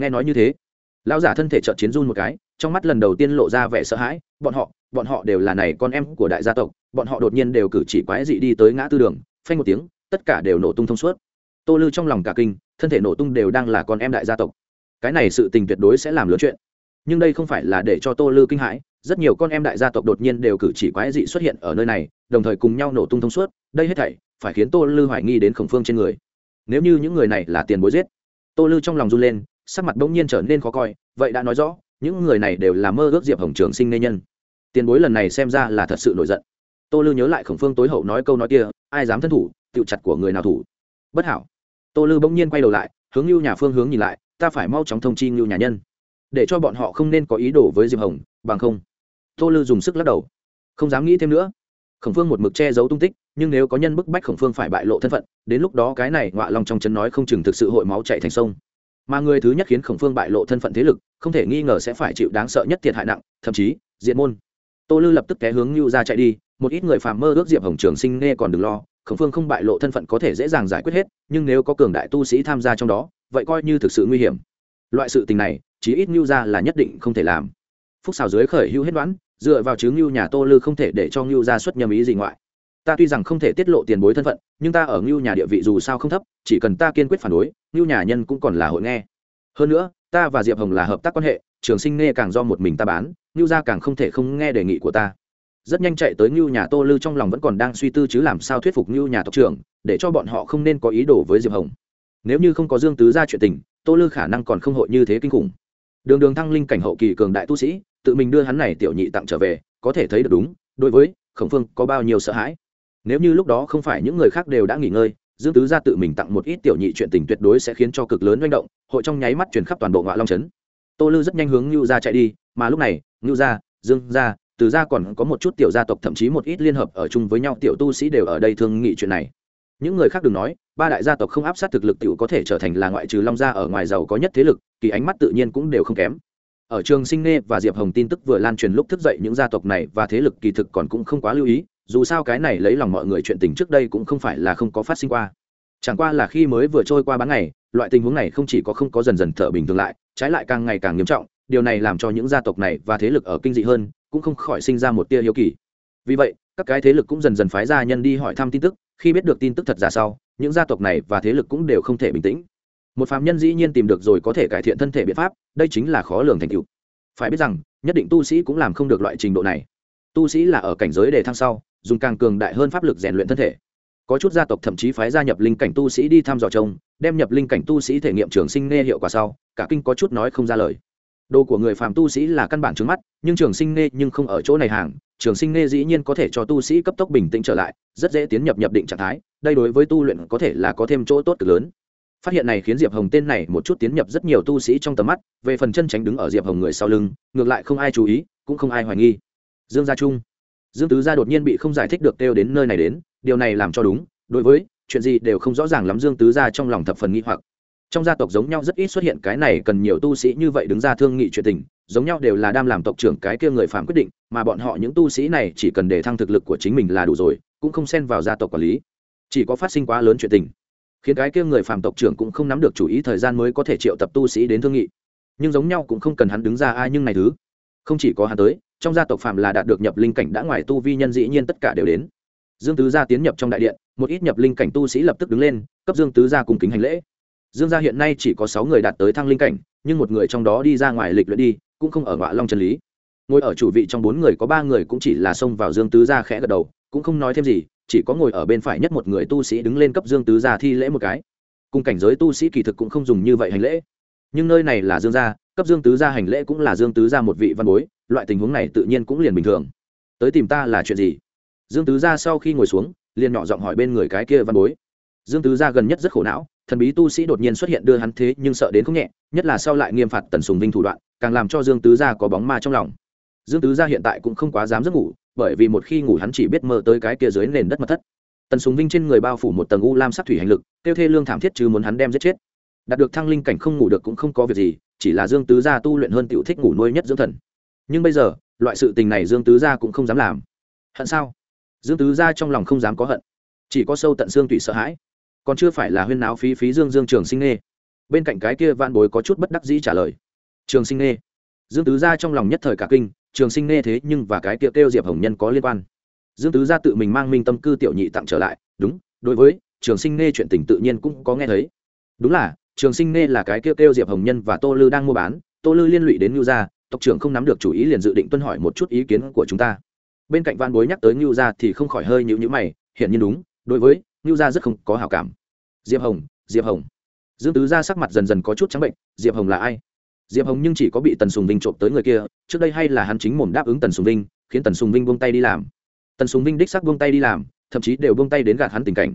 nghe nói như thế. Lão giả thân thể trợn chiến run một cái, trong mắt lần đầu tiên lộ ra vẻ sợ hãi, bọn họ bọn họ đều là này con em của đại gia tộc, bọn họ đột nhiên đều cử chỉ quái dị đi tới ngã tư đường, phanh một tiếng, tất cả đều nổ tung thông suốt. Tô lư trong lòng cả kinh, thân thể nổ tung đều đang là con em đại gia tộc. Cái này sự tình tuyệt đối sẽ làm lớn chuyện. Nhưng đây không phải là để cho tô lư kinh hãi, rất nhiều con em đại gia tộc đột nhiên đều cử chỉ quái dị xuất hiện ở nơi này, đồng thời cùng nhau nổ tung thông suốt, đây hết thảy phải khiến tô lư hoài nghi đến khổng phương trên người. Nếu như những người này là tiền bối giết, tô lư trong lòng run lên sắc mặt bỗng nhiên trở nên khó coi, vậy đã nói rõ, những người này đều là mơ ước diệp hồng trường sinh nên nhân. Tiền bối lần này xem ra là thật sự nổi giận. Tô lư nhớ lại khổng phương tối hậu nói câu nói kia, ai dám thân thủ, tự chặt của người nào thủ. Bất hảo. Tô lư bỗng nhiên quay đầu lại, hướng lưu nhà phương hướng nhìn lại, ta phải mau chóng thông chi lưu nhà nhân. Để cho bọn họ không nên có ý đồ với diệp hồng, bằng không. Tô lư dùng sức lắc đầu. Không dám nghĩ thêm nữa. Khổng phương một mực che giấu tung tích, nhưng nếu có nhân bức bách khổng phương phải bại lộ thân phận, đến lúc đó cái này ngọa lòng trong chân nói không chừng thực sự hội máu chạy thành sông mà người thứ nhất khiến khổng phương bại lộ thân phận thế lực, không thể nghi ngờ sẽ phải chịu đáng sợ nhất thiệt hại nặng, thậm chí diện môn. Tô lư lập tức té hướng lưu ra chạy đi, một ít người phàm mơ ước diệp hồng trường sinh nghe còn đừng lo, khổng phương không bại lộ thân phận có thể dễ dàng giải quyết hết, nhưng nếu có cường đại tu sĩ tham gia trong đó, vậy coi như thực sự nguy hiểm. Loại sự tình này chỉ ít ngưu ra là nhất định không thể làm. Phúc xào dưới khởi hưu hết đoán, dựa vào chứng ngưu nhà tô lư không thể để cho ngưu ra xuất nhầm ý gì ngoại ta tuy rằng không thể tiết lộ tiền bối thân phận, nhưng ta ở ngưu nhà địa vị dù sao không thấp, chỉ cần ta kiên quyết phản đối, ngưu nhà nhân cũng còn là hội nghe. Hơn nữa, ta và diệp hồng là hợp tác quan hệ, trường sinh nghe càng do một mình ta bán, ngưu gia càng không thể không nghe đề nghị của ta. Rất nhanh chạy tới ngưu nhà tô lư trong lòng vẫn còn đang suy tư chứ làm sao thuyết phục ngưu nhà tộc trưởng, để cho bọn họ không nên có ý đồ với diệp hồng. Nếu như không có dương tứ ra chuyện tình, tô lư khả năng còn không hội như thế kinh khủng. Đường đường thăng linh cảnh hậu kỳ cường đại tu sĩ, tự mình đưa hắn này tiểu nhị tặng trở về, có thể thấy được đúng, đối với khổng phương có bao nhiêu sợ hãi nếu như lúc đó không phải những người khác đều đã nghỉ ngơi dương tứ gia tự mình tặng một ít tiểu nhị chuyện tình tuyệt đối sẽ khiến cho cực lớn manh động hội trong nháy mắt truyền khắp toàn bộ ngoại long trấn. Tô lư rất nhanh hướng ngưu gia chạy đi mà lúc này ngưu gia, dương gia, từ gia còn có một chút tiểu gia tộc thậm chí một ít liên hợp ở chung với nhau tiểu tu sĩ đều ở đây thương nghị chuyện này. Những người khác đừng nói ba đại gia tộc không áp sát thực lực tiểu có thể trở thành là ngoại trừ long gia ở ngoài giàu có nhất thế lực kỳ ánh mắt tự nhiên cũng đều không kém. Ở trường sinh nê và diệp hồng tin tức vừa lan truyền lúc thức dậy những gia tộc này và thế lực kỳ thực còn cũng không quá lưu ý dù sao cái này lấy lòng mọi người chuyện tình trước đây cũng không phải là không có phát sinh qua. Chẳng qua là khi mới vừa trôi qua bán ngày, loại tình huống này không chỉ có không có dần dần thở bình thường lại, trái lại càng ngày càng nghiêm trọng, điều này làm cho những gia tộc này và thế lực ở kinh dị hơn, cũng không khỏi sinh ra một tia hiếu kỳ. Vì vậy, các cái thế lực cũng dần dần phái ra nhân đi hỏi thăm tin tức, khi biết được tin tức thật giả sau, những gia tộc này và thế lực cũng đều không thể bình tĩnh. Một phạm nhân dĩ nhiên tìm được rồi có thể cải thiện thân thể biện pháp, đây chính là khó lường thành tựu. Phải biết rằng, nhất định tu sĩ cũng làm không được loại trình độ này. Tu sĩ là ở cảnh giới đề thăng sau dùng càng cường đại hơn pháp lực rèn luyện thân thể. Có chút gia tộc thậm chí phái gia nhập linh cảnh tu sĩ đi thăm dò trông, đem nhập linh cảnh tu sĩ thể nghiệm trường sinh nghe hiệu quả sau, cả kinh có chút nói không ra lời. Đồ của người phàm tu sĩ là căn bản trước mắt, nhưng trường sinh nghe nhưng không ở chỗ này hàng, trường sinh nghe dĩ nhiên có thể cho tu sĩ cấp tốc bình tĩnh trở lại, rất dễ tiến nhập nhập định trạng thái, đây đối với tu luyện có thể là có thêm chỗ tốt cực lớn. Phát hiện này khiến diệp hồng tên này một chút tiến nhập rất nhiều tu sĩ trong tầm mắt, về phần chân tránh đứng ở diệp hồng người sau lưng, ngược lại không ai chú ý, cũng không ai hoài nghi. Dương gia trung dương tứ gia đột nhiên bị không giải thích được kêu đến nơi này đến, điều này làm cho đúng, đối với, chuyện gì đều không rõ ràng lắm dương tứ gia trong lòng thập phần nghi hoặc. Trong gia tộc giống nhau rất ít xuất hiện cái này cần nhiều tu sĩ như vậy đứng ra thương nghị chuyện tình, giống nhau đều là đam làm tộc trưởng cái kia người phạm quyết định, mà bọn họ những tu sĩ này chỉ cần để thăng thực lực của chính mình là đủ rồi, cũng không xen vào gia tộc quản lý. Chỉ có phát sinh quá lớn chuyện tình, khiến cái kia người phạm tộc trưởng cũng không nắm được chủ ý thời gian mới có thể triệu tập tu sĩ đến thương nghị. Nhưng giống nhau cũng không cần hắn đứng ra ai nhưng này thứ không chỉ có hắn tới, trong gia tộc phạm là đạt được nhập linh cảnh đã ngoài tu vi nhân dĩ nhiên tất cả đều đến. Dương tứ gia tiến nhập trong đại điện, một ít nhập linh cảnh tu sĩ lập tức đứng lên, cấp dương tứ gia cùng kính hành lễ. Dương gia hiện nay chỉ có sáu người đạt tới thăng linh cảnh, nhưng một người trong đó đi ra ngoài lịch luyện đi, cũng không ở ngọa long trần lý. Ngồi ở chủ vị trong bốn người có ba người cũng chỉ là xông vào dương tứ gia khẽ gật đầu, cũng không nói thêm gì, chỉ có ngồi ở bên phải nhất một người tu sĩ đứng lên cấp dương tứ gia thi lễ một cái. Cùng cảnh giới tu sĩ kỳ thực cũng không dùng như vậy hành lễ. Nhưng nơi này là dương gia cấp dương tứ gia hành lễ cũng là dương tứ gia một vị văn bối, loại tình huống này tự nhiên cũng liền bình thường. Tới tìm ta là chuyện gì? Dương tứ gia sau khi ngồi xuống, liền nhỏ giọng hỏi bên người cái kia văn bối. Dương tứ gia gần nhất rất khổ não, thần bí tu sĩ đột nhiên xuất hiện đưa hắn thế nhưng sợ đến không nhẹ, nhất là sau lại nghiêm phạt tần sùng vinh thủ đoạn, càng làm cho dương tứ gia có bóng ma trong lòng. Dương tứ gia hiện tại cũng không quá dám giấc ngủ, bởi vì một khi ngủ hắn chỉ biết mơ tới cái kia dưới nền đất mật thất. Tần sùng vinh trên người bao phủ một tầng u lam sắc thủy hành lực, tiêu thê lương thảm thiết chứ muốn hắn đem giết chết đạt được thăng linh cảnh không ngủ được cũng không có việc gì, chỉ là dương tứ gia tu luyện hơn tiểu thích ngủ nuôi nhất dưỡng thần. Nhưng bây giờ, loại sự tình này dương tứ gia cũng không dám làm. Hận sao? Dương tứ gia trong lòng không dám có hận. Chỉ có sâu tận xương tùy sợ hãi. Còn chưa phải là huyên náo phí phí dương dương trường sinh nghê. Bên cạnh cái kia van bối có chút bất đắc dĩ trả lời. Trường sinh nghê. Dương tứ gia trong lòng nhất thời cả kinh, trường sinh nghê thế nhưng và cái kia kêu diệp hồng nhân có liên quan. Dương tứ gia tự mình mang minh tâm cư tiểu nhị tặng trở lại. Đúng, đối với trường sinh nghê chuyện tình tự nhiên cũng có nghe thấy. Đúng là trường sinh nghe là cái kêu kêu diệp hồng nhân và tô lư đang mua bán, tô lư liên lụy đến ngưu gia, tộc trưởng không nắm được chủ ý liền dự định tuân hỏi một chút ý kiến của chúng ta. Bên cạnh van bối nhắc tới ngưu gia thì không khỏi hơi nhịu nhữ mày hiện nhiên đúng, đối với ngưu gia rất không có hảo cảm. Diệp hồng diệp hồng. Dương tứ gia sắc mặt dần dần có chút trắng bệnh, diệp hồng là ai? Diệp hồng nhưng chỉ có bị tần sùng vinh trộm tới người kia, trước đây hay là hắn chính mồm đáp ứng tần sùng vinh, khiến tần sùng vinh buông tay đi làm. Tần sùng vinh đích sắc buông tay đi làm, thậm chí đều buông tay đến gạt hắn tình cảnh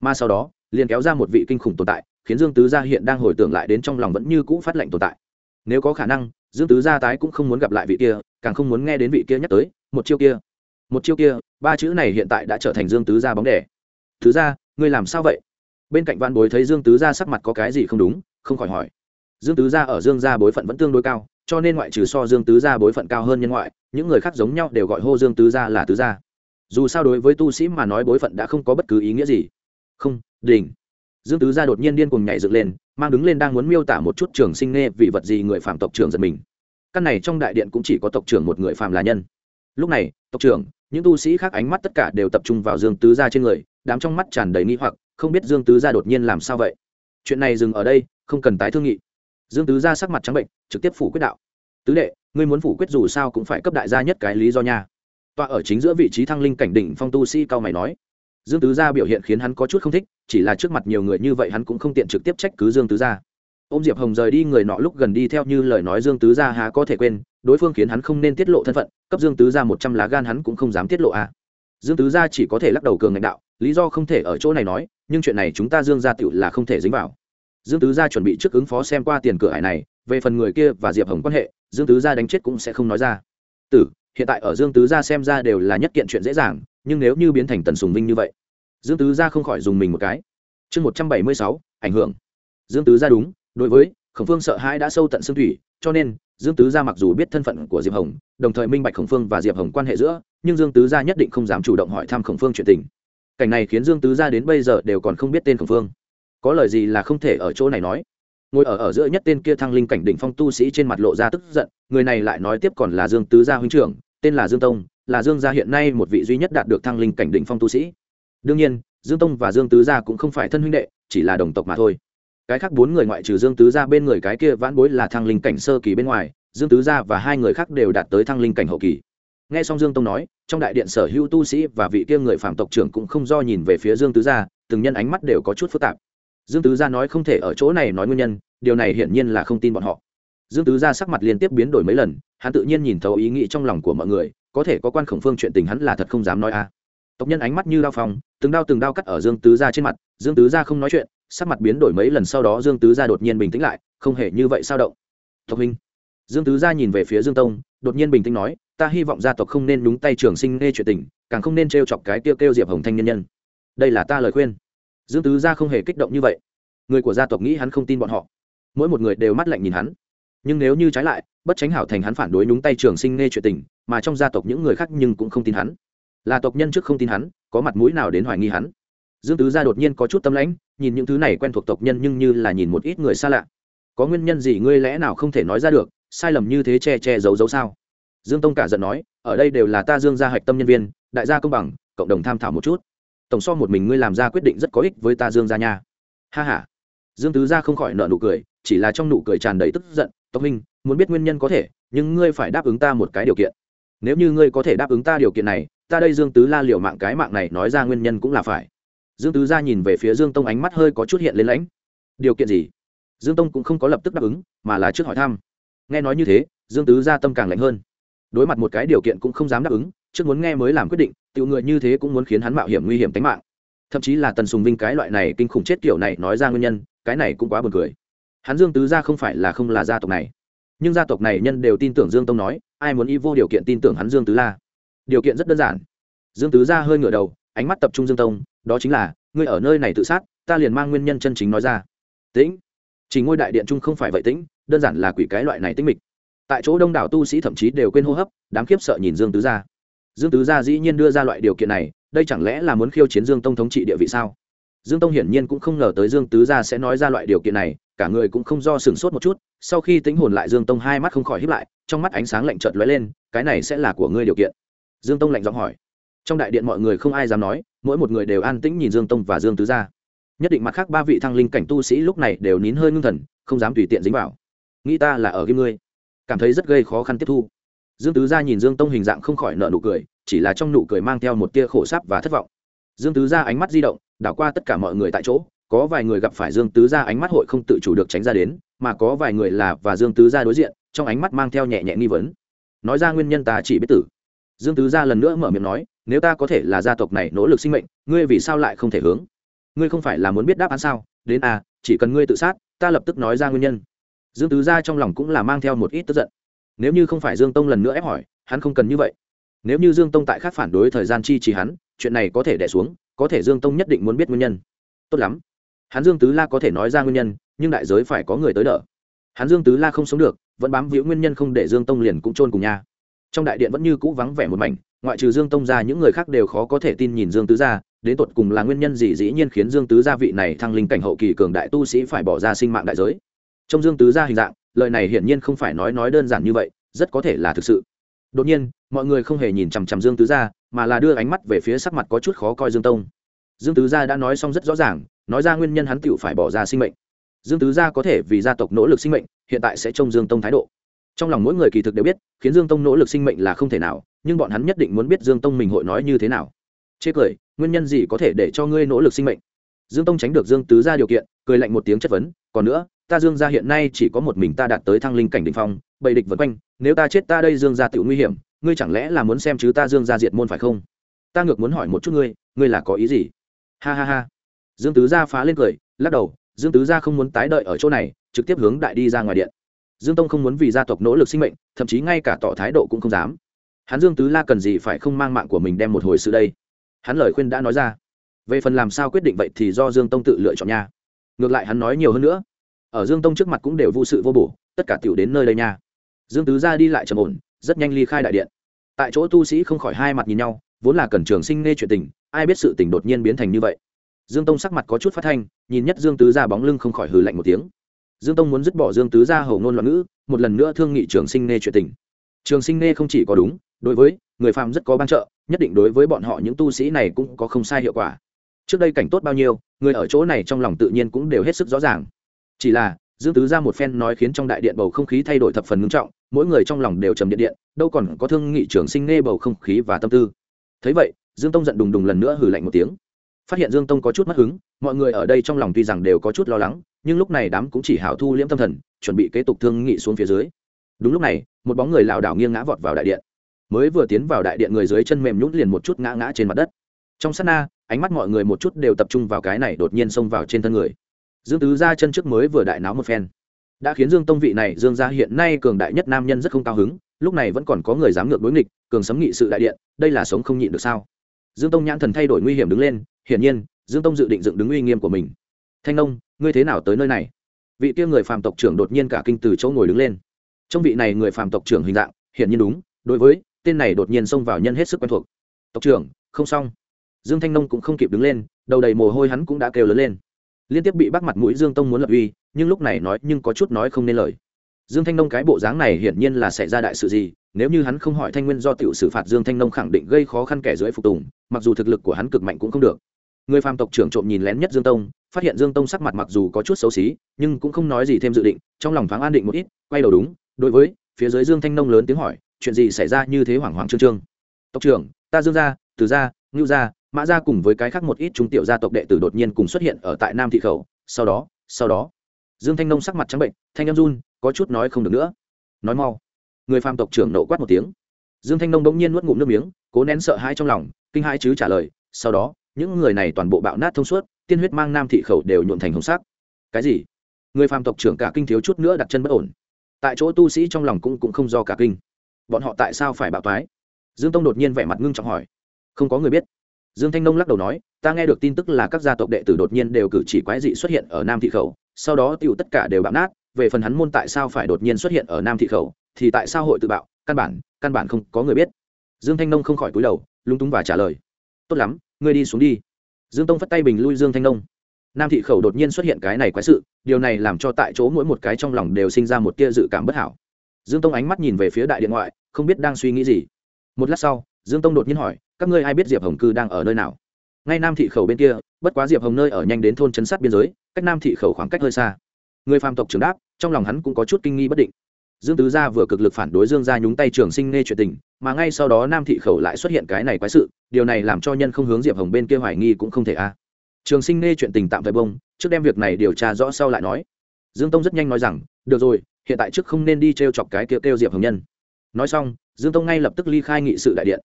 mà sau đó, liền kéo ra một vị kinh khủng tồn tại, khiến dương tứ gia hiện đang hồi tưởng lại đến trong lòng vẫn như cũ phát lệnh tồn tại. Nếu có khả năng, dương tứ gia tái cũng không muốn gặp lại vị kia, càng không muốn nghe đến vị kia nhắc tới, một chiêu kia, một chiêu kia, ba chữ này hiện tại đã trở thành dương tứ gia bóng đẻ. Thứ gia, ngươi làm sao vậy? Bên cạnh văn bối thấy dương tứ gia sắc mặt có cái gì không đúng, không khỏi hỏi. Dương tứ gia ở dương gia bối phận vẫn tương đối cao, cho nên ngoại trừ so dương tứ gia bối phận cao hơn nhân ngoại, những người khác giống nhau đều gọi hô dương tứ gia là tứ gia. Dù sao đối với tu sĩ mà nói bối phận đã không có bất cứ ý nghĩa gì không đỉnh dương tứ gia đột nhiên điên cuồng nhảy dựng lên, mang đứng lên đang muốn miêu tả một chút trường sinh nghe vị vật gì người phạm tộc trưởng giật mình. Căn này trong đại điện cũng chỉ có tộc trưởng một người phạm là nhân. Lúc này, tộc trưởng, những tu sĩ khác ánh mắt tất cả đều tập trung vào dương tứ gia trên người, đám trong mắt tràn đầy nghi hoặc, không biết dương tứ gia đột nhiên làm sao vậy? Chuyện này dừng ở đây, không cần tái thương nghị. Dương tứ gia sắc mặt trắng bệnh, trực tiếp phủ quyết đạo. Tứ đệ, ngươi muốn phủ quyết dù sao cũng phải cấp đại gia nhất cái lý do nha. Tọa ở chính giữa vị trí thăng linh cảnh đỉnh phong tu sĩ cao mày nói dương tứ gia biểu hiện khiến hắn có chút không thích, chỉ là trước mặt nhiều người như vậy hắn cũng không tiện trực tiếp trách cứ dương tứ gia. Ô m diệp hồng rời đi người nọ lúc gần đi theo như lời nói dương tứ gia há có thể quên, đối phương khiến hắn không nên tiết lộ thân phận, cấp dương tứ gia một trăm lá gan hắn cũng không dám tiết lộ à. dương tứ gia chỉ có thể lắc đầu cường ngạch đạo, lý do không thể ở chỗ này nói, nhưng chuyện này chúng ta dương gia tựu là không thể dính vào. Dương tứ gia chuẩn bị trước ứng phó xem qua tiền cửa hải này, về phần người kia và diệp hồng quan hệ, dương tứ gia đánh chết cũng sẽ không nói ra. Tử, hiện tại ở dương tứ gia xem ra đều là nhất kiện chuyện dễ dàng nhưng nếu như biến thành tần sùng vinh như vậy, dương tứ gia không khỏi dùng mình một cái. Chương một trăm bảy mươi sáu, ảnh hưởng. Dương tứ gia đúng, đối với khổng phương sợ hãi đã sâu tận xương thủy, cho nên dương tứ gia mặc dù biết thân phận của diệp hồng, đồng thời minh bạch khổng phương và diệp hồng quan hệ giữa, nhưng dương tứ gia nhất định không dám chủ động hỏi thăm khổng phương chuyện tình. Cảnh này khiến dương tứ gia đến bây giờ đều còn không biết tên khổng phương. Có lời gì là không thể ở chỗ này nói. Ngồi ở ở giữa nhất tên kia thăng linh cảnh đỉnh phong tu sĩ trên mặt lộ ra tức giận, người này lại nói tiếp còn là dương tứ gia huynh trưởng, tên là dương tông là dương gia hiện nay một vị duy nhất đạt được thăng linh cảnh đỉnh phong tu sĩ. Đương nhiên, dương tông và dương tứ gia cũng không phải thân huynh đệ, chỉ là đồng tộc mà thôi. Cái khác bốn người ngoại trừ dương tứ gia bên người cái kia vãn bối là thăng linh cảnh sơ kỳ bên ngoài, dương tứ gia và hai người khác đều đạt tới thăng linh cảnh hậu kỳ. Nghe xong dương tông nói, trong đại điện sở hữu tu sĩ và vị kia người phạm tộc trưởng cũng không do nhìn về phía dương tứ gia, từng nhân ánh mắt đều có chút phức tạp. Dương tứ gia nói không thể ở chỗ này nói nguyên nhân, điều này hiển nhiên là không tin bọn họ. Dương tứ gia sắc mặt liên tiếp biến đổi mấy lần, hắn tự nhiên nhìn thấu ý nghĩ trong lòng của mọi người có thể có quan khổng phương chuyện tình hắn là thật không dám nói a tộc nhân ánh mắt như đao phong, từng đao từng đao cắt ở dương tứ gia trên mặt, dương tứ gia không nói chuyện, sắc mặt biến đổi mấy lần sau đó dương tứ gia đột nhiên bình tĩnh lại, không hề như vậy sao động. Tộc huynh. Dương tứ gia nhìn về phía dương tông, đột nhiên bình tĩnh nói, ta hy vọng gia tộc không nên đúng tay trường sinh nghe chuyện tình, càng không nên trêu chọc cái tiêu kêu diệp hồng thanh nhân nhân. Đây là ta lời khuyên. Dương tứ gia không hề kích động như vậy. Người của gia tộc nghĩ hắn không tin bọn họ. Mỗi một người đều mắt lạnh nhìn hắn nhưng nếu như trái lại bất tránh hảo thành hắn phản đối nhúng tay trường sinh nghe chuyện tình mà trong gia tộc những người khác nhưng cũng không tin hắn. Là tộc nhân trước không tin hắn có mặt mũi nào đến hoài nghi hắn? Dương tứ gia đột nhiên có chút tâm lãnh nhìn những thứ này quen thuộc tộc nhân nhưng như là nhìn một ít người xa lạ. Có nguyên nhân gì ngươi lẽ nào không thể nói ra được sai lầm như thế che che giấu giấu sao? Dương tông cả giận nói ở đây đều là ta dương gia hạch tâm nhân viên đại gia công bằng cộng đồng tham thảo một chút. Tổng so một mình ngươi làm ra quyết định rất có ích với ta dương gia nha. Ha ha, dương tứ gia không khỏi nợ nụ cười chỉ là trong nụ cười tràn đầy tức giận, tộc minh muốn biết nguyên nhân có thể, nhưng ngươi phải đáp ứng ta một cái điều kiện. Nếu như ngươi có thể đáp ứng ta điều kiện này, ta đây dương tứ la liệu mạng cái mạng này nói ra nguyên nhân cũng là phải. Dương tứ gia nhìn về phía dương tông ánh mắt hơi có chút hiện lên lãnh. Điều kiện gì? Dương tông cũng không có lập tức đáp ứng, mà là trước hỏi thăm. Nghe nói như thế, dương tứ gia tâm càng lạnh hơn. Đối mặt một cái điều kiện cũng không dám đáp ứng, trước muốn nghe mới làm quyết định tự người như thế cũng muốn khiến hắn mạo hiểm nguy hiểm tính mạng. Thậm chí là tần sùng vinh cái loại này kinh khủng chết kiểu này nói ra nguyên nhân, cái này cũng quá buồn cười hắn dương tứ gia không phải là không là gia tộc này. Nhưng gia tộc này nhân đều tin tưởng dương tông nói, ai muốn y vô điều kiện tin tưởng hắn dương tứ la? Điều kiện rất đơn giản. Dương tứ gia hơi ngửa đầu, ánh mắt tập trung dương tông, đó chính là, ngươi ở nơi này tự sát, ta liền mang nguyên nhân chân chính nói ra. Tĩnh. Chỉ ngôi đại điện trung không phải vậy tĩnh, đơn giản là quỷ cái loại này tĩnh mịch. Tại chỗ đông đảo tu sĩ thậm chí đều quên hô hấp đám khiếp sợ nhìn dương tứ gia. Dương tứ gia dĩ nhiên đưa ra loại điều kiện này, đây chẳng lẽ là muốn khiêu chiến dương tông thống trị địa vị sao? Dương tông hiển nhiên cũng không ngờ tới dương tứ gia sẽ nói ra loại điều kiện này cả người cũng không do sửng sốt một chút, sau khi tính hồn lại dương tông hai mắt không khỏi híp lại, trong mắt ánh sáng lạnh trợt lóe lên, cái này sẽ là của ngươi điều kiện. Dương tông lạnh giọng hỏi. Trong đại điện mọi người không ai dám nói, mỗi một người đều an tĩnh nhìn dương tông và dương tứ gia. Nhất định mặt khác ba vị thăng linh cảnh tu sĩ lúc này đều nín hơi ngưng thần, không dám tùy tiện dính vào. Nghĩ ta là ở kim ngươi. Cảm thấy rất gây khó khăn tiếp thu. Dương tứ gia nhìn dương tông hình dạng không khỏi nợ nụ cười, chỉ là trong nụ cười mang theo một tia khổ sáp và thất vọng. Dương tứ gia ánh mắt di động, đảo qua tất cả mọi người tại chỗ có vài người gặp phải dương tứ gia ánh mắt hội không tự chủ được tránh ra đến, mà có vài người là và dương tứ gia đối diện, trong ánh mắt mang theo nhẹ nhẹ nghi vấn. Nói ra nguyên nhân ta chỉ biết tử. Dương tứ gia lần nữa mở miệng nói, nếu ta có thể là gia tộc này nỗ lực sinh mệnh, ngươi vì sao lại không thể hướng? Ngươi không phải là muốn biết đáp án sao? Đến à chỉ cần ngươi tự sát, ta lập tức nói ra nguyên nhân. Dương tứ gia trong lòng cũng là mang theo một ít tức giận. Nếu như không phải dương tông lần nữa ép hỏi, hắn không cần như vậy. Nếu như dương tông tại khác phản đối thời gian chi trì hắn, chuyện này có thể đẻ xuống, có thể dương tông nhất định muốn biết nguyên nhân. Tốt lắm hắn dương tứ la có thể nói ra nguyên nhân, nhưng đại giới phải có người tới đỡ. Hắn dương tứ la không sống được, vẫn bám víu nguyên nhân không để dương tông liền cũng chôn cùng nhà. trong đại điện vẫn như cũ vắng vẻ một mảnh, ngoại trừ dương tông ra, những người khác đều khó có thể tin nhìn dương tứ gia đến tột cùng là nguyên nhân gì dĩ nhiên khiến dương tứ gia vị này thăng linh cảnh hậu kỳ cường đại tu sĩ phải bỏ ra sinh mạng đại giới. Trong dương tứ gia hình dạng, lời này hiển nhiên không phải nói nói đơn giản như vậy, rất có thể là thực sự. Đột nhiên, mọi người không hề nhìn chằm chằm dương tứ gia mà là đưa ánh mắt về phía sắc mặt có chút khó coi dương tông. Dương tứ gia đã nói xong rất rõ ràng nói ra nguyên nhân hắn tựu phải bỏ ra sinh mệnh. Dương tứ gia có thể vì gia tộc nỗ lực sinh mệnh, hiện tại sẽ trông dương tông thái độ. Trong lòng mỗi người kỳ thực đều biết, khiến dương tông nỗ lực sinh mệnh là không thể nào, nhưng bọn hắn nhất định muốn biết dương tông mình hội nói như thế nào. Chê cười, nguyên nhân gì có thể để cho ngươi nỗ lực sinh mệnh? Dương tông tránh được dương tứ gia điều kiện, cười lạnh một tiếng chất vấn, còn nữa, ta dương gia hiện nay chỉ có một mình ta đạt tới thăng linh cảnh đ ỉ n h phong, bầy địch vân quanh, nếu ta chết ta đây dương gia tự nguy hiểm, ngươi chẳng lẽ là muốn xem chứ ta dương gia diệt môn phải không? Ta ngược muốn hỏi một chút ngươi ngươi là có ý gì? Ha ha ha dương tứ gia phá lên cười, lắc đầu, dương tứ gia không muốn tái đợi ở chỗ này, trực tiếp hướng đại đi ra ngoài điện. Dương tông không muốn vì gia tộc nỗ lực sinh mệnh, thậm chí ngay cả tỏ thái độ cũng không dám. Hắn dương tứ la cần gì phải không mang mạng của mình đem một hồi sự đây? Hắn lời khuyên đã nói ra. Về phần làm sao quyết định vậy thì do dương tông tự lựa chọn nha. Ngược lại hắn nói nhiều hơn nữa. Ở dương tông trước mặt cũng đều vô sự vô bổ, tất cả tiểu đến nơi đây nha. Dương tứ ra đi lại trầm ổn, rất nhanh ly khai đại điện. Tại chỗ tu sĩ không khỏi hai mặt nhìn nhau, vốn là cần trường sinh nghe chuyện tình, ai biết sự tình đột nhiên biến thành như vậy dương tông sắc mặt có chút phát thanh, nhìn nhất dương tứ ra bóng lưng không khỏi hừ lạnh một tiếng. Dương tông muốn dứt bỏ dương tứ ra hầu ngôn loạn ngữ, một lần nữa thương nghị trường sinh Nê chuyện tình. Trường sinh Nê không chỉ có đúng, đối với người phàm rất có ban trợ, nhất định đối với bọn họ những tu sĩ này cũng có không sai hiệu quả. Trước đây cảnh tốt bao nhiêu, người ở chỗ này trong lòng tự nhiên cũng đều hết sức rõ ràng. Chỉ là, dương tứ ra một phen nói khiến trong đại điện bầu không khí thay đổi thập phần ngưng trọng, mỗi người trong lòng đều trầm điện điện, đâu còn có thương nghị trường sinh Nê bầu không khí và tâm tư. Thấy vậy, dương tông giận đùng đùng lần nữa hừ lạnh một tiếng phát hiện dương tông có chút mất hứng, mọi người ở đây trong lòng tuy rằng đều có chút lo lắng, nhưng lúc này đám cũng chỉ hảo thu liễm tâm thần, chuẩn bị kế tục thương nghị xuống phía dưới. Đúng lúc này, một bóng người lảo đảo nghiêng ngã vọt vào đại điện. Mới vừa tiến vào đại điện người dưới chân mềm nhún liền một chút ngã ngã trên mặt đất. Trong sát na, ánh mắt mọi người một chút đều tập trung vào cái này đột nhiên xông vào trên thân người. Dương tứ ra chân trước mới vừa đại náo một phen. Đã khiến dương tông vị này, dương gia hiện nay cường đại nhất nam nhân rất không cao hứng, lúc này vẫn còn có người dám ngược đối nghịch, cường sấm nghị sự đại điện, đây là sống không nhịn được sao? Dương tông nhãn thần thay đổi nguy hiểm đứng lên hiển nhiên, dương tông dự định dựng đứng uy nghiêm của mình. Thanh nông, ngươi thế nào tới nơi này? Vị kia người phàm tộc trưởng đột nhiên cả kinh từ chỗ ngồi đứng lên. Trong vị này người phàm tộc trưởng hình dạng, hiển nhiên đúng, đối với, tên này đột nhiên xông vào nhân hết sức quen thuộc. Tộc trưởng, không xong. Dương thanh nông cũng không kịp đứng lên, đầu đầy mồ hôi hắn cũng đã kêu lớn lên. Liên tiếp bị bắt mặt mũi dương tông muốn lập uy, nhưng lúc này nói nhưng có chút nói không nên lời. Dương thanh nông cái bộ dáng này hiển nhiên là xảy ra đại sự gì nếu như hắn không hỏi thanh nguyên do tiểu xử phạt dương thanh nông khẳng định gây khó khăn kẻ dưới phục tùng, mặc dù thực lực của hắn cực mạnh cũng không được. Người phàm tộc trưởng trộm nhìn lén nhất dương tông, phát hiện dương tông sắc mặt mặc dù có chút xấu xí, nhưng cũng không nói gì thêm dự định, trong lòng thoáng an định một ít, quay đầu đúng, đối với, phía dưới dương thanh nông lớn tiếng hỏi, chuyện gì xảy ra như thế hoảng hoảng trương trương? Tộc trưởng, ta dương gia, từ gia, ngưu gia, mã gia cùng với cái khác một ít trung tiểu gia tộc đệ tử đột nhiên cùng xuất hiện ở tại nam thị khẩu, sau đó sau đó. Dương thanh nông sắc mặt trắng bệnh, thanh em run, có chút nói không được nữa. Nói mau người phàm tộc trưởng nộ quát một tiếng. Dương thanh nông bỗng nhiên nuốt ngụm nước miếng, cố nén sợ hãi trong lòng, kinh hãi chứ trả lời, sau đó, những người này toàn bộ bạo nát thông suốt, tiên huyết mang nam thị khẩu đều nhuộn thành hồng sắc. Cái gì? Người phàm tộc trưởng cả kinh thiếu chút nữa đặt chân bất ổn. Tại chỗ tu sĩ trong lòng cũng cũng không do cả kinh. Bọn họ tại sao phải bạo toái? Dương tông đột nhiên vẻ mặt ngưng trọng hỏi. Không có người biết. Dương thanh nông lắc đầu nói, ta nghe về phần hắn môn tại sao phải đột nhiên xuất hiện ở nam thị khẩu, thì tại sao hội tự bạo? Căn bản căn bản không có người biết. Dương thanh nông không khỏi cúi đầu, lúng túng và trả lời. Tốt lắm, ngươi đi xuống đi. Dương tông phất tay bình lui dương thanh nông. Nam thị khẩu đột nhiên xuất hiện cái này quái sự, điều này làm cho tại chỗ mỗi một cái trong lòng đều sinh ra một tia dự cảm bất hảo. Dương tông ánh mắt nhìn về phía đại điện ngoại, không biết đang suy nghĩ gì. Một lát sau, dương tông đột nhiên hỏi, các ngươi ai biết diệp hồng cư đang ở nơi nào? Ngay nam thị khẩu bên kia, bất quá diệp hồng nơi ở nhanh đến thôn chấn sát biên giới, cách nam thị khẩu khoảng cách hơi xa người phàm tộc trưởng đáp, trong lòng hắn cũng có chút kinh nghi bất định. Dương tứ gia vừa cực lực phản đối dương gia nhúng tay trường sinh nghe chuyện tình, mà ngay sau đó nam thị khẩu lại xuất hiện cái này quái sự, điều này làm cho nhân không hướng diệp hồng bên kia hoài nghi cũng không thể a. Trường sinh nghe chuyện tình tạm thời bông, trước đem việc này điều tra rõ sau lại nói. Dương tông rất nhanh nói rằng, được rồi, hiện tại trước không nên đi t r e o chọc cái kêu kêu diệp hồng nhân. Nói xong, dương tông ngay lập tức ly khai nghị sự đại điện.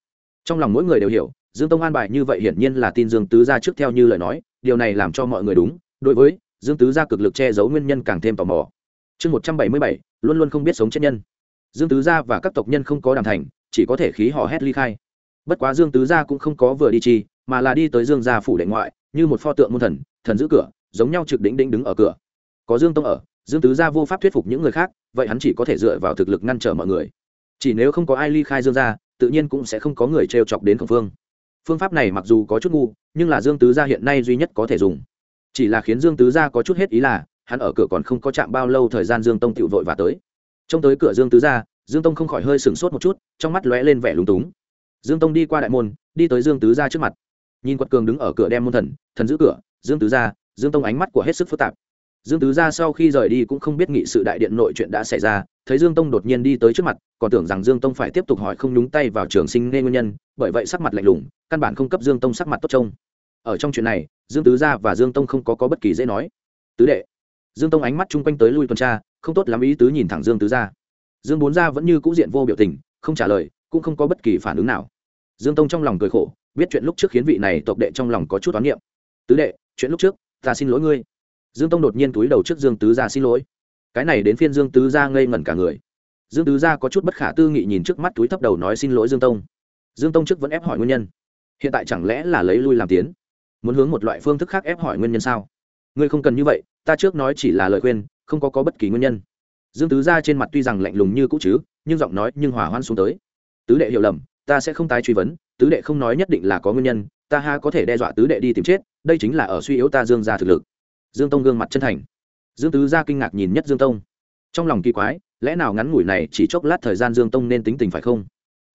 Trong lòng mỗi người đều hiểu, dương tông an bài như vậy hiển nhiên là tin dương tứ gia trước theo như lời nói, điều này làm cho mọi người đúng, đối với dương tứ gia cực lực che giấu nguyên nhân càng thêm tò mò. Chương một trăm bảy mươi bảy, luôn luôn không biết sống chết nhân. Dương tứ gia và các tộc nhân không có đàm thành, chỉ có thể khí họ hét ly khai. Bất quá dương tứ gia cũng không có vừa đi chi, mà là đi tới dương gia phủ đệ ngoại, như một pho tượng môn thần thần giữ cửa, giống nhau trực đỉnh đỉnh đứng ở cửa. Có dương tông ở, dương tứ gia vô pháp thuyết phục những người khác, vậy hắn chỉ có thể dựa vào thực lực ngăn trở mọi người. Chỉ nếu không có ai ly khai dương gia, tự nhiên cũng sẽ không có người trêu chọc đến khổng phương. Phương pháp này mặc dù có chút ngu, nhưng là dương tứ gia hiện nay duy nhất có thể dùng chỉ là khiến dương tứ gia có chút hết ý là, hắn ở cửa còn không có chạm bao lâu thời gian dương tông tự vội và tới. Trông tới cửa dương tứ gia, dương tông không khỏi hơi sửng sốt một chút, trong mắt lóe lên vẻ lúng túng. Dương tông đi qua đại môn, đi tới dương tứ gia trước mặt. Nhìn quật cường đứng ở cửa đem môn thần thần giữ cửa, dương tứ gia, dương tông ánh mắt của hết sức phức tạp. Dương tứ gia sau khi rời đi cũng không biết nghị sự đại điện nội chuyện đã xảy ra, thấy dương tông đột nhiên đi tới trước mặt, còn tưởng rằng dương tông phải tiếp tục hỏi không nhúng tay vào trường sinh nên nguyên nhân, bởi vậy sắc mặt lạnh lùng, căn bản không cấp dương tông sắc mặt tốt trông ở trong chuyện này dương tứ gia và dương tông không có, có bất kỳ dễ nói. Tứ đệ dương tông ánh mắt chung quanh tới lui tuần tra không tốt lắm ý tứ nhìn thẳng dương tứ gia. Dương bốn gia vẫn như cũ diện vô biểu tình không trả lời cũng không có bất kỳ phản ứng nào. Dương tông trong lòng cười khổ biết chuyện lúc trước khiến vị này tộc đệ trong lòng có chút toán niệm. Tứ đệ chuyện lúc trước ta xin lỗi ngươi. Dương tông đột nhiên túi đầu trước dương tứ gia xin lỗi. Cái này đến phiên dương tứ gia ngây ngẩn cả người. Dương tứ gia có chút bất khả tư nghị nhìn trước mắt túi thấp đầu nói xin lỗi dương tông. Dương tông trước vẫn ép hỏi nguyên nhân. Hiện tại chẳng lẽ là lấy lui làm tiến? Muốn hướng một loại phương thức khác ép hỏi nguyên nhân sao? Ngươi không cần như vậy, ta trước nói chỉ là lời khuyên, không có có bất kỳ nguyên nhân. Dương tứ gia trên mặt tuy rằng lạnh lùng như cũ chứ, nhưng giọng nói nhưng hỏa hoan xuống tới. Tứ đệ hiểu lầm, ta sẽ không tái truy vấn, tứ đệ không nói nhất định là có nguyên nhân, ta ha có thể đe dọa tứ đệ đi tìm chết, đây chính là ở suy yếu ta dương gia thực lực. Dương tông gương mặt chân thành. Dương tứ gia kinh ngạc nhìn nhất dương tông. Trong lòng kỳ quái, lẽ nào ngắn ngủi này chỉ chốc lát thời gian dương tông nên tính tình phải không?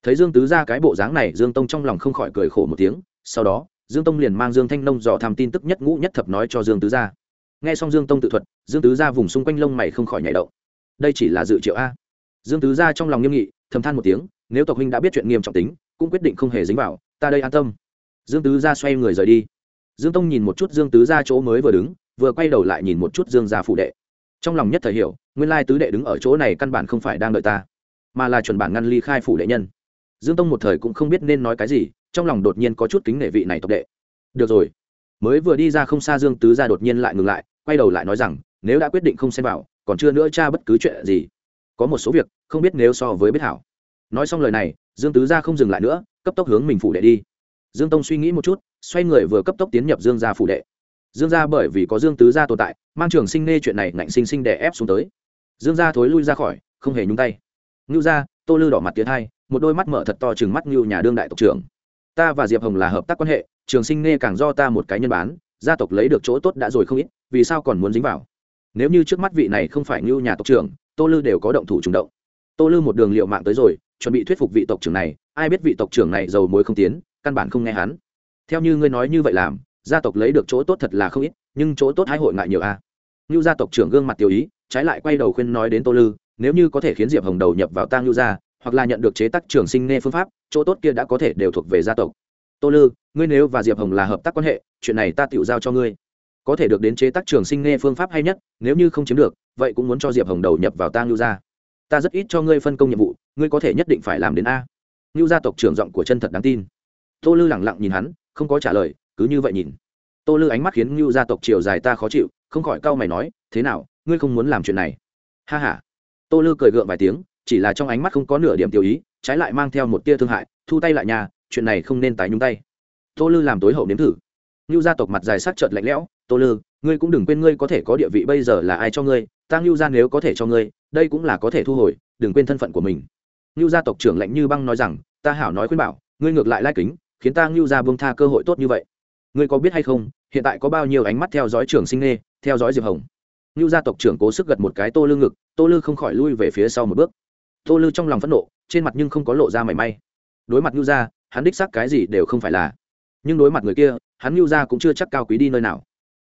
Thấy dương tứ gia cái bộ dáng này, dương tông trong lòng không khỏi cười khổ một tiếng, sau đó dương tông liền mang dương thanh nông dò tham tin tức nhất ngũ nhất thập nói cho dương tứ gia. Nghe xong dương tông tự thuật, dương tứ gia vùng xung quanh lông mày không khỏi nhảy động. Đây chỉ là dự triệu a. Dương tứ gia trong lòng nghiêm nghị, thầm than một tiếng, nếu tộc huynh đã biết chuyện nghiêm trọng tính, cũng quyết định không hề dính vào, ta đây an tâm. Dương tứ gia xoay người rời đi. Dương tông nhìn một chút dương tứ gia chỗ mới vừa đứng, vừa quay đầu lại nhìn một chút dương gia phụ đệ. Trong lòng nhất thời hiểu, nguyên lai tứ đệ đứng ở chỗ này căn bản không phải đang đợi ta, mà là chuẩn bản ngăn ly khai phủ đệ nhân. Dương tông một thời cũng không biết nên nói cái gì trong lòng đột nhiên có chút kính nể vị này tộc đệ. Được rồi. Mới vừa đi ra không xa dương tứ gia đột nhiên lại ngừng lại, quay đầu lại nói rằng, nếu đã quyết định không xem vào, còn chưa nữa cha bất cứ chuyện gì. Có một số việc, không biết nếu so với biết hảo. Nói xong lời này, dương tứ gia không dừng lại nữa, cấp tốc hướng mình phủ đệ đi. Dương tông suy nghĩ một chút, xoay người vừa cấp tốc tiến nhập dương gia phủ đệ. Dương gia bởi vì có dương tứ gia tồn tại, mang trường sinh nê chuyện này ngạnh sinh sinh đè ép xuống tới. Dương gia thối lui ra khỏi, không hề nhúng tay. Ngưu gia, tô lư đỏ mặt tiến hai, một đôi mắt mở thật to chừng mắt ngưu nhà đương đại tộc trưởng ta và diệp hồng là hợp tác quan hệ, trường sinh nê càng do ta một cái nhân bán, gia tộc lấy được chỗ tốt đã rồi không ít, vì sao còn muốn dính vào? Nếu như trước mắt vị này không phải ngưu nhà tộc trưởng, tô lư đều có động thủ trùng động. Tô lư một đường liệu mạng tới rồi, chuẩn bị thuyết phục vị tộc trưởng này, ai biết vị tộc trưởng này giàu mối không tiến, căn bản không nghe hắn. Theo như ngươi nói như vậy làm, gia tộc lấy được chỗ tốt thật là không ít, nhưng chỗ tốt hai hội ngại nhiều a à. ngưu gia tộc trưởng gương mặt tiêu ý, trái lại quay đầu khuyên nói đến tô lư, nếu như có thể khiến diệp hồng đầu nhập vào tang ngưu gia hoặc là nhận được chế tác trường sinh nghe phương pháp, chỗ tốt kia đã có thể đều thuộc về gia tộc. Tô lư, ngươi nếu và diệp hồng là hợp tác quan hệ, chuyện này ta tự giao cho ngươi. Có thể được đến chế tác trường sinh nghe phương pháp hay nhất, nếu như không chiếm được, vậy cũng muốn cho diệp hồng đầu nhập vào ta ngưu gia. Ta rất ít cho ngươi phân công nhiệm vụ, ngươi có thể nhất định phải làm đến a. Ngưu gia tộc trưởng giọng của chân thật đáng tin. Tô lư lẳng lặng nhìn hắn, không có trả lời, cứ như vậy nhìn. Tô lư ánh mắt khiến ngưu gia tộc chiều dài ta khó chịu, không khỏi cau mày nói, thế nào, ngươi không muốn làm chuyện này? Ha h a tô lư cười gượng vài tiếng chỉ là trong ánh mắt không có nửa điểm tiêu ý, trái lại mang theo một tia thương hại, thu tay lại nhà, chuyện này không nên tái nhúng tay. Tô lư làm tối hậu nếm thử. Ngưu gia tộc mặt dài sắc trợt lạnh lẽo, tô lư, ngươi cũng đừng quên ngươi có thể có địa vị bây giờ là ai cho ngươi, ta ngưu gia nếu có thể cho ngươi, đây cũng là có thể thu hồi, đừng quên thân phận của mình. Ngưu gia tộc trưởng lạnh như băng nói rằng, ta hảo nói khuyên bảo, ngươi ngược lại lai kính, khiến ta ngưu gia buông tha cơ hội tốt như vậy. Ngươi có biết hay không, hiện tại có bao nhiêu ánh mắt theo dõi trường sinh nghê, theo dõi diệp hồng? Ngưu gia tộc trưởng cố sức gật một cái tô lư ngực, tô lư không khỏi lui về phía sau một bước tô lư trong lòng phẫn nộ, trên mặt nhưng không có lộ ra mảy may. Đối mặt ngưu gia, hắn đích xác cái gì đều không phải là. Nhưng đối mặt người kia, hắn ngưu gia cũng chưa chắc cao quý đi nơi nào.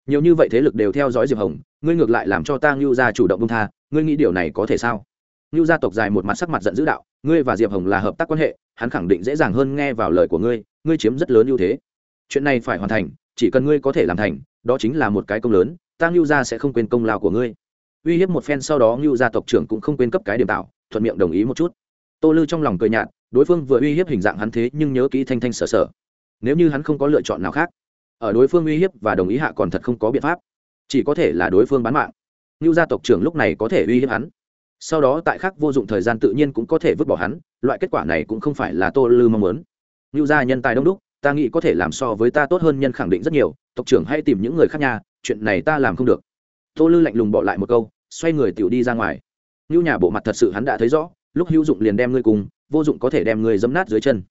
Nhiều như vậy thế lực đều theo dõi diệp hồng, ngươi ngược lại làm cho ta ngưu gia chủ động công tha, ngươi nghĩ điều này có thể sao? Ngưu gia tộc dài một mặt sắc mặt giận dữ đạo, ngươi và diệp hồng là hợp tác quan hệ, hắn khẳng định dễ dàng hơn nghe vào lời của ngươi ngươi chiếm rất lớn ưu thế. Chuyện này phải hoàn thành, chỉ cần ngươi có thể làm thành, đó chính là một cái công lớn, ta ngưu gia sẽ không quên công lao của ngươi. Uy hiếp một phen sau đó ngưu gia tộc trưởng cũng không quên cấp cái điểm tạo thuận miệng đồng ý một chút. Tô lư trong lòng cười nhạt, đối phương vừa uy hiếp hình dạng hắn thế nhưng nhớ kỹ thanh thanh sở sở nếu như hắn không có lựa chọn nào khác, ở đối phương uy hiếp và đồng ý hạ còn thật không có biện pháp. Chỉ có thể là đối phương bán mạng. Ngưu gia tộc trưởng lúc này có thể uy hiếp hắn. Sau đó tại khác vô dụng thời gian tự nhiên cũng có thể vứt bỏ hắn, loại kết quả này cũng không phải là tô lư mong muốn. Ngưu gia nhân tài đông đúc, ta nghĩ có thể làm so với ta tốt hơn nhân khẳng định rất nhiều, tộc trưởng hãy tìm những người khác nha, chuyện này ta làm không được. Tô lư lạnh lùng bỏ lại một câu, xoay người tiểu đi ra ngoài ngưu nhà bộ mặt thật sự hắn đã thấy rõ, lúc hữu dụng liền đem ngươi cùng, vô dụng có thể đem ngươi dấm nát dưới chân.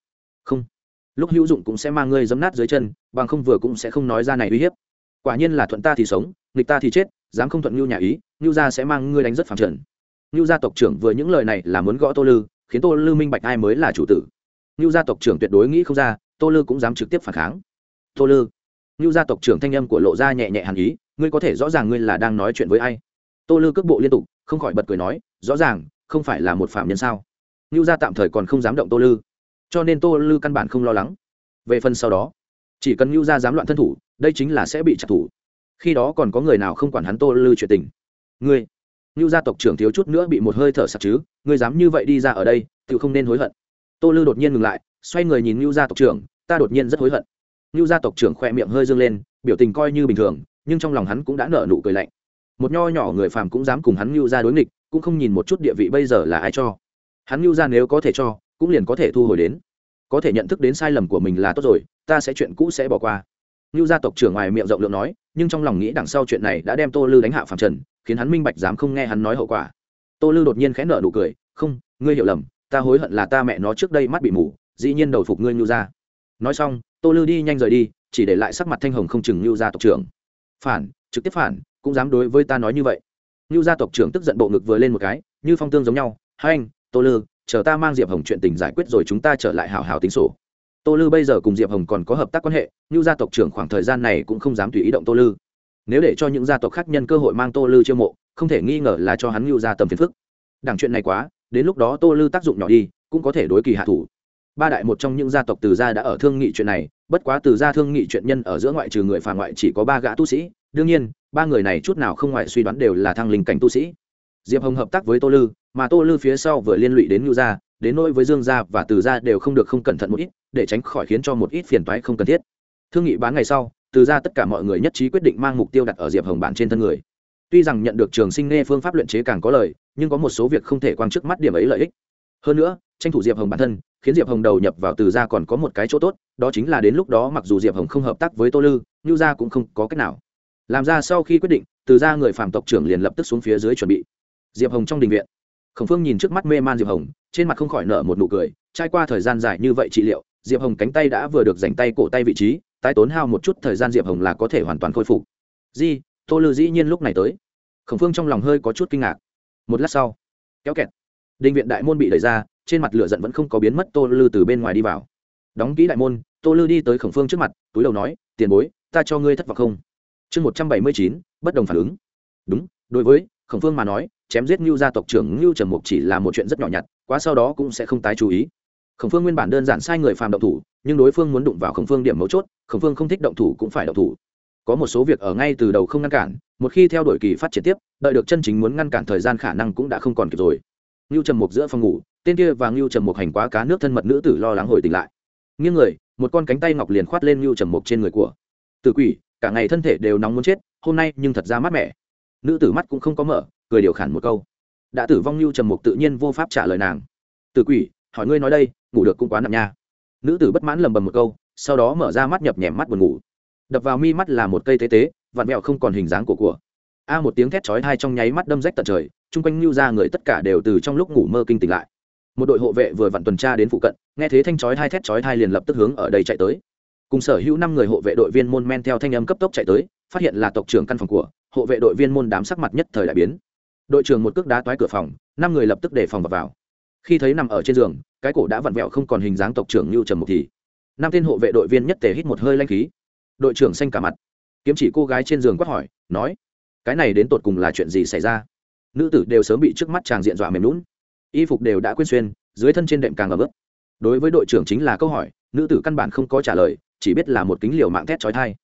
Không. Lúc hữu dụng cũng sẽ mang ngươi dấm nát dưới chân, bằng không vừa cũng sẽ không nói ra này uy hiếp. Quả nhiên là thuận ta thì sống, nghịch ta thì chết, dám không thuận ngưu nhà ý ngưu gia sẽ mang ngươi đánh rất phẳng trần. Ngưu gia tộc trưởng vừa những lời này là muốn gõ tô lư, khiến tô lư minh bạch ai mới là chủ tử. Ngưu gia tộc trưởng tuyệt đối nghĩ không ra, tô lư cũng dám trực tiếp phản kháng. Tô lư. Ngưu gia tộc trưởng thanh âm của lộ ra nhẹ nhẹ hàn ý, ngươi có thể rõ ràng ngươi là đang nói chuyện với ai? Tô lư cước bộ liên tục không khỏi bật cười nói, rõ ràng, không phải là một phạm nhân sao? Ngưu gia tạm thời còn không dám động tô lư, cho nên tô lư căn bản không lo lắng. Về phần sau đó, chỉ cần ngưu gia dám loạn thân thủ, đây chính là sẽ bị trả thủ khi đó còn có người nào không quản hắn tô lư chuyện tình? Ngươi ngưu gia tộc trưởng thiếu chút nữa bị một hơi thở sặc chứ, ngươi dám như vậy đi ra ở đây, tự không nên hối hận. Tô lư đột nhiên ngừng lại, xoay người nhìn ngưu gia tộc trưởng, ta đột nhiên rất hối hận. Ngưu gia tộc trưởng khẽ miệng hơi dương lên, biểu tình coi như bình thường, nhưng trong lòng hắn cũng đã nở nụ cười lạnh một nho nhỏ người phàm cũng dám cùng hắn lưu gia đối nghịch, cũng không nhìn một chút địa vị bây giờ là ai cho. Hắn lưu gia nếu có thể cho, cũng liền có thể thu hồi đến. Có thể nhận thức đến sai lầm của mình là tốt rồi, ta sẽ chuyện cũ sẽ bỏ qua. Lưu gia tộc trưởng ngoài miệng rộng lượng nói, nhưng trong lòng nghĩ đằng sau chuyện này đã đem tô lư đánh hạ phàm trần, khiến hắn minh bạch dám không nghe hắn nói hậu quả. Tô lư đột nhiên khẽ nở nụ cười, không, ngươi hiểu lầm, ta hối hận là ta mẹ nó trước đây mắt bị mù, dĩ nhiên đầu phục ngươi lưu gia. Nói xong, tô lư đi nhanh rời đi, chỉ để lại sắc mặt thanh hồng không chừng lưu gia tộc trưởng. Phản, trực tiếp phản cũng dám đối với ta nói như vậy. Ngưu gia tộc trưởng tức giận bộ ngực vừa lên một cái, như phong tương giống nhau, hai anh, tô lư, chờ ta mang diệp hồng chuyện tình giải quyết rồi chúng ta trở lại hào hào tính sổ. Tô lư bây giờ cùng diệp hồng còn có hợp tác quan hệ ngưu gia tộc trưởng khoảng thời gian này cũng không dám tùy ý động tô lư. Nếu để cho những gia tộc khác nhân cơ hội mang tô lư chiêu mộ, không thể nghi ngờ là cho hắn ngưu gia tầm phiền phức. Đảng chuyện này quá, đến lúc đó tô lư tác dụng nhỏ đi, cũng có thể đối kỳ hạ thủ. Ba đại một trong những gia tộc từ gia đã ở thương nghị chuyện này, bất quá từ gia thương nghị chuyện nhân ở giữa ngoại trừ người phản ngoại chỉ có ba gã tu sĩ. Đương nhiên ba người này chút nào không ngoại suy đoán đều là thăng linh cảnh tu sĩ. Diệp hồng hợp tác với tô lư, mà tô lư phía sau vừa liên lụy đến ngưu gia, đến nỗi với dương gia và từ gia đều không được không cẩn thận một ít, để tránh khỏi khiến cho một ít phiền toái không cần thiết. Thương nghị bán ngày sau, từ gia tất cả mọi người nhất trí quyết định mang mục tiêu đặt ở diệp hồng bản trên thân người. Tuy rằng nhận được trường sinh nghe phương pháp luyện chế càng có lợi nhưng có một số việc không thể quang trước mắt điểm ấy lợi ích. Hơn nữa, tranh thủ diệp hồng bản thân, khiến diệp hồng đầu nhập vào từ gia còn có một cái chỗ tốt, đó chính là đến lúc đó mặc dù diệp hồng không hợp tác với tô lư ngưu gia cũng không có cách nào làm ra sau khi quyết định, từ ra người phạm tộc trưởng liền lập tức xuống phía dưới chuẩn bị. Diệp hồng trong đình viện. Khổng phương nhìn trước mắt mê man diệp hồng, trên mặt không khỏi nở một nụ cười, trải qua thời gian dài như vậy trị liệu, diệp hồng cánh tay đã vừa được dành tay cổ tay vị trí, tái tốn hao một chút thời gian diệp hồng là có thể hoàn toàn khôi phục. Di, tô lư dĩ nhiên lúc này tới. Khổng phương trong lòng hơi có chút kinh ngạc. Một lát sau, kéo kẹt. Định viện đại môn bị đẩy ra, trên mặt lửa giận vẫn không có biến mất, tô lư từ bên ngoài đi vào. Đóng kỹ đại môn, tô lư đi tới khổng phương trước mặt, túi đầu nói, tiền bối, ta cho ngươi thất vọng không? Chương một trăm bảy mươi chín, bất đồng phản ứng. Đúng, đối với khổng phương mà nói, chém giết ngưu gia tộc trưởng ngưu trầm mục chỉ là một chuyện rất nhỏ nhặt, quá sau đó cũng sẽ không tái chú ý. Khổng phương nguyên bản đơn giản sai người phàm động thủ, nhưng đối phương muốn đụng vào khổng phương điểm mấu chốt, khổng phương không thích động thủ cũng phải động thủ. Có một số việc ở ngay từ đầu không ngăn cản, một khi theo đuổi kỳ phát triển tiếp, đợi được chân chính muốn ngăn cản thời gian khả năng cũng đã không còn kịp rồi. Ngưu trầm mục giữa phòng ngủ, tên kia và ngưu trầm mục hành quá cá nước thân mật nữ tử lo lắng hồi tỉnh lại. Nghiêng người, một con cánh tay ngọc liền khoát lên ngưu trầm mục trên người của. Tử quỷ cả ngày thân thể đều nóng muốn chết, hôm nay nhưng thật ra mát mẻ. Nữ tử mắt cũng không có mở, cười điều khản một câu. Đã tử vong lưu trầm mục tự nhiên vô pháp trả lời nàng. Tử quỷ, hỏi ngươi nói đây, ngủ được cũng quá nặng nha. Nữ tử bất mãn lầm bầm một câu, sau đó mở ra mắt nhập nhèm mắt buồn ngủ. Đập vào mi mắt là một cây tế tế, vặn vẹo không còn hình dáng của của. A một tiếng thét chói tai trong nháy mắt đâm rách tận trời, chung quanh lưu ra người tất cả đều từ trong lúc ngủ mơ kinh tỉnh lại. Một đội hộ vệ vừa vặn tuần tra đến phụ cận, nghe thế thanh chói hai thét chói thai liền lập tức hướng ở đây chạy tới cùng sở hữu năm người hộ vệ đội viên môn men theo thanh âm cấp tốc chạy tới phát hiện là tộc trưởng căn phòng của hộ vệ đội viên môn đám sắc mặt nhất thời đại biến. Đội trưởng một cước đá toái cửa phòng năm người lập tức để phòng vào, vào. khi thấy nằm ở trên giường cái cổ đã vặn vẹo không còn hình dáng tộc trưởng lưu trầm một thì. Năm tên hộ vệ đội viên nhất tề hít một hơi lanh khí. Đội trưởng xanh cả mặt. Kiếm chỉ cô gái trên giường quát hỏi nói cái này đến tột cùng là chuyện gì xảy ra? Nữ tử đều sớm bị trước mắt chàng diện dọa mềm lún y phục đều đã quên xuyên dưới thân trên đệm càng ấm ướt. Đối với đội trưởng chính là câu hỏi nữ tử căn bản không có trả lời, chỉ biết là một kính liều mạng thét trói thai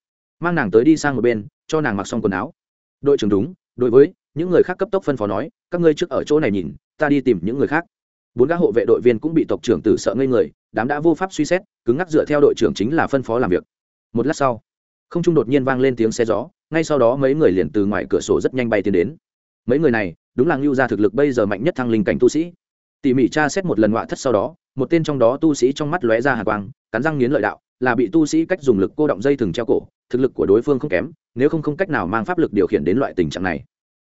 mang nàng tới đi sang một bên, cho nàng mặc xong quần áo. Đội trưởng đúng, đối với, những người khác cấp tốc phân phó nói, các ngươi trước ở chỗ này nhìn, ta đi tìm những người khác. Bốn gã hộ vệ đội viên cũng bị tộc trưởng tử sợ ngây người, đám đã vô pháp suy xét, cứng ngắc dựa theo đội trưởng chính là phân phó làm việc. Một lát sau, không trung đột nhiên vang lên tiếng xe gió, ngay sau đó mấy người liền từ ngoài cửa sổ rất nhanh bay tiến đến. Mấy người này, đúng là ngưu gia thực lực bây giờ mạnh nhất thăng linh cảnh tu sĩ. Tỉ mỉ tra xét một lần ngoại thất sau đó, một tên trong đó tu sĩ trong mắt lóe ra hạ quang cắn răng nghiến lợi đạo, là bị tu sĩ cách dùng lực cô động dây thừng treo cổ, thực lực của đối phương không kém, nếu không không cách nào mang pháp lực điều khiển đến loại tình trạng này.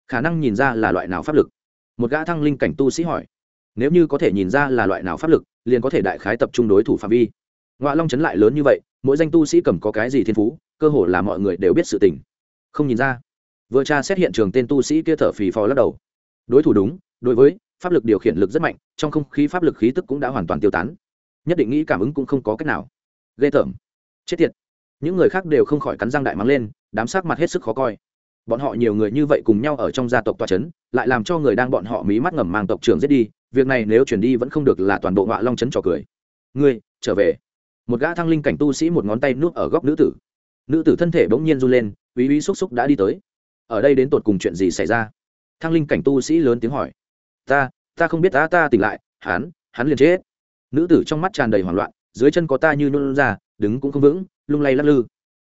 Khả năng nhìn ra là loại nào pháp lực? Một gã thăng linh cảnh tu sĩ hỏi. Nếu như có thể nhìn ra là loại nào pháp lực, liền có thể đại khái tập trung đối thủ phạm vi. Ngoạ long chấn lại lớn như vậy, mỗi danh tu sĩ cầm có cái gì thiên phú, cơ hồ là mọi người đều biết sự tình. Không nhìn ra. Vừa tra xét hiện trường tên tu sĩ kia thở phì phò lắc đầu. Đối thủ đúng, đối với, pháp lực điều khiển lực rất mạnh, trong không khí pháp lực khí tức cũng đã hoàn toàn tiêu tán nhất định nghĩ cảm ứng cũng không có cách nào. Ghê tởm. Chết tiệt. Những người khác đều không khỏi cắn răng đại mắng lên, đám sắc mặt hết sức khó coi. Bọn họ nhiều người như vậy cùng nhau ở trong gia tộc tòa c h ấ n lại làm cho người đang bọn họ mí mắt ngầm mang tộc trưởng giết đi, việc này nếu chuyển đi vẫn không được là toàn bộ ngọa long c h ấ n trò cười. Ngươi, trở về. Một gã thăng linh cảnh tu sĩ một ngón tay nuốt ở góc nữ tử. Nữ tử thân thể bỗng nhiên run lên uy uy xúc xúc đã đi tới. Ở đây đến tột cùng chuyện gì xảy ra? Thăng linh cảnh tu sĩ lớn tiếng hỏi. Ta ta không biết, ta ta tỉnh lại, hắn hắn liền chết nữ tử trong mắt tràn đầy hoảng loạn, dưới chân có ta như nôn ra, đứng cũng không vững, lung lay lắc lư.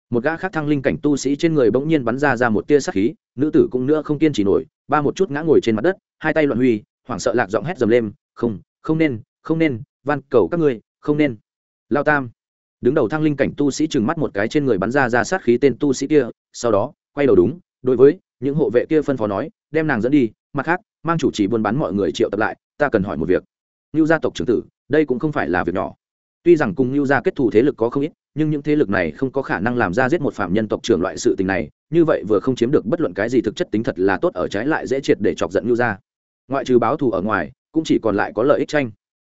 Một gã khác thăng linh cảnh tu sĩ trên người bỗng nhiên bắn ra ra một tia sắc khí, nữ tử cũng nữa không kiên trì nổi, ba một chút ngã ngồi trên mặt đất, hai tay loạn huy, hoảng sợ lạc giọng hét dầm lên, không không nên không nên, van cầu các ngươi, không nên. Lao tam, đứng đầu thăng linh cảnh tu sĩ trừng mắt một cái trên người bắn ra ra sát khí tên tu sĩ kia, sau đó, quay đầu đúng, đối với những hộ vệ kia phân phó nói, đem nàng dẫn đi, mặt khác, mang chủ trì buôn bán mọi người triệu tập lại, ta cần hỏi một việc. Như gia tộc trưởng tử đây cũng không phải là việc nhỏ. Tuy rằng cùng lưu gia kết thù thế lực có không ít, nhưng những thế lực này không có khả năng làm ra giết một phạm nhân tộc trưởng loại sự tình này, như vậy vừa không chiếm được bất luận cái gì thực chất tính thật là tốt ở trái lại dễ triệt để chọc giận lưu gia. Ngoại trừ báo thù ở ngoài, cũng chỉ còn lại có lợi ích tranh.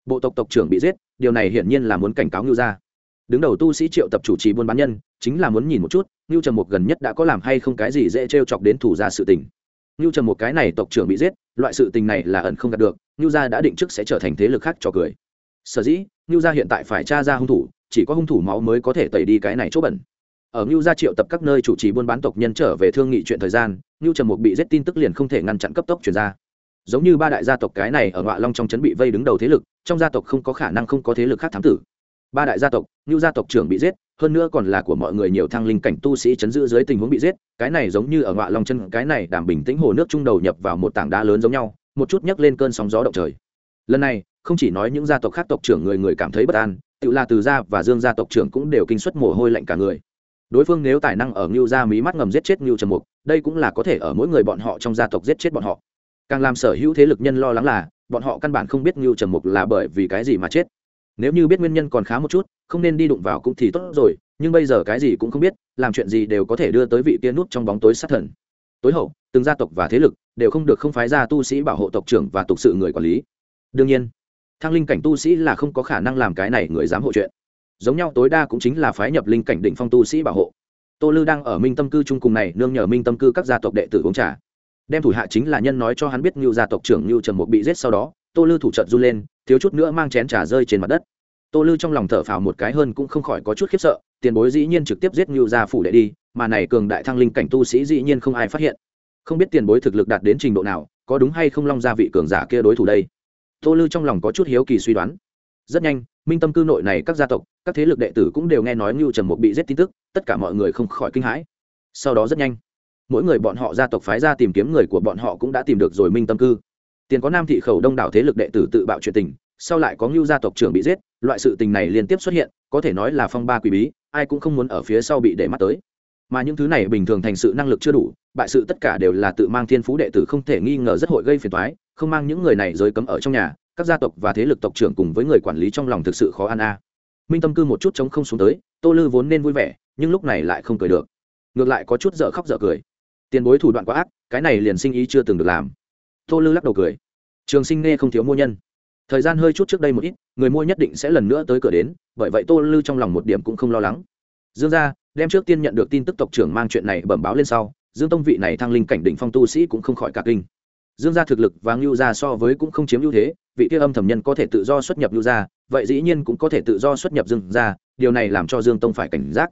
Bộ tộc tộc trưởng bị giết, điều này hiển nhiên là muốn cảnh cáo lưu gia. Đứng đầu tu sĩ triệu tập chủ trì buôn bán nhân, chính là muốn nhìn một chút lưu trầm một gần nhất đã có làm hay không cái gì dễ trêu chọc đến thủ gia sự tình. Lưu trầm một cái này tộc trưởng bị giết, loại sự tình này là ẩn không đạt được lưu gia đã định trước sẽ trở thành thế lực khác cho cười sở dĩ, ngưu gia hiện tại phải tra ra hung thủ, chỉ có hung thủ máu mới có thể tẩy đi cái này chỗ bẩn. Ở ngưu gia triệu tập các nơi chủ trì buôn bán tộc nhân trở về thương nghị chuyện thời gian, ngưu trầm mục bị giết tin tức liền không thể ngăn chặn cấp tốc chuyển ra. Giống như ba đại gia tộc cái này ở ngọa long trong chấn bị vây đứng đầu thế lực, trong gia tộc không có khả năng không có thế lực khác thám tử. Ba đại gia tộc, ngưu gia tộc trưởng bị giết, hơn nữa còn là của mọi người nhiều thăng linh cảnh tu sĩ chấn giữ dưới tình huống bị giết, cái này giống như ở ngọa long chân cái này đảm bình tĩnh hồ nước trung đầu nhập vào một tảng đá lớn giống nhau, một chút nhấc lên cơn sóng gió động trời. Lần này không chỉ nói những gia tộc khác tộc trưởng người người cảm thấy bất an, tự là từ gia và dương gia tộc trưởng cũng đều kinh xuất mồ hôi lạnh cả người. Đối phương nếu tài năng ở ngưu gia mí mắt ngầm giết chết ngưu trầm mục, đây cũng là có thể ở mỗi người bọn họ trong gia tộc giết chết bọn họ. Càng làm sở hữu thế lực nhân lo lắng là, bọn họ căn bản không biết ngưu trầm mục là bởi vì cái gì mà chết. Nếu như biết nguyên nhân còn khá một chút, không nên đi đụng vào cũng thì tốt rồi, nhưng bây giờ cái gì cũng không biết, làm chuyện gì đều có thể đưa tới vị tiên nút trong bóng tối sát thần. Tối hậu, từng gia tộc và thế lực đều không được không phái ra tu sĩ bảo hộ tộc trưởng và tục sự người quản lý. Đương nhiên thăng linh cảnh tu sĩ là không có khả năng làm cái này người dám hộ chuyện. Giống nhau tối đa cũng chính là phái nhập linh cảnh định phong tu sĩ bảo hộ. Tô lư đang ở minh tâm cư chung cùng này, nương nhờ minh tâm cư các gia tộc đệ tử uống trà. Đem thủ hạ chính là nhân nói cho hắn biết ngưu gia tộc trưởng ngưu trần Mục bị giết sau đó, tô lư thủ trận run lên, thiếu chút nữa mang chén trà rơi trên mặt đất. Tô lư trong lòng thở phào một cái hơn cũng không khỏi có chút khiếp sợ, tiền bối dĩ nhiên trực tiếp giết ngưu gia phủ đệ đi, mà này cường đại thăng linh cảnh tu sĩ dĩ nhiên không ai phát hiện. Không biết tiền bối thực lực đạt đến trình độ nào, có đúng hay không long gia vị cường giả kia đối thủ đây? Tô lư trong lòng có chút hiếu kỳ suy đoán. Rất nhanh, minh tâm cư nội này các gia tộc, các thế lực đệ tử cũng đều nghe nói ngưu trần mục bị giết tin tức, tất cả mọi người không khỏi kinh hãi. Sau đó rất nhanh, mỗi người bọn họ gia tộc phái ra tìm kiếm người của bọn họ cũng đã tìm được rồi minh tâm cư. Tiền có nam thị khẩu đông đảo thế lực đệ tử tự bạo chuyện tình, sau lại có ngưu gia tộc trưởng bị giết, loại sự tình này liên tiếp xuất hiện, có thể nói là phong ba quỷ bí, ai cũng không muốn ở phía sau bị để mắt tới mà những thứ này bình thường thành sự năng lực chưa đủ, bại sự tất cả đều là tự mang thiên phú đệ tử không thể nghi ngờ rất hội gây phiền toái, không mang những người này giới cấm ở trong nhà, các gia tộc và thế lực tộc trưởng cùng với người quản lý trong lòng thực sự khó ăn a. Minh tâm cư một chút chống không xuống tới, tô lư vốn nên vui vẻ, nhưng lúc này lại không cười được. Ngược lại có chút dở khóc dở cười. Tiền bối thủ đoạn quá ác, cái này liền sinh ý chưa từng được làm. Tô lư lắc đầu cười. Trường sinh nghe không thiếu mua nhân. Thời gian hơi chút trước đây một ít, người mua nhất định sẽ lần nữa tới cửa đến, bởi vậy tô lư trong lòng một điểm cũng không lo lắng. Dương ra đem trước tiên nhận được tin tức tộc trưởng mang chuyện này bẩm báo lên sau, dương tông vị này thăng linh cảnh đỉnh phong tu sĩ cũng không khỏi cả kinh. Dương gia thực lực và ngưu gia so với cũng không chiếm ưu thế, vị kia âm thầm nhân có thể tự do xuất nhập ngưu gia, vậy dĩ nhiên cũng có thể tự do xuất nhập dương gia, điều này làm cho dương tông phải cảnh giác.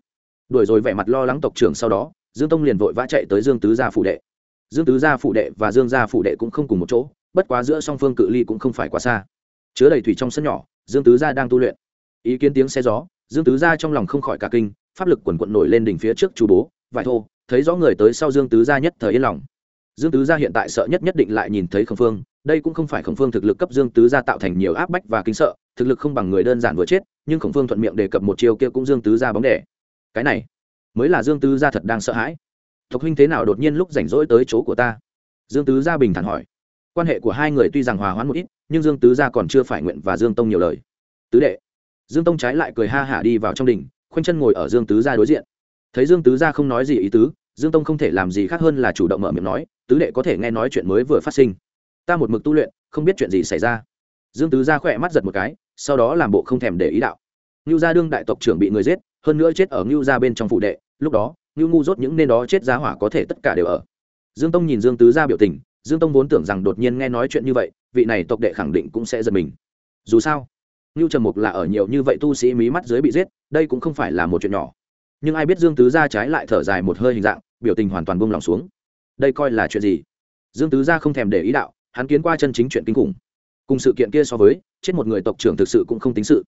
Đuổi rồi vẻ mặt lo lắng tộc trưởng sau đó, dương tông liền vội vã chạy tới dương tứ gia phụ đệ. Dương tứ gia phụ đệ và dương gia phụ đệ cũng không cùng một chỗ, bất quá giữa song phương cự ly cũng không phải quá xa. Chứa đầy thủy trong sân nhỏ, dương tứ gia đang tu luyện. Ý kiến tiếng xe gió, dương tứ gia trong lòng không khỏi cả kinh pháp lực quần quận nổi lên đỉnh phía trước chú bố vải thô, thấy rõ người tới sau dương tứ gia nhất thời yên lòng. Dương tứ gia hiện tại sợ nhất nhất định lại nhìn thấy khổng phương, đây cũng không phải khổng phương thực lực cấp dương tứ gia tạo thành nhiều áp bách và kính sợ, thực lực không bằng người đơn giản vừa chết, nhưng khổng phương thuận miệng đề cập một chiêu kia cũng dương tứ gia bóng đẻ. Cái này, mới là dương tứ gia thật đang sợ hãi. Thộc huynh thế nào đột nhiên lúc rảnh rỗi tới chỗ của ta? Dương tứ gia bình thản hỏi. Quan hệ của hai người tuy rằng hòa hoãn một ít, nhưng dương tứ gia còn chưa phải nguyện và dương tông nhiều lời. Tứ đệ. Dương tông trái lại cười ha hả đi vào trong đình khoanh chân ngồi ở dương tứ gia đối diện. Thấy dương tứ gia không nói gì ý tứ, dương tông không thể làm gì khác hơn là chủ động mở miệng nói, tứ đệ có thể nghe nói chuyện mới vừa phát sinh. Ta một mực tu luyện, không biết chuyện gì xảy ra. Dương tứ gia khỏe mắt giật một cái, sau đó làm bộ không thèm để ý đạo. Ngưu gia đương đại tộc trưởng bị người giết, hơn nữa chết ở ngưu gia bên trong phụ đệ, lúc đó, ngưu ngu rốt những nên đó chết giá hỏa có thể tất cả đều ở. Dương tông nhìn dương tứ gia biểu tình, dương tông vốn tưởng rằng đột nhiên nghe nói chuyện như vậy, vị này tộc đệ khẳng định cũng sẽ giật mình. Dù sao ngưu trầm mục là ở nhiều như vậy tu sĩ mí mắt dưới bị giết, đây cũng không phải là một chuyện nhỏ. Nhưng ai biết dương tứ gia trái lại thở dài một hơi hình dạng, biểu tình hoàn toàn buông lỏng xuống. Đây coi là chuyện gì? Dương tứ gia không thèm để ý đạo, hắn kiến qua chân chính chuyện kinh khủng. Cùng sự kiện kia so với, chết một người tộc trưởng thực sự cũng không tính sự.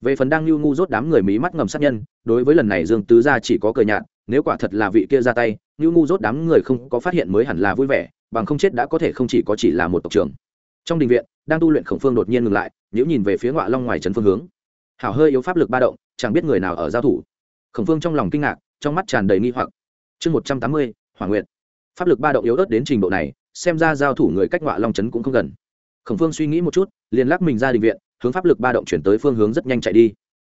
Về phần đang lưu ngu rốt đám người mí mắt ngầm sát nhân, đối với lần này dương tứ gia chỉ có cười nhạt, nếu quả thật là vị kia ra tay lưu ngu rốt đám người không có phát hiện mới hẳn là vui vẻ, bằng không chết đã có thể không chỉ có chỉ là một tộc trưởng trong đình viện, đang tu luyện khổng phương đột nhiên ngừng lại, nếu nhìn về phía ngọa long ngoài trấn phương hướng. Hảo hơi yếu pháp lực ba động, chẳng biết người nào ở giao thủ. Khổng phương trong lòng kinh ngạc, trong mắt tràn đầy nghi hoặc. Chương một trăm tám mươi, hỏa nguyện pháp lực ba động yếu ớt đến trình độ này, xem ra giao thủ người cách ngọa long trấn cũng không gần. Khổng phương suy nghĩ một chút, liền lắc mình ra định viện, hướng pháp lực ba động chuyển tới phương hướng rất nhanh chạy đi.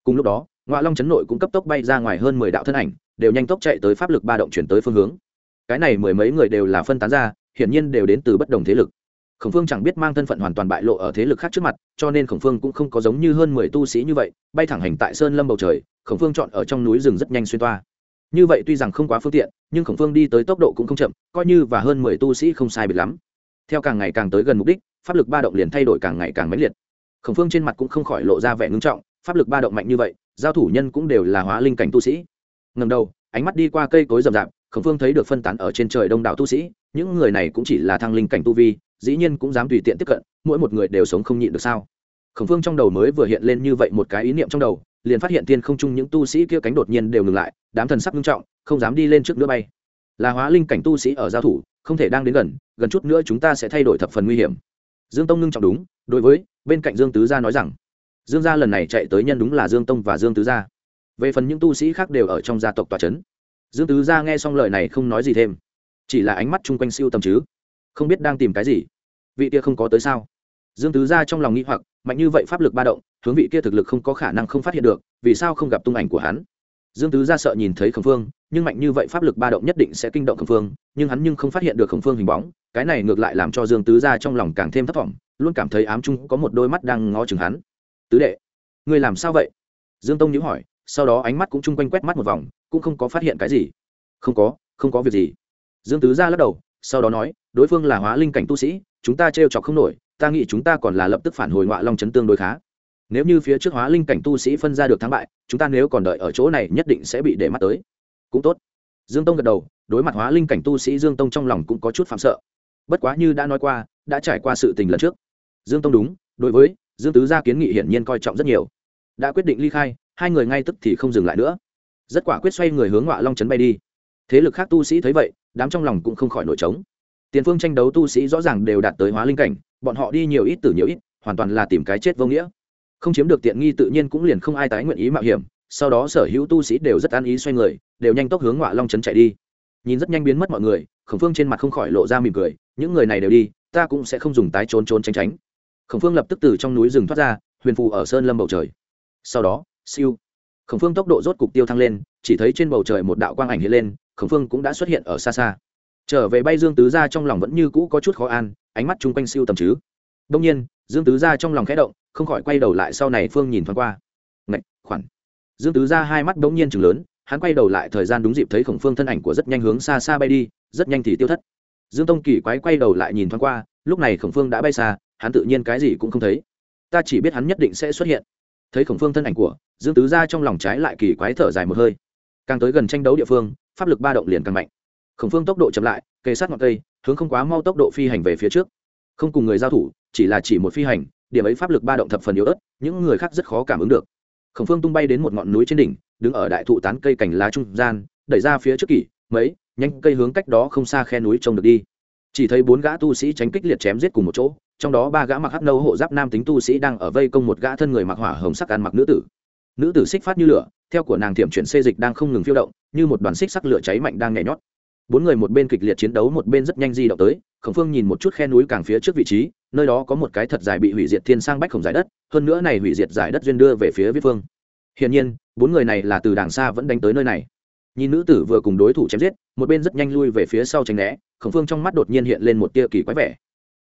Cùng lúc đó, ngọa long trấn nội cũng cấp tốc bay ra ngoài hơn mười đạo thân ảnh, đều nhanh tốc chạy tới pháp lực ba động chuyển tới phương hướng. Cái này mười mấy người đều là phân tán ra, hiển nhiên đều đến từ bất đồng thế lực khổng phương chẳng biết mang thân phận hoàn toàn bại lộ ở thế lực khác trước mặt, cho nên khổng phương cũng không có giống như hơn mười tu sĩ như vậy, bay thẳng hành tại sơn lâm bầu trời, khổng phương chọn ở trong núi rừng rất nhanh xuyên toa. Như vậy tuy rằng không quá phương tiện, nhưng khổng phương đi tới tốc độ cũng không chậm, coi như và hơn mười tu sĩ không sai biệt lắm. Theo càng ngày càng tới gần mục đích, pháp lực ba động liền thay đổi càng ngày càng mãnh liệt. Khổng phương trên mặt cũng không khỏi lộ ra vẻ ngưng trọng, pháp lực ba động mạnh như vậy, giao thủ nhân cũng đều là hóa linh cảnh tu sĩ. Ngầm đầu, ánh mắt đi qua cây cối rậm rạp, khổng phương thấy được phân tán ở trên trời đông đảo tu sĩ những người này cũng chỉ là thăng linh cảnh tu vi, dĩ nhiên cũng dám tùy tiện tiếp cận, mỗi một người đều sống không nhịn được sao? Khổng phương trong đầu mới vừa hiện lên như vậy một cái ý niệm trong đầu, liền phát hiện tiên không chung những tu sĩ kia cánh đột nhiên đều ngừng lại, đám thần sắc nghiêm trọng, không dám đi lên trước nữa bay. Là hóa linh cảnh tu sĩ ở giao thủ, không thể đang đến gần gần chút nữa chúng ta sẽ thay đổi thập phần nguy hiểm. Dương tông ngưng trọng đúng, đối với, bên cạnh dương tứ gia nói rằng, dương gia lần này chạy tới nhân đúng là dương tông và dương tứ gia. Về phần những tu sĩ khác đều ở trong gia tộc tòa c h ấ n dương tứ gia nghe xong lời này không nói gì thêm chỉ là ánh mắt chung quanh siêu tầm chứ. Không biết đang tìm cái gì. Vị kia không có tới sao? Dương tứ gia trong lòng nghĩ hoặc, mạnh như vậy pháp lực ba động, hướng vị kia thực lực không có khả năng không phát hiện được, vì sao không gặp tung ảnh của hắn? Dương tứ gia sợ nhìn thấy khổng phương, nhưng mạnh như vậy pháp lực ba động nhất định sẽ kinh động khổng phương, nhưng hắn nhưng không phát hiện được khổng phương hình bóng, cái này ngược lại làm cho dương tứ gia trong lòng càng thêm thất vọng luôn cảm thấy ám trung có một đôi mắt đang ngó chừng hắn. Tứ đệ người làm sao vậy? Dương tông nhữ hỏi, sau đó ánh mắt cũng chung quanh quét mắt một vòng, cũng không có phát hiện cái gì. Không có không có việc gì dương tứ gia lắc đầu, sau đó nói, đối phương là hóa linh cảnh tu sĩ, chúng ta trêu chọc không nổi, ta nghĩ chúng ta còn là lập tức phản hồi ngoại long chấn tương đối khá. Nếu như phía trước hóa linh cảnh tu sĩ phân ra được thắng bại, chúng ta nếu còn đợi ở chỗ này nhất định sẽ bị để mắt tới. Cũng tốt. Dương tông gật đầu, đối mặt hóa linh cảnh tu sĩ dương tông trong lòng cũng có chút phạm sợ. Bất quá như đã nói qua, đã trải qua sự tình lần trước. Dương tông đúng, đối với dương tứ gia kiến nghị hiển nhiên coi trọng rất nhiều. Đã quyết định ly khai, hai người ngay tức thì không dừng lại nữa. Rất quả quyết xoay người hướng ngọa long trấn bay đi. Thế lực khác tu sĩ thấy vậy đám trong lòng cũng không khỏi nổi trống. Tiền phương tranh đấu tu sĩ rõ ràng đều đạt tới hóa linh cảnh, bọn họ đi nhiều ít từ nhiều ít, hoàn toàn là tìm cái chết vô nghĩa. Không chiếm được tiện nghi tự nhiên cũng liền không ai tái nguyện ý mạo hiểm, sau đó sở hữu tu sĩ đều rất an ý xoay người, đều nhanh tốc hướng ngọa long trấn chạy đi. Nhìn rất nhanh biến mất mọi người, khổng phương trên mặt không khỏi lộ ra mỉm cười, những người này đều đi, ta cũng sẽ không dùng tái trốn trốn tránh tránh. Khổng phương lập tức từ trong núi rừng thoát ra, huyền phù ở sơn lâm bầu trời. Sau đó, siêu. Khổng phương tốc độ rốt cục tiêu thăng lên, chỉ thấy trên bầu trời một đạo quang ảnh hiện lên khổng phương cũng đã xuất hiện ở xa xa. Trở về bay dương tứ Gia trong lòng vẫn như cũ có chút khó an, ánh mắt chung quanh siêu tầm chứ. Đông nhiên, dương tứ Gia trong lòng khẽ động, không khỏi quay đầu lại sau này phương nhìn thoáng qua. Ngạch, khoản. Dương tứ Gia hai mắt bỗng nhiên chừng lớn, hắn quay đầu lại thời gian đúng dịp thấy khổng phương thân ảnh của rất nhanh hướng xa xa bay đi, rất nhanh thì tiêu thất. Dương tông kỳ quái quay đầu lại nhìn thoáng qua, lúc này khổng phương đã bay xa, hắn tự nhiên cái gì cũng không thấy. Ta chỉ biết hắn nhất định sẽ xuất hiện. Thấy khổng phương thân ảnh của dương tứ Gia trong lòng trái lại kỳ quái thở dài một hơi càng tới gần tranh đấu địa phương, pháp lực ba động liền càng mạnh. Khổng phương tốc độ chậm lại, kề sát ngọn cây, hướng không quá mau tốc độ phi hành về phía trước. Không cùng người giao thủ, chỉ là chỉ một phi hành, điểm ấy pháp lực ba động thập phần yếu ớt, những người khác rất khó cảm ứng được. Khổng phương tung bay đến một ngọn núi trên đỉnh, đứng ở đại thụ tán cây cành lá trung gian, đẩy ra phía trước kỷ, mấy, nhanh cây hướng cách đó không xa khe núi trông được đi. Chỉ thấy bốn gã tu sĩ tránh kích liệt chém giết cùng một chỗ, trong đó ba gã mặc hắc nâu hộ giáp nam tính tu sĩ đang ở vây công một gã thân người mặc hỏa hồng sắc ăn mặc nữ tử nữ tử xích phát như lửa, theo của nàng thiểm chuyển xê dịch đang không ngừng phiêu động, như một đoàn xích sắc lửa cháy mạnh đang nhảy nhót. Bốn người một bên kịch liệt chiến đấu, một bên rất nhanh di động tới, khổng phương nhìn một chút khe núi càng phía trước vị trí, nơi đó có một cái thật dài bị hủy diệt thiên sang bách khổng giải đất, hơn nữa này hủy diệt giải đất duyên đưa về phía viết phương. Hiển nhiên, bốn người này là từ đàng xa vẫn đánh tới nơi này. Nhìn nữ tử vừa cùng đối thủ chém giết, một bên rất nhanh lui về phía sau tránh né, khổng phương trong mắt đột nhiên hiện lên một tia kỳ quái vẻ.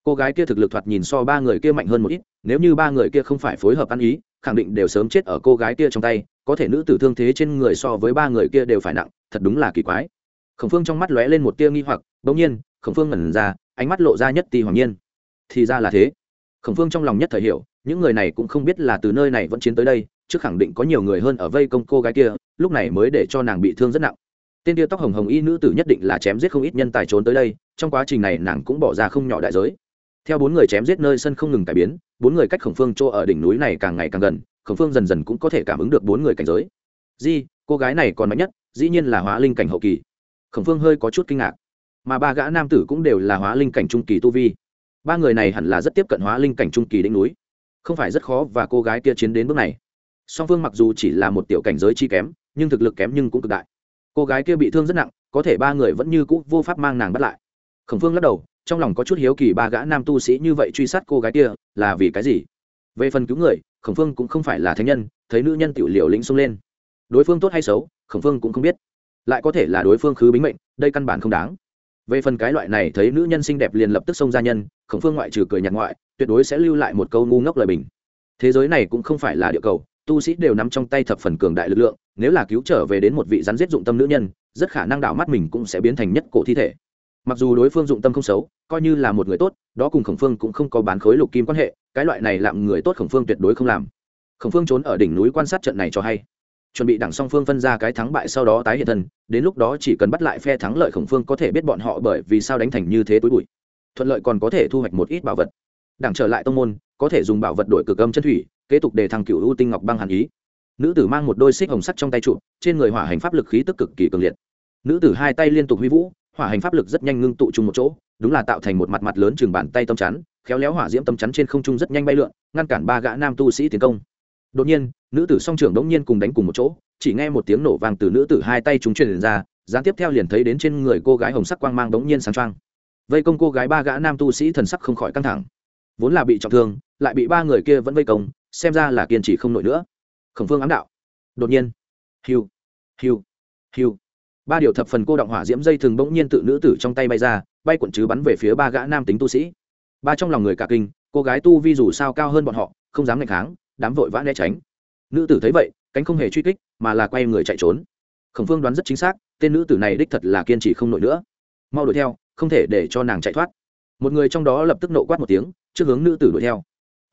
Cô gái kia thực lực thoạt nhìn so ba người kia mạnh hơn một ít, nếu như ba người kia không phải phối hợp ăn ý khẳng định đều sớm chết ở cô gái kia trong tay, có thể nữ tử thương thế trên người so với ba người kia đều phải nặng, thật đúng là kỳ quái. Khổng phương trong mắt lóe lên một tia nghi hoặc, bỗng nhiên, khổng phương ngẩn ra, ánh mắt lộ ra nhất tì hoàng nhiên. Thì ra là thế. Khổng phương trong lòng nhất thời hiểu, những người này cũng không biết là từ nơi này vẫn chiến tới đây, trước khẳng định có nhiều người hơn ở vây công cô gái kia, lúc này mới để cho nàng bị thương rất nặng. Tên tia tóc hồng hồng y nữ tử nhất định là chém giết không ít nhân tài trốn tới đây, trong quá trình này nàng cũng bỏ ra không nhỏ đại giới. Theo bốn người chém giết nơi sân không ngừng cải biến bốn người cách khổng phương chỗ ở đỉnh núi này càng ngày càng gần, khổng phương dần dần cũng có thể cảm ứng được bốn người cảnh giới. Di, cô gái này còn mạnh nhất, dĩ nhiên là hóa linh cảnh hậu kỳ. Khổng phương hơi có chút kinh ngạc. Mà ba gã nam tử cũng đều là hóa linh cảnh trung kỳ tu vi. Ba người này hẳn là rất tiếp cận hóa linh cảnh trung kỳ đỉnh núi. Không phải rất khó và cô gái kia chiến đến bước này. Song phương mặc dù chỉ là một tiểu cảnh giới chi kém, nhưng thực lực kém nhưng cũng cực đại. Cô gái kia bị thương rất nặng, có thể ba người vẫn như cũ vô pháp mang nàng bắt lại. Khổng phương lắc đầu trong lòng có chút hiếu kỳ ba gã nam tu sĩ như vậy truy sát cô gái kia là vì cái gì? Về phần cứu người, khổng phương cũng không phải là thánh nhân, thấy nữ nhân tiểu liều lĩnh xông lên. Đối phương tốt hay xấu, khổng phương cũng không biết. Lại có thể là đối phương khứ bính mệnh, đây căn bản không đáng. Về phần cái loại này thấy nữ nhân xinh đẹp liền lập tức xông ra nhân, khổng phương ngoại trừ cười nhạt ngoại, tuyệt đối sẽ lưu lại một câu ngu ngốc lời bình. Thế giới này cũng không phải là địa cầu, tu sĩ đều nắm trong tay thập phần cường đại lực lượng, nếu là cứu trở về đến một vị rắn giết dụng tâm nữ nhân, rất khả năng đảo mắt mình cũng sẽ biến thành nhất cổ thi thể mặc dù đối phương dụng tâm không xấu, coi như là một người tốt, đó cùng khổng phương cũng không có bán khối lục kim quan hệ, cái loại này làm người tốt khổng phương tuyệt đối không làm. Khổng phương trốn ở đỉnh núi quan sát trận này cho hay. Chuẩn bị đảng song phương phân ra cái thắng bại sau đó tái hiện thân, đến lúc đó chỉ cần bắt lại phe thắng lợi khổng phương có thể biết bọn họ bởi vì sao đánh thành như thế túi bụi. Thuận lợi còn có thể thu hoạch một ít bảo vật. Đảng trở lại tông môn, có thể dùng bảo vật đổi cực âm chân thủy, kế tục để thằng cựu ưu tinh ngọc băng hàn ý. Nữ tử mang một đôi xích hồng sắt trong tay trụ, trên người hỏa hành pháp lực khí tức cực kỳ cường liệt. Nữ tử hai tay liên tục huy vũ hỏa hành pháp lực rất nhanh ngưng tụ chung một chỗ, đúng là tạo thành một mặt mặt lớn chừng bàn tay tâm chắn, khéo léo hỏa diễm tâm chắn trên không trung rất nhanh bay lượn, ngăn cản ba gã nam tu sĩ tiến công. Đột nhiên, nữ tử song trưởng đống nhiên cùng đánh cùng một chỗ, chỉ nghe một tiếng nổ vang từ nữ tử hai tay chúng truyền ra gián tiếp theo liền thấy đến trên người cô gái hồng sắc quang mang đống nhiên sáng trăng vây công cô gái ba gã nam tu sĩ thần sắc không khỏi căng thẳng. Vốn là bị trọng thương, lại bị ba người kia vẫn vây công, xem ra là kiên trì không nổi nữa. Khổng phương ám đạo. Đột nhiên. Hiu hiu hiu ba điều thập phần cô động hỏa diễm dây thường bỗng nhiên tự nữ tử trong tay bay ra, bay cuộn chứ bắn về phía ba gã nam tính tu sĩ. Ba trong lòng người cả kinh, cô gái tu vi dù sao cao hơn bọn họ, không dám ngày kháng, đám vội vã né tránh. Nữ tử thấy vậy, cánh không hề truy kích, mà là quay người chạy trốn. Khổng phương đoán rất chính xác, tên nữ tử này đích thật là kiên trì không nổi nữa. Mau đuổi theo, không thể để cho nàng chạy thoát. Một người trong đó lập tức nộ quát một tiếng, trước hướng nữ tử đuổi theo.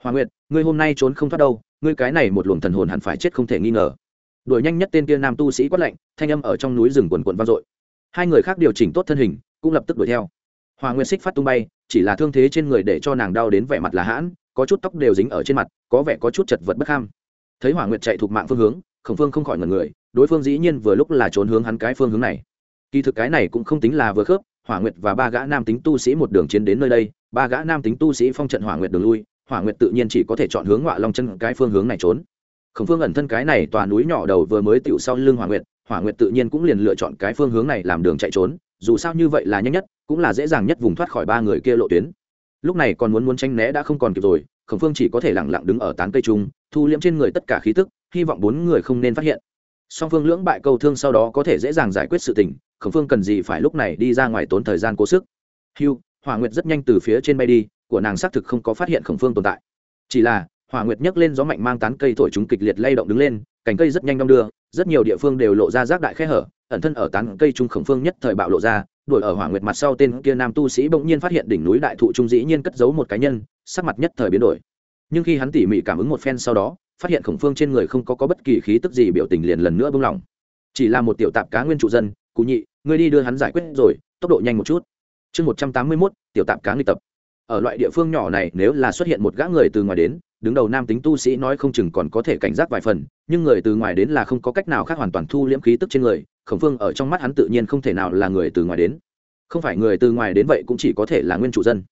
Hoàng nguyệt, ngươi hôm nay trốn không thoát đâu, ngươi cái này một luồng thần hồn hẳn phải chết không thể nghi ngờ đuổi nhanh nhất tên kia nam tu sĩ quát lạnh, thanh âm ở trong núi rừng quần quần vang dội. Hai người khác điều chỉnh tốt thân hình, cũng lập tức đuổi theo. Hoàng nguyệt xích phát tung bay, chỉ là thương thế trên người để cho nàng đau đến vẻ mặt là hãn, có chút tóc đều dính ở trên mặt, có vẻ có chút chật vật bất kham thấy hỏa nguyệt chạy thuộc mạng phương hướng, khổng phương không khỏi ngần người, đối phương dĩ nhiên vừa lúc là trốn hướng hắn cái phương hướng này. Kỳ thực cái này cũng không tính là vừa khớp, hỏa nguyệt và ba gã nam tính tu sĩ một đường chiến đến nơi đây, ba gã nam tính tu sĩ phong trận hỏa nguyệt đường lui, hỏa nguyệt tự nhiên chỉ có thể chọn hướng ngọa long chân cái phương hướng này trốn khổng phương ẩn thân cái này tòa núi nhỏ đầu vừa mới tựu sau lưng hỏa nguyệt hỏa nguyệt tự nhiên cũng liền lựa chọn cái phương hướng này làm đường chạy trốn, dù sao như vậy là nhanh nhất, cũng là dễ dàng nhất vùng thoát khỏi ba người kia lộ tuyến. Lúc này còn muốn muốn tranh né đã không còn kịp rồi, khổng phương chỉ có thể lẳng lặng đứng ở tán cây trung, thu liễm trên người tất cả khí tức, hy vọng bốn người không nên phát hiện. Song phương lưỡng bại câu thương sau đó có thể dễ dàng giải quyết sự tình, khổng phương cần gì phải lúc này đi ra ngoài tốn thời gian cố sức. Hưu, hỏa nguyệt rất nhanh từ phía trên bay đi, của nàng xác thực không có phát hiện khổng phương tồn tại. Chỉ là hỏa nguyệt nhấc lên gió mạnh mang tán cây thổi chúng kịch liệt lay động đứng lên cành cây rất nhanh đong đưa rất nhiều địa phương đều lộ ra rác đại khe hở ẩn thân ở tán cây trung khổng phương nhất thời bạo lộ ra đuổi ở hỏa nguyệt mặt sau tên kia nam tu sĩ bỗng nhiên phát hiện đỉnh núi đại thụ trung dĩ nhiên cất giấu một cá nhân sắc mặt nhất thời biến đổi. Nhưng khi hắn tỉ mỉ cảm ứng một phen sau đó phát hiện khổng phương trên người không có, có bất kỳ khí tức gì biểu tình liền lần nữa bung lỏng. Chỉ là một tiểu tạp cá nguyên trụ dân cụ nhị ngươi đi đưa hắn giải quyết rồi tốc độ nhanh một chút. Chương một trăm tám mươi mốt tiểu tạp cá nghịch tập. Ở loại địa phương nhỏ này nếu là xuất hiện một gã người từ ngoài đến đứng đầu nam tính tu sĩ nói không chừng còn có thể cảnh giác vài phần, nhưng người từ ngoài đến là không có cách nào khác hoàn toàn thu liễm khí tức trên người, khổng phương ở trong mắt hắn tự nhiên không thể nào là người từ ngoài đến. Không phải người từ ngoài đến vậy cũng chỉ có thể là nguyên trụ dân.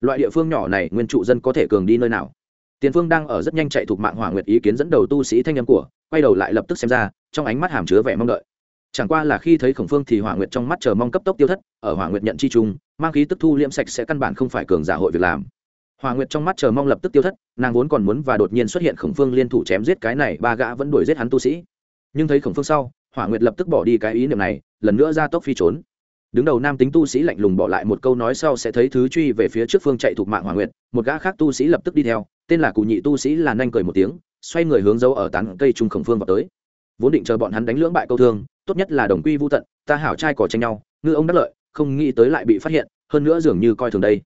Loại địa phương nhỏ này nguyên trụ dân có thể cường đi nơi nào? Tiền phương đang ở rất nhanh chạy thuộc mạng hỏa nguyệt ý kiến dẫn đầu tu sĩ thanh âm của, quay đầu lại lập tức xem ra, trong ánh mắt hàm chứa vẻ mong đợi. Chẳng qua là khi thấy khổng phương thì hỏa nguyệt trong mắt chờ mong cấp tốc tiêu thất, ở hỏa nguyệt nhận chi trung mang khí tức thu liễm sạch sẽ căn bản không phải cường giả hội việc làm hỏa nguyệt trong mắt chờ mong lập tức tiêu thất, nàng vốn còn muốn và đột nhiên xuất hiện khổng phương liên thủ chém giết cái này, ba gã vẫn đuổi giết hắn tu sĩ. Nhưng thấy khổng phương sau, hỏa nguyệt lập tức bỏ đi cái ý niệm này, lần nữa ra tốc phi trốn. Đứng đầu nam tính tu sĩ lạnh lùng bỏ lại một câu nói sau sẽ thấy thứ truy về phía trước phương chạy thuộc mạng hỏa nguyệt, một gã khác tu sĩ lập tức đi theo, tên là Cù nhị tu sĩ là nhanh cười một tiếng, xoay người hướng dấu ở tán cây trung khổng phương vào tới. Vốn định chờ bọn hắn đánh lưỡng bại câu thương, tốt nhất là đồng quy vô tận, ta hảo trai cỏ tranh nhau, ngư ông đắc lợi, không nghĩ tới lại bị phát hiện, hơn nữa dường như coi thường đây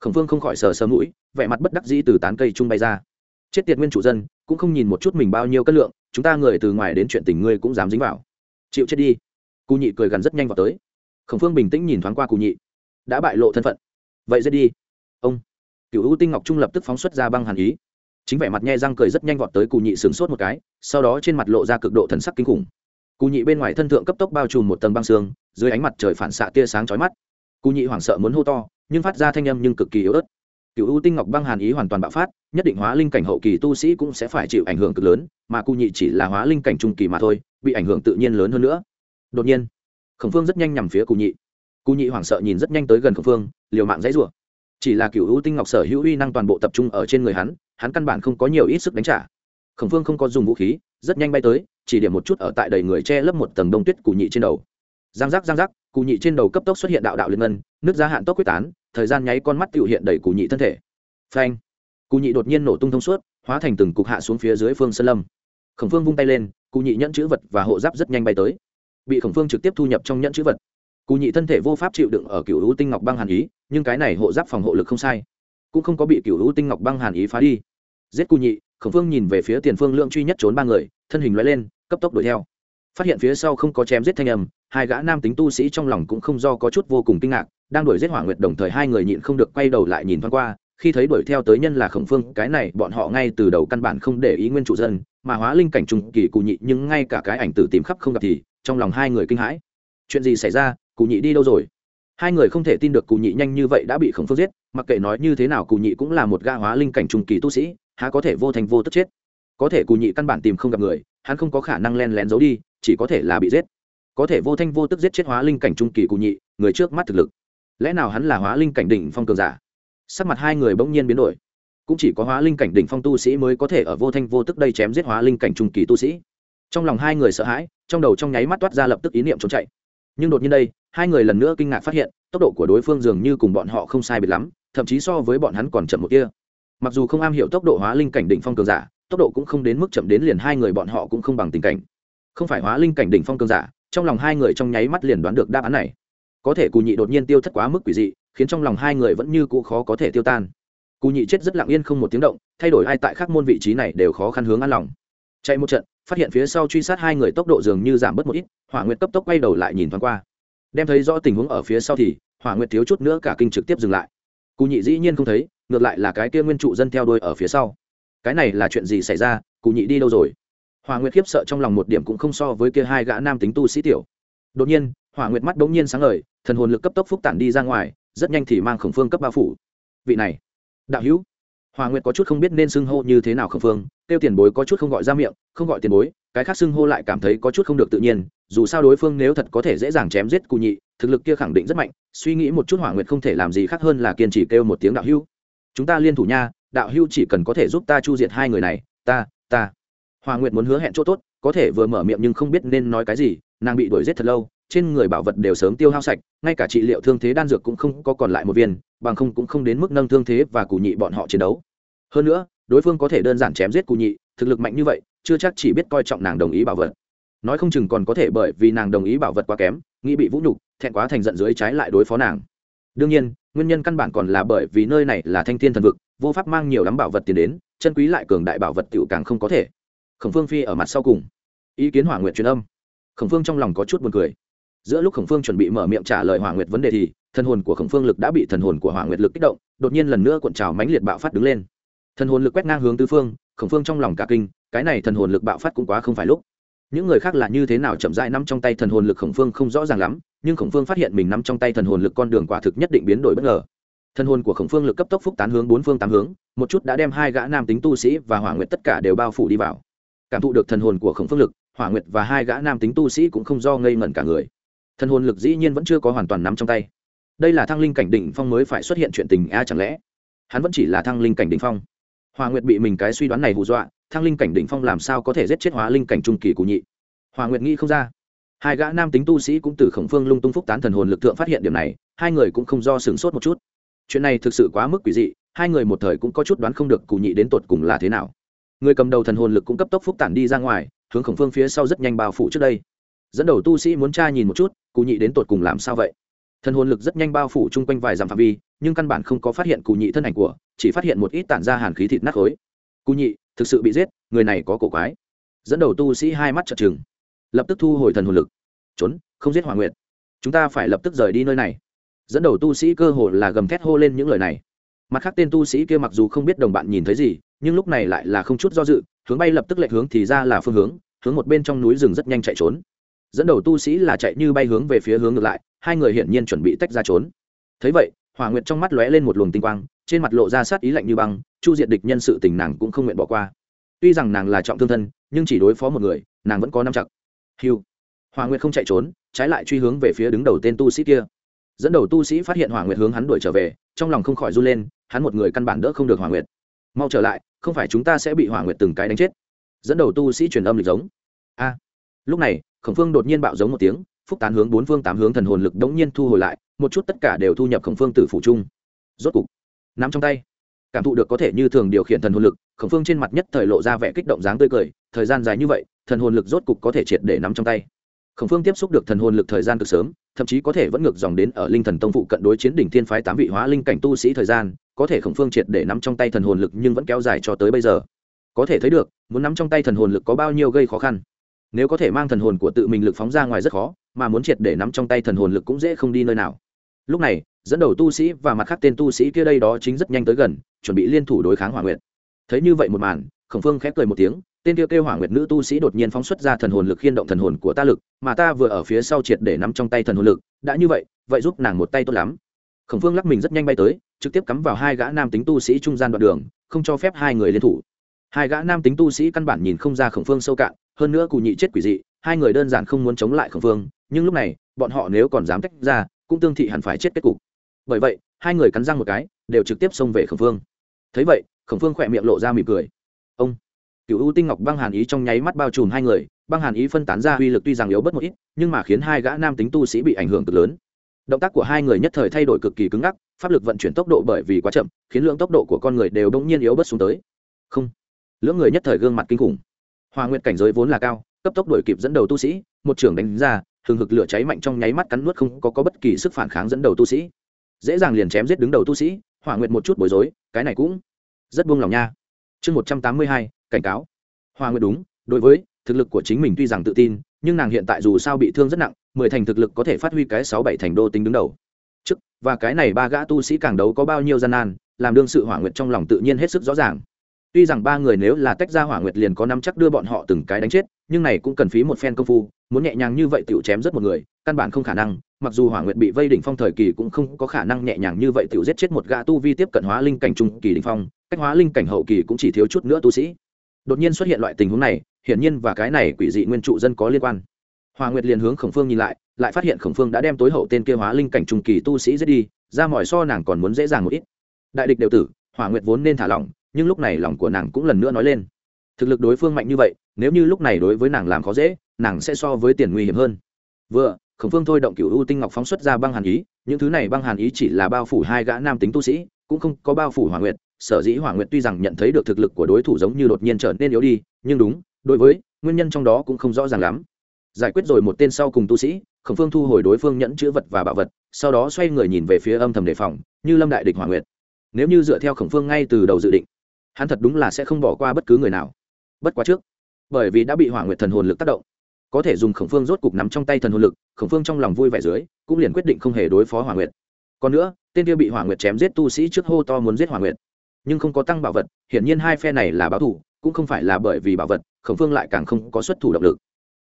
khổng phương không khỏi sờ sờ mũi, vẻ mặt bất đắc dĩ từ tán cây trung bay ra. Chết tiệt nguyên chủ dân, cũng không nhìn một chút mình bao nhiêu cân lượng, chúng ta người từ ngoài đến chuyện tình ngươi cũng dám dính vào. Chịu chết đi. Cú nhị cười gần rất nhanh vào tới. Khổng phương bình tĩnh nhìn thoáng qua Cú nhị. Đã bại lộ thân phận. Vậy giết đi. Ông. Cựu ưu tinh ngọc trung lập tức phóng xuất ra băng hàn ý. Chính vẻ mặt nhe răng cười rất nhanh vọt tới Cú nhị sửng sốt một cái, sau đó trên mặt lộ ra cực độ thần sắc kinh khủng. Cú nhị bên ngoài thân thượng cấp tốc bao trùm một tầng băng xương, dưới ánh mặt trời phản xạ tia sáng chói mắt. Cú nhị hoảng sợ muốn hô to nhưng phát ra thanh âm nhưng cực kỳ yếu ớt. Cựu ưu tinh ngọc băng hàn ý hoàn toàn bạo phát, nhất định hóa linh cảnh hậu kỳ tu sĩ cũng sẽ phải chịu ảnh hưởng cực lớn, mà cụ nhị chỉ là hóa linh cảnh trung kỳ mà thôi, bị ảnh hưởng tự nhiên lớn hơn nữa. Đột nhiên, khổng phương rất nhanh nhằm phía cụ nhị. Cụ nhị hoảng sợ nhìn rất nhanh tới gần khổng phương, liều mạng dãy rủa. Chỉ là cựu ưu tinh ngọc sở hữu uy năng toàn bộ tập trung ở trên người hắn hắn căn bản không có nhiều ít sức đánh trả. Khổng phương không có dùng vũ khí, rất nhanh bay tới, chỉ điểm một chút ở tại đầy người che lấp một tầng đông tuyết cụ nhị trên đầu. Giang giác giang giác cụ nhị trên đầu cấp tốc xuất hiện đạo đạo liên ngân nước gia hạn tốc quyết tán, thời gian nháy con mắt tự hiện đầy cù nhị thân thể. Phanh! Cù nhị đột nhiên nổ tung thông suốt, hóa thành từng cục hạ xuống phía dưới phương sơn lâm. Khổng phương vung tay lên, cù nhị nhẫn chữ vật và hộ giáp rất nhanh bay tới. Bị khổng phương trực tiếp thu nhập trong nhẫn chữ vật. Cù nhị thân thể vô pháp chịu đựng ở cựu hữu tinh ngọc băng hàn ý, nhưng cái này hộ giáp phòng hộ lực không sai. Cũng không có bị cựu hữu tinh ngọc băng hàn ý phá đi. Giết cù nhị, khổng phương nhìn về phía tiền phương lượng truy nhất trốn ba người, thân hình loại lên, cấp tốc đuổi theo phát hiện phía sau không có chém giết thanh âm, hai gã nam tính tu sĩ trong lòng cũng không do có chút vô cùng kinh ngạc, đang đuổi giết hỏa nguyệt đồng thời hai người nhịn không được quay đầu lại nhìn thoáng qua, khi thấy đuổi theo tới nhân là khổng phương, cái này bọn họ ngay từ đầu căn bản không để ý nguyên chủ dân, mà hóa linh cảnh trùng kỳ cụ nhị, nhưng ngay cả cái ảnh tử tìm khắp không gặp thì, trong lòng hai người kinh hãi. Chuyện gì xảy ra? Cụ nhị đi đâu rồi? Hai người không thể tin được cụ nhị nhanh như vậy đã bị khổng phương giết, mặc kệ nói như thế nào cụ nhị cũng là một ga hóa linh cảnh trùng kỳ tu sĩ, há có thể vô thành vô tức chết. Có thể cụ nhị căn bản tìm không gặp người, hắn không có khả năng len lén giấu đi chỉ có thể là bị giết. Có thể vô thanh vô tức giết chết hóa linh cảnh trung kỳ cụ nhị, người trước mắt thực lực. Lẽ nào hắn là hóa linh cảnh đỉnh phong cường giả? Sắc mặt hai người bỗng nhiên biến đổi. Cũng chỉ có hóa linh cảnh đỉnh phong tu sĩ mới có thể ở vô thanh vô tức đây chém giết hóa linh cảnh trung kỳ tu sĩ. Trong lòng hai người sợ hãi, trong đầu trong nháy mắt toát ra lập tức ý niệm trốn chạy. Nhưng đột nhiên đây, hai người lần nữa kinh ngạc phát hiện, tốc độ của đối phương dường như cùng bọn họ không sai biệt lắm, thậm chí so với bọn hắn còn chậm một kia. Mặc dù không am hiểu tốc độ hóa linh cảnh đỉnh phong cường giả, tốc độ cũng không đến mức chậm đến liền hai người bọn họ cũng không bằng tình cảnh không phải hóa linh cảnh đỉnh phong cường giả, trong lòng hai người trong nháy mắt liền đoán được đáp án này. Có thể cù nhị đột nhiên tiêu thất quá mức quỷ dị, khiến trong lòng hai người vẫn như cũ khó có thể tiêu tan. Cù nhị chết rất lặng yên không một tiếng động, thay đổi ai tại các môn vị trí này đều khó khăn hướng an lòng. Chạy một trận, phát hiện phía sau truy sát hai người tốc độ dường như giảm bớt một ít, hỏa nguyệt cấp tốc quay đầu lại nhìn thoáng qua. Đem thấy rõ tình huống ở phía sau thì, hỏa nguyệt thiếu chút nữa cả kinh trực tiếp dừng lại. Cù nhị dĩ nhiên không thấy, ngược lại là cái kia nguyên trụ dân theo đuôi ở phía sau. Cái này là chuyện gì xảy ra, Cù nhị đi đâu rồi? Hòa nguyệt khiếp sợ trong lòng một điểm cũng không so với kia hai gã nam tính tu sĩ tiểu. Đột nhiên, hỏa nguyệt mắt bỗng nhiên sáng ngời, thần hồn lực cấp tốc phúc tản đi ra ngoài, rất nhanh thì mang khổng phương cấp bao phủ. Vị này, đạo hữu. Hòa nguyệt có chút không biết nên xưng hô như thế nào Khổng phương tiêu tiền bối có chút không gọi ra miệng, không gọi tiền bối, cái khác xưng hô lại cảm thấy có chút không được tự nhiên, dù sao đối phương nếu thật có thể dễ dàng chém giết cụ nhị, thực lực kia khẳng định rất mạnh, suy nghĩ một chút hỏa nguyệt không thể làm gì khác hơn là kiên trì kêu một tiếng đạo hữu. Chúng ta liên thủ nha, đạo hữu chỉ cần có thể giúp ta chu diệt hai người này, ta ta hòa nguyệt muốn hứa hẹn chỗ tốt, có thể vừa mở miệng nhưng không biết nên nói cái gì, nàng bị đuổi giết thật lâu, trên người bảo vật đều sớm tiêu hao sạch, ngay cả trị liệu thương thế đan dược cũng không có còn lại một viên, bằng không cũng không đến mức nâng thương thế và cù nhị bọn họ chiến đấu. Hơn nữa, đối phương có thể đơn giản chém giết cù nhị, thực lực mạnh như vậy, chưa chắc chỉ biết coi trọng nàng đồng ý bảo vật. Nói không chừng còn có thể bởi vì nàng đồng ý bảo vật quá kém, nghĩ bị vũ nhục, thẹn quá thành giận dưới trái lại đối phó nàng. Đương nhiên, nguyên nhân căn bản còn là bởi vì nơi này là thanh thiên thần vực, vô pháp mang nhiều lắm bảo vật tiền đến, chân quý lại cường đại bảo vật tựu càng không có thể khổng phương phi ở mặt sau cùng. Ý kiến hỏa nguyện truyền âm. Khổng phương trong lòng có chút buồn cười. Giữa lúc khổng phương chuẩn bị mở miệng trả lời hỏa nguyệt vấn đề thì, thần hồn của khổng phương lực đã bị thần hồn của hỏa nguyệt lực kích động, đột nhiên lần nữa cuộn trào mãnh liệt bạo phát đứng lên. Thần hồn lực quét ngang hướng tứ phương, khổng phương trong lòng cả kinh, cái này thần hồn lực bạo phát cũng quá không phải lúc. Những người khác là như thế nào chậm rãi nắm trong tay thần hồn lực khổng phương không rõ ràng lắm, nhưng khổng phương phát hiện mình nắm trong tay thần hồn lực con đường quả thực nhất định biến đổi bất ngờ. Thần hồn của khổng phương lực cấp tốc phúc tán hướng bốn phương tám hướng, một chút đã đem hai gã nam tính tu sĩ và hỏa nguyệt tất cả đều bao phủ đi vào cảm thụ được thần hồn của khổng phương lực, hỏa nguyệt và hai gã nam tính tu sĩ cũng không do ngây ngẩn cả người. Thần hồn lực dĩ nhiên vẫn chưa có hoàn toàn nắm trong tay. Đây là thăng linh cảnh đỉnh phong mới phải xuất hiện chuyện tình a chẳng lẽ? Hắn vẫn chỉ là thăng linh cảnh đỉnh phong. Hòa nguyệt bị mình cái suy đoán này hù dọa, thăng linh cảnh đỉnh phong làm sao có thể giết chết hóa linh cảnh trung kỳ cù nhị? Hòa nguyệt nghĩ không ra. Hai gã nam tính tu sĩ cũng từ khổng phương lung tung phúc tán thần hồn lực thượng phát hiện điểm này, hai người cũng không do sửng sốt một chút. Chuyện này thực sự quá mức quỷ dị, hai người một thời cũng có chút đoán không được cụ nhị đến tột cùng là thế nào người cầm đầu thần hồn lực cũng cấp tốc phúc tản đi ra ngoài, hướng khổng phương phía sau rất nhanh bao phủ trước đây. Dẫn đầu tu sĩ muốn tra nhìn một chút cụ nhị đến tột cùng làm sao vậy? Thần hồn lực rất nhanh bao phủ chung quanh vài dặm phạm vi, nhưng căn bản không có phát hiện cụ nhị thân ảnh của, chỉ phát hiện một ít tản ra hàn khí thịt nát khối. Cụ nhị, thực sự bị giết, người này có cổ quái. Dẫn đầu tu sĩ hai mắt chợt trừng, lập tức thu hồi thần hồn lực. Trốn, không giết hòa nguyện chúng ta phải lập tức rời đi nơi này. Dẫn đầu tu sĩ cơ hồ là gầm thét hô lên những lời này. Mặt khác tên tu sĩ kia mặc dù không biết đồng bạn nhìn thấy gì nhưng lúc này lại là không chút do dự, hướng bay lập tức lệch hướng thì ra là phương hướng hướng một bên trong núi rừng rất nhanh chạy trốn. Dẫn đầu tu sĩ là chạy như bay hướng về phía hướng ngược lại, hai người hiển nhiên chuẩn bị tách ra trốn. Thấy vậy, hỏa nguyệt trong mắt lóe lên một luồng tinh quang, trên mặt lộ ra sát ý lạnh như băng, chu diệt địch nhân sự tình nàng cũng không nguyện bỏ qua. Tuy rằng nàng là trọng thương thân, nhưng chỉ đối phó một người, nàng vẫn có năm chặt. Hiu hỏa nguyệt không chạy trốn, trái lại truy hướng về phía đứng đầu tên tu sĩ kia. Dẫn đầu tu sĩ phát hiện hỏa nguyệt hướng hắn đuổi trở về, trong lòng không khỏi run lên, hắn một người căn bản đỡ không được hỏa nguyệt mau trở lại, không phải chúng ta sẽ bị hỏa nguyệt từng cái đánh chết. Dẫn đầu tu sĩ truyền âm lịch giống. A. Lúc này, khổng phương đột nhiên bạo giống một tiếng, phúc tán hướng bốn phương tám hướng thần hồn lực đống nhiên thu hồi lại, một chút tất cả đều thu nhập khổng phương tử phủ chung rốt cục, nắm trong tay, cảm thụ được có thể như thường điều khiển thần hồn lực, khổng phương trên mặt nhất thời lộ ra vẻ kích động dáng tươi cười, thời gian dài như vậy, thần hồn lực rốt cục có thể triệt để nắm trong tay. Khổng phương tiếp xúc được thần hồn lực thời gian cực sớm, thậm chí có thể vẫn ngược dòng đến ở linh thần tông phụ cận đối chiến đỉnh thiên phái tám vị hóa linh cảnh tu sĩ thời gian có thể khổng phương triệt để nắm trong tay thần hồn lực nhưng vẫn kéo dài cho tới bây giờ. Có thể thấy được muốn nắm trong tay thần hồn lực có bao nhiêu gây khó khăn. Nếu có thể mang thần hồn của tự mình lực phóng ra ngoài rất khó mà muốn triệt để nắm trong tay thần hồn lực cũng dễ không đi nơi nào. Lúc này dẫn đầu tu sĩ và mặt khác tên tu sĩ kia đây đó chính rất nhanh tới gần chuẩn bị liên thủ đối kháng hỏa nguyệt. Thấy như vậy một màn khổng phương khép cười một tiếng tên kia kêu, kêu hỏa nguyệt nữ tu sĩ đột nhiên phóng xuất ra thần hồn lực khiên động thần hồn của ta lực mà ta vừa ở phía sau triệt để nắm trong tay thần hồn lực đã như vậy vậy giúp nàng một tay tốt lắm khổng phương lắc mình rất nhanh bay tới, trực tiếp cắm vào hai gã nam tính tu sĩ trung gian đoạn đường, không cho phép hai người liên thủ. Hai gã nam tính tu sĩ căn bản nhìn không ra khổng phương sâu cạn, hơn nữa cụ nhị chết quỷ dị, hai người đơn giản không muốn chống lại khổng phương, nhưng lúc này, bọn họ nếu còn dám tách ra, cũng tương thị hẳn phải chết kết cục. Bởi vậy, hai người cắn răng một cái, đều trực tiếp xông về khổng phương. Thấy vậy, khổng phương khỏe miệng lộ ra mỉm cười. Ông. Cựu ưu tinh ngọc băng hàn ý trong nháy mắt bao trùm hai người, băng hàn ý phân tán ra uy lực tuy rằng yếu bớt một ít, nhưng mà khiến hai gã nam tính tu sĩ bị ảnh hưởng cực lớn động tác của hai người nhất thời thay đổi cực kỳ cứng ngắc pháp lực vận chuyển tốc độ bởi vì quá chậm khiến lượng tốc độ của con người đều đông nhiên yếu bớt xuống tới. Không. Lưỡng người nhất thời gương mặt kinh khủng. Hòa nguyện cảnh giới vốn là cao cấp tốc đổi kịp dẫn đầu tu sĩ một trưởng đánh ra hừng hực lửa cháy mạnh trong nháy mắt cắn nuốt không có, có bất kỳ sức phản kháng dẫn đầu tu sĩ. Dễ dàng liền chém giết đứng đầu tu sĩ hỏa nguyệt một chút bối rối cái này cũng rất buông lòng nha. Chương một trăm tám mươi hai cảnh cáo. Hoa nguyệt đúng đối với thực lực của chính mình tuy rằng tự tin, nhưng nàng hiện tại dù sao bị thương rất nặng, mười thành thực lực có thể phát huy cái sáu bảy thành đô tính đứng đầu. Chức và cái này ba gã tu sĩ càng đấu có bao nhiêu gian nan, làm đương sự hỏa nguyệt trong lòng tự nhiên hết sức rõ ràng. Tuy rằng ba người nếu là tách ra hỏa nguyệt liền có năm chắc đưa bọn họ từng cái đánh chết, nhưng này cũng cần phí một phen công phu, muốn nhẹ nhàng như vậy tiểu chém rất một người, căn bản không khả năng, mặc dù hỏa nguyệt bị vây đỉnh phong thời kỳ cũng không có khả năng nhẹ nhàng như vậy tiểu giết chết một gã tu vi tiếp cận hóa linh cảnh trung kỳ đỉnh phong, cách hóa linh cảnh hậu kỳ cũng chỉ thiếu chút nữa tu sĩ. Đột nhiên xuất hiện loại tình huống này hiển nhiên và cái này quỷ dị nguyên trụ dân có liên quan. Hòa nguyệt liền hướng khổng phương nhìn lại lại phát hiện khổng phương đã đem tối hậu tên kia hóa linh cảnh trung kỳ tu sĩ giết đi, ra mỏi so nàng còn muốn dễ dàng một ít. Đại địch đều tử hỏa nguyệt vốn nên thả lỏng, nhưng lúc này lòng của nàng cũng lần nữa nói lên. Thực lực đối phương mạnh như vậy, nếu như lúc này đối với nàng làm khó dễ, nàng sẽ so với tiền nguy hiểm hơn. Vừa, khổng phương thôi động cựu u tinh ngọc phóng xuất ra băng hàn ý, những thứ này băng hàn ý chỉ là bao phủ hai gã nam tính tu sĩ, cũng không có bao phủ hỏa nguyệt, sở dĩ hỏa nguyệt tuy rằng nhận thấy được thực lực của đối thủ giống như đột nhiên trở nên yếu đi, nhưng đúng đối với, nguyên nhân trong đó cũng không rõ ràng lắm. Giải quyết rồi một tên sau cùng tu sĩ, khổng phương thu hồi đối phương nhẫn chữ vật và bảo vật, sau đó xoay người nhìn về phía âm thầm đề phòng, như lâm đại địch hỏa nguyệt. Nếu như dựa theo khổng phương ngay từ đầu dự định, hắn thật đúng là sẽ không bỏ qua bất cứ người nào. Bất quá trước, bởi vì đã bị hỏa nguyệt thần hồn lực tác động, có thể dùng khổng phương rốt cục nắm trong tay thần hồn lực, khổng phương trong lòng vui vẻ dưới, cũng liền quyết định không hề đối phó hỏa nguyệt. Còn nữa, tên kia bị hỏa nguyệt chém giết tu sĩ trước hô to muốn giết hỏa nguyệt, nhưng không có tăng bảo vật, hiển nhiên hai phe này là báo thủ cũng không phải là bởi vì bảo vật khổng phương lại càng không có xuất thủ động lực.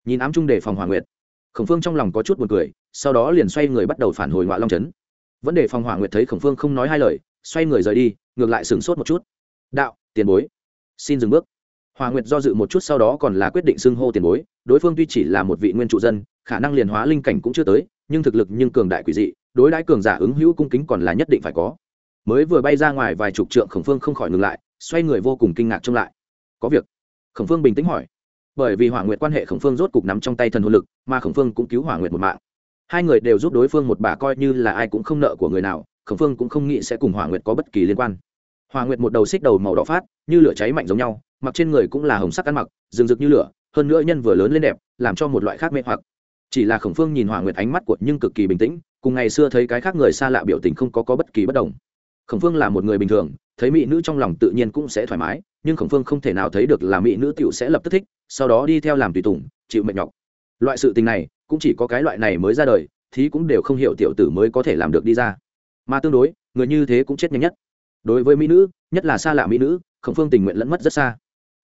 Nhìn ám trung đề phòng hỏa nguyệt, khổng phương trong lòng có chút b u ồ n cười, sau đó liền xoay người bắt đầu phản hồi ngoại long trấn. Vấn đề phòng hỏa nguyệt thấy khổng phương không nói hai lời, xoay người rời đi, ngược lại sửng sốt một chút. Đạo, tiền bối, xin dừng bước. Hòa nguyệt do dự một chút sau đó còn là quyết định xưng hô tiền bối, đối phương tuy chỉ là một vị nguyên trụ dân, khả năng liền hóa linh cảnh cũng chưa tới, nhưng thực lực nhưng cường đại quỷ dị, đối đãi cường giả ứng hữu cung kính còn là nhất định phải có. Mới vừa bay ra ngoài vài chục trượng, khổng phương không khỏi ngừng lại, xoay người vô cùng kinh ngạc trông lại. Có việc khổng phương bình tĩnh hỏi. Bởi vì hỏa nguyệt quan hệ khổng phương rốt cục nắm trong tay thần hồn lực, mà khổng phương cũng cứu hỏa nguyệt một mạng. Hai người đều giúp đối phương một bà coi như là ai cũng không nợ của người nào, khổng phương cũng không nghĩ sẽ cùng hỏa nguyệt có bất kỳ liên quan. Hỏa nguyệt một đầu xích đầu màu đỏ phát, như lửa cháy mạnh giống nhau, mặc trên người cũng là hồng sắc ăn mặc, rừng rực như lửa, hơn nữa nhân vừa lớn lên đẹp, làm cho một loại khác mê hoặc. Chỉ là khổng phương nhìn hỏa nguyệt ánh mắt của nhưng cực kỳ bình tĩnh, cùng ngày xưa thấy cái khác người xa lạ biểu tình không có có bất kỳ bất đồng khổng phương là một người bình thường, thấy mỹ nữ trong lòng tự nhiên cũng sẽ thoải mái, nhưng khổng phương không thể nào thấy được là mỹ nữ tiểu sẽ lập tức thích, sau đó đi theo làm tùy tùng, chịu mệt nhọc. Loại sự tình này, cũng chỉ có cái loại này mới ra đời thì cũng đều không hiểu tiểu tử mới có thể làm được đi ra. Mà tương đối, người như thế cũng chết nhanh nhất. Đối với mỹ nữ, nhất là xa lạ mỹ nữ, khổng phương tình nguyện lẫn mất rất xa.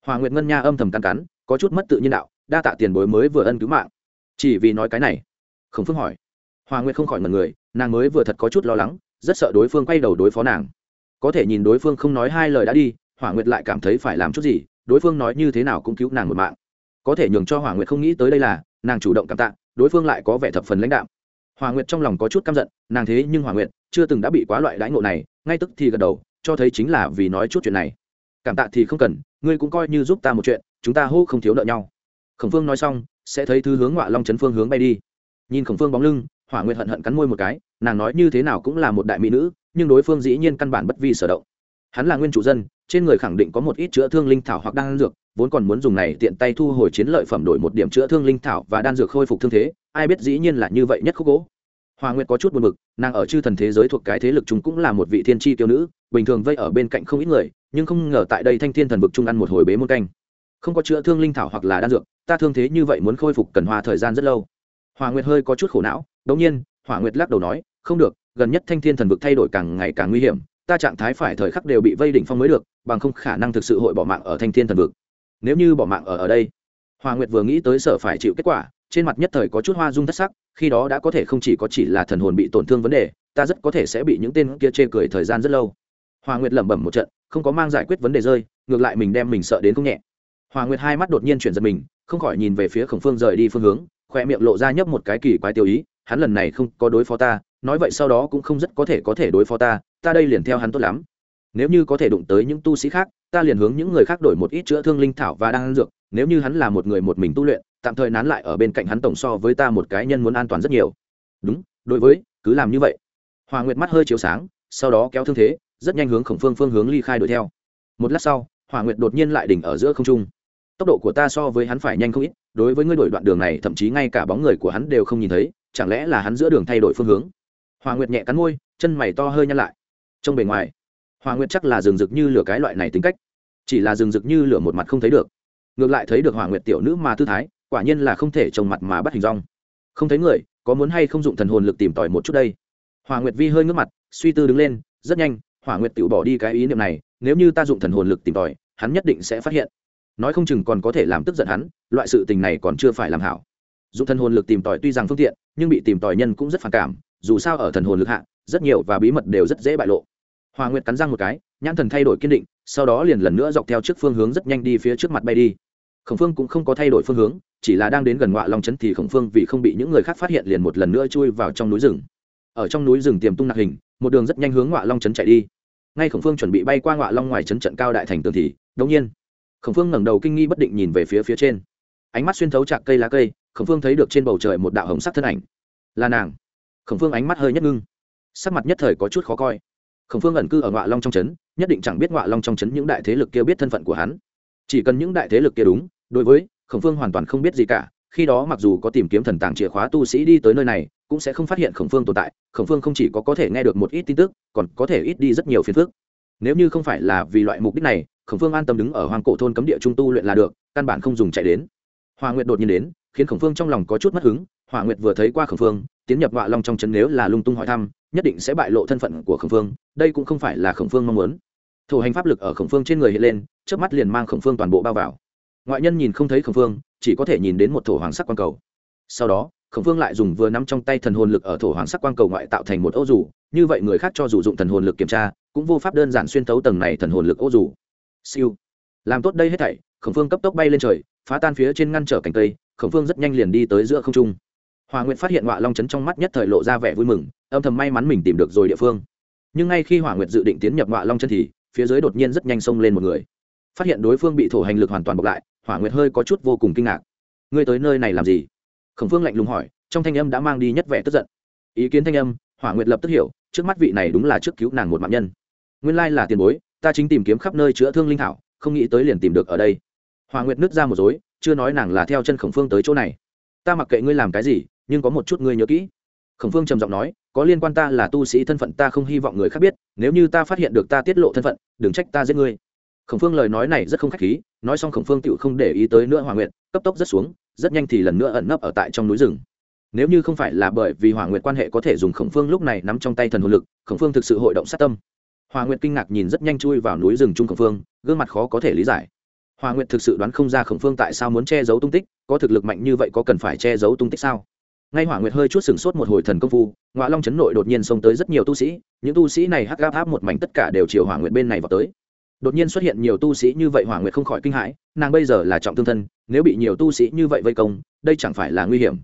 Hòa nguyệt ngân nha âm thầm cắn cắn, có chút mất tự nhiên đạo, đa tạ tiền bối mới vừa ân cứu mạng. Chỉ vì nói cái này, khổng phương hỏi. Hòa nguyệt không khỏi mật người, nàng mới vừa thật có chút lo lắng rất sợ đối phương quay đầu đối phó nàng. Có thể nhìn đối phương không nói hai lời đã đi, hỏa nguyệt lại cảm thấy phải làm chút gì, đối phương nói như thế nào cũng cứu nàng một mạng. Có thể nhường cho hỏa nguyệt không nghĩ tới đây là, nàng chủ động cảm tạ, đối phương lại có vẻ thập phần lãnh đạo hỏa nguyệt trong lòng có chút căm giận, nàng thế nhưng hỏa nguyệt, chưa từng đã bị quá loại đãi ngộ này, ngay tức thì gật đầu, cho thấy chính là vì nói chút chuyện này. Cảm tạ thì không cần, ngươi cũng coi như giúp ta một chuyện, chúng ta hô không thiếu nợ nhau. Khổng phương nói xong, sẽ thấy thứ hướng ngoại long chấn phương hướng bay đi. Nhìn khổng phương bóng lưng hỏa nguyệt hận hận cắn môi một cái nàng nói như thế nào cũng là một đại mỹ nữ nhưng đối phương dĩ nhiên căn bản bất vi sở động hắn là nguyên chủ dân trên người khẳng định có một ít chữa thương linh thảo hoặc đan dược vốn còn muốn dùng này tiện tay thu hồi chiến lợi phẩm đổi một điểm chữa thương linh thảo và đan dược khôi phục thương thế ai biết dĩ nhiên là như vậy nhất khúc gỗ hòa Nguyệt có chút buồn bực, nàng ở chư thần thế giới thuộc cái thế lực chúng cũng là một vị thiên chi tiêu nữ, bình thường vây ở bên cạnh không ít người, nhưng không ngờ tại đây Thanh Thiên thần vực trung ăn một hồi bế môn canh. Không có chữa thương linh thảo hoặc là đan dược, ta thương thế như vậy muốn khôi phục cần hoa thời gian rất lâu. hòa Nguyệt hơi có chút khổ não, đột nhiên, hỏa Nguyệt lắc đầu nói, không được, gần nhất Thanh Thiên thần vực thay đổi càng ngày càng nguy hiểm, ta trạng thái phải thời khắc đều bị vây đỉnh phong mới được, bằng không khả năng thực sự hội bỏ mạng ở Thanh Thiên thần vực. Nếu như bỏ mạng ở ở đây, hòa Nguyệt vừa nghĩ tới sợ phải chịu kết quả, trên mặt nhất thời có chút hoa dung thất sắc khi đó đã có thể không chỉ có chỉ là thần hồn bị tổn thương vấn đề ta rất có thể sẽ bị những tên kia chê cười thời gian rất lâu. Hòa nguyệt lẩm bẩm một trận không có mang giải quyết vấn đề rơi ngược lại mình đem mình sợ đến không nhẹ. Hòa nguyệt hai mắt đột nhiên chuyển giật mình không khỏi nhìn về phía khổng phương rời đi phương hướng khoe miệng lộ ra nhấp một cái kỳ quái tiêu ý hắn lần này không có đối phó ta, nói vậy sau đó cũng không rất có thể có thể đối phó ta ta đây liền theo hắn tốt lắm. Nếu như có thể đụng tới những tu sĩ khác, ta liền hướng những người khác đổi một ít chữa thương linh thảo và đang dược, nếu như hắn là một người một mình tu luyện, tạm thời nán lại ở bên cạnh hắn tổng so với ta một cái nhân muốn an toàn rất nhiều. Đúng, đối với, cứ làm như vậy. Hòa nguyệt mắt hơi chiếu sáng, sau đó kéo thương thế, rất nhanh hướng khổng phương phương hướng ly khai đuổi theo. Một lát sau, hòa nguyệt đột nhiên lại đỉnh ở giữa không trung. Tốc độ của ta so với hắn phải nhanh không ít, đối với ngươi đổi đoạn đường này, thậm chí ngay cả bóng người của hắn đều không nhìn thấy chẳng lẽ là hắn giữa đường thay đổi phương hướng? Hòa nguyệt nhẹ cắn môi, chân mày to hơi nhăn lại. Trong bề ngoài hòa nguyệt chắc là rừng rực như lửa cái loại này tính cách. Chỉ là rừng rực như lửa một mặt không thấy được. Ngược lại thấy được hòa nguyệt tiểu nữ mà tư thái, quả nhiên là không thể trồng mặt mà bắt hình rong không thấy người, có muốn hay không dụng thần hồn lực tìm tòi một chút đây? Hòa nguyệt vi hơi ngước mặt, suy tư đứng lên, rất nhanh, hỏa nguyệt tự bỏ đi cái ý niệm này, nếu như ta dụng thần hồn lực tìm tòi, hắn nhất định sẽ phát hiện. Nói không chừng còn có thể làm tức giận hắn, loại sự tình này còn chưa phải làm hảo dùng thần hồn lực tìm tòi tuy rằng phương tiện, nhưng bị tìm tòi nhân cũng rất phản cảm, dù sao ở thần hồn lực hạ, rất nhiều và bí mật đều rất dễ bại lộ. Hòa nguyệt cắn răng một cái, nhãn thần thay đổi kiên định, sau đó liền lần nữa dọc theo trước phương hướng rất nhanh đi phía trước mặt bay đi. Khổng phương cũng không có thay đổi phương hướng, chỉ là đang đến gần ngọa long trấn thì khổng phương vì không bị những người khác phát hiện liền một lần nữa chui vào trong núi rừng. Ở trong núi rừng tiềm tung nạc hình, một đường rất nhanh hướng ngọa long trấn chạy đi. Ngay khổng phương chuẩn bị bay qua ngọa long ngoài trấn trận cao đại thành tường thì đống nhiên, khổng phương ngẩng đầu kinh nghi bất định nhìn về phía phía trên. Ánh mắt xuyên thấu chạc cây lá cây khổng phương thấy được trên bầu trời một đạo hồng sắc thân ảnh. Là nàng. Khổng phương ánh mắt hơi nhất ngưng. Sắc mặt nhất thời có chút khó coi. Khổng phương ẩn cư ở ngọa long trong trấn, nhất định chẳng biết ngọa long trong trấn những đại thế lực kia biết thân phận của hắn. Chỉ cần những đại thế lực kia đúng, đối với khổng phương hoàn toàn không biết gì cả, khi đó mặc dù có tìm kiếm thần tàng chìa khóa tu sĩ đi tới nơi này, cũng sẽ không phát hiện khổng phương tồn tại, khổng phương không chỉ có có thể nghe được một ít tin tức, còn có thể ít đi rất nhiều phiền phức. Nếu như không phải là vì loại mục đích này, khổng phương an tâm đứng ở hoàng cổ thôn cấm địa trung tu luyện là được, căn bản không dùng chạy đến hòa nguyệt đột nhiên đến, khiến khổng phương trong lòng có chút mất hứng hòa nguyệt vừa thấy qua khổng phương, tiến nhập họa long trong trấn nếu là lung tung hỏi thăm, nhất định sẽ bại lộ thân phận của khổng phương, đây cũng không phải là khổng phương mong muốn. Thủ hành pháp lực ở khổng phương trên người hiện lên trước mắt liền mang khổng phương toàn bộ bao vào. Ngoại nhân nhìn không thấy khổng phương, chỉ có thể nhìn đến một thổ hoàng sắc quang cầu. Sau đó, khổng phương lại dùng vừa nắm trong tay thần hồn lực ở thổ hoàng sắc quang cầu ngoại tạo thành một ô dù, như vậy người khác cho dù dụng thần hồn lực kiểm tra, cũng vô pháp đơn giản xuyên thấu tầng này thần hồn lực ô dù. Siêu. Làm tốt đây hết thảy, khổng phương cấp tốc bay lên trời phá tan phía trên ngăn trở cành cây, khổng phương rất nhanh liền đi tới giữa không trung. Hòa nguyện phát hiện họa long chấn trong mắt nhất thời lộ ra vẻ vui mừng, âm thầm may mắn mình tìm được rồi địa phương. Nhưng ngay khi hỏa nguyệt dự định tiến nhập họa long chân thì, phía dưới đột nhiên rất nhanh xông lên một người. Phát hiện đối phương bị thổ hành lực hoàn toàn bọc lại, hỏa nguyệt hơi có chút vô cùng kinh ngạc. Ngươi tới nơi này làm gì? Khổng phương lạnh lùng hỏi, trong thanh âm đã mang đi nhất vẻ tức giận. Ý kiến thanh âm, hỏa nguyệt lập tức hiểu, trước mắt vị này đúng là trước cứu nàng một mạng nhân. Nguyên lai là tiền bối, ta chính tìm kiếm khắp nơi chữa thương linh thảo, không nghĩ tới liền tìm được ở đây hòa nguyệt nứt ra một dối chưa nói nàng là theo chân khổng phương tới chỗ này. Ta mặc kệ ngươi làm cái gì, nhưng có một chút ngươi nhớ kỹ. Khổng phương trầm giọng nói, có liên quan ta là tu sĩ thân phận ta không hy vọng người khác biết, nếu như ta phát hiện được ta tiết lộ thân phận, đừng trách ta giết ngươi. Khổng phương lời nói này rất không khách khí, nói xong khổng phương tựu không để ý tới nữa hòa Nguyệt, cấp tốc rất xuống, rất nhanh thì lần nữa ẩn nấp ở tại trong núi rừng. Nếu như không phải là bởi vì hòa Nguyệt quan hệ có thể dùng khổng phương lúc này nắm trong tay thần hồn lực, khổng phương thực sự hội động sát tâm. Hòa Nguyệt kinh ngạc nhìn rất nhanh chui vào núi rừng trung khổng phương, gương mặt khó có thể lý giải hòa nguyện thực sự đoán không ra khổng phương tại sao muốn che giấu tung tích, có thực lực mạnh như vậy có cần phải che giấu tung tích sao? Ngay hỏa nguyệt hơi chút sừng sốt một hồi thần công phu ngoại long chấn nội đột nhiên xông tới rất nhiều tu sĩ, những tu sĩ này hắc gáp áp một mảnh tất cả đều chiều hỏa nguyệt bên này vào tới. Đột nhiên xuất hiện nhiều tu sĩ như vậy hỏa nguyệt không khỏi kinh hãi, nàng bây giờ là trọng thương thân, nếu bị nhiều tu sĩ như vậy vây công, đây chẳng phải là nguy hiểm.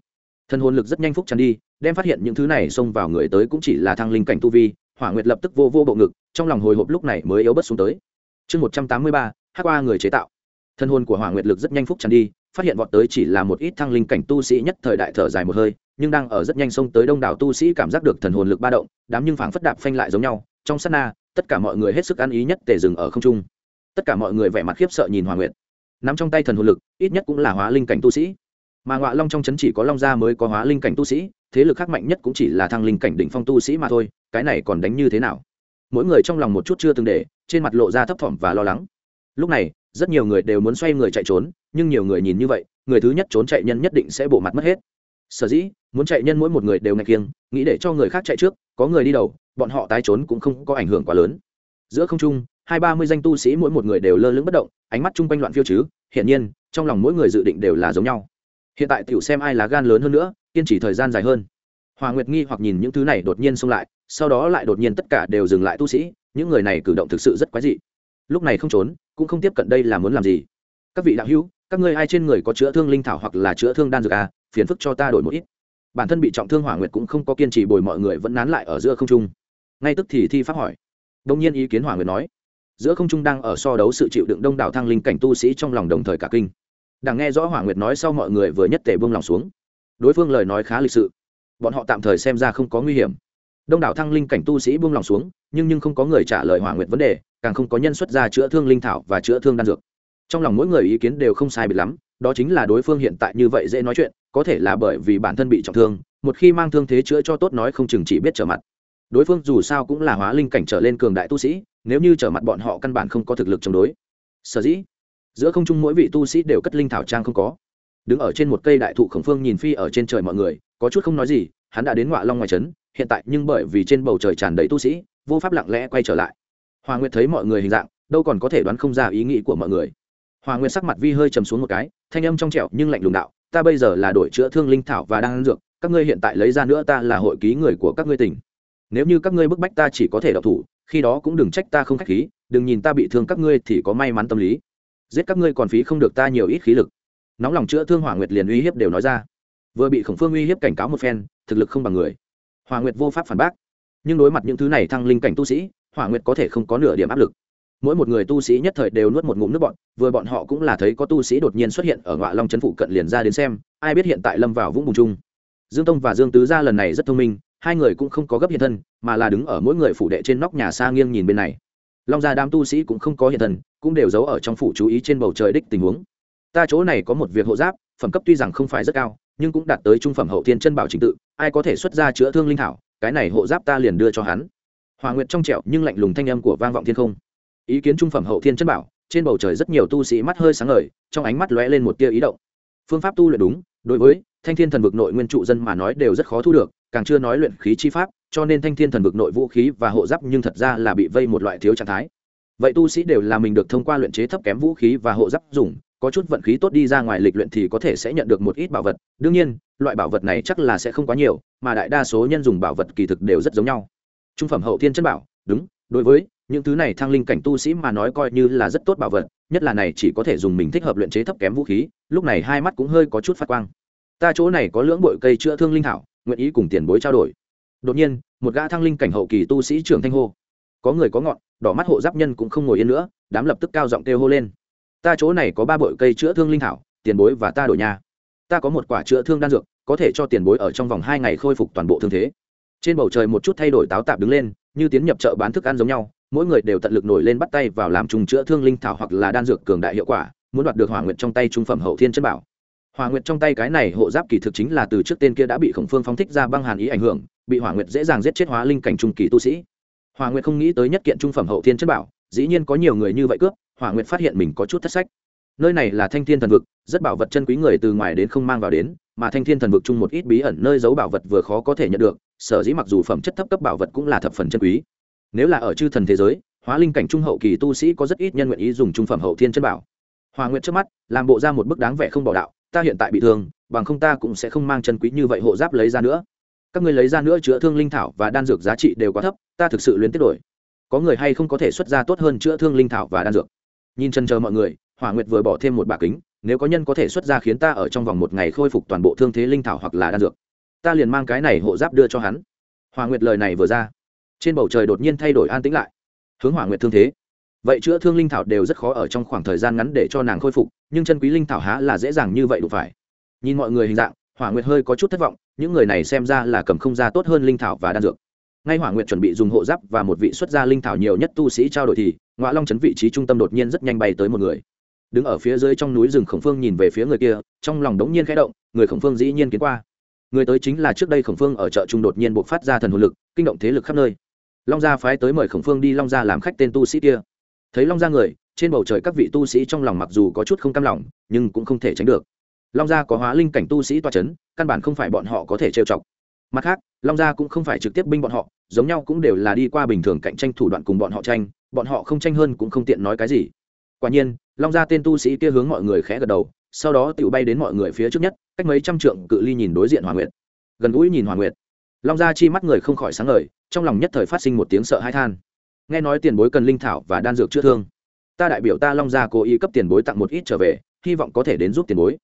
Thần hồn lực rất nhanh phúc tràn đi, đem phát hiện những thứ này xông vào người tới cũng chỉ là thăng linh cảnh tu vi hỏa nguyệt lập tức vô vô bộ ngực, trong lòng hồi hộp lúc này mới yếu bất xuống tới. Chương một trăm tám mươi ba, hắc qua người chế tạo thân hồn của hỏa nguyệt lực rất nhanh phúc tràn đi, phát hiện vọt tới chỉ là một ít thăng linh cảnh tu sĩ nhất thời đại thở dài một hơi, nhưng đang ở rất nhanh xông tới đông đảo tu sĩ cảm giác được thần hồn lực ba động, đám nhưng phảng phất đạp phanh lại giống nhau, trong sát na, tất cả mọi người hết sức ăn ý nhất tề dừng ở không trung. Tất cả mọi người vẻ mặt khiếp sợ nhìn hòa nguyệt. Nắm trong tay thần hồn lực, ít nhất cũng là hóa linh cảnh tu sĩ. Mà ngọa long trong chấn chỉ có long gia mới có hóa linh cảnh tu sĩ, thế lực khác mạnh nhất cũng chỉ là thăng linh cảnh đỉnh phong tu sĩ mà thôi, cái này còn đánh như thế nào? Mỗi người trong lòng một chút chưa từng để, trên mặt lộ ra thấp thỏm và lo lắng. Lúc này rất nhiều người đều muốn xoay người chạy trốn, nhưng nhiều người nhìn như vậy, người thứ nhất trốn chạy nhân nhất định sẽ bộ mặt mất hết. Sở dĩ, muốn chạy nhân mỗi một người đều ngạch kiêng, nghĩ để cho người khác chạy trước, có người đi đầu, bọn họ tái trốn cũng không có ảnh hưởng quá lớn. Giữa không trung, hai ba mươi danh tu sĩ mỗi một người đều lơ lửng bất động, ánh mắt chung quanh loạn phiêu chứ, hiển nhiên, trong lòng mỗi người dự định đều là giống nhau. Hiện tại tiểu xem ai lá gan lớn hơn nữa, kiên trì thời gian dài hơn. Hòa nguyệt nghi hoặc nhìn những thứ này đột nhiên xông lại, sau đó lại đột nhiên tất cả đều dừng lại tu sĩ, những người này cử động thực sự rất quái dị lúc này không trốn, cũng không tiếp cận đây là muốn làm gì. Các vị đạo hữu, các ngươi ai trên người có chữa thương linh thảo hoặc là chữa thương đan dược à phiền phức cho ta đổi một ít. Bản thân bị trọng thương hỏa nguyệt cũng không có kiên trì bồi mọi người vẫn nán lại ở giữa không trung. Ngay tức thì thi pháp hỏi. Đông nhiên ý kiến hỏa nguyệt nói. Giữa không trung đang ở so đấu sự chịu đựng đông đảo thăng linh cảnh tu sĩ trong lòng đồng thời cả kinh. Đằng nghe rõ hỏa nguyệt nói sau mọi người vừa nhất tề buông lòng xuống. Đối phương lời nói khá lịch sự. Bọn họ tạm thời xem ra không có nguy hiểm. Đông đảo thăng linh cảnh tu sĩ buông lòng xuống, nhưng nhưng không có người trả lời hỏa nguyệt vấn đề càng không có nhân xuất ra chữa thương linh thảo và chữa thương đan dược. Trong lòng mỗi người ý kiến đều không sai biệt lắm, đó chính là đối phương hiện tại như vậy dễ nói chuyện, có thể là bởi vì bản thân bị trọng thương, một khi mang thương thế chữa cho tốt nói không chừng chỉ biết trở mặt. Đối phương dù sao cũng là hóa linh cảnh trở lên cường đại tu sĩ, nếu như trở mặt bọn họ căn bản không có thực lực chống đối. Sở dĩ, giữa không trung mỗi vị tu sĩ đều cất linh thảo trang không có. Đứng ở trên một cây đại thụ khổng phương nhìn phi ở trên trời mọi người, có chút không nói gì, hắn đã đến ngọa long ngoài trấn, hiện tại nhưng bởi vì trên bầu trời tràn đầy tu sĩ, vô pháp lặng lẽ quay trở lại hoàng nguyệt thấy mọi người hình dạng, đâu còn có thể đoán không ra ý nghĩ của mọi người. Hoàng nguyệt sắc mặt vi hơi trầm xuống một cái, thanh âm trong trẻo nhưng lạnh lùng đạo, ta bây giờ là đội chữa thương linh thảo và đang ăn dược, các ngươi hiện tại lấy ra nữa ta là hội ký người của các ngươi tỉnh. Nếu như các ngươi bức bách ta chỉ có thể độc thủ, khi đó cũng đừng trách ta không khách khí, đừng nhìn ta bị thương các ngươi thì có may mắn tâm lý. Giết các ngươi còn phí không được ta nhiều ít khí lực. Nóng lòng chữa thương hỏa nguyệt liền uy hiếp đều nói ra. Vừa bị khổng phương uy hiếp cảnh cáo một phen, thực lực không bằng người. Hỏa nguyệt vô pháp phản bác. Nhưng đối mặt những thứ này thăng linh cảnh tu sĩ hỏa nguyệt có thể không có nửa điểm áp lực. Mỗi một người tu sĩ nhất thời đều nuốt một ngụm nước bọn, vừa bọn họ cũng là thấy có tu sĩ đột nhiên xuất hiện ở ngọa long trấn phụ cận liền ra đến xem, ai biết hiện tại lâm vào vũng bùng chung. Dương tông và dương tứ gia lần này rất thông minh, hai người cũng không có gấp hiện thân, mà là đứng ở mỗi người phủ đệ trên nóc nhà xa nghiêng nhìn bên này. Long gia đám tu sĩ cũng không có hiện thân, cũng đều giấu ở trong phủ chú ý trên bầu trời đích tình huống. Ta chỗ này có một việc hộ giáp, phẩm cấp tuy rằng không phải rất cao, nhưng cũng đạt tới trung phẩm hậu thiên chân bảo trình tự, ai có thể xuất ra chữa thương linh thảo, cái này hộ giáp ta liền đưa cho hắn hòa nguyệt trong trẹo nhưng lạnh lùng thanh âm của vang vọng thiên không. Ý kiến trung phẩm hậu thiên chất bảo, trên bầu trời rất nhiều tu sĩ mắt hơi sáng ngời, trong ánh mắt lóe lên một tia ý động. Phương pháp tu luyện đúng, đối với thanh thiên thần vực nội nguyên trụ dân mà nói đều rất khó thu được, càng chưa nói luyện khí chi pháp, cho nên thanh thiên thần vực nội vũ khí và hộ giáp nhưng thật ra là bị vây một loại thiếu trạng thái. Vậy tu sĩ đều là mình được thông qua luyện chế thấp kém vũ khí và hộ giáp dùng, có chút vận khí tốt đi ra ngoài lịch luyện thì có thể sẽ nhận được một ít bảo vật. Đương nhiên, loại bảo vật này chắc là sẽ không quá nhiều, mà đại đa số nhân dùng bảo vật kỳ thực đều rất giống nhau trung phẩm hậu thiên chân bảo, đúng, đối với những thứ này thăng linh cảnh tu sĩ mà nói coi như là rất tốt bảo vật, nhất là này chỉ có thể dùng mình thích hợp luyện chế thấp kém vũ khí, lúc này hai mắt cũng hơi có chút phát quang. Ta chỗ này có lưỡng bội cây chữa thương linh thảo, nguyện ý cùng tiền bối trao đổi. Đột nhiên, một gã thăng linh cảnh hậu kỳ tu sĩ trưởng thanh hô. Có người có ngọn, đỏ mắt hộ giáp nhân cũng không ngồi yên nữa, đám lập tức cao giọng kêu hô lên. Ta chỗ này có ba bội cây chữa thương linh thảo, tiền bối và ta đổi nhà. Ta có một quả chữa thương đan dược, có thể cho tiền bối ở trong vòng hai ngày khôi phục toàn bộ thương thế trên bầu trời một chút thay đổi táo tạp đứng lên, như tiến nhập chợ bán thức ăn giống nhau, mỗi người đều tận lực nổi lên bắt tay vào làm trùng chữa thương linh thảo hoặc là đan dược cường đại hiệu quả, muốn đoạt được hỏa nguyện trong tay trung phẩm hậu thiên chân bảo. Hỏa nguyệt trong tay cái này hộ giáp kỳ thực chính là từ trước tên kia đã bị khổng phương phóng thích ra băng hàn ý ảnh hưởng, bị hỏa nguyệt dễ dàng giết chết hóa linh cảnh trung kỳ tu sĩ. Hỏa nguyệt không nghĩ tới nhất kiện trung phẩm hậu thiên chất bảo, dĩ nhiên có nhiều người như vậy cướp, hỏa nguyệt phát hiện mình có chút thất sách. Nơi này là thanh thiên thần vực, rất bảo vật chân quý người từ ngoài đến không mang vào đến, mà thanh thiên thần vực chung một ít bí ẩn nơi giấu bảo vật vừa khó có thể nhận được sở dĩ mặc dù phẩm chất thấp cấp bảo vật cũng là thập phần chân quý. Nếu là ở chư thần thế giới, hóa linh cảnh trung hậu kỳ tu sĩ có rất ít nhân nguyện ý dùng trung phẩm hậu thiên chân bảo. Hòa nguyệt trước mắt, làm bộ ra một bức đáng vẻ không bỏ đạo, ta hiện tại bị thương, bằng không ta cũng sẽ không mang chân quý như vậy hộ giáp lấy ra nữa. Các ngươi lấy ra nữa chữa thương linh thảo và đan dược giá trị đều quá thấp, ta thực sự luyến tiết đổi có người hay không có thể xuất ra tốt hơn chữa thương linh thảo và đan dược? Nhìn chân chờ mọi người, hỏa nguyệt vừa bỏ thêm một bạc kính, nếu có nhân có thể xuất ra khiến ta ở trong vòng một ngày khôi phục toàn bộ thương thế linh thảo hoặc là đan dược ta liền mang cái này hộ giáp đưa cho hắn. Hòa nguyệt lời này vừa ra, trên bầu trời đột nhiên thay đổi an tĩnh lại. Hướng hỏa nguyệt thương thế. Vậy chữa thương linh thảo đều rất khó ở trong khoảng thời gian ngắn để cho nàng khôi phục, nhưng chân quý linh thảo há là dễ dàng như vậy đủ phải. Nhìn mọi người hình dạng, hỏa nguyệt hơi có chút thất vọng, những người này xem ra là cầm không ra tốt hơn linh thảo và đan dược. Ngay hỏa nguyệt chuẩn bị dùng hộ giáp và một vị xuất gia linh thảo nhiều nhất tu sĩ trao đổi thì ngoại long chấn vị trí trung tâm đột nhiên rất nhanh bay tới một người. Đứng ở phía dưới trong núi rừng khổng phương nhìn về phía người kia, trong lòng đống nhiên khẽ động, người khổng phương dĩ nhiên kiến qua người tới chính là trước đây khổng phương ở chợ trung đột nhiên buộc phát ra thần hồn lực, kinh động thế lực khắp nơi. Long gia phái tới mời khổng phương đi long gia làm khách tên tu sĩ kia. Thấy long gia người, trên bầu trời các vị tu sĩ trong lòng mặc dù có chút không cam lòng, nhưng cũng không thể tránh được. Long gia có hóa linh cảnh tu sĩ toa c h ấ n căn bản không phải bọn họ có thể trêu chọc. Mặt khác, long gia cũng không phải trực tiếp binh bọn họ, giống nhau cũng đều là đi qua bình thường cạnh tranh thủ đoạn cùng bọn họ tranh, bọn họ không tranh hơn cũng không tiện nói cái gì. Quả nhiên, long gia tên tu sĩ kia hướng mọi người khẽ gật đầu sau đó tự bay đến mọi người phía trước nhất, cách mấy trăm trượng cự ly nhìn đối diện hòa nguyệt. Gần gũi nhìn hòa nguyệt. Long gia chi mắt người không khỏi sáng ngời, trong lòng nhất thời phát sinh một tiếng sợ hãi than. Nghe nói tiền bối cần linh thảo và đan dược chữa thương. Ta đại biểu ta long gia cố ý cấp tiền bối tặng một ít trở về, hy vọng có thể đến giúp tiền bối.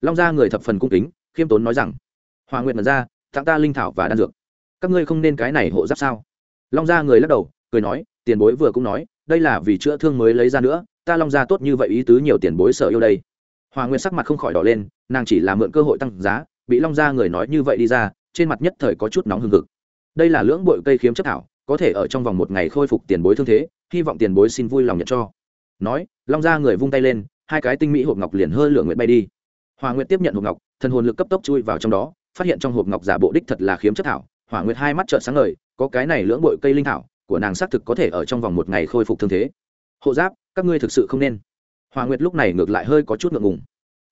Long gia người thập phần cung kính, khiêm tốn nói rằng, hòa nguyện mật ra, tặng ta linh thảo và đan dược. Các ngươi không nên cái này hộ giáp sao? Long gia người lắc đầu, cười nói, tiền bối vừa cũng nói, đây là vì chữa thương mới lấy ra nữa, ta long gia tốt như vậy ý tứ nhiều tiền bối sợ yêu đây hòa nguyên sắc mặt không khỏi đỏ lên, nàng chỉ là mượn cơ hội tăng giá, bị long gia người nói như vậy đi ra, trên mặt nhất thời có chút nóng hừng hực. Đây là lưỡng bội cây khiếm chất thảo, có thể ở trong vòng một ngày khôi phục tiền bối thương thế, hy vọng tiền bối xin vui lòng nhận cho. Nói, long ra người vung tay lên, hai cái tinh mỹ hộp ngọc liền hơi lửa nguyện bay đi. Hòa nguyệt tiếp nhận hộp ngọc, thần hồn lực cấp tốc chui vào trong đó, phát hiện trong hộp ngọc giả bộ đích thật là khiếm chất thảo. Hỏa nguyệt hai mắt trợn sáng ngời, có cái này lưỡng bội cây linh thảo, của nàng xác thực có thể ở trong vòng một ngày khôi phục thương thế. Hộ giáp, các ngươi thực sự không nên hòa nguyệt lúc này ngược lại hơi có chút ngượng ngùng.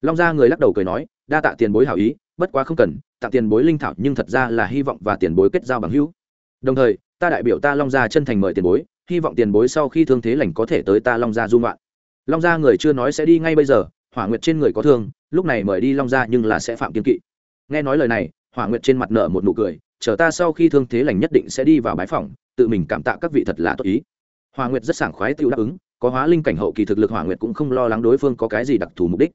Long gia người lắc đầu cười nói, đa tạ tiền bối hảo ý, bất quá không cần, tặng tiền bối linh thảo nhưng thật ra là hy vọng và tiền bối kết giao bằng hữu. Đồng thời, ta đại biểu ta long gia chân thành mời tiền bối, hy vọng tiền bối sau khi thương thế lành có thể tới ta long gia dung loạn long gia người chưa nói sẽ đi ngay bây giờ, hỏa nguyệt trên người có thương, lúc này mời đi long gia nhưng là sẽ phạm kiên kỵ. Nghe nói lời này, hỏa nguyệt trên mặt nở một nụ cười, chờ ta sau khi thương thế lành nhất định sẽ đi vào bái phòng tự mình cảm tạ các vị thật là tốt ý. Hòa nguyệt rất sảng khoái tự đáp ứng có hóa linh cảnh hậu kỳ thực lực hỏa nguyệt cũng không lo lắng đối phương có cái gì đặc thù mục đích.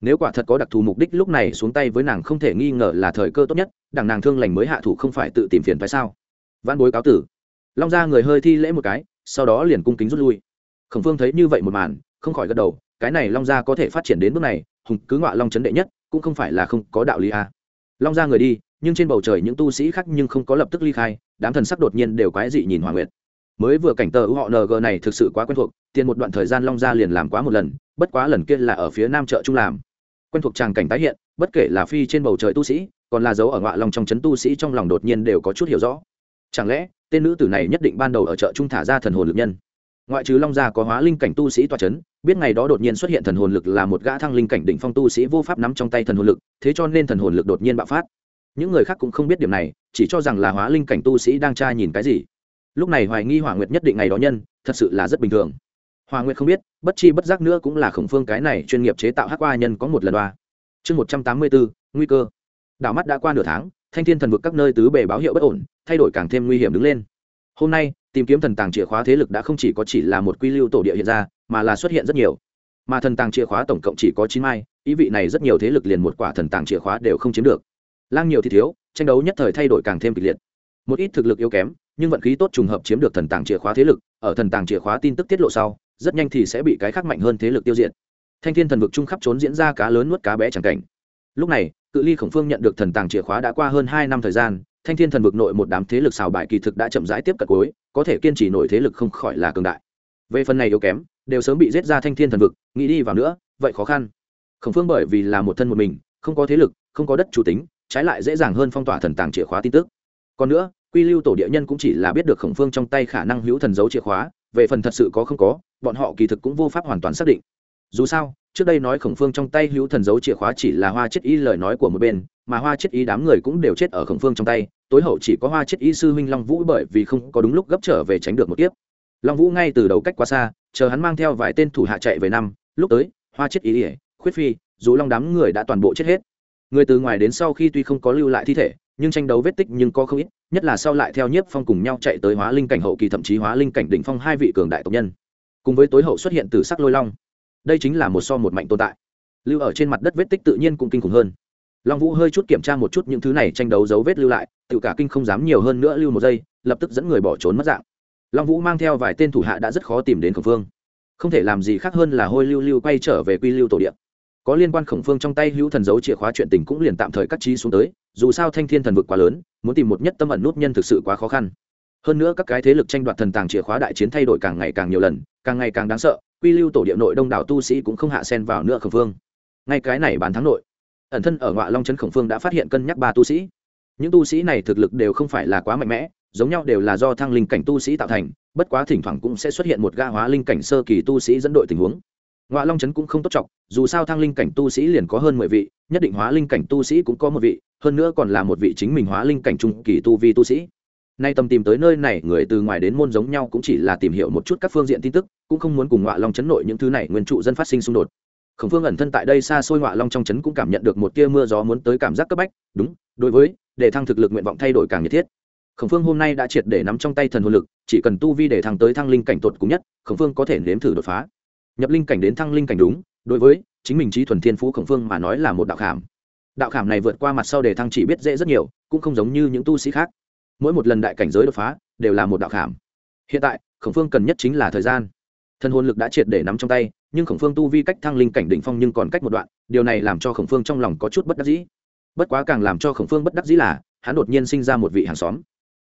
Nếu quả thật có đặc thù mục đích, lúc này xuống tay với nàng không thể nghi ngờ là thời cơ tốt nhất, đằng nàng thương lành mới hạ thủ không phải tự tìm phiền phải sao? Văn bối cáo tử. Long ra người hơi thi lễ một cái, sau đó liền cung kính rút lui. Khổng phương thấy như vậy một màn, không khỏi gật đầu, cái này long gia có thể phát triển đến bước này, hùng cứ ngọa long chấn đệ nhất, cũng không phải là không có đạo lý à. long gia người đi, nhưng trên bầu trời những tu sĩ khác nhưng không có lập tức ly khai, đám thần sắc đột nhiên đều quái dị nhìn hoàng nguyệt mới vừa cảnh tờ họ ng này thực sự quá quen thuộc, tiền một đoạn thời gian long gia liền làm quá một lần, bất quá lần kia là ở phía nam chợ trung làm. Quen thuộc tràng cảnh tái hiện, bất kể là phi trên bầu trời tu sĩ, còn là dấu ở ngọa long trong c tu sĩ trong lòng đột nhiên đều có chút hiểu rõ. Chẳng lẽ, tên nữ tử này nhất định ban đầu ở chợ trung thả ra thần hồn lực nhân? Ngoại trừ long gia có hóa linh cảnh tu sĩ toa c h ấ n biết ngày đó đột nhiên xuất hiện thần hồn lực là một gã thăng linh cảnh đỉnh phong tu sĩ vô pháp nắm trong tay thần hồn lực, thế cho nên thần hồn lực đột nhiên bạo phát. Những người khác cũng không biết điểm này, chỉ cho rằng là hóa linh cảnh tu sĩ đang tra nhìn cái gì lúc này hoài nghi hỏa nguyệt nhất định ngày đó nhân, thật sự là rất bình thường. Hòa nguyệt không biết, bất chi bất giác nữa cũng là khổng phương cái này chuyên nghiệp chế tạo hắc qua nhân có một lần đoa. Chương một trăm tám mươi bốn, nguy cơ. Đảo mắt đã qua nửa tháng, thanh thiên thần vực các nơi tứ bề báo hiệu bất ổn, thay đổi càng thêm nguy hiểm đứng lên. Hôm nay, tìm kiếm thần tàng chìa khóa thế lực đã không chỉ có chỉ là một quy lưu tổ địa hiện ra, mà là xuất hiện rất nhiều. Mà thần tàng chìa khóa tổng cộng chỉ có chín mai, ý vị này rất nhiều thế lực liền một quả thần tàng chìa khóa đều không chiếm được. Lang nhiều thì thiếu, tranh đấu nhất thời thay đổi càng thêm kịch liệt. Một ít thực lực yếu kém nhưng vận khí tốt trùng hợp chiếm được thần tàng chìa khóa thế lực, ở thần tàng chìa khóa tin tức tiết lộ sau, rất nhanh thì sẽ bị cái khác mạnh hơn thế lực tiêu diệt. Thanh thiên thần vực trung khắp trốn diễn ra cá lớn nuốt cá bé chẳng cảnh. Lúc này, cự ly khổng phương nhận được thần tàng chìa khóa đã qua hơn hai năm thời gian, thanh thiên thần vực nội một đám thế lực xào bài kỳ thực đã chậm rãi tiếp cận cuối, có thể kiên trì nổi thế lực không khỏi là cường đại. Về phần này yếu kém, đều sớm bị giết ra thanh thiên thần vực, nghĩ đi vào nữa, vậy khó khăn. Khổng phương bởi vì là một thân một mình, không có thế lực, không có đất chủ tính, trái lại dễ dàng hơn phong tỏa thần tàng chìa khóa tin tức. Còn nữa quy lưu tổ địa nhân cũng chỉ là biết được khổng phương trong tay khả năng hữu thần dấu chìa khóa, về phần thật sự có không có, bọn họ kỳ thực cũng vô pháp hoàn toàn xác định. Dù sao, trước đây nói khổng phương trong tay hữu thần dấu chìa khóa chỉ là hoa chết y lời nói của một bên, mà hoa chết y đám người cũng đều chết ở khổng phương trong tay, tối hậu chỉ có hoa chết y sư huynh long vũ bởi vì không có đúng lúc gấp trở về tránh được một kiếp. Long vũ ngay từ đầu cách quá xa, chờ hắn mang theo vài tên thủ hạ chạy về năm, lúc tới, hoa chết y ỉa, khuyết phi, dù long đám người đã toàn bộ chết hết. Người từ ngoài đến sau khi tuy không có lưu lại thi thể, nhưng tranh đấu vết tích nhưng có không ít nhất là sau lại theo nhiếp phong cùng nhau chạy tới hóa linh cảnh hậu kỳ, thậm chí hóa linh cảnh đỉnh phong hai vị cường đại tộc nhân. Cùng với tối hậu xuất hiện từ sắc lôi long. Đây chính là một so một mạnh tồn tại. Lưu ở trên mặt đất vết tích tự nhiên cũng kinh khủng hơn. Long vũ hơi chút kiểm tra một chút những thứ này tranh đấu dấu vết lưu lại tự cả kinh không dám nhiều hơn nữa lưu một giây, lập tức dẫn người bỏ trốn mất dạng. Long vũ mang theo vài tên thủ hạ đã rất khó tìm đến khổng phương không thể làm gì khác hơn là hôi lưu lưu quay trở về quy lưu tổ điện có liên quan khổng phương trong tay hữu thần dấu chìa khóa chuyện tình cũng liền tạm thời cắt trí xuống tới, dù sao thanh thiên thần vực quá lớn, muốn tìm một nhất tâm ẩn nút nhân thực sự quá khó khăn. Hơn nữa các cái thế lực tranh đoạt thần tàng chìa khóa đại chiến thay đổi càng ngày càng nhiều lần, càng ngày càng đáng sợ, quy lưu tổ địa nội đông đảo tu sĩ cũng không hạ sen vào nữa khổng phương. Ngay cái này bán thắng nội, ẩn thân ở ngoại long trấn khổng phương đã phát hiện cân nhắc ba tu sĩ. Những tu sĩ này thực lực đều không phải là quá mạnh mẽ, giống nhau đều là do thăng linh cảnh tu sĩ tạo thành, bất quá thỉnh thoảng cũng sẽ xuất hiện một ga hóa linh cảnh sơ kỳ tu sĩ dẫn đội tình huống ngọa long trấn cũng không tốt trọng, dù sao thăng linh cảnh tu sĩ liền có hơn mười vị, nhất định hóa linh cảnh tu sĩ cũng có một vị, hơn nữa còn là một vị chính mình hóa linh cảnh trung kỳ tu vi tu sĩ. Nay tầm tìm tới nơi này, người từ ngoài đến môn giống nhau cũng chỉ là tìm hiểu một chút các phương diện tin tức, cũng không muốn cùng ngọa long chấn nội những thứ này nguyên trụ dân phát sinh xung đột. Khổng phương ẩn thân tại đây xa xôi ngọa long trong chấn cũng cảm nhận được một tia mưa gió muốn tới cảm giác cấp bách, đúng, đối với, để thăng thực lực nguyện vọng thay đổi càng nhiệt thiết. Khổng phương hôm nay đã triệt để nắm trong tay thần hồn lực, chỉ cần tu vi để thăng tới thăng linh cảnh tột cùng nhất, khổng phương có thể nếm thử đột phá nhập linh cảnh đến thăng linh cảnh đúng, đối với chính mình trí thuần thiên phú khổng phương mà nói là một đạo khảm. Đạo khảm này vượt qua mặt sau để thăng chỉ biết dễ rất nhiều, cũng không giống như những tu sĩ khác. Mỗi một lần đại cảnh giới đột phá, đều là một đạo khảm. Hiện tại, khổng phương cần nhất chính là thời gian. Thân hồn lực đã triệt để nắm trong tay, nhưng khổng phương tu vi cách thăng linh cảnh đỉnh phong nhưng còn cách một đoạn, điều này làm cho khổng phương trong lòng có chút bất đắc dĩ. Bất quá càng làm cho khổng phương bất đắc dĩ là, hắn đột nhiên sinh ra một vị hàng xóm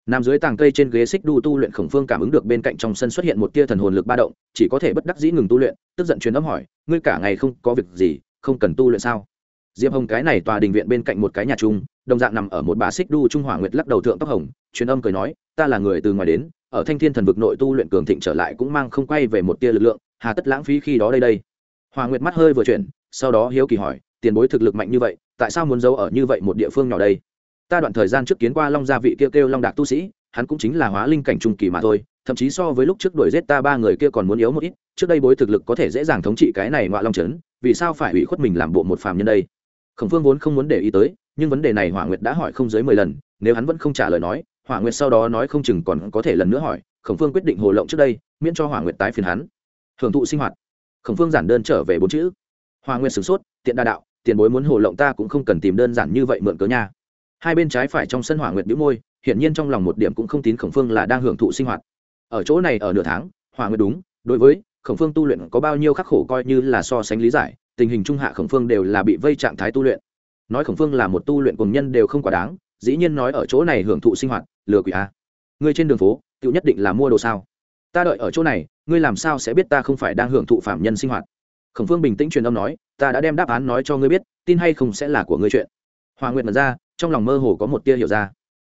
nằm dưới tàng cây trên ghế xích đu tu luyện khổng phương cảm ứng được bên cạnh trong sân xuất hiện một tia thần hồn lực ba động, chỉ có thể bất đắc dĩ ngừng tu luyện, tức giận truyền âm hỏi, ngươi cả ngày không có việc gì, không cần tu luyện sao? Diệp hồng cái này tòa đình viện bên cạnh một cái nhà chung, đồng dạng nằm ở một bà xích đu trung hỏa nguyệt lắc đầu thượng tóc hồng, truyền âm cười nói, ta là người từ ngoài đến, ở thanh thiên thần vực nội tu luyện cường thịnh trở lại cũng mang không quay về một tia lực lượng, hà tất lãng phí khi đó đây đây. Hòa nguyệt mắt hơi vừa chuyển, sau đó hiếu kỳ hỏi, tiền bối thực lực mạnh như vậy, tại sao muốn giấu ở như vậy một địa phương nhỏ đây? Ta đoạn thời gian trước kiến qua long gia vị kia kêu, kêu long đạc tu sĩ hắn cũng chính là hóa linh cảnh trung kỳ mà thôi thậm chí so với lúc trước đuổi giết ta ba người kia còn muốn yếu một ít trước đây bối thực lực có thể dễ dàng thống trị cái này ngoại long trấn vì sao phải ủy khuất mình làm bộ một phàm nhân đây? Khổng phương vốn không muốn để ý tới nhưng vấn đề này hỏa nguyệt đã hỏi không dưới mười lần nếu hắn vẫn không trả lời nói hỏa nguyệt sau đó nói không chừng còn có thể lần nữa hỏi khổng phương quyết định hồ lộng trước đây miễn cho hỏa nguyệt tái phiền hắn. Hưởng thụ sinh hoạt. Khổng phương giản đơn trở về bốn chữ. Hỏa nguyệt sửng sốt tiện đa đạo tiền bối muốn hồ lộng ta cũng không cần tìm đơn giản như vậy mượn cớ nha hai bên trái phải trong sân hỏa nguyệt bĩu môi, hiển nhiên trong lòng một điểm cũng không tín khổng phương là đang hưởng thụ sinh hoạt. Ở chỗ này ở nửa tháng, hỏa nguyệt đúng, đối với khổng phương tu luyện có bao nhiêu khắc khổ coi như là so sánh lý giải, tình hình trung hạ khổng phương đều là bị vây trạng thái tu luyện. Nói khổng phương là một tu luyện cùng nhân đều không quá đáng, dĩ nhiên nói ở chỗ này hưởng thụ sinh hoạt, lừa quỷ a. Ngươi trên đường phố tự nhất định là mua đồ sao? Ta đợi ở chỗ này, ngươi làm sao sẽ biết ta không phải đang hưởng thụ phạm nhân sinh hoạt? Khổng phương bình tĩnh truyền âm nói, ta đã đem đáp án nói cho ngươi biết, tin hay không sẽ là của ngươi chuyện hòa nguyện mật ra, trong lòng mơ hồ có một tia hiểu ra.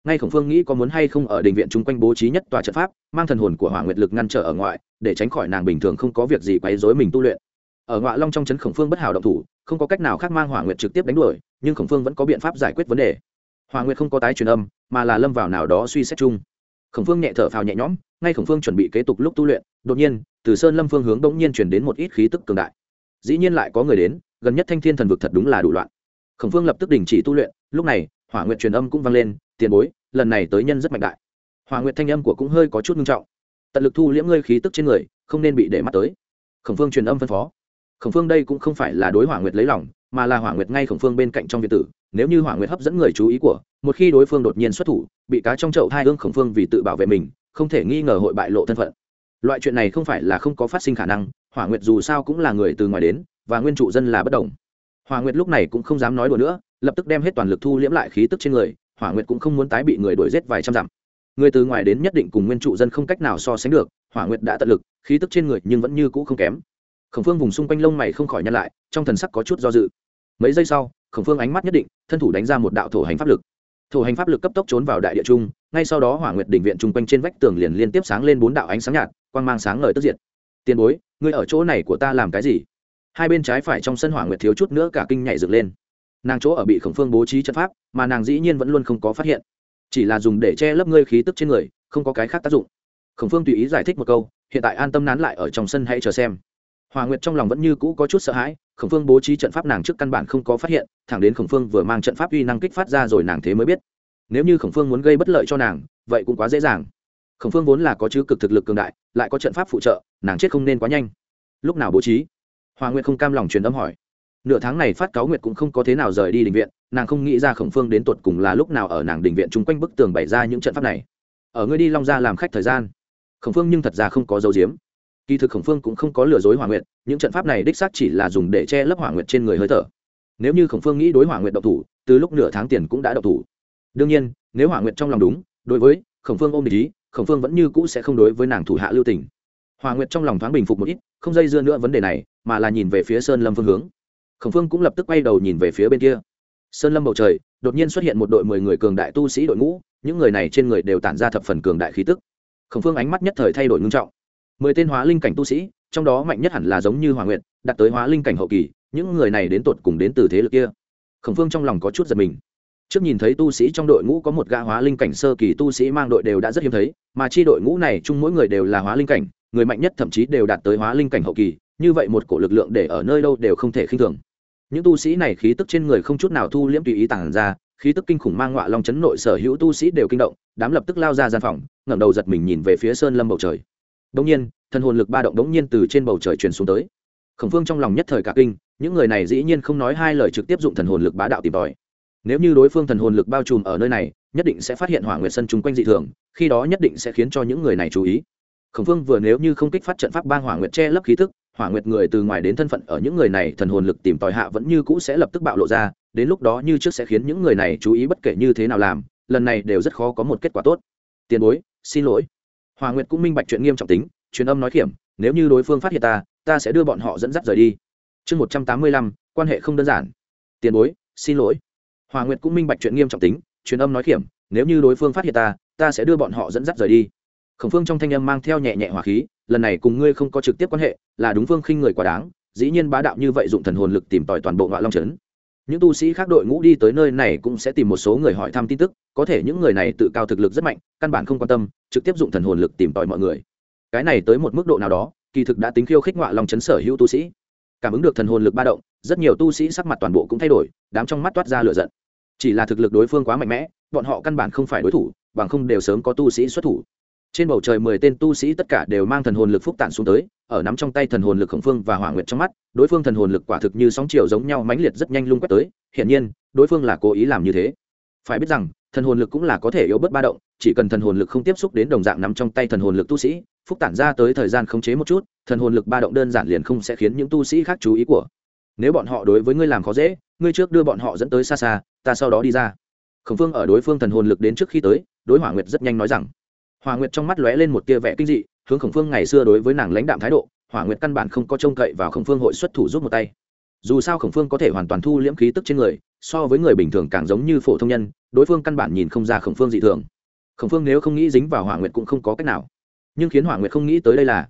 Ngay khổng phương nghĩ có muốn hay không ở đình viện chung quanh bố trí nhất tòa trận pháp, mang thần hồn của hỏa nguyệt lực ngăn trở ở ngoại, để tránh khỏi nàng bình thường không có việc gì quấy dối mình tu luyện. Ở ngoại long trong trấn khổng phương bất hào động thủ, không có cách nào khác mang hỏa nguyệt trực tiếp đánh đuổi, nhưng khổng phương vẫn có biện pháp giải quyết vấn đề. Hỏa nguyệt không có tái truyền âm, mà là lâm vào nào đó suy xét chung. Khổng phương nhẹ thở phào nhẹ nhõm, ngay khổng phương chuẩn bị kế tục lúc tu luyện, đột nhiên, từ sơn lâm phương hướng bỗng nhiên chuyển đến một ít khí tức cường đại. Dĩ nhiên lại có người đến, gần nhất thanh thiên thần vực thật đúng là đủ loạn khổng phương lập tức đình chỉ tu luyện, lúc này, hỏa nguyệt truyền âm cũng vang lên, tiền bối, lần này tới nhân rất mạnh đại. Hỏa nguyệt thanh âm của cũng hơi có chút nghiêm trọng. Tận lực thu liễm ngươi khí tức trên người, không nên bị để mắt tới. Khổng phương truyền âm phân phó. Khổng phương đây cũng không phải là đối hỏa nguyệt lấy lòng, mà là hỏa nguyệt ngay khổng phương bên cạnh trong việt tử. Nếu như hỏa nguyệt hấp dẫn người chú ý của, một khi đối phương đột nhiên xuất thủ, bị cá trong chậu hai ương khổng phương vì tự bảo vệ mình, không thể nghi ngờ hội bại lộ thân phận. Loại chuyện này không phải là không có phát sinh khả năng, hỏa nguyệt dù sao cũng là người từ ngoài đến, và nguyên trụ dân là bất đồng hỏa nguyệt lúc này cũng không dám nói đùa nữa, lập tức đem hết toàn lực thu liễm lại khí tức trên người, hỏa nguyệt cũng không muốn tái bị người đuổi giết vài trăm dặm. Người từ ngoài đến nhất định cùng nguyên trụ dân không cách nào so sánh được, hỏa nguyệt đã tận lực, khí tức trên người nhưng vẫn như cũ không kém. Khổng phương vùng xung quanh lông mày không khỏi nhăn lại, trong thần sắc có chút do dự. Mấy giây sau, khổng phương ánh mắt nhất định, thân thủ đánh ra một đạo thổ hành pháp lực. Thổ hành pháp lực cấp tốc trốn vào đại địa trung, ngay sau đó hỏa nguyệt đỉnh viện chung quanh trên vách tường liền liên tiếp sáng lên bốn đạo ánh sáng nhạt, quang mang sáng ngời tức diệt. Tiền bối, ngươi ở chỗ này của ta làm cái gì? Hai bên trái phải trong sân hỏa nguyệt thiếu chút nữa cả kinh nhảy dựng lên. Nàng chỗ ở bị khổng phương bố trí trận pháp, mà nàng dĩ nhiên vẫn luôn không có phát hiện. Chỉ là dùng để che lấp ngươi khí tức trên người, không có cái khác tác dụng. Khổng phương tùy ý giải thích một câu, hiện tại an tâm nán lại ở trong sân hãy chờ xem. Hòa nguyệt trong lòng vẫn như cũ có chút sợ hãi, khổng phương bố trí trận pháp nàng trước căn bản không có phát hiện, thẳng đến khổng phương vừa mang trận pháp uy năng kích phát ra rồi nàng thế mới biết. Nếu như khổng phương muốn gây bất lợi cho nàng, vậy cũng quá dễ dàng. Khổng phương vốn là có chứ cực thực lực cường đại, lại có trận pháp phụ trợ, nàng chết không nên quá nhanh. Lúc nào bố trí? Hòa nguyệt không cam lòng truyền âm hỏi. Nửa tháng này phát cáo nguyệt cũng không có thế nào rời đi đình viện, nàng không nghĩ ra khổng phương đến tột cùng là lúc nào ở nàng đình viện chung quanh bức tường bày ra những trận pháp này. Ở ngươi đi long ra làm khách thời gian. Khổng phương nhưng thật ra không có dấu diếm kỳ thực khổng phương cũng không có lừa dối hỏa nguyệt, những trận pháp này đích xác chỉ là dùng để che lấp hỏa nguyệt trên người hơi thở. Nếu như khổng phương nghĩ đối hỏa nguyệt độc thủ, từ lúc nửa tháng tiền cũng đã độc thủ. Đương nhiên, nếu hỏa nguyệt trong lòng đúng, đối với khổng phương ôm địch ý, khổng phương vẫn như cũ sẽ không đối với nàng thủ hạ lưu tình hỏa nguyệt trong lòng thoáng bình phục một ít, không dây dưa nữa vấn đề này, mà là nhìn về phía sơn lâm phương hướng. Khổng phương cũng lập tức quay đầu nhìn về phía bên kia. Sơn lâm bầu trời, đột nhiên xuất hiện một đội mười người cường đại tu sĩ đội ngũ, những người này trên người đều tản ra thập phần cường đại khí tức. Khổng phương ánh mắt nhất thời thay đổi ngưng trọng. Mười tên hóa linh cảnh tu sĩ, trong đó mạnh nhất hẳn là giống như hoàng nguyện đạt tới hóa linh cảnh hậu kỳ, những người này đến tột cùng đến từ thế lực kia. Khổng phương trong lòng có chút giật mình. Trước nhìn thấy tu sĩ trong đội ngũ có một gã hóa linh cảnh sơ kỳ tu sĩ mang đội đều đã rất hiếm thấy, mà chi đội ngũ này chung mỗi người đều là hóa linh cảnh người mạnh nhất thậm chí đều đạt tới hóa linh cảnh hậu kỳ, như vậy một cổ lực lượng để ở nơi đâu đều không thể khinh thường. Những tu sĩ này khí tức trên người không chút nào thu liễm tùy ý tản ra, khí tức kinh khủng mang ngọa long chấn nội sở hữu tu sĩ đều kinh động, đám lập tức lao ra gian phòng, ngẩng đầu giật mình nhìn về phía sơn lâm bầu trời. Đống nhiên, thần hồn lực ba động đống nhiên từ trên bầu trời truyền xuống tới. Khổng phương trong lòng nhất thời cả kinh, những người này dĩ nhiên không nói hai lời trực tiếp dụng thần hồn lực bá đạo tìm tòi. Nếu như đối phương thần hồn lực bao trùm ở nơi này, nhất định sẽ phát hiện hỏa nguyệt sân chung quanh dị thường, khi đó nhất định sẽ khiến cho những người này chú ý khổng phương vừa nếu như không kích phát trận pháp bang hỏa nguyệt che lấp khí thức hỏa nguyệt người từ ngoài đến thân phận ở những người này thần hồn lực tìm tòi hạ vẫn như cũ sẽ lập tức bạo lộ ra, đến lúc đó như trước sẽ khiến những người này chú ý bất kể như thế nào làm, lần này đều rất khó có một kết quả tốt. Tiền bối, xin lỗi. Hòa nguyệt cũng minh bạch chuyện nghiêm trọng tính, truyền âm nói khiểm, nếu như đối phương phát hiện ta ta sẽ đưa bọn họ dẫn dắt rời đi. Chương một trăm tám mươi lăm, quan hệ không đơn giản. Tiền bối, xin lỗi. Hòa nguyệt cũng minh bạch chuyện nghiêm trọng tính, truyền âm nói khiểm, nếu như đối phương phát hiện ta ta sẽ đưa bọn họ dẫn dắt rời đi khổng phương trong thanh âm mang theo nhẹ nhẹ hỏa khí, lần này cùng ngươi không có trực tiếp quan hệ, là đúng phương khinh người quá đáng, dĩ nhiên bá đạo như vậy dụng thần hồn lực tìm tòi toàn bộ ngọa long trấn. Những tu sĩ khác đội ngũ đi tới nơi này cũng sẽ tìm một số người hỏi thăm tin tức, có thể những người này tự cao thực lực rất mạnh, căn bản không quan tâm, trực tiếp dụng thần hồn lực tìm tòi mọi người. Cái này tới một mức độ nào đó, kỳ thực đã tính khiêu khích ngọa long chấn sở hữu tu sĩ. Cảm ứng được thần hồn lực ba động, rất nhiều tu sĩ sắc mặt toàn bộ cũng thay đổi, đám trong mắt toát ra lửa giận. Chỉ là thực lực đối phương quá mạnh mẽ, bọn họ căn bản không phải đối thủ, bằng không đều sớm có tu sĩ xuất thủ trên bầu trời mười tên tu sĩ tất cả đều mang thần hồn lực phúc tản xuống tới, ở nắm trong tay thần hồn lực khổng phương và hỏa nguyệt trong mắt, đối phương thần hồn lực quả thực như sóng chiều giống nhau mãnh liệt rất nhanh lung quét tới, hiển nhiên, đối phương là cố ý làm như thế. Phải biết rằng, thần hồn lực cũng là có thể yếu bớt ba động, chỉ cần thần hồn lực không tiếp xúc đến đồng dạng nắm trong tay thần hồn lực tu sĩ, phúc tản ra tới thời gian khống chế một chút, thần hồn lực ba động đơn giản liền không sẽ khiến những tu sĩ khác chú ý của. Nếu bọn họ đối với ngươi làm khó dễ, ngươi trước đưa bọn họ dẫn tới xa xa, ta sau đó đi ra. Khổng phương ở đối phương thần hồn lực đến trước khi tới, đối hỏa nguyệt rất nhanh nói rằng hỏa nguyệt trong mắt lóe lên một tia vẻ kinh dị, hướng khổng phương ngày xưa đối với nàng lãnh đạm thái độ, hỏa nguyệt căn bản không có trông cậy vào khổng phương hội xuất thủ giúp một tay. Dù sao khổng phương có thể hoàn toàn thu liễm khí tức trên người, so với người bình thường càng giống như phổ thông nhân, đối phương căn bản nhìn không ra khổng phương dị thường. Khổng phương nếu không nghĩ dính vào hỏa nguyệt cũng không có cách nào. Nhưng khiến hỏa nguyệt không nghĩ tới đây là,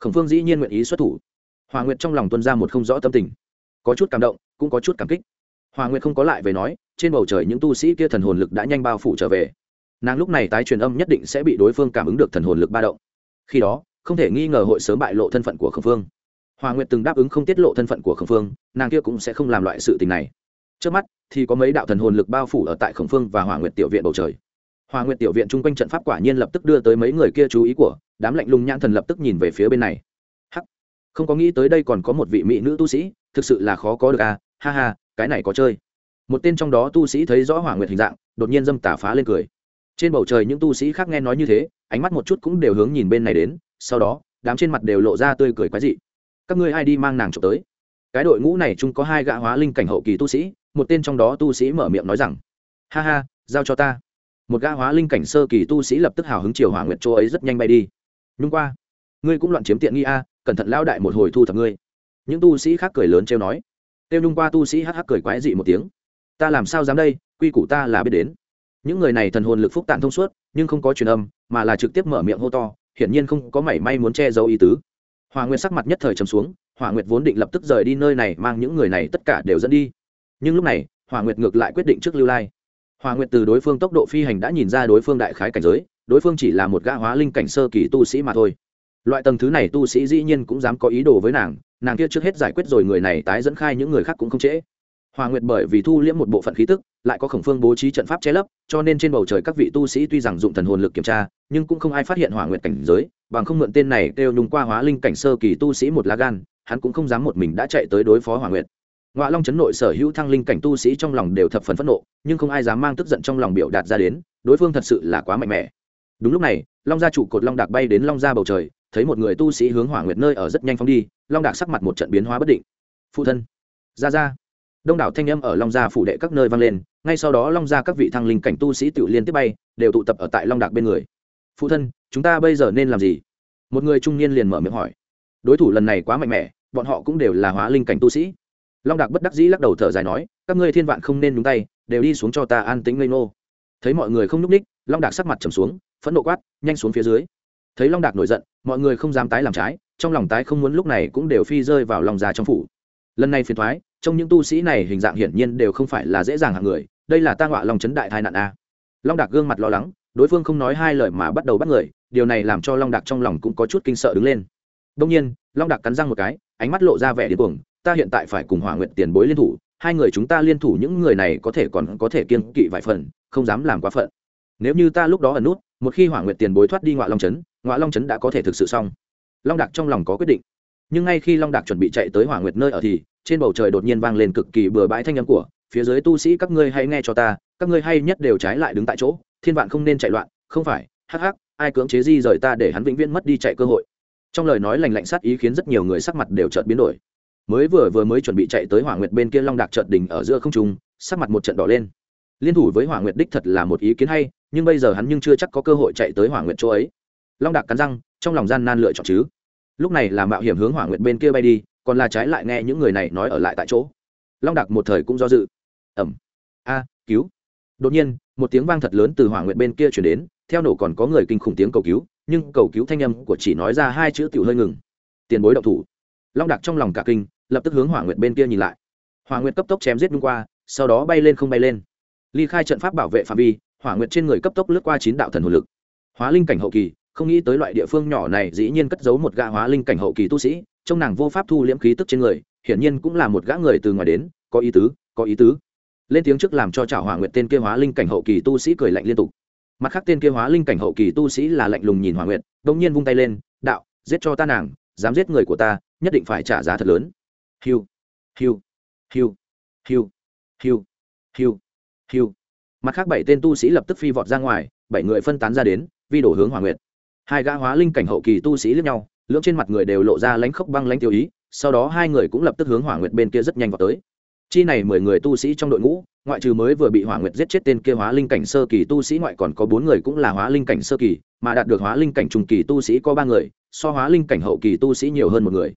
khổng phương dĩ nhiên nguyện ý xuất thủ. Hỏa nguyệt trong lòng tuân ra một không rõ tâm tình. Có chút cảm động, cũng có chút cảm kích. Hỏa nguyệt không có lại về nói, trên bầu trời những tu sĩ kia thần hồn lực đã nhanh bao phủ trở về nàng lúc này tái truyền âm nhất định sẽ bị đối phương cảm ứng được thần hồn lực ba động. Khi đó, không thể nghi ngờ hội sớm bại lộ thân phận của khổng phương. Hòa nguyệt từng đáp ứng không tiết lộ thân phận của khổng phương, nàng kia cũng sẽ không làm loại sự tình này. Trước mắt, thì có mấy đạo thần hồn lực bao phủ ở tại khổng phương và hòa nguyệt tiểu viện bầu trời. Hòa nguyệt tiểu viện chung quanh trận pháp quả nhiên lập tức đưa tới mấy người kia chú ý của đám lạnh lùng nhãn thần lập tức nhìn về phía bên này. Hắc! Không có nghĩ tới đây còn có một vị mỹ nữ tu sĩ, thực sự là khó có được à ha ha, cái này có chơi. Một tên trong đó tu sĩ thấy rõ hỏa nguyệt hình dạng, đột nhiên dâm tả phá lên cười trên bầu trời những tu sĩ khác nghe nói như thế, ánh mắt một chút cũng đều hướng nhìn bên này đến, sau đó, đám trên mặt đều lộ ra tươi cười quái dị. Các ngươi ai đi mang nàng trộm tới? Cái đội ngũ này chung có hai gã hóa linh cảnh hậu kỳ tu sĩ, một tên trong đó tu sĩ mở miệng nói rằng, ha ha, giao cho ta. Một gã hóa linh cảnh sơ kỳ tu sĩ lập tức hào hứng chiều hỏa nguyệt châu ấy rất nhanh bay đi. Nhung qua, ngươi cũng loạn chiếm tiện nghi a, cẩn thận lao đại một hồi thu thập ngươi. Những tu sĩ khác cười lớn trêu nói. Tiêu nhung qua tu sĩ hắc hắc cười quái dị một tiếng. Ta làm sao dám đây, quy củ ta là biết đến những người này thần hồn lực phúc tạng thông suốt, nhưng không có truyền âm, mà là trực tiếp mở miệng hô to, hiển nhiên không có mảy may muốn che giấu ý tứ. Hòa nguyệt sắc mặt nhất thời trầm xuống hòa nguyệt vốn định lập tức rời đi nơi này, mang những người này tất cả đều dẫn đi. Nhưng lúc này hòa nguyệt ngược lại quyết định trước lưu lai. Hòa nguyệt từ đối phương tốc độ phi hành đã nhìn ra đối phương đại khái cảnh giới, đối phương chỉ là một gã hóa linh cảnh sơ kỳ tu sĩ mà thôi. Loại tầng thứ này tu sĩ dĩ nhiên cũng dám có ý đồ với nàng nàng kia trước hết giải quyết rồi người này tái dẫn khai những người khác cũng không trễ hòa nguyệt bởi vì thu liễm một bộ phận khí tức, lại có khổng phương bố trí trận pháp che lấp, cho nên trên bầu trời các vị tu sĩ tuy rằng dụng thần hồn lực kiểm tra, nhưng cũng không ai phát hiện hỏa nguyệt cảnh giới, bằng không mượn tên này kêu nhung qua hóa linh cảnh sơ kỳ tu sĩ một lá gan, hắn cũng không dám một mình đã chạy tới đối phó hỏa nguyệt. Ngoại long chấn nội sở hữu thăng linh cảnh tu sĩ trong lòng đều thập phần phẫn nộ, nhưng không ai dám mang tức giận trong lòng biểu đạt ra đến, đối phương thật sự là quá mạnh mẽ. Đúng lúc này, long gia trụ cột long đạc bay đến long gia bầu trời, thấy một người tu sĩ hướng hỏa nguyệt nơi ở rất nhanh phóng đi, long đạc sắc mặt một trận biến hóa bất định. Phụ thân, ra ra đông đảo thanh âm ở long gia phủ đệ các nơi vang lên, ngay sau đó long gia các vị thăng linh cảnh tu sĩ tự liên tiếp bay, đều tụ tập ở tại long đạc bên người. Phụ thân, chúng ta bây giờ nên làm gì? Một người trung niên liền mở miệng hỏi. Đối thủ lần này quá mạnh mẽ, bọn họ cũng đều là hóa linh cảnh tu sĩ. Long đạc bất đắc dĩ lắc đầu thở dài nói, các ngươi thiên vạn không nên nhúng tay, đều đi xuống cho ta an tính ngây ngô. Thấy mọi người không n ú c ních long đạc sắc mặt trầm xuống, phẫn nộ quát, nhanh xuống phía dưới. Thấy long đạc nổi giận, mọi người không dám tái làm trái, trong lòng tái không muốn lúc này cũng đều phi rơi vào lòng già trong phủ. Lần này phiền thoái trong những tu sĩ này hình dạng hiển nhiên đều không phải là dễ dàng hạng người, đây là ta ngọa long chấn đại tai nạn a. Long đạc gương mặt lo lắng, đối phương không nói hai lời mà bắt đầu bắt người, điều này làm cho long đạc trong lòng cũng có chút kinh sợ đứng lên. Đông nhiên, long đạc cắn răng một cái, ánh mắt lộ ra vẻ điên cuồng, ta hiện tại phải cùng hỏa nguyện tiền bối liên thủ, hai người chúng ta liên thủ những người này có thể còn có thể kiên kỵ vài phần, không dám làm quá phận. Nếu như ta lúc đó ẩn nút, một khi hỏa nguyện tiền bối thoát đi ngoại long trấn ngoại long trấn đã có thể thực sự xong. Long đạc trong lòng có quyết định nhưng ngay khi long đạc chuẩn bị chạy tới hỏa nguyệt nơi ở thì, trên bầu trời đột nhiên vang lên cực kỳ bừa bãi thanh âm của phía dưới tu sĩ, các ngươi hay nghe cho ta, các ngươi hay nhất đều trái lại đứng tại chỗ, thiên vạn không nên chạy loạn, không phải, hắc hắc, ai cưỡng chế di rời ta để hắn vĩnh viễn mất đi chạy cơ hội. Trong lời nói lành lạnh sát ý khiến rất nhiều người sắc mặt đều chợt biến đổi. Mới vừa vừa mới chuẩn bị chạy tới hỏa nguyệt bên kia, long đạc chợt đỉnh ở giữa không trung, sắc mặt một trận đỏ lên. Liên thủ với hỏa nguyệt đích thật là một ý kiến hay, nhưng bây giờ hắn nhưng chưa chắc có cơ hội chạy tới hỏa nguyệt chỗ ấy. Long đạc cắn răng, trong lòng gian nan lựa chọn chứ lúc này là mạo hiểm hướng hỏa nguyệt bên kia bay đi, còn là trái lại nghe những người này nói ở lại tại chỗ. Long đặc một thời cũng do dự. Ẩm. A, cứu. Đột nhiên, một tiếng vang thật lớn từ hỏa nguyệt bên kia chuyển đến, theo nổ còn có người kinh khủng tiếng cầu cứu, nhưng cầu cứu thanh âm của chỉ nói ra hai chữ tiểu hơi ngừng. Tiền bối động thủ. Long đặc trong lòng cả kinh, lập tức hướng hỏa nguyệt bên kia nhìn lại. Hỏa nguyệt cấp tốc chém giết nhung qua, sau đó bay lên không bay lên. Ly khai trận pháp bảo vệ phạm vi, hỏa nguyệt trên người cấp tốc lướt qua chín đạo thần hồn lực. Hóa linh cảnh hậu kỳ không nghĩ tới loại địa phương nhỏ này dĩ nhiên cất giấu một gã hóa linh cảnh hậu kỳ tu sĩ trong nàng vô pháp thu liễm khí tức trên người, hiển nhiên cũng là một gã người từ ngoài đến, có ý tứ, có ý tứ. Lên tiếng trước làm cho trả hỏa nguyệt tên kia hóa linh cảnh hậu kỳ tu sĩ cười lạnh liên tục. Mặt khác tên kia hóa linh cảnh hậu kỳ tu sĩ là lạnh lùng nhìn hỏa nguyệt đông nhiên vung tay lên, đạo, giết cho ta nàng, dám giết người của ta, nhất định phải trả giá thật lớn. Hiu hiu hiu hiu hiu hiu hiu. Mặt khác bảy tên tu sĩ lập tức phi vọt ra ngoài, bảy người phân tán ra đến, vi đổ hướng hỏa nguyệt hai gã hóa linh cảnh hậu kỳ tu sĩ lướt nhau, lưỡng trên mặt người đều lộ ra lánh khốc băng lánh tiêu ý, sau đó hai người cũng lập tức hướng hỏa nguyệt bên kia rất nhanh vào tới. Chi này mười người tu sĩ trong đội ngũ, ngoại trừ mới vừa bị hỏa nguyệt giết chết tên kia hóa linh cảnh sơ kỳ tu sĩ ngoại còn có bốn người cũng là hóa linh cảnh sơ kỳ, mà đạt được hóa linh cảnh trung kỳ tu sĩ có ba người, so hóa linh cảnh hậu kỳ tu sĩ nhiều hơn một người.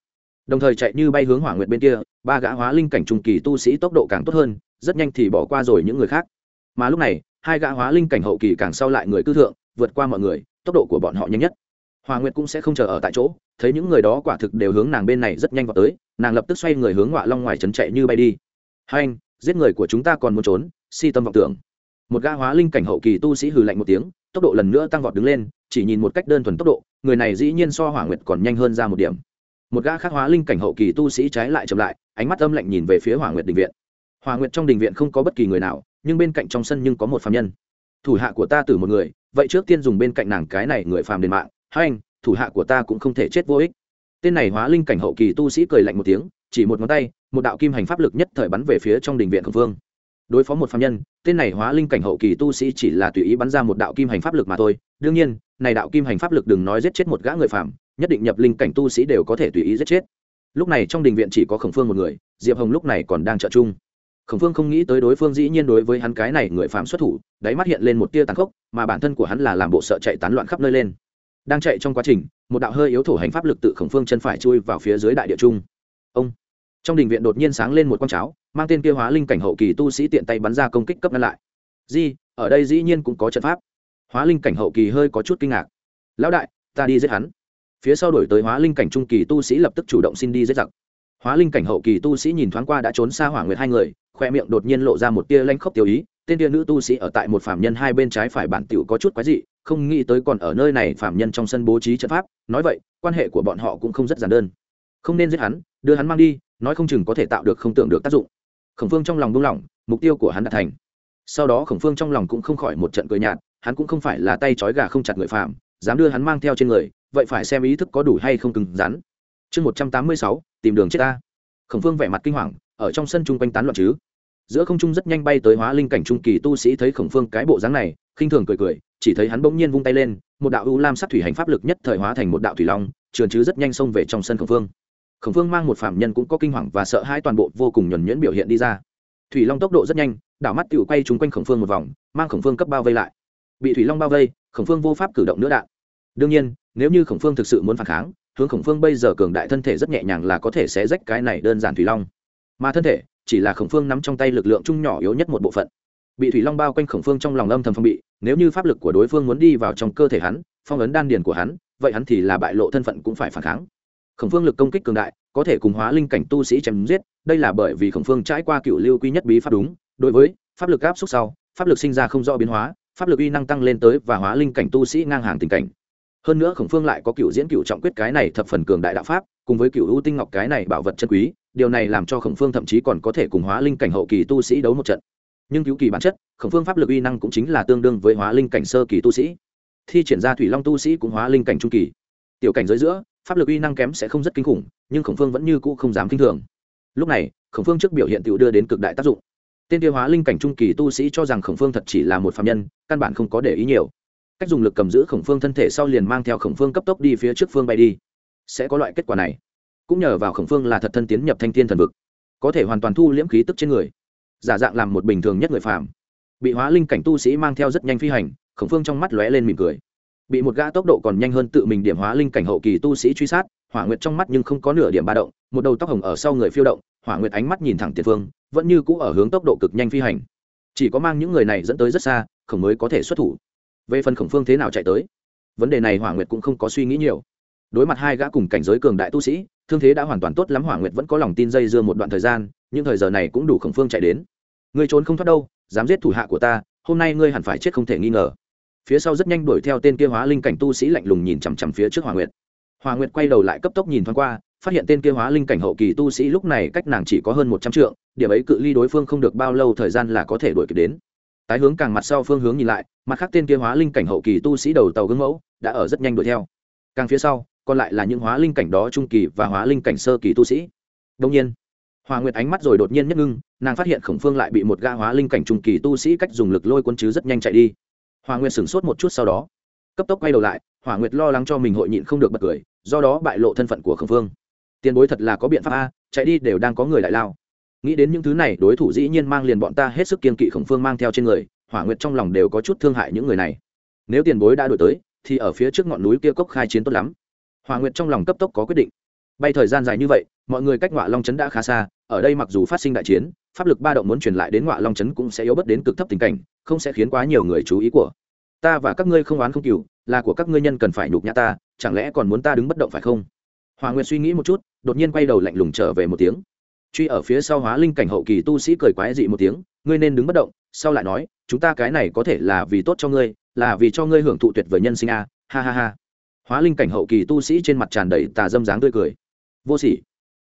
Đồng thời chạy như bay hướng hỏa nguyệt bên kia, ba gã hóa linh cảnh trung kỳ tu sĩ tốc độ càng tốt hơn, rất nhanh thì bỏ qua rồi những người khác. Mà lúc này, hai gã hóa linh cảnh hậu kỳ càng sau lại người cư thượng, vượt qua mọi người tốc độ của bọn họ nhanh nhất. Hòa nguyệt cũng sẽ không chờ ở tại chỗ, thấy những người đó quả thực đều hướng nàng bên này rất nhanh vào tới, nàng lập tức xoay người hướng ngọa long ngoài trấn chạy như bay đi. Hai anh, giết người của chúng ta còn muốn trốn, si tâm vọng tưởng. Một gã hóa linh cảnh hậu kỳ tu sĩ hừ lạnh một tiếng, tốc độ lần nữa tăng vọt đứng lên, chỉ nhìn một cách đơn thuần tốc độ, người này dĩ nhiên so hỏa nguyệt còn nhanh hơn ra một điểm. Một gã khác hóa linh cảnh hậu kỳ tu sĩ trái lại chậm lại, ánh mắt âm lạnh nhìn về phía hỏa nguyệt đình viện. Hỏa nguyệt trong đình viện không có bất kỳ người nào, nhưng bên cạnh trong sân nhưng có một phạm nhân. Thủ hạ của ta từ một người vậy trước tiên dùng bên cạnh nàng cái này người phàm đền mạng, hai anh, thủ hạ của ta cũng không thể chết vô ích. Tên này hóa linh cảnh hậu kỳ tu sĩ cười lạnh một tiếng, chỉ một ngón tay, một đạo kim hành pháp lực nhất thời bắn về phía trong đình viện khổng phương đối phó một phạm nhân, tên này hóa linh cảnh hậu kỳ tu sĩ chỉ là tùy ý bắn ra một đạo kim hành pháp lực mà thôi. Đương nhiên, này đạo kim hành pháp lực đừng nói giết chết một gã người phạm nhất định nhập linh cảnh tu sĩ đều có thể tùy ý giết chết. Lúc này trong đình viện chỉ có khổng phương một người, diệp hồng lúc này còn đang trợ chung khổng phương không nghĩ tới đối phương dĩ nhiên đối với hắn cái này người phạm xuất thủ, đáy mắt hiện lên một tia tàn khốc, mà bản thân của hắn là làm bộ sợ chạy tán loạn khắp nơi lên. Đang chạy trong quá trình, một đạo hơi yếu thổ hành pháp lực tự khổng phương chân phải chui vào phía dưới đại địa trung. Ông! Trong đình viện đột nhiên sáng lên một con cháo, mang tên kia hóa linh cảnh hậu kỳ tu sĩ tiện tay bắn ra công kích cấp ngăn lại. Di, ở đây dĩ nhiên cũng có trận pháp. Hóa linh cảnh hậu kỳ hơi có chút kinh ngạc. Lão đại, ta đi giết hắn. Phía sau đổi tới hóa linh cảnh trung kỳ tu sĩ lập tức chủ động xin đi giết giặc hóa linh cảnh hậu kỳ tu sĩ nhìn thoáng qua đã trốn xa hỏa nguyệt hai người khoe miệng đột nhiên lộ ra một tia lanh khốc tiêu ý. Tên tia nữ tu sĩ ở tại một phạm nhân hai bên trái phải bản tiểu có chút quái dị, không nghĩ tới còn ở nơi này phạm nhân trong sân bố trí trận pháp. Nói vậy, quan hệ của bọn họ cũng không rất giản đơn. Không nên giết hắn, đưa hắn mang đi, nói không chừng có thể tạo được không tưởng được tác dụng. Khổng phương trong lòng buông lỏng, mục tiêu của hắn đã thành. Sau đó khổng phương trong lòng cũng không khỏi một trận cười nhạt, hắn cũng không phải là tay trói gà không chặt người phạm dám đưa hắn mang theo trên người, vậy phải xem ý thức có đủ hay không cứng rắn chương một trăm tám mươi sáu, tìm đường chết ta. Khổng phương vẻ mặt kinh hoàng, ở trong sân chung quanh tán loạn chứ. Giữa không trung rất nhanh bay tới hóa linh cảnh trung kỳ tu sĩ thấy khổng phương cái bộ dáng này, khinh thường cười cười, chỉ thấy hắn bỗng nhiên vung tay lên, một đạo ưu lam sắc thủy hành pháp lực nhất thời hóa thành một đạo thủy long trường chứ rất nhanh xông về trong sân khổng phương. Khổng phương mang một phạm nhân cũng có kinh hoàng và sợ hãi toàn bộ vô cùng nhuẩn nhuyễn biểu hiện đi ra. Thủy long tốc độ rất nhanh đảo mắt tự quay trúng quanh khổng phương một vòng, mang khổng phương cấp bao vây lại. Bị thủy long bao vây, khổng phương vô pháp cử động nữa đạn. Đương nhiên, nếu như khổng phương thực sự muốn phản kháng hướng khổng phương bây giờ cường đại thân thể rất nhẹ nhàng là có thể sẽ rách cái này đơn giản thủy long. Mà thân thể, chỉ là khổng phương nắm trong tay lực lượng chung nhỏ yếu nhất một bộ phận. Bị thủy long bao quanh khổng phương trong lòng âm thầm phong bị, nếu như pháp lực của đối phương muốn đi vào trong cơ thể hắn, phong ấn đan điền của hắn, vậy hắn thì là bại lộ thân phận cũng phải phản kháng. Khổng phương lực công kích cường đại, có thể cùng hóa linh cảnh tu sĩ chém giết, đây là bởi vì khổng phương trải qua cựu lưu quy nhất bí pháp đúng, đối với pháp lực áp xúc sau, pháp lực sinh ra không rõ biến hóa, pháp lực uy năng tăng lên tới và hóa linh cảnh tu sĩ ngang hàng tình cảnh hơn nữa khổng phương lại có cựu diễn cựu trọng quyết cái này thập phần cường đại đạo pháp, cùng với cựu ưu tinh ngọc cái này bảo vật chân quý, điều này làm cho khổng phương thậm chí còn có thể cùng hóa linh cảnh hậu kỳ tu sĩ đấu một trận. Nhưng cứu kỳ bản chất, khổng phương pháp lực uy năng cũng chính là tương đương với hóa linh cảnh sơ kỳ tu sĩ. Thi triển ra thủy long tu sĩ cũng hóa linh cảnh trung kỳ. Tiểu cảnh giới giữa, pháp lực uy năng kém sẽ không rất kinh khủng, nhưng khổng phương vẫn như cũ không dám kinh thường. Lúc này, khổng phương trước biểu hiện tự đưa đến cực đại tác dụng. Tên tiêu hóa linh cảnh trung kỳ tu sĩ cho rằng khổng phương thật chỉ là một phạm nhân, căn bản không có để ý nhiều cách dùng lực cầm giữ khổng phương thân thể sau liền mang theo khổng phương cấp tốc đi phía trước phương bay đi. Sẽ có loại kết quả này. Cũng nhờ vào khổng phương là thật thân tiến nhập thanh thiên thần vực, có thể hoàn toàn thu liễm khí tức trên người. Giả dạng làm một bình thường nhất người phạm bị hóa linh cảnh tu sĩ mang theo rất nhanh phi hành, khổng phương trong mắt lóe lên mỉm cười. Bị một gã tốc độ còn nhanh hơn tự mình điểm hóa linh cảnh hậu kỳ tu sĩ truy sát, hỏa nguyệt trong mắt nhưng không có nửa điểm ba động, một đầu tóc hồng ở sau người phiêu động, hỏa nguyệt ánh mắt nhìn thẳng tiền phương vẫn như cũ ở hướng tốc độ cực nhanh phi hành. Chỉ có mang những người này dẫn tới rất xa khổng mới có thể xuất thủ về phần khổng phương thế nào chạy tới, vấn đề này hỏa nguyệt cũng không có suy nghĩ nhiều. Đối mặt hai gã cùng cảnh giới cường đại tu sĩ, thương thế đã hoàn toàn tốt lắm, hỏa nguyệt vẫn có lòng tin dây dưa một đoạn thời gian nhưng thời giờ này cũng đủ khổng phương chạy đến. Ngươi trốn không thoát đâu, dám giết thủ hạ của ta, hôm nay ngươi hẳn phải chết không thể nghi ngờ. Phía sau rất nhanh đuổi theo tên kia hóa linh cảnh tu sĩ lạnh lùng nhìn chằm chằm phía trước hỏa nguyệt. Hỏa nguyệt quay đầu lại cấp tốc nhìn thoáng qua, phát hiện tên kia hóa linh cảnh hậu kỳ tu sĩ lúc này cách nàng chỉ có hơn một trăm trượng, điểm ấy cự ly đối phương không được bao lâu thời gian là có thể đuổi kịp đến tái hướng càng mặt sau phương hướng nhìn lại, mặt khác tên kia hóa linh cảnh hậu kỳ tu sĩ đầu tàu gương mẫu đã ở rất nhanh đuổi theo. Càng phía sau, còn lại là những hóa linh cảnh đó trung kỳ và hóa linh cảnh sơ kỳ tu sĩ. Đông nhiên, hòa nguyệt ánh mắt rồi đột nhiên nhất ngưng, nàng phát hiện khổng phương lại bị một ga hóa linh cảnh trung kỳ tu sĩ cách dùng lực lôi quân chứ rất nhanh chạy đi. Hòa nguyệt sửng sốt một chút sau đó, cấp tốc quay đầu lại, hòa nguyệt lo lắng cho mình hội nhịn không được bật cười, do đó bại lộ thân phận của khổng phương. Tiền bối thật là có biện pháp a, chạy đi đều đang có người đại lao nghĩ đến những thứ này, đối thủ dĩ nhiên mang liền bọn ta hết sức kiên kỵ khổng phương mang theo trên người, hỏa nguyệt trong lòng đều có chút thương hại những người này. Nếu tiền bối đã đổi tới, thì ở phía trước ngọn núi kia cốc khai chiến tốt lắm. Hỏa nguyệt trong lòng cấp tốc có quyết định. Bay thời gian dài như vậy, mọi người cách ngọa long trấn đã khá xa, ở đây mặc dù phát sinh đại chiến, pháp lực ba động muốn truyền lại đến ngọa long trấn cũng sẽ yếu bất đến cực thấp tình cảnh, không sẽ khiến quá nhiều người chú ý của ta và các ngươi không oán không cừu, là của các ngươi nhân cần phải nhục nhã ta, chẳng lẽ còn muốn ta đứng bất động phải không? Hòa nguyệt suy nghĩ một chút, đột nhiên quay đầu lạnh lùng trở về một tiếng truy ở phía sau hóa linh cảnh hậu kỳ tu sĩ cười quái dị một tiếng, ngươi nên đứng bất động, sau lại nói, chúng ta cái này có thể là vì tốt cho ngươi, là vì cho ngươi hưởng thụ tuyệt vời nhân sinh a. À. Ha ha ha. Hóa linh cảnh hậu kỳ tu sĩ trên mặt tràn đầy tà dâm dáng tươi cười. Vô sỉ.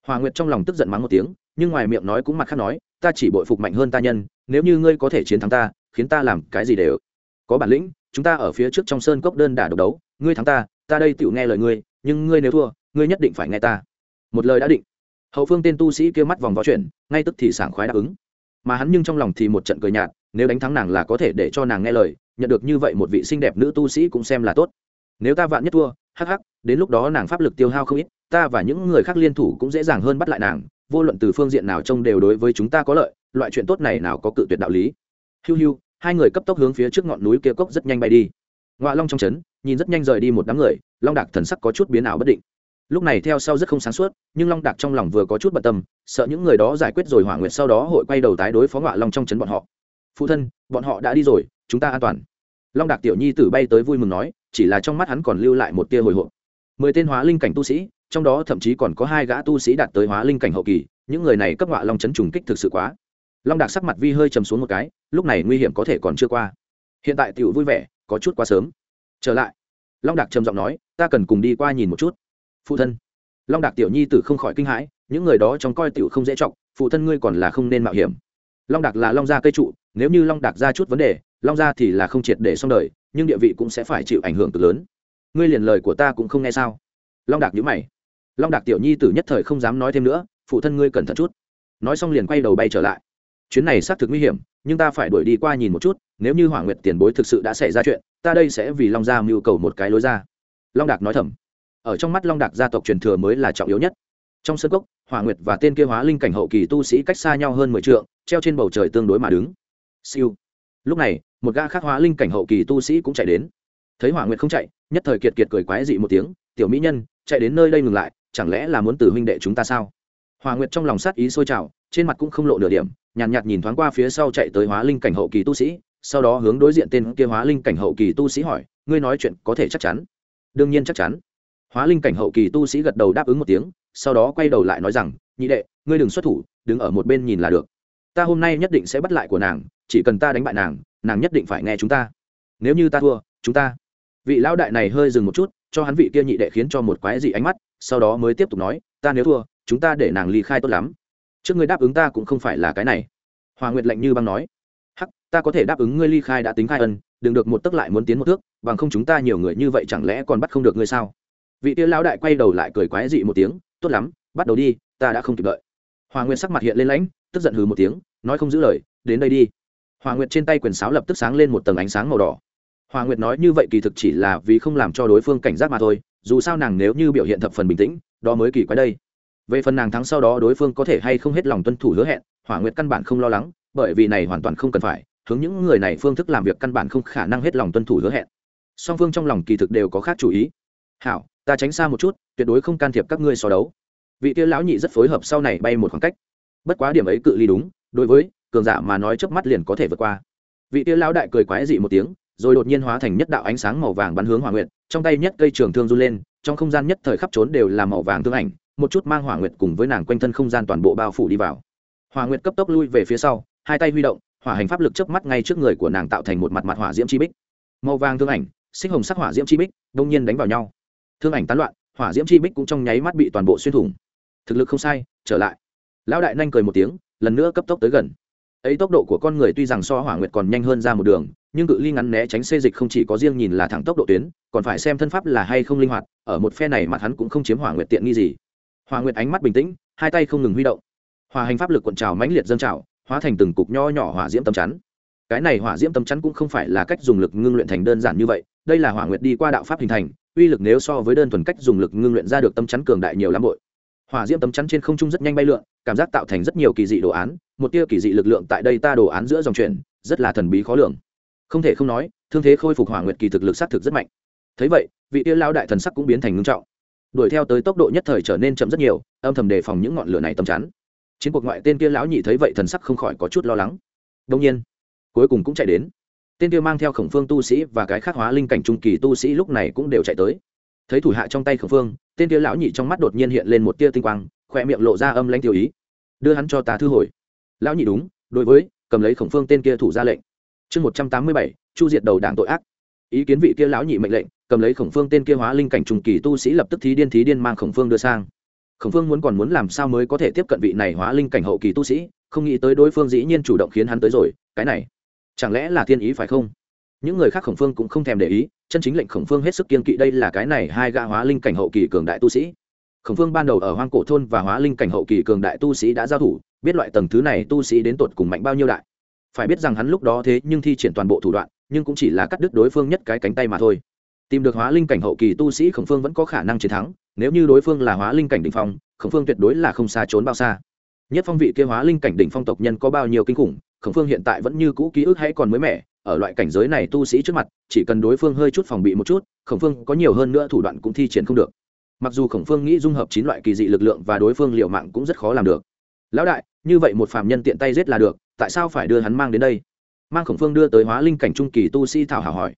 Hòa nguyệt trong lòng tức giận mắng một tiếng, nhưng ngoài miệng nói cũng mặt khác nói, ta chỉ bội phục mạnh hơn ta nhân, nếu như ngươi có thể chiến thắng ta, khiến ta làm cái gì đều. Có bản lĩnh, chúng ta ở phía trước trong sơn cốc đơn đả độc đấu, ngươi thắng ta ta đây tựu nghe lời ngươi, nhưng ngươi nếu thua, ngươi nhất định phải nghe ta. Một lời đã định hậu phương tên tu sĩ kia mắt vòng vó chuyển, ngay tức thì sảng khoái đáp ứng. Mà hắn nhưng trong lòng thì một trận cười nhạt, nếu đánh thắng nàng là có thể để cho nàng nghe lời, nhận được như vậy một vị xinh đẹp nữ tu sĩ cũng xem là tốt. Nếu ta vạn nhất thua, hắc hắc, đến lúc đó nàng pháp lực tiêu hao không ít, ta và những người khác liên thủ cũng dễ dàng hơn bắt lại nàng, vô luận từ phương diện nào trông đều đối với chúng ta có lợi, loại chuyện tốt này nào có cự tuyệt đạo lý. Hiu hiu, hai người cấp tốc hướng phía trước ngọn núi kia cốc rất nhanh bay đi. Ngoại long trong trấn, nhìn rất nhanh rời đi một đám người, long đạc thần sắc có chút biến ảo bất định lúc này theo sau rất không sáng suốt, nhưng long đạc trong lòng vừa có chút bận tâm, sợ những người đó giải quyết rồi hỏa nguyệt sau đó hội quay đầu tái đối phó ngọa long trong trấn bọn họ. Phụ thân, bọn họ đã đi rồi, chúng ta an toàn. Long đạc tiểu nhi tử bay tới vui mừng nói, chỉ là trong mắt hắn còn lưu lại một tia hồi hộp. Mười tên hóa linh cảnh tu sĩ, trong đó thậm chí còn có hai gã tu sĩ đạt tới hóa linh cảnh hậu kỳ, những người này cấp ngọa long chấn trùng kích thực sự quá. Long đạc sắc mặt vi hơi chầm xuống một cái, lúc này nguy hiểm có thể còn chưa qua. Hiện tại tiểu vui vẻ, có chút quá sớm. Trở lại, long đạc trầm giọng nói, ta cần cùng đi qua nhìn một chút phụ thân. Long đạc tiểu nhi tử không khỏi kinh hãi, những người đó trong coi tiểu không dễ trọng phụ thân ngươi còn là không nên mạo hiểm. Long đạc là long gia cây trụ, nếu như long đạc ra chút vấn đề, long gia thì là không triệt để xong đời, nhưng địa vị cũng sẽ phải chịu ảnh hưởng cực lớn. Ngươi liền lời của ta cũng không nghe sao? Long đạc nhữ mày. Long đạc tiểu nhi tử nhất thời không dám nói thêm nữa, phụ thân ngươi cẩn thận chút. Nói xong liền quay đầu bay trở lại. Chuyến này xác thực nguy hiểm, nhưng ta phải đuổi đi qua nhìn một chút, nếu như hỏa nguyệt tiền bối thực sự đã xảy ra chuyện, ta đây sẽ vì long gia mưu cầu một cái lối ra. Long đạc nói thầm ở trong mắt long đạc gia tộc truyền thừa mới là trọng yếu nhất. Trong sân cốc hỏa nguyệt và tên kia hóa linh cảnh hậu kỳ tu sĩ cách xa nhau hơn mười t treo trên bầu trời tương đối mà đứng. Siêu. Lúc này một gã khác hóa linh cảnh hậu kỳ tu sĩ cũng chạy đến. Thấy hỏa nguyệt không chạy nhất thời kiệt kiệt cười quái dị một tiếng tiểu mỹ nhân chạy đến nơi đây ngừng lại chẳng lẽ là muốn từ huynh đệ chúng ta sao? Hỏa nguyệt trong lòng sát ý sôi trào trên mặt cũng không lộ nửa điểm nhàn nhạt, nhạt nhìn thoáng qua phía sau chạy tới hóa linh cảnh hậu kỳ tu sĩ sau đó hướng đối diện tên kia hóa linh cảnh hậu kỳ tu sĩ hỏi ngươi nói chuyện có thể chắc chắn? Đương nhiên chắc chắn hóa linh cảnh hậu kỳ tu sĩ gật đầu đáp ứng một tiếng, sau đó quay đầu lại nói rằng, nhị đệ, ngươi đừng xuất thủ, đứng ở một bên nhìn là được. Ta hôm nay nhất định sẽ bắt lại của nàng, chỉ cần ta đánh bại nàng nàng nhất định phải nghe chúng ta. Nếu như ta thua, chúng ta. Vị lão đại này hơi dừng một chút, cho hắn vị kia nhị đệ khiến cho một quái dị ánh mắt, sau đó mới tiếp tục nói, ta nếu thua, chúng ta để nàng ly khai tốt lắm. Trước ngươi đáp ứng ta cũng không phải là cái này. Hòa nguyệt lạnh như băng nói, hắc, ta có thể đáp ứng ngươi ly khai đã tính khai ân, đừng được một tấc lại muốn tiến một thước, bằng không chúng ta nhiều người như vậy chẳng lẽ còn bắt không được ngươi sao? Vị tia lão đại quay đầu lại cười quái dị một tiếng, tốt lắm, bắt đầu đi, ta đã không kịp đợi. Hòa nguyệt sắc mặt hiện lên lãnh, tức giận hừ một tiếng, nói không giữ lời, đến đây đi. Hòa nguyệt trên tay quyền sáo lập tức sáng lên một tầng ánh sáng màu đỏ. Hòa nguyệt nói như vậy kỳ thực chỉ là vì không làm cho đối phương cảnh giác mà thôi, dù sao nàng nếu như biểu hiện thập phần bình tĩnh, đó mới kỳ quái đây. Về phần nàng thắng sau đó đối phương có thể hay không hết lòng tuân thủ hứa hẹn hỏa nguyệt căn bản không lo lắng, bởi vì này hoàn toàn không cần phải, hướng những người này phương thức làm việc căn bản không khả năng hết lòng tuân thủ hứa hẹn. Song phương trong lòng kỳ thực đều có khác chủ ý. Hảo ta tránh xa một chút, tuyệt đối không can thiệp các ngươi so đấu. Vị kia lão nhị rất phối hợp sau này bay một khoảng cách. Bất quá điểm ấy cự ly đúng, đối với cường giả mà nói chớp mắt liền có thể vượt qua. Vị kia lão đại cười quái dị một tiếng, rồi đột nhiên hóa thành nhất đạo ánh sáng màu vàng bắn hướng hỏa nguyệt, trong tay nhất cây trường thương run lên, trong không gian nhất thời khắp trốn đều là màu vàng thương ảnh, một chút mang hỏa nguyệt cùng với nàng quanh thân không gian toàn bộ bao phủ đi vào. Hỏa nguyệt cấp tốc lui về phía sau, hai tay huy động, hỏa hành pháp lực chớp mắt ngay trước người của nàng tạo thành một mặt mặt hỏa diễm chi bích. Màu vàng thương ảnh, xích hồng sắc hỏa diễm chi bích đông nhiên đánh vào nhau thương ảnh tán loạn, hỏa diễm chi bích cũng trong nháy mắt bị toàn bộ xuyên thủng. Thực lực không sai, trở lại. Lão đại nhanh cười một tiếng, lần nữa cấp tốc tới gần. Ấy tốc độ của con người tuy rằng so hỏa nguyệt còn nhanh hơn ra một đường, nhưng cự ly ngắn né tránh xê dịch không chỉ có riêng nhìn là thẳng tốc độ tuyến, còn phải xem thân pháp là hay không linh hoạt, ở một phe này mặt hắn cũng không chiếm hỏa nguyệt tiện nghi gì. Hỏa nguyệt ánh mắt bình tĩnh, hai tay không ngừng huy động. Hòa hành pháp lực cuộn trào mãnh liệt dâng trào, hóa thành từng cục nho nhỏ hỏa diễm tâm chắn. Cái này hỏa diễm tâm chắn cũng không phải là cách dùng lực ngưng luyện thành đơn giản như vậy, đây là hỏa nguyệt đi qua đạo pháp hình thành uy lực nếu so với đơn thuần cách dùng lực ngưng luyện ra được tâm chắn cường đại nhiều lắm bội. Hỏa diễm tấm chắn trên không trung rất nhanh bay lượn, cảm giác tạo thành rất nhiều kỳ dị đồ án, một tia kỳ dị lực lượng tại đây ta đồ án giữa dòng chuyển, rất là thần bí khó lường. Không thể không nói, thương thế khôi phục hỏa nguyệt kỳ thực lực xác thực rất mạnh. Thấy vậy, vị tia lao đại thần sắc cũng biến thành ngưng trọng. Đuổi theo tới tốc độ nhất thời trở nên chậm rất nhiều, âm thầm đề phòng những ngọn lửa này tầm chắn. Chiến cuộc ngoại tên kia lão nhị thấy vậy thần sắc không khỏi có chút lo lắng. Đông nhiên, cuối cùng cũng chạy đến tên kia mang theo khổng phương tu sĩ và cái khác hóa linh cảnh trung kỳ tu sĩ lúc này cũng đều chạy tới. Thấy thủ hạ trong tay khổng phương tên kia lão nhị trong mắt đột nhiên hiện lên một tia tinh quang, khỏe miệng lộ ra âm lãnh tiêu ý. Đưa hắn cho ta thư hồi. Lão nhị đúng, đối với, cầm lấy khổng phương tên kia thủ ra lệnh. Chương một trăm tám mươi bảy, chu diệt đầu đảng tội ác. Ý kiến vị kia lão nhị mệnh lệnh, cầm lấy khổng phương tên kia hóa linh cảnh trùng kỳ tu sĩ lập tức thí điên thí điên mang khổng phương đưa sang. Khổng phương muốn còn muốn làm sao mới có thể tiếp cận vị này hóa linh cảnh hậu kỳ tu sĩ, không nghĩ tới đối phương dĩ nhiên chủ động khiến hắn tới rồi, cái này chẳng lẽ là thiên ý phải không? Những người khác khổng phương cũng không thèm để ý, chân chính lệnh khổng phương hết sức kiên kỵ đây là cái này hai gã hóa linh cảnh hậu kỳ cường đại tu sĩ. Khổng phương ban đầu ở hoang cổ thôn và hóa linh cảnh hậu kỳ cường đại tu sĩ đã giao thủ, biết loại tầng thứ này tu sĩ đến tột cùng mạnh bao nhiêu đại. Phải biết rằng hắn lúc đó thế nhưng thi triển toàn bộ thủ đoạn, nhưng cũng chỉ là cắt đứt đối phương nhất cái cánh tay mà thôi. Tìm được hóa linh cảnh hậu kỳ tu sĩ khổng phương vẫn có khả năng chiến thắng, nếu như đối phương là hóa linh cảnh đ ỉ n h phong, khổng phương tuyệt đối là không xa trốn bao xa. Nhất phong vị kia hóa linh cảnh đỉnh phong tộc nhân có bao nhiêu kinh khủng khổng phương hiện tại vẫn như cũ ký ức hay còn mới mẻ, ở loại cảnh giới này tu sĩ trước mặt, chỉ cần đối phương hơi chút phòng bị một chút, khổng phương có nhiều hơn nữa thủ đoạn cũng thi triển không được. Mặc dù khổng phương nghĩ dung hợp chín loại kỳ dị lực lượng và đối phương liệu mạng cũng rất khó làm được. Lão đại, như vậy một phạm nhân tiện tay giết là được, tại sao phải đưa hắn mang đến đây? Mang khổng phương đưa tới hóa linh cảnh trung kỳ tu sĩ thảo hảo hỏi.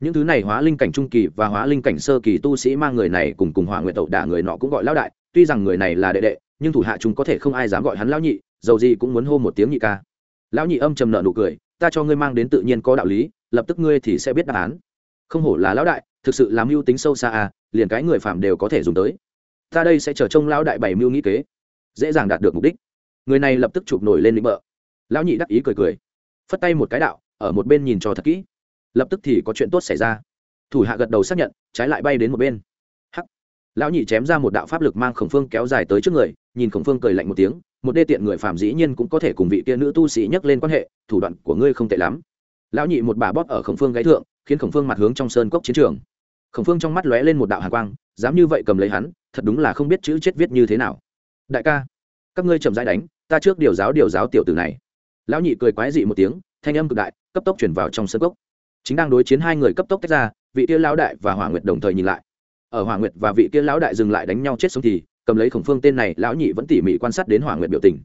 Những thứ này hóa linh cảnh trung kỳ và hóa linh cảnh sơ kỳ tu sĩ mang người này cùng cùng hỏa nguyện tẩu đả người nọ cũng gọi lão đại, tuy rằng người này là đệ đệ, nhưng thủ hạ chúng có thể không ai dám gọi hắn lão nhị, dầu gì cũng muốn hô một tiếng nhị ca lão nhị âm trầm nợ nụ cười, ta cho ngươi mang đến tự nhiên có đạo lý, lập tức ngươi thì sẽ biết đáp án. Không hổ là lão đại, thực sự làm mưu tính sâu xa à liền cái người phạm đều có thể dùng tới. Ta đây sẽ chờ trông lão đại bảy mưu nghĩ kế, dễ dàng đạt được mục đích. Người này lập tức chụp nổi lên lĩnh bợ. Lão nhị đắc ý cười cười, phất tay một cái đạo, ở một bên nhìn cho thật kỹ. Lập tức thì có chuyện tốt xảy ra. Thủ hạ gật đầu xác nhận, trái lại bay đến một bên. Hắc. Lão nhị chém ra một đạo pháp lực mang khổng phương kéo dài tới trước người, nhìn khổng phương cười lạnh một tiếng một đê tiện người phàm dĩ nhiên cũng có thể cùng vị kia nữ tu sĩ nhắc lên quan hệ, thủ đoạn của ngươi không tệ lắm. Lão nhị một bà bóp ở khổng phương gáy thượng, khiến khổng phương mặt hướng trong sơn cốc chiến trường. Khổng phương trong mắt lóe lên một đạo hàn quang, dám như vậy cầm lấy hắn, thật đúng là không biết chữ chết viết như thế nào. Đại ca, các ngươi chậm rãi đánh, ta trước điều giáo điều giáo tiểu tử này. Lão nhị cười quái dị một tiếng, thanh âm cực đại, cấp tốc chuyển vào trong sân cốc. Chính đang đối chiến hai người cấp tốc tách ra, vị kia lão đại và hỏa nguyệt đồng thời nhìn lại. Ở hỏa nguyệt và vị kia lão đại dừng lại đánh nhau chết sống thì cầm lấy khổng phương tên này, lão nhị vẫn tỉ mỉ quan sát đến hỏa nguyệt biểu tình.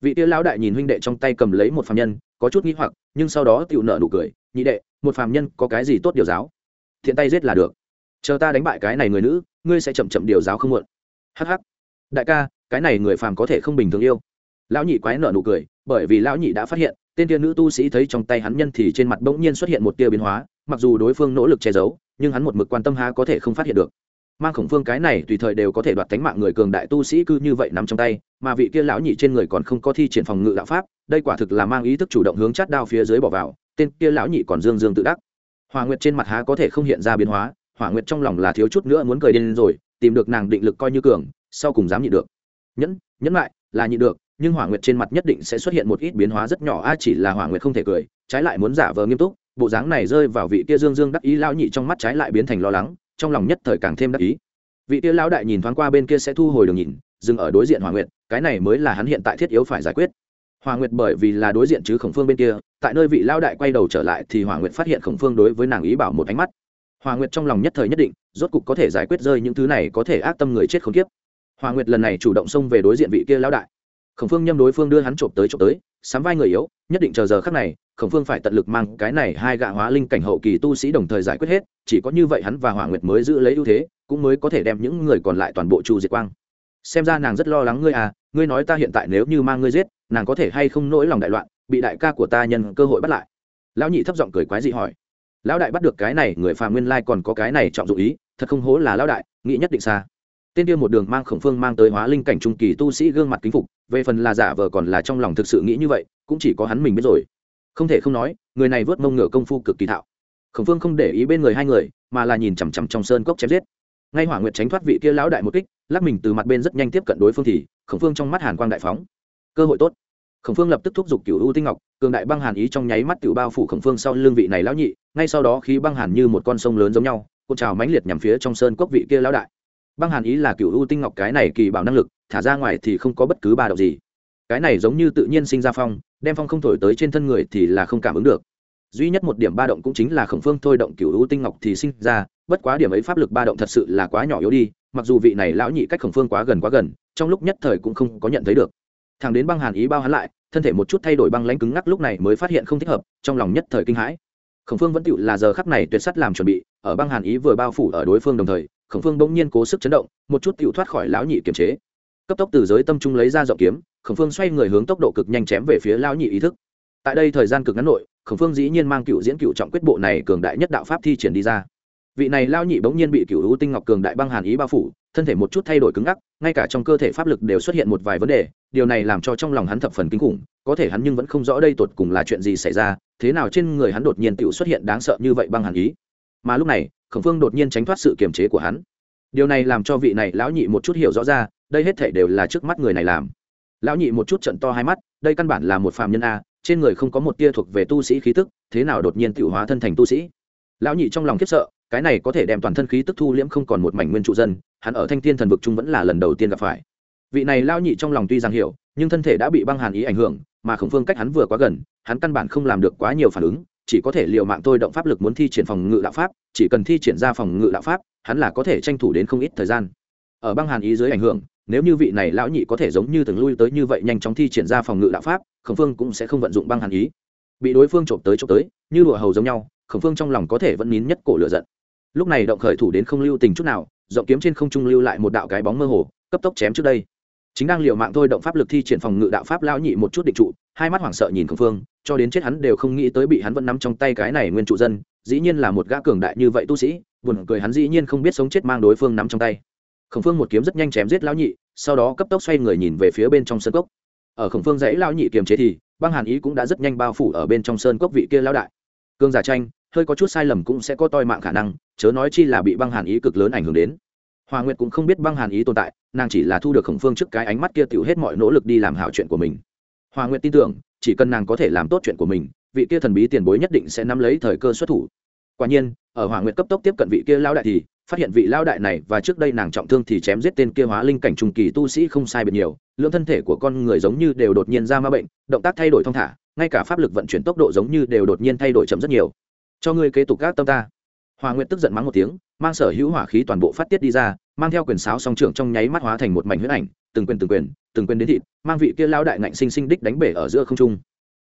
Vị tia lão đại nhìn huynh đệ trong tay cầm lấy một phàm nhân, có chút nghĩ hoặc, nhưng sau đó tựu nợ nụ cười, nhị đệ, một phàm nhân có cái gì tốt điều giáo? Thiện tay giết là được. Chờ ta đánh bại cái này người nữ, ngươi sẽ chậm chậm điều giáo không muộn. Hh đại ca, cái này người phàm có thể không bình thường yêu. Lão nhị quái nợ nụ cười, bởi vì lão nhị đã phát hiện, tên tia nữ tu sĩ thấy trong tay hắn nhân thì trên mặt bỗng nhiên xuất hiện một tia biến hóa, mặc dù đối phương nỗ lực che giấu, nhưng hắn một mực quan tâm há có thể không phát hiện được mang khổng phương cái này tùy thời đều có thể đoạt tánh mạng người cường đại tu sĩ cư như vậy nằm trong tay, mà vị kia lão nhị trên người còn không có thi triển phòng ngự đạo pháp, đây quả thực là mang ý thức chủ động hướng chát đao phía dưới bỏ vào, tên kia lão nhị còn dương dương tự đắc. Hòa nguyệt trên mặt há có thể không hiện ra biến hóa, hỏa nguyệt trong lòng là thiếu chút nữa muốn cười điên rồi, tìm được nàng định lực coi như cường, sau cùng dám nhị được. Nhẫn nhẫn lại, là nhị được, nhưng hỏa nguyệt trên mặt nhất định sẽ xuất hiện một ít biến hóa rất nhỏ, a chỉ là hỏa nguyệt không thể cười, trái lại muốn giả vờ nghiêm túc, bộ dáng này rơi vào vị kia dương dương đắc ý lao nhị trong mắt trái lại biến thành lo lắng trong lòng nhất thời càng thêm đắc ý. Vị kia lão đại nhìn thoáng qua bên kia sẽ thu hồi đường nhìn, dừng ở đối diện hòa nguyệt, cái này mới là hắn hiện tại thiết yếu phải giải quyết. Hòa nguyệt bởi vì là đối diện chứ khổng phương bên kia, tại nơi vị lão đại quay đầu trở lại thì hòa nguyệt phát hiện khổng phương đối với nàng ý bảo một ánh mắt. Hòa nguyệt trong lòng nhất thời nhất định, rốt cục có thể giải quyết rơi những thứ này có thể ác tâm người chết không kiếp. Hòa nguyệt lần này chủ động xông về đối diện vị kia lão đại. Khổng phương nhâm đối phương đưa hắn trộm tới trộm tới, sắm vai người yếu, nhất định chờ giờ khắc này khổng phương phải tận lực mang cái này hai gạ hóa linh cảnh hậu kỳ tu sĩ đồng thời giải quyết hết, chỉ có như vậy hắn và hỏa nguyệt mới giữ lấy ưu thế, cũng mới có thể đem những người còn lại toàn bộ chu diệt quang. Xem ra nàng rất lo lắng ngươi à ngươi nói ta hiện tại nếu như mang ngươi giết, nàng có thể hay không nỗi lòng đại loạn, bị đại ca của ta nhân cơ hội bắt lại. Lão nhị thấp giọng cười quái dị hỏi. Lão đại bắt được cái này, người phàm nguyên lai còn có cái này trọng dụng ý, thật không hố là lão đại, nghĩ nhất định xa. Tên kia một đường mang khổng phương mang tới hóa linh cảnh trung kỳ tu sĩ gương mặt kính phục, về phần là giả vờ còn là trong lòng thực sự nghĩ như vậy, cũng chỉ có hắn mình biết rồi không thể không nói, người này vớt mông ngựa công phu cực kỳ thạo. Khổng phương không để ý bên người hai người, mà là nhìn chằm chằm trong sơn cốc chém giết. Ngay hỏa nguyệt tránh thoát vị kia lão đại một kích, lắc mình từ mặt bên rất nhanh tiếp cận đối phương thì, khổng phương trong mắt hàn quang đại phóng. Cơ hội tốt. Khổng phương lập tức thúc giục cựu u tinh ngọc, cường đại băng hàn ý trong nháy mắt tiểu bao phủ khổng phương sau lương vị này lão nhị, ngay sau đó khí băng hàn như một con sông lớn giống nhau, cuộn trào mãnh liệt nhằm phía trong sơn cốc vị kia lão đại. Băng hàn ý là cựu ưu tinh ngọc cái này kỳ bảo năng lực, thả ra ngoài thì không có bất cứ ba động gì cái này giống như tự nhiên sinh ra phong, đem phong không thổi tới trên thân người thì là không cảm ứng được. Duy nhất một điểm ba động cũng chính là khổng phương thôi động cựu u tinh ngọc thì sinh ra, bất quá điểm ấy pháp lực ba động thật sự là quá nhỏ yếu đi, mặc dù vị này lão nhị cách khổng phương quá gần quá gần, trong lúc nhất thời cũng không có nhận thấy được. Thằng đến băng hàn ý bao hắn lại, thân thể một chút thay đổi băng lãnh cứng ngắc lúc này mới phát hiện không thích hợp, trong lòng nhất thời kinh hãi. Khổng phương vẫn tựu là giờ khắc này tuyệt sắt làm chuẩn bị, ở băng hàn ý vừa bao phủ ở đối phương đồng thời, khổng phương bỗng nhiên cố sức chấn động, một chút tựu thoát khỏi lão nhị kiềm chế. Cấp tốc từ giới tâm trung lấy ra giọng kiếm khổng phương xoay người hướng tốc độ cực nhanh chém về phía lão nhị ý thức. Tại đây thời gian cực ngắn nội, khổng phương dĩ nhiên mang cựu diễn cựu trọng quyết bộ này cường đại nhất đạo pháp thi triển đi ra. Vị này lao nhị bỗng nhiên bị cựu hữu tinh ngọc cường đại băng hàn ý bao phủ, thân thể một chút thay đổi cứng ngắc, ngay cả trong cơ thể pháp lực đều xuất hiện một vài vấn đề, điều này làm cho trong lòng hắn thập phần kinh khủng, có thể hắn nhưng vẫn không rõ đây tột cùng là chuyện gì xảy ra, thế nào trên người hắn đột nhiên tự xuất hiện đáng sợ như vậy băng hàn ý. Mà lúc này, khổng phương đột nhiên tránh thoát sự kiềm chế của hắn. Điều này làm cho vị này lão nhị một chút hiểu rõ ra, đây hết thể đều là trước mắt người này làm lão nhị một chút trận to hai mắt, đây căn bản là một phàm nhân a, trên người không có một tia thuộc về tu sĩ khí tức, thế nào đột nhiên tự hóa thân thành tu sĩ? Lão nhị trong lòng khiếp sợ, cái này có thể đem toàn thân khí tức thu liễm không còn một mảnh nguyên trụ dân, hắn ở thanh thiên thần vực trung vẫn là lần đầu tiên gặp phải. Vị này lão nhị trong lòng tuy rằng hiểu, nhưng thân thể đã bị băng hàn ý ảnh hưởng, mà khổng phương cách hắn vừa quá gần, hắn căn bản không làm được quá nhiều phản ứng, chỉ có thể l i ề u mạng tôi động pháp lực muốn thi triển phòng ngự đạo pháp, chỉ cần thi triển ra phòng ngự đạo pháp, hắn là có thể tranh thủ đến không ít thời gian. Ở băng hàn ý dưới ảnh hưởng nếu như vị này lão nhị có thể giống như từng lui tới như vậy nhanh chóng thi triển ra phòng ngự đạo pháp, khổng phương cũng sẽ không vận dụng băng hàn ý. Bị đối phương trộm tới trộm tới, như đùa hầu giống nhau, khổng phương trong lòng có thể vẫn nín nhất cổ lửa giận. Lúc này động khởi thủ đến không lưu tình chút nào giọng kiếm trên không trung lưu lại một đạo cái bóng mơ hồ, cấp tốc chém trước đây. Chính đang liều mạng thôi động pháp lực thi triển phòng ngự đạo pháp lão nhị một chút định trụ, hai mắt hoảng sợ nhìn khổng phương, cho đến chết hắn đều không nghĩ tới bị hắn vẫn nắm trong tay cái này nguyên trụ dân, dĩ nhiên là một gã cường đại như vậy tu sĩ, buồn cười hắn dĩ nhiên không biết sống chết mang đối phương nắm trong tay khổng phương một kiếm rất nhanh chém giết lão nhị, sau đó cấp tốc xoay người nhìn về phía bên trong sân cốc. Ở khổng phương dãy lão nhị kiềm chế thì, băng hàn ý cũng đã rất nhanh bao phủ ở bên trong sơn cốc vị kia lão đại. Cương giả tranh, hơi có chút sai lầm cũng sẽ có toi mạng khả năng, chớ nói chi là bị băng hàn ý cực lớn ảnh hưởng đến. Hòa nguyệt cũng không biết băng hàn ý tồn tại, nàng chỉ là thu được khổng phương trước cái ánh mắt kia tiểu hết mọi nỗ lực đi làm hảo chuyện của mình. Hòa nguyệt tin tưởng, chỉ cần nàng có thể làm tốt chuyện của mình, vị kia thần bí tiền bối nhất định sẽ nắm lấy thời cơ xuất thủ. Quả nhiên, ở hòa nguyệt cấp tốc tiếp cận vị kia lão đại thì phát hiện vị lao đại này và trước đây nàng trọng thương thì chém giết tên kia hóa linh cảnh trùng kỳ tu sĩ không sai biệt nhiều lượng thân thể của con người giống như đều đột nhiên ra ma bệnh, động tác thay đổi thong thả, ngay cả pháp lực vận chuyển tốc độ giống như đều đột nhiên thay đổi chậm rất nhiều. Cho ngươi kế tục các tâm ta. Hòa nguyệt tức giận mắng một tiếng, mang sở hữu hỏa khí toàn bộ phát tiết đi ra, mang theo quyền sáo song trưởng trong nháy mắt hóa thành một mảnh huyết ảnh, từng quyền từng quyền từng quyền đến thịt, mang vị kia lao đại ngạnh sinh sinh đích đánh bể ở giữa không trung.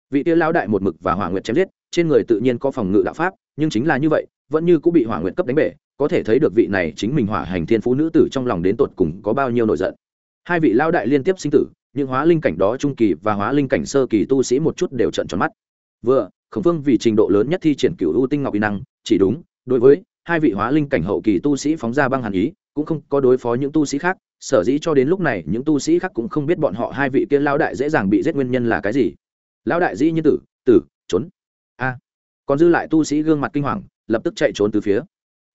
Vị kia lao đại một mực và hỏa nguyệt chém giết, trên người tự nhiên có phòng ngự đạo pháp, nhưng chính là như vậy vẫn như cũng bị hỏa nguyện cấp đánh bể, có thể thấy được vị này chính mình hỏa hành thiên phú nữ tử trong lòng đến tột cùng có bao nhiêu nổi giận. Hai vị lao đại liên tiếp sinh tử nhưng hóa linh cảnh đó trung kỳ và hóa linh cảnh sơ kỳ tu sĩ một chút đều trận tròn mắt. Vừa, khổng phương vì trình độ lớn nhất thi triển cửu ưu tinh ngọc y năng, chỉ đúng, đối với hai vị hóa linh cảnh hậu kỳ tu sĩ phóng ra băng hàn ý, cũng không có đối phó những tu sĩ khác, sở dĩ cho đến lúc này những tu sĩ khác cũng không biết bọn họ hai vị kia lao đại dễ dàng bị giết nguyên nhân là cái gì. Lao đại dĩ như tử tử, trốn. A. Còn dư lại tu sĩ gương mặt kinh hoàng lập tức chạy trốn từ phía.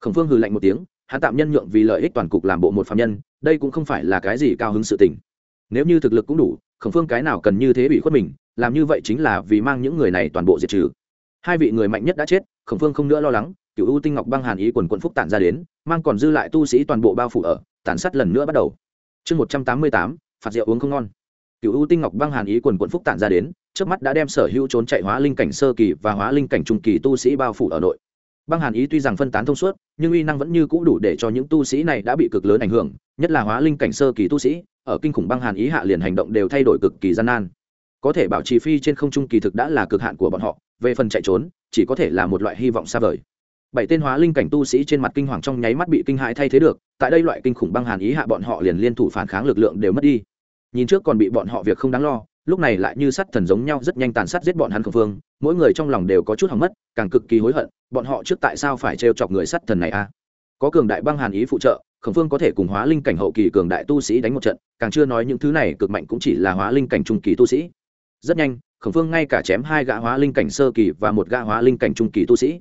Khổng phương hừ lạnh một tiếng, hắn tạm nhân nhượng vì lợi ích toàn cục làm bộ một phạm nhân, đây cũng không phải là cái gì cao hứng sự tình. Nếu như thực lực cũng đủ, khổng phương cái nào cần như thế bị khuất mình, làm như vậy chính là vì mang những người này toàn bộ diệt trừ. Hai vị người mạnh nhất đã chết, khổng phương không nữa lo lắng cựu ưu tinh ngọc băng hàn ý quần quận phúc tản ra đến, mang còn dư lại tu sĩ toàn bộ bao phủ ở, tàn sát lần nữa bắt đầu. Chương một trăm tám mươi tám, phạt rượu uống không ngon. Cựu ưu tinh ngọc băng hàn ý quần quận phúc tản ra đến, trước mắt đã đem sở hữu trốn chạy hóa linh cảnh sơ kỳ và hóa linh cảnh trung kỳ tu sĩ bao phủ ở nội băng hàn ý tuy rằng phân tán thông suốt, nhưng uy năng vẫn như cũ đủ để cho những tu sĩ này đã bị cực lớn ảnh hưởng, nhất là hóa linh cảnh sơ kỳ tu sĩ, ở kinh khủng băng hàn ý hạ liền hành động đều thay đổi cực kỳ gian nan. Có thể bảo trì phi trên không trung kỳ thực đã là cực hạn của bọn họ, về phần chạy trốn, chỉ có thể là một loại hy vọng xa vời. Bảy tên hóa linh cảnh tu sĩ trên mặt kinh hoàng trong nháy mắt bị kinh hãi thay thế được, tại đây loại kinh khủng băng hàn ý hạ bọn họ liền liên thủ phản kháng lực lượng đều mất đi. Nhìn trước còn bị bọn họ việc không đáng lo, lúc này lại như sắt thần giống nhau rất nhanh tàn sát giết bọn hắn khẩn phương mỗi người trong lòng đều có chút hỏng mất, càng cực kỳ hối hận bọn họ trước tại sao phải trêu chọc người sắt thần này a có cường đại băng hàn ý phụ trợ khẩn phương có thể cùng hóa linh cảnh hậu kỳ cường đại tu sĩ đánh một trận, càng chưa nói những thứ này cực mạnh cũng chỉ là hóa linh cảnh trung kỳ tu sĩ. Rất nhanh, khổng phương ngay cả chém hai gã hóa linh cảnh sơ kỳ và một gã hóa linh cảnh trung kỳ tu sĩ.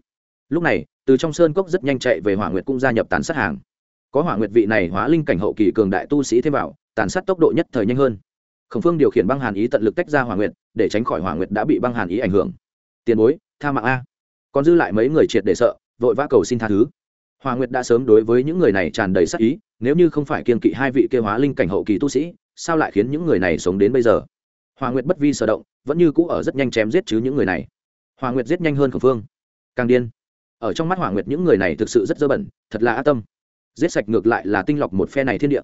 Lúc này, từ trong sơn cốc rất nhanh chạy về hỏa nguyệt cũng gia nhập tàn sát hàng. Có hỏa nguyệt vị này hóa linh cảnh hậu kỳ cường đại tu sĩ thêm vào, tàn sát tốc độ nhất thời nhanh hơn. Khổng phương điều khiển băng hàn ý tận lực tách ra hỏa nguyệt, để tránh khỏi hỏa nguyệt đã bị băng hàn ý ảnh hưởng. Tiền bối, tha mạng a còn dư lại mấy người triệt để sợ, vội vã cầu xin tha thứ. Hòa nguyệt đã sớm đối với những người này tràn đầy sắc ý, nếu như không phải kiên kỵ hai vị kêu hóa linh cảnh hậu kỳ tu sĩ, sao lại khiến những người này sống đến bây giờ? Hòa nguyệt bất vi sở động, vẫn như cũ ở rất nhanh chém giết chứ những người này. Hòa nguyệt giết nhanh hơn khổng phương. Càng điên. Ở trong mắt hòa nguyệt những người này thực sự rất dơ bẩn, thật là á tâm. Giết sạch ngược lại là tinh lọc một phe này thiên địa.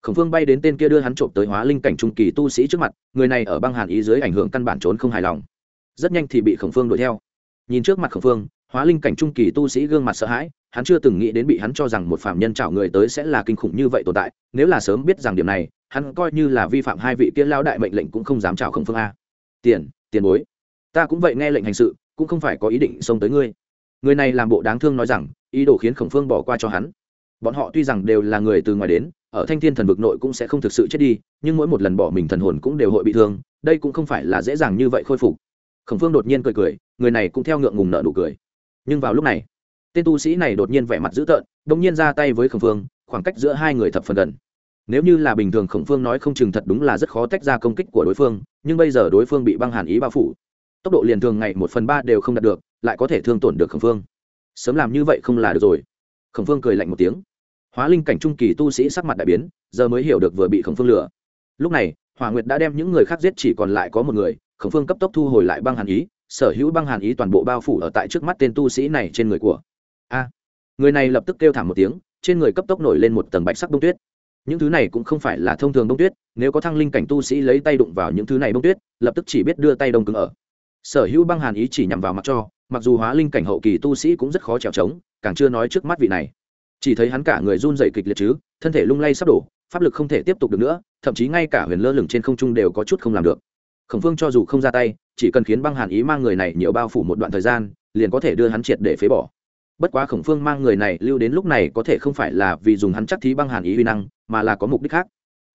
Khổng phương bay đến tên kia đưa hắn trộm tới hóa linh cảnh trung kỳ tu sĩ trước mặt, người này ở băng hàn ý dưới ảnh hưởng căn bản trốn không hài lòng. Rất nhanh thì bị khổng phương đuổi theo nhìn trước mặt khổng phương, hóa linh cảnh trung kỳ tu sĩ gương mặt sợ hãi, hắn chưa từng nghĩ đến bị hắn cho rằng một phạm nhân chảo người tới sẽ là kinh khủng như vậy tồn tại, nếu là sớm biết rằng điểm này, hắn coi như là vi phạm hai vị kia lao đại mệnh lệnh cũng không dám chào khổng phương a. Tiền tiền bối. Ta cũng vậy nghe lệnh hành sự, cũng không phải có ý định xông tới ngươi. Người này làm bộ đáng thương nói rằng, ý đồ khiến khổng phương bỏ qua cho hắn. Bọn họ tuy rằng đều là người từ ngoài đến, ở thanh thiên thần vực nội cũng sẽ không thực sự chết đi, nhưng mỗi một lần bỏ mình thần hồn cũng đều hội bị thương, đây cũng không phải là dễ dàng như vậy khôi phục khổng phương đột nhiên cười cười, người này cũng theo ngượng ngùng nợ nụ cười. Nhưng vào lúc này, tên tu sĩ này đột nhiên vẻ mặt dữ tợn đ ỗ n g nhiên ra tay với khổng phương, khoảng cách giữa hai người thập phần gần. Nếu như là bình thường khổng phương nói không chừng thật đúng là rất khó tách ra công kích của đối phương, nhưng bây giờ đối phương bị băng hàn ý bao phủ. Tốc độ liền thường ngày một phần ba đều không đạt được, lại có thể thương tổn được khổng phương. Sớm làm như vậy không là được rồi. Khổng phương cười lạnh một tiếng. Hóa linh cảnh trung kỳ tu sĩ sắc mặt đại biến, giờ mới hiểu được vừa bị khổng phương lừa. Lúc này, hỏa nguyệt đã đem những người khác giết chỉ còn lại có một người khổng phương cấp tốc thu hồi lại băng hàn ý, sở hữu băng hàn ý toàn bộ bao phủ ở tại trước mắt tên tu sĩ này trên người của. A, người này lập tức kêu thảm một tiếng, trên người cấp tốc nổi lên một tầng bạch sắc bông tuyết. Những thứ này cũng không phải là thông thường bông tuyết, nếu có thăng linh cảnh tu sĩ lấy tay đụng vào những thứ này bông tuyết, lập tức chỉ biết đưa tay đông cứng ở. Sở hữu băng hàn ý chỉ nhằm vào mặt cho, mặc dù hóa linh cảnh hậu kỳ tu sĩ cũng rất khó trèo trống, càng chưa nói trước mắt vị này. Chỉ thấy hắn cả người run dậy kịch liệt chứ, thân thể lung lay sắp đổ, pháp lực không thể tiếp tục được nữa, thậm chí ngay cả huyền lơ lửng trên không trung đều có chút không làm được khổng phương cho dù không ra tay, chỉ cần khiến băng hàn ý mang người này nhiều bao phủ một đoạn thời gian, liền có thể đưa hắn triệt để phế bỏ. Bất quá khổng phương mang người này lưu đến lúc này có thể không phải là vì dùng hắn chắc thí băng hàn ý uy năng, mà là có mục đích khác.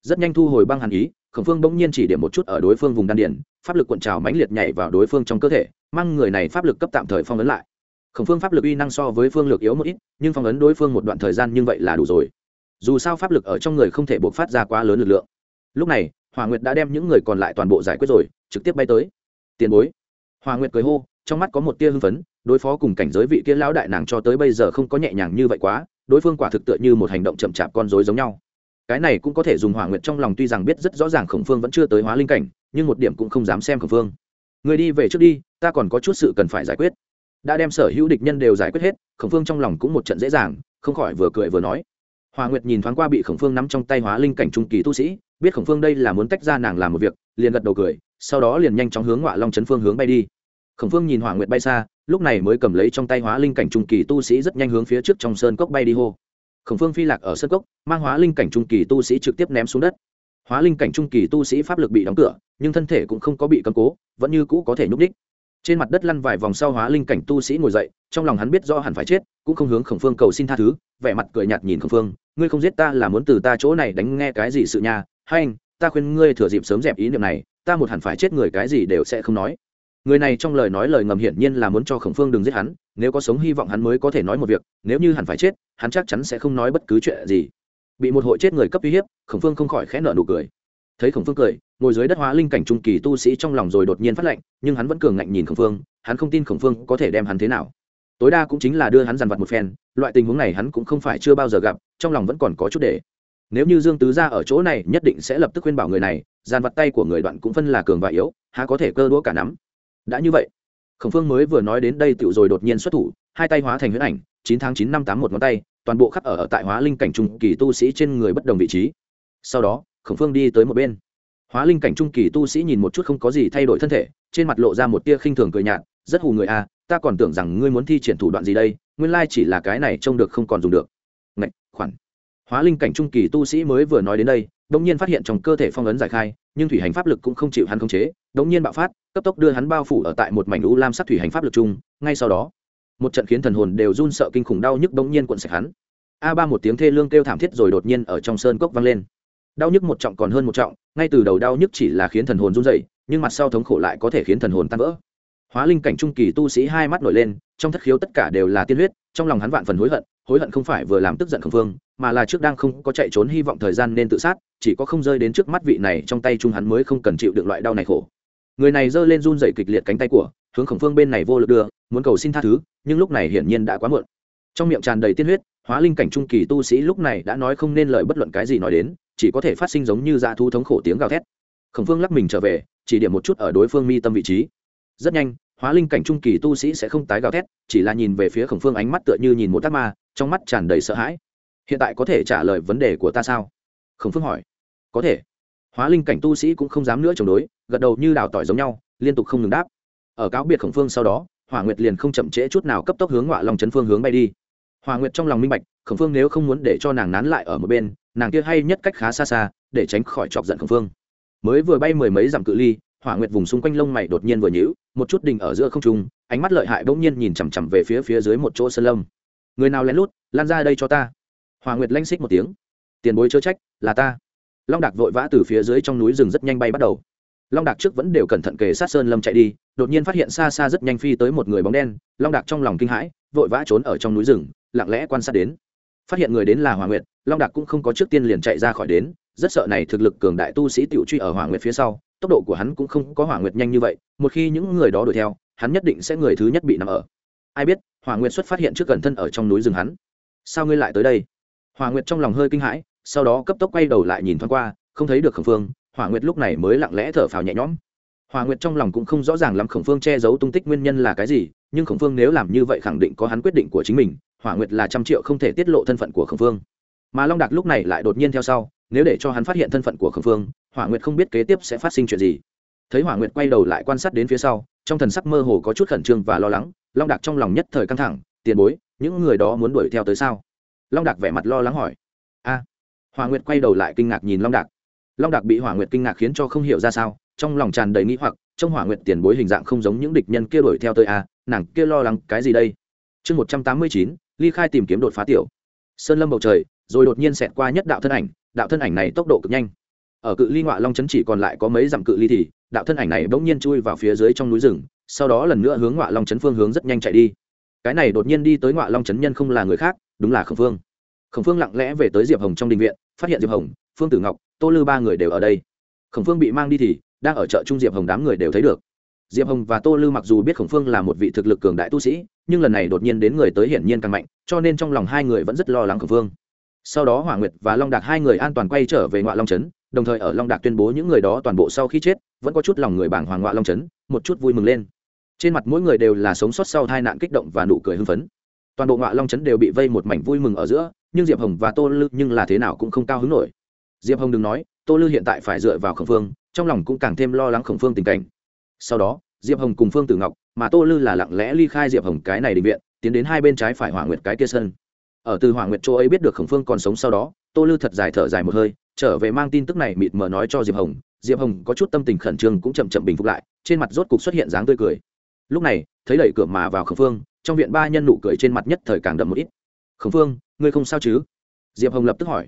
Rất nhanh thu hồi băng hàn ý, khổng phương bỗng nhiên chỉ điểm một chút ở đối phương vùng đan điển pháp lực cuộn trào mãnh liệt nhảy vào đối phương trong cơ thể, mang người này pháp lực cấp tạm thời phong ấn lại. Khổng phương pháp lực uy năng so với phương lực yếu một ít, nhưng phong ấn đối phương một đoạn thời gian như vậy là đủ rồi. Dù sao pháp lực ở trong người không thể buộc phát ra quá lớn lực lượng lúc này hòa nguyệt đã đem những người còn lại toàn bộ giải quyết rồi, trực tiếp bay tới. Tiền bối. Hòa nguyệt cười hô, trong mắt có một tia hưng phấn, đối phó cùng cảnh giới vị kia lão đại nàng cho tới bây giờ không có nhẹ nhàng như vậy quá, đối phương quả thực tựa như một hành động chậm chạp con rối giống nhau. Cái này cũng có thể dùng hỏa nguyệt trong lòng tuy rằng biết rất rõ ràng khổng phương vẫn chưa tới hóa linh cảnh, nhưng một điểm cũng không dám xem khổng phương. Người đi về trước đi, ta còn có chút sự cần phải giải quyết. Đã đem sở hữu địch nhân đều giải quyết hết, khổng phương trong lòng cũng một trận dễ dàng, không khỏi vừa cười vừa nói. Hòa nguyệt nhìn thoáng qua bị khổng phương nắm trong tay hóa linh cảnh trung kỳ tu sĩ biết khổng phương đây là muốn tách ra nàng làm một việc, liền gật đầu cười, sau đó liền nhanh chóng hướng ngọa long chấn phương hướng bay đi. Khổng phương nhìn hỏa nguyệt bay xa, lúc này mới cầm lấy trong tay hóa linh cảnh trung kỳ tu sĩ rất nhanh hướng phía trước trong sơn cốc bay đi hô. Khổng phương phi lạc ở sơn cốc, mang hóa linh cảnh trung kỳ tu sĩ trực tiếp ném xuống đất. Hóa linh cảnh trung kỳ tu sĩ pháp lực bị đóng cửa, nhưng thân thể cũng không có bị cầm cố, vẫn như cũ có thể nhúc đích trên mặt đất lăn vài vòng sau hóa linh cảnh tu sĩ ngồi dậy, trong lòng hắn biết do hẳn phải chết, cũng không hướng khổng phương cầu xin tha thứ, vẻ mặt cười nhạt nhìn khổng phương, ngươi không giết ta là muốn từ ta chỗ này đánh nghe cái gì sự nhà hay anh ta khuyên ngươi thừa dịp sớm dẹp ý niệm này, ta một hẳn phải chết người cái gì đều sẽ không nói. Người này trong lời nói lời ngầm hiển nhiên là muốn cho khổng phương đừng giết hắn, nếu có sống hy vọng hắn mới có thể nói một việc, nếu như hẳn phải chết, hắn chắc chắn sẽ không nói bất cứ chuyện gì. Bị một hội chết người cấp uy hiếp, khổng phương không khỏi khẽ nợ nụ cười. Thấy khổng phương cười, ngồi dưới đất hóa linh cảnh trung kỳ tu sĩ trong lòng rồi đột nhiên phát lệnh, nhưng hắn vẫn cường ngạnh nhìn khổng phương, hắn không tin khổng phương có thể đem hắn thế nào. Tối đa cũng chính là đưa hắn dằn vặt một phen, loại tình huống này hắn cũng không phải chưa bao giờ gặp, trong lòng vẫn còn có chút để nếu như dương tứ ra ở chỗ này nhất định sẽ lập tức khuyên bảo người này dàn vặt tay của người đoạn cũng phân là cường và yếu há có thể cơ đũa cả nắm. Đã như vậy khổng phương mới vừa nói đến đây tựu rồi đột nhiên xuất thủ hai tay hóa thành huyết ảnh chín tháng chín năm tám một ngón tay toàn bộ khắc ở, ở tại hóa linh cảnh trung kỳ tu sĩ trên người bất đồng vị trí. Sau đó khổng phương đi tới một bên. Hóa linh cảnh trung kỳ tu sĩ nhìn một chút không có gì thay đổi thân thể trên mặt lộ ra một tia khinh thường cười nhạt rất hù người a à, ta còn tưởng rằng ngươi muốn thi triển thủ đoạn gì đây nguyên lai chỉ là cái này trông được không còn dùng được hóa linh cảnh trung kỳ tu sĩ mới vừa nói đến đây Đông nhiên phát hiện trong cơ thể phong ấn giải khai, nhưng thủy hành pháp lực cũng không chịu hắn khống chế Đông nhiên bạo phát, cấp tốc đưa hắn bao phủ ở tại một mảnh lũ lam sắc thủy hành pháp lực chung, ngay sau đó, một trận khiến thần hồn đều run sợ kinh khủng đau nhức Đông nhiên cuộn sạch hắn. A ba một tiếng thê lương kêu thảm thiết rồi đột nhiên ở trong sơn cốc vang lên. Đau nhức một trọng còn hơn một trọng, ngay từ đầu đau nhức chỉ là khiến thần hồn run dậy nhưng mặt sau thống khổ lại có thể khiến thần hồn tan vỡ. Hóa linh cảnh trung kỳ tu sĩ hai mắt nổi lên, trong thất khiếu tất cả đều là tiên huyết, trong lòng hắn vạn phần hối hận hối hận không phải vừa làm tức giận khổng phương mà là trước đang không có chạy trốn hy vọng thời gian nên tự sát, chỉ có không rơi đến trước mắt vị này trong tay trung hắn mới không cần chịu được loại đau này khổ. Người này giơ lên run dậy kịch liệt cánh tay của, hướng khổng phương bên này vô lực đưa, muốn cầu xin tha thứ, nhưng lúc này hiển nhiên đã quá muộn. Trong miệng tràn đầy tiên huyết, hóa linh cảnh trung kỳ tu sĩ lúc này đã nói không nên lời bất luận cái gì nói đến, chỉ có thể phát sinh giống như dạ thu thống khổ tiếng gào thét. Khổng phương lắc mình trở về, chỉ điểm một chút ở đối phương mi tâm vị trí. Rất nhanh, hóa linh cảnh trung kỳ tu sĩ sẽ không tái gào thét, chỉ là nhìn về phía khổng phương ánh mắt tựa như nhìn một tác ma, trong mắt tràn đầy sợ hãi hiện tại có thể trả lời vấn đề của ta sao? Khổng phương hỏi. Có thể. Hóa linh cảnh tu sĩ cũng không dám nữa chống đối, gật đầu như đào tỏi giống nhau, liên tục không ngừng đáp. Ở cáo biệt khổng phương sau đó, hỏa nguyệt liền không chậm trễ chút nào cấp tốc hướng ngoại lòng chấn phương hướng bay đi. Hỏa nguyệt trong lòng minh bạch, khổng phương nếu không muốn để cho nàng nán lại ở một bên, nàng kia hay nhất cách khá xa xa, để tránh khỏi chọc giận khổng phương. Mới vừa bay mười mấy dặm cự ly, hỏa nguyệt vùng xung quanh lông mày đột nhiên vừa nhíu, một chút đình ở giữa không trung, ánh mắt lợi hại bỗng nhiên nhìn chằm chằm về phía phía dưới một chỗ sơn lâm. Người nào lén lút, lan ra đây cho ta hòa nguyệt lanh xích một tiếng. Tiền bối chớ trách, là ta. Long đạc vội vã từ phía dưới trong núi rừng rất nhanh bay bắt đầu. Long đạc trước vẫn đều cẩn thận kề sát sơn lâm chạy đi, đột nhiên phát hiện xa xa rất nhanh phi tới một người bóng đen, long đạc trong lòng kinh hãi, vội vã trốn ở trong núi rừng, lặng lẽ quan sát đến. Phát hiện người đến là hoàng nguyệt, long đạc cũng không có trước tiên liền chạy ra khỏi đến, rất sợ này thực lực cường đại tu sĩ tiểu truy ở hoàng nguyệt phía sau, tốc độ của hắn cũng không có hoàng nguyệt nhanh như vậy, một khi những người đó đuổi theo, hắn nhất định sẽ người thứ nhất bị nằm ở. Ai biết hoàng nguyệt xuất phát hiện trước gần thân ở trong núi rừng hắn. Sao ngươi lại tới đây? Hoàng nguyệt trong lòng hơi kinh hãi, sau đó cấp tốc quay đầu lại nhìn thoáng qua, không thấy được khổng phương, hỏa nguyệt lúc này mới lặng lẽ thở phào nhẹ nhõm. Hỏa nguyệt trong lòng cũng không rõ ràng lắm khổng phương che giấu tung tích nguyên nhân là cái gì, nhưng khổng phương nếu làm như vậy khẳng định có hắn quyết định của chính mình, hỏa nguyệt là trăm triệu không thể tiết lộ thân phận của khổng phương. Mà long đạc lúc này lại đột nhiên theo sau, nếu để cho hắn phát hiện thân phận của khổng phương, hỏa nguyệt không biết kế tiếp sẽ phát sinh chuyện gì. Thấy hỏa nguyệt quay đầu lại quan sát đến phía sau, trong thần sắc mơ hồ có chút khẩn trương và lo lắng, long đạc trong lòng nhất thời căng thẳng, tiền bối, những người đó muốn đuổi theo tới sao? Long đạc vẻ mặt lo lắng hỏi. A. Hòa nguyệt quay đầu lại kinh ngạc nhìn long đạc. Long đạc bị hỏa nguyệt kinh ngạc khiến cho không hiểu ra sao, trong lòng tràn đầy nghĩ hoặc trong hỏa nguyệt tiền bối hình dạng không giống những địch nhân kia đuổi theo tới a, nàng kia lo lắng cái gì đây? Chương một trăm tám mươi chín, ly khai tìm kiếm đột phá tiểu. Sơn lâm bầu trời, rồi đột nhiên xẹt qua nhất đạo thân ảnh, đạo thân ảnh này tốc độ cực nhanh. Ở cự ly ngoại long chấn chỉ còn lại có mấy dặm cự ly thì, đạo thân ảnh này bỗng nhiên chui vào phía dưới trong núi rừng, sau đó lần nữa hướng ngoại long chấn phương hướng rất nhanh chạy đi cái này đột nhiên đi tới ngoại long chấn nhân không là người khác, đúng là khổng phương. Khổng phương lặng lẽ về tới diệp hồng trong đình viện, phát hiện diệp hồng, phương tử ngọc, tô lư ba người đều ở đây. Khổng phương bị mang đi thì, đang ở chợ trung diệp hồng đám người đều thấy được. Diệp hồng và tô lư mặc dù biết khổng phương là một vị thực lực cường đại tu sĩ, nhưng lần này đột nhiên đến người tới hiển nhiên càng mạnh, cho nên trong lòng hai người vẫn rất lo lắng khổng phương. Sau đó hỏa nguyệt và long đạc hai người an toàn quay trở về ngoại long trấn, đồng thời ở long đạc tuyên bố những người đó toàn bộ sau khi chết, vẫn có chút lòng người bảng hoàng ngoại long trấn, một chút vui mừng lên trên mặt mỗi người đều là sống sót sau tai nạn kích động và nụ cười hưng phấn. Toàn bộ ngoại long trấn đều bị vây một mảnh vui mừng ở giữa, nhưng diệp hồng và tô lư nhưng là thế nào cũng không cao hứng nổi. Diệp hồng đừng nói, tô lư hiện tại phải dựa vào khổng phương, trong lòng cũng càng thêm lo lắng khổng phương tình cảnh. Sau đó, diệp hồng cùng phương tử ngọc, mà tô lư là lặng lẽ ly khai diệp hồng cái này định viện, tiến đến hai bên trái phải hỏa nguyệt cái kia sân. Ở từ hỏa nguyệt chỗ ấy biết được khổng phương còn sống sau đó, tô lư thật dài thở dài một hơi, trở về mang tin tức này mịt mờ nói cho diệp hồng. Diệp hồng có chút tâm tình khẩn trương cũng chậm chậm bình phục lại, trên mặt rốt cục xuất hiện dáng tươi cười lúc này, thấy đẩy cửa mà vào khổng phương, trong viện ba nhân nụ cười trên mặt nhất thời càng đậm một ít. Khổng phương, ngươi không sao chứ? Diệp hồng lập tức hỏi.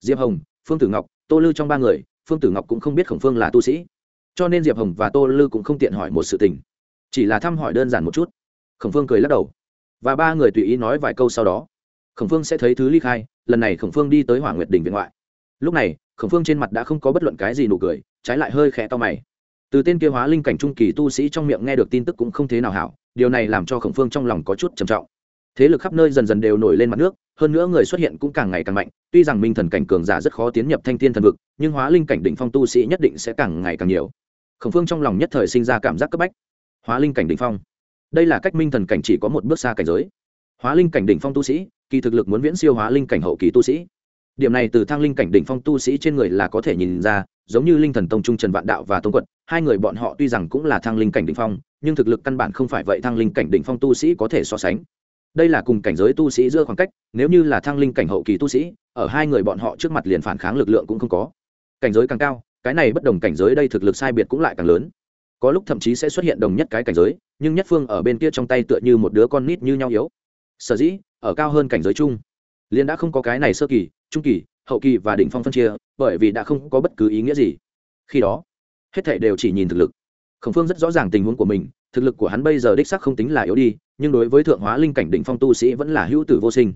Diệp hồng, phương tử ngọc, tô lư trong ba người, phương tử ngọc cũng không biết khổng phương là tu sĩ. Cho nên diệp hồng và tô lư cũng không tiện hỏi một sự tình. Chỉ là thăm hỏi đơn giản một chút. Khổng phương cười lắc đầu. Và ba người tùy ý nói vài câu sau đó, khổng phương sẽ thấy thứ ly khai, lần này khổng phương đi tới hỏa nguyệt đình viện ngoại. Lúc này, khổng phương trên mặt đã không có bất luận cái gì nụ cười, trái lại hơi khẽ to mày từ tên kia hóa linh cảnh trung kỳ tu sĩ trong miệng nghe được tin tức cũng không thế nào hảo, điều này làm cho khổng phương trong lòng có chút trầm trọng. Thế lực khắp nơi dần dần đều nổi lên mặt nước, hơn nữa người xuất hiện cũng càng ngày càng mạnh, tuy rằng minh thần cảnh cường giả rất khó tiến nhập thanh thiên thần vực, nhưng hóa linh cảnh đỉnh phong tu sĩ nhất định sẽ càng ngày càng nhiều. Khổng phương trong lòng nhất thời sinh ra cảm giác cấp bách. Hóa linh cảnh đỉnh phong. Đây là cách minh thần cảnh chỉ có một bước xa cảnh giới. Hóa linh cảnh đỉnh phong tu sĩ, kỳ thực lực muốn viễn siêu hóa linh cảnh hậu kỳ tu sĩ. Điểm này từ thang linh cảnh đỉnh phong tu sĩ trên người là có thể nhìn ra, giống như linh thần tông trung trần vạn đạo và tông quật hai người bọn họ tuy rằng cũng là thăng linh cảnh đỉnh phong, nhưng thực lực căn bản không phải vậy thăng linh cảnh đỉnh phong tu sĩ có thể so sánh. Đây là cùng cảnh giới tu sĩ giữa khoảng cách, nếu như là thăng linh cảnh hậu kỳ tu sĩ, ở hai người bọn họ trước mặt liền phản kháng lực lượng cũng không có. Cảnh giới càng cao, cái này bất đồng cảnh giới đây thực lực sai biệt cũng lại càng lớn. Có lúc thậm chí sẽ xuất hiện đồng nhất cái cảnh giới, nhưng nhất phương ở bên kia trong tay tựa như một đứa con nít như nhau yếu. Sở dĩ, ở cao hơn cảnh giới chung, liền đã không có cái này sơ kỳ, trung kỳ, hậu kỳ và đỉnh phong phân chia, bởi vì đã không có bất cứ ý nghĩa gì. Khi đó hết thảy đều chỉ nhìn thực lực. Khổng phương rất rõ ràng tình huống của mình, thực lực của hắn bây giờ đích sắc không tính là yếu đi, nhưng đối với thượng hóa linh cảnh đỉnh phong tu sĩ vẫn là hữu tử vô sinh.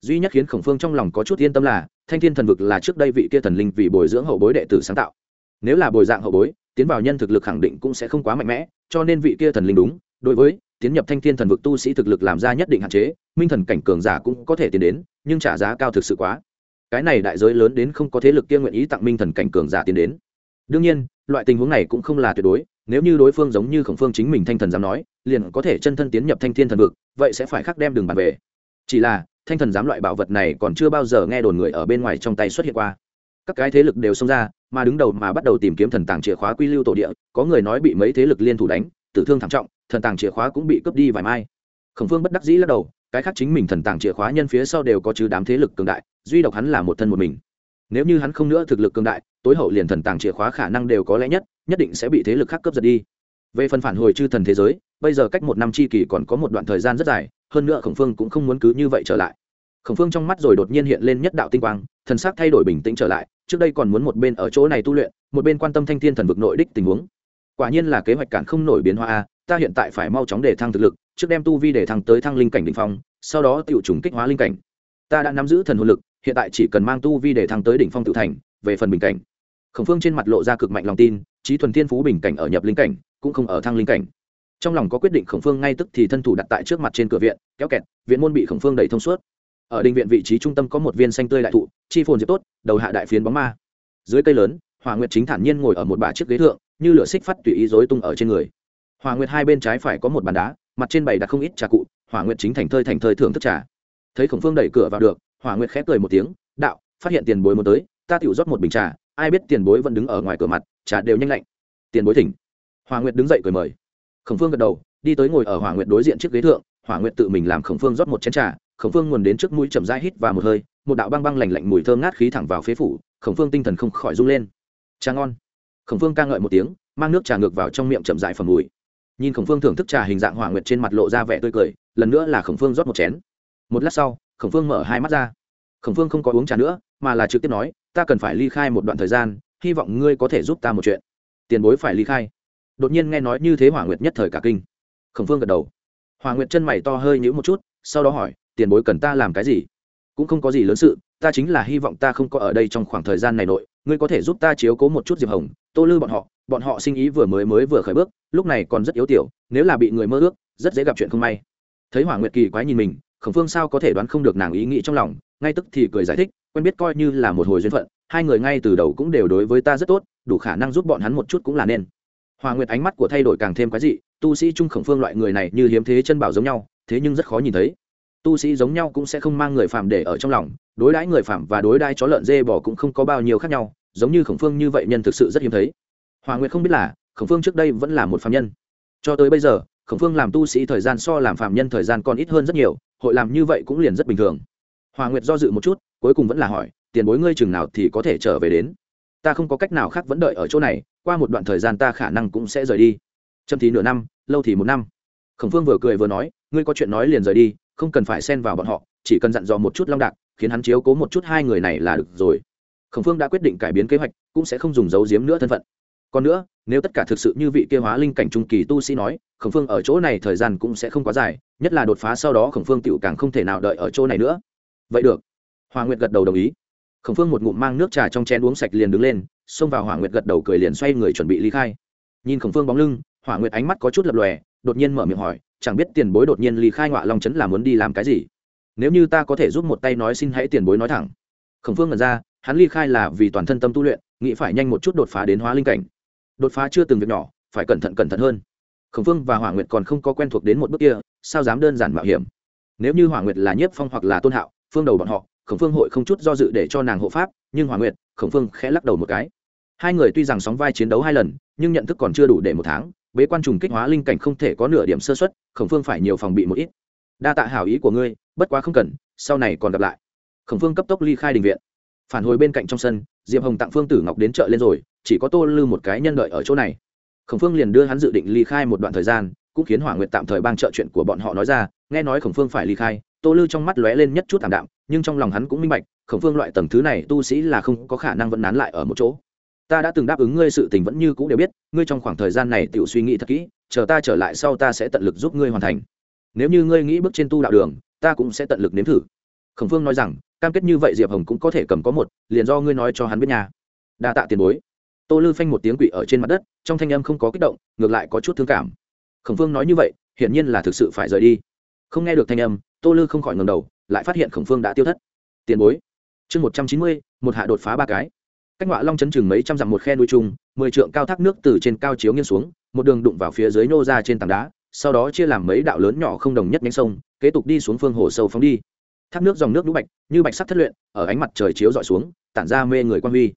Duy nhất khiến khổng phương trong lòng có chút yên tâm là, thanh thiên thần vực là trước đây vị kia thần linh vì bồi dưỡng hậu bối đệ tử sáng tạo. Nếu là bồi dạng hậu bối, tiến vào nhân thực lực khẳng định cũng sẽ không quá mạnh mẽ, cho nên vị kia thần linh đúng, đối với tiến nhập thanh thiên thần vực tu sĩ thực lực làm ra nhất định hạn chế, minh thần cảnh cường giả cũng có thể tiến đến, nhưng trả giá cao thực sự quá. Cái này đại giới lớn đến không có thế lực kia nguyện ý tặng minh thần cảnh cường giả tiến đến. Đương nhiên loại tình huống này cũng không là tuyệt đối, nếu như đối phương giống như khổng phương chính mình thanh thần dám nói, liền có thể chân thân tiến nhập thanh thiên thần vực, vậy sẽ phải khắc đem đường bàn về. Chỉ là, thanh thần dám loại bảo vật này còn chưa bao giờ nghe đồn người ở bên ngoài trong tay xuất hiện qua. Các cái thế lực đều xông ra, mà đứng đầu mà bắt đầu tìm kiếm thần tàng chìa khóa quy lưu tổ địa, có người nói bị mấy thế lực liên thủ đánh, tử thương thảm trọng, thần tàng chìa khóa cũng bị cướp đi vài mai. Khổng phương bất đắc dĩ lắc đầu, cái khác chính mình thần tàng chìa khóa nhân phía sau đều có chứ đám thế lực cường đại, duy độc hắn là một thân một mình nếu như hắn không nữa thực lực cường đại, tối hậu liền thần tàng chìa khóa khả năng đều có lẽ nhất nhất định sẽ bị thế lực khác cướp giật đi. Về phần phản hồi chư thần thế giới, bây giờ cách một năm chi kỳ còn có một đoạn thời gian rất dài, hơn nữa khổng phương cũng không muốn cứ như vậy trở lại. Khổng phương trong mắt rồi đột nhiên hiện lên nhất đạo tinh quang, thần sắc thay đổi bình tĩnh trở lại, trước đây còn muốn một bên ở chỗ này tu luyện, một bên quan tâm thanh thiên thần vực nội đích tình huống. Quả nhiên là kế hoạch cản không nổi biến hóa a, ta hiện tại phải mau chóng để thăng thực lực, trước đem tu vi để thăng tới thăng linh cảnh đỉnh phong, sau đó tự trùng kích hóa linh cảnh. Ta đã nắm giữ thần hồn lực hiện tại chỉ cần mang tu vi để thăng tới đỉnh phong tự thành, về phần bình cảnh. Khổng phương trên mặt lộ ra cực mạnh lòng tin, trí thuần thiên phú bình cảnh ở nhập linh cảnh, cũng không ở thăng linh cảnh. Trong lòng có quyết định khổng phương ngay tức thì thân thủ đặt tại trước mặt trên cửa viện, kéo kẹt, viện môn bị khổng phương đẩy thông suốt. Ở đình viện vị trí trung tâm có một viên xanh tươi đại thụ, chi phồn diệp tốt, đầu hạ đại phiến bóng ma. Dưới cây lớn hòa nguyệt chính thản nhiên ngồi ở một bả chiếc ghế thượng, như lửa xích phát tùy ý dối tung ở trên người. Hòa nguyệt hai bên trái phải có một bàn đá, mặt trên bày đặt không ít trà cụ, hỏa nguyệt chính thành thơi thành thơi thưởng thức trà. Thấy khổng phương đẩy cửa vào được hỏa nguyệt khép cười một tiếng, đạo, phát hiện tiền bối muốn tới, ta tiểu rót một bình trà, ai biết tiền bối vẫn đứng ở ngoài cửa mặt, trà đều nhanh lạnh. Tiền bối thỉnh. Hỏa nguyệt đứng dậy cười mời. Khổng phương gật đầu, đi tới ngồi ở hỏa nguyệt đối diện chiếc ghế thượng, hỏa nguyệt tự mình làm khổng phương rót một chén trà, khổng phương nguồn đến trước mũi chậm rãi hít và một hơi, một đạo băng băng lạnh lạnh mùi thơm ngát khí thẳng vào phế phủ, khổng phương tinh thần không khỏi rung lên. Trà ngon. Khổng phương ca ngợi một tiếng, mang nước trà ngược vào trong miệng chậm rãi phẩm mùi. Nhìn khổng phương thưởng thức trà hình dạng hỏa nguyệt trên mặt lộ ra vẻ tươi cười, lần nữa là khổng phương rót một chén. Một lát sau khổng phương mở hai mắt ra. Khổng phương không có uống trà nữa, mà là trực tiếp nói, ta cần phải ly khai một đoạn thời gian, hy vọng ngươi có thể giúp ta một chuyện. Tiền bối phải ly khai. Đột nhiên nghe nói như thế hỏa nguyệt nhất thời cả kinh. Khổng phương gật đầu. Hỏa nguyệt chân mày to hơi nhữ một chút, sau đó hỏi, tiền bối cần ta làm cái gì? Cũng không có gì lớn sự, ta chính là hy vọng ta không có ở đây trong khoảng thời gian này nội, ngươi có thể giúp ta chiếu cố một chút diệp hồng, tô lư bọn họ bọn họ sinh ý vừa mới mới vừa khởi bước, lúc này còn rất yếu tiểu, nếu là bị người mơ ước, rất dễ gặp chuyện không may. Thấy hỏa nguyệt kỳ quái nhìn mình khổng phương sao có thể đoán không được nàng ý nghĩ trong lòng, ngay tức thì cười giải thích, quen biết coi như là một hồi duyên phận, hai người ngay từ đầu cũng đều đối với ta rất tốt, đủ khả năng giúp bọn hắn một chút cũng là nên. Hòa nguyệt ánh mắt của thay đổi càng thêm quái dị, tu sĩ trung khổng phương loại người này như hiếm thế chân bảo giống nhau, thế nhưng rất khó nhìn thấy. Tu sĩ giống nhau cũng sẽ không mang người phạm để ở trong lòng, đối đãi người phạm và đối đãi chó lợn dê bò cũng không có bao nhiêu khác nhau, giống như khổng phương như vậy nhân thực sự rất hiếm thấy. Hòa nguyệt không biết là, khổng phương trước đây vẫn là một phạm nhân. Cho tới bây giờ khổng phương làm tu sĩ thời gian so làm phạm nhân thời gian còn ít hơn rất nhiều, hội làm như vậy cũng liền rất bình thường. Hòa nguyệt do dự một chút, cuối cùng vẫn là hỏi, tiền bối ngươi chừng nào thì có thể trở về đến? Ta không có cách nào khác vẫn đợi ở chỗ này, qua một đoạn thời gian ta khả năng cũng sẽ rời đi. Chậm thì nửa năm, lâu thì một năm. Khổng phương vừa cười vừa nói, ngươi có chuyện nói liền rời đi, không cần phải xen vào bọn họ, chỉ cần dặn dò một chút long đạc, khiến hắn chiếu cố một chút hai người này là được rồi. Khổng phương đã quyết định cải biến kế hoạch, cũng sẽ không dùng dấu giếm nữa thân phận. Còn nữa nếu tất cả thực sự như vị kia hóa linh cảnh trung kỳ tu sĩ nói, khổng phương ở chỗ này thời gian cũng sẽ không quá dài, nhất là đột phá sau đó khổng phương tựu càng không thể nào đợi ở chỗ này nữa. Vậy được. Hòa nguyệt gật đầu đồng ý. Khổng phương một ngụm mang nước trà trong chén uống sạch liền đứng lên, xông vào hỏa nguyệt gật đầu cười liền xoay người chuẩn bị ly khai. Nhìn khổng phương bóng lưng hỏa nguyệt ánh mắt có chút lập lòe, đột nhiên mở miệng hỏi, chẳng biết tiền bối đột nhiên ly khai ngọa long trấn là muốn đi làm cái gì? Nếu như ta có thể giúp một tay nói xin hãy tiền bối nói thẳng. Khổng phương ngẩn ra, hắn ly khai là vì toàn thân tâm tu luyện, nghĩ phải nhanh một chút đột phá đến hóa linh cảnh đột phá chưa từng việc nhỏ, phải cẩn thận cẩn thận hơn. Khổng phương và hỏa nguyệt còn không có quen thuộc đến một bước kia, sao dám đơn giản mạo hiểm? Nếu như hỏa nguyệt là nhiếp phong hoặc là tôn hạo, phương đầu bọn họ, khổng phương hội không chút do dự để cho nàng hộ pháp, nhưng hỏa nguyệt, khổng phương khẽ lắc đầu một cái. Hai người tuy rằng sóng vai chiến đấu hai lần, nhưng nhận thức còn chưa đủ để một tháng, bế quan trùng kích hóa linh cảnh không thể có nửa điểm sơ xuất khổng phương phải nhiều phòng bị một ít. Đa tạ hảo ý của ngươi, bất quá không cần, sau này còn gặp lại. Khổng phương cấp tốc ly khai đình viện. Phản hồi bên cạnh trong sân, diệp hồng tặng phương tử ngọc đến chợ lên rồi chỉ có tô lư một cái nhân đợi ở chỗ này. Khổng phương liền đưa hắn dự định ly khai một đoạn thời gian, cũng khiến hỏa nguyệt tạm thời bang trợ chuyện của bọn họ nói ra. Nghe nói khổng phương phải ly khai, tô lư trong mắt lóe lên nhất chút thảm đạm, nhưng trong lòng hắn cũng minh bạch, khổng phương loại tầng thứ này tu sĩ là không có khả năng vẫn nán lại ở một chỗ. Ta đã từng đáp ứng ngươi sự tình vẫn như cũ đều biết, ngươi trong khoảng thời gian này tự suy nghĩ thật kỹ, chờ ta trở lại sau ta sẽ tận lực giúp ngươi hoàn thành. Nếu như ngươi nghĩ bước trên tu đạo đường, ta cũng sẽ tận lực nếm thử. Khổng phương nói rằng, cam kết như vậy diệp hồng cũng có thể cầm có một, liền do ngươi nói cho hắn biết nhà đa tạ tiền bối tô lư phanh một tiếng quỷ ở trên mặt đất, trong thanh âm không có kích động, ngược lại có chút thương cảm. Khổng phương nói như vậy, hiển nhiên là thực sự phải rời đi. Không nghe được thanh âm, tô lư không khỏi ngầm đầu, lại phát hiện khổng phương đã tiêu thất. Tiền bối. Chương một trăm chín mươi, một hạ đột phá ba cái. Cách ngoại long chấn chừng mấy trăm dặm một khe núi trung mười trượng cao thác nước từ trên cao chiếu nghiêng xuống, một đường đụng vào phía dưới nô ra trên tảng đá, sau đó chia làm mấy đạo lớn nhỏ không đồng nhất nhánh sông, kế tục đi xuống phương hồ sâu phóng đi. Thác nước dòng nước lũ bạch, như bạch sắc thất luyện, ở ánh mặt trời chiếu dọi xuống, tản ra mê người quan huy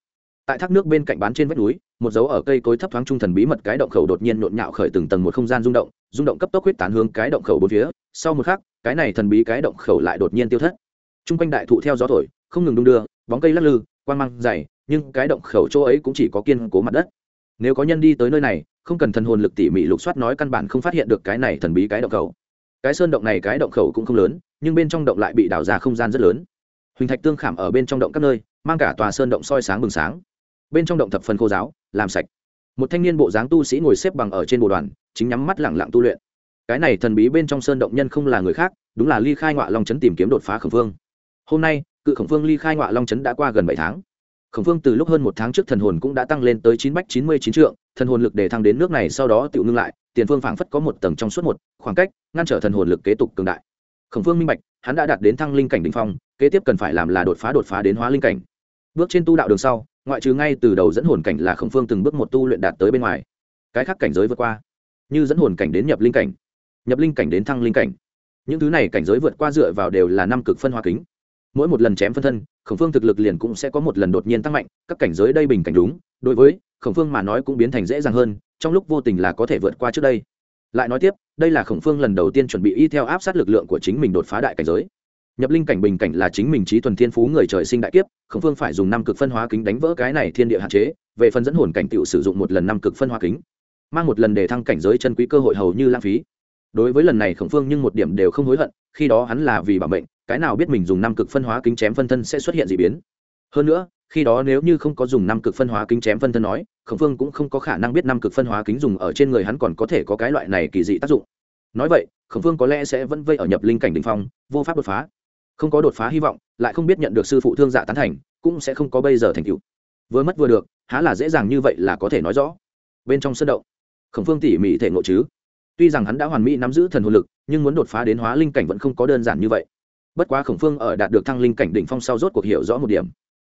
tại thác nước bên cạnh bán trên vách núi, một dấu ở cây cối thấp thoáng trung thần bí mật cái động khẩu đột nhiên nhộn nhạo khởi từng tầng một không gian rung động rung động cấp tốc huyết tán hướng cái động khẩu bốn phía. Sau một khắc, cái này thần bí cái động khẩu lại đột nhiên tiêu thất. Trung quanh đại thụ theo gió thổi, không ngừng đung đưa, bóng cây lắc lư quan mang dày, nhưng cái động khẩu chỗ ấy cũng chỉ có kiên cố mặt đất. Nếu có nhân đi tới nơi này, không cần thần hồn lực tỉ mỉ lục soát nói căn bản không phát hiện được cái này thần bí cái động khẩu. Cái sơn động này cái động khẩu cũng không lớn, nhưng bên trong động lại bị đào ra không gian rất lớn. Huỳnh thạch tương khảm ở bên trong động các nơi, mang cả tòa sơn động soi sáng bừng sáng bên trong động thập phần khô giáo, làm sạch. Một thanh niên bộ dáng tu sĩ ngồi xếp bằng ở trên bộ đoàn, chính nhắm mắt lẳng lặng tu luyện. Cái này thần bí bên trong sơn động nhân không là người khác, đúng là ly khai ngọa long trấn tìm kiếm đột phá khẩn phương hôm nay, cự khổng phương ly khai ngọa long trấn đã qua gần bảy tháng. Khổng phương từ lúc hơn một tháng trước thần hồn cũng đã tăng lên tới chín bách chín mươi chín trượng, thần hồn lực để thăng đến nước này sau đó tự ngưng lại, tiền phương phảng phất có một tầng trong suốt một, khoảng cách, ngăn trở thần hồn lực kế tục cường đại. Khổng phương minh bạch, hắn đã đạt đến thăng linh cảnh đ ỉ n h phong, kế tiếp cần phải làm là đột phá đột phá đến hóa linh cảnh. Bước trên tu đạo đường sau ngoại trừ ngay từ đầu dẫn hồn cảnh là khổng phương từng bước một tu luyện đạt tới bên ngoài. Cái khác cảnh giới vượt qua, như dẫn hồn cảnh đến nhập linh cảnh, nhập linh cảnh đến thăng linh cảnh. Những thứ này cảnh giới vượt qua dựa vào đều là năm cực phân hóa kính. Mỗi một lần chém phân thân, khổng phương thực lực liền cũng sẽ có một lần đột nhiên tăng mạnh. Các cảnh giới đây bình cảnh đúng, đối với khổng phương mà nói cũng biến thành dễ dàng hơn, trong lúc vô tình là có thể vượt qua trước đây. Lại nói tiếp, đây là khổng phương lần đầu tiên chuẩn bị y theo áp sát lực lượng của chính mình đột phá đại cảnh giới nhập linh cảnh bình cảnh là chính mình trí thuần thiên phú người trời sinh đại kiếp khổng phương phải dùng năm cực phân hóa kính đánh vỡ cái này thiên địa hạn chế, về phần dẫn hồn cảnh tựu sử dụng một lần năm cực phân hóa kính, mang một lần để thăng cảnh giới chân quý cơ hội hầu như lãng phí. Đối với lần này khổng phương nhưng một điểm đều không hối hận, khi đó hắn là vì bảo mệnh, cái nào biết mình dùng năm cực phân hóa kính chém phân thân sẽ xuất hiện d ị biến. Hơn nữa, khi đó nếu như không có dùng năm cực phân hóa kính chém phân thân nói, khổng phương cũng không có khả năng biết năm cực phân hóa kính dùng ở trên người hắn còn có thể có cái loại này kỳ dị tác dụng. Nói vậy, khổng phương có lẽ sẽ vẫn vây ở nhập linh cảnh đ ỉ n h phong, vô pháp đột phá không có đột phá hy vọng, lại không biết nhận được sư phụ thương dạ tán thành, cũng sẽ không có bây giờ thành tựu. Vừa mất vừa được, há là dễ dàng như vậy là có thể nói rõ. Bên trong sân động, khổng phương tỉ mỉ thể ngộ chứ. Tuy rằng hắn đã hoàn mỹ nắm giữ thần hồn lực, nhưng muốn đột phá đến hóa linh cảnh vẫn không có đơn giản như vậy. Bất quá khổng phương ở đạt được thăng linh cảnh đỉnh phong sau rốt cuộc hiểu rõ một điểm.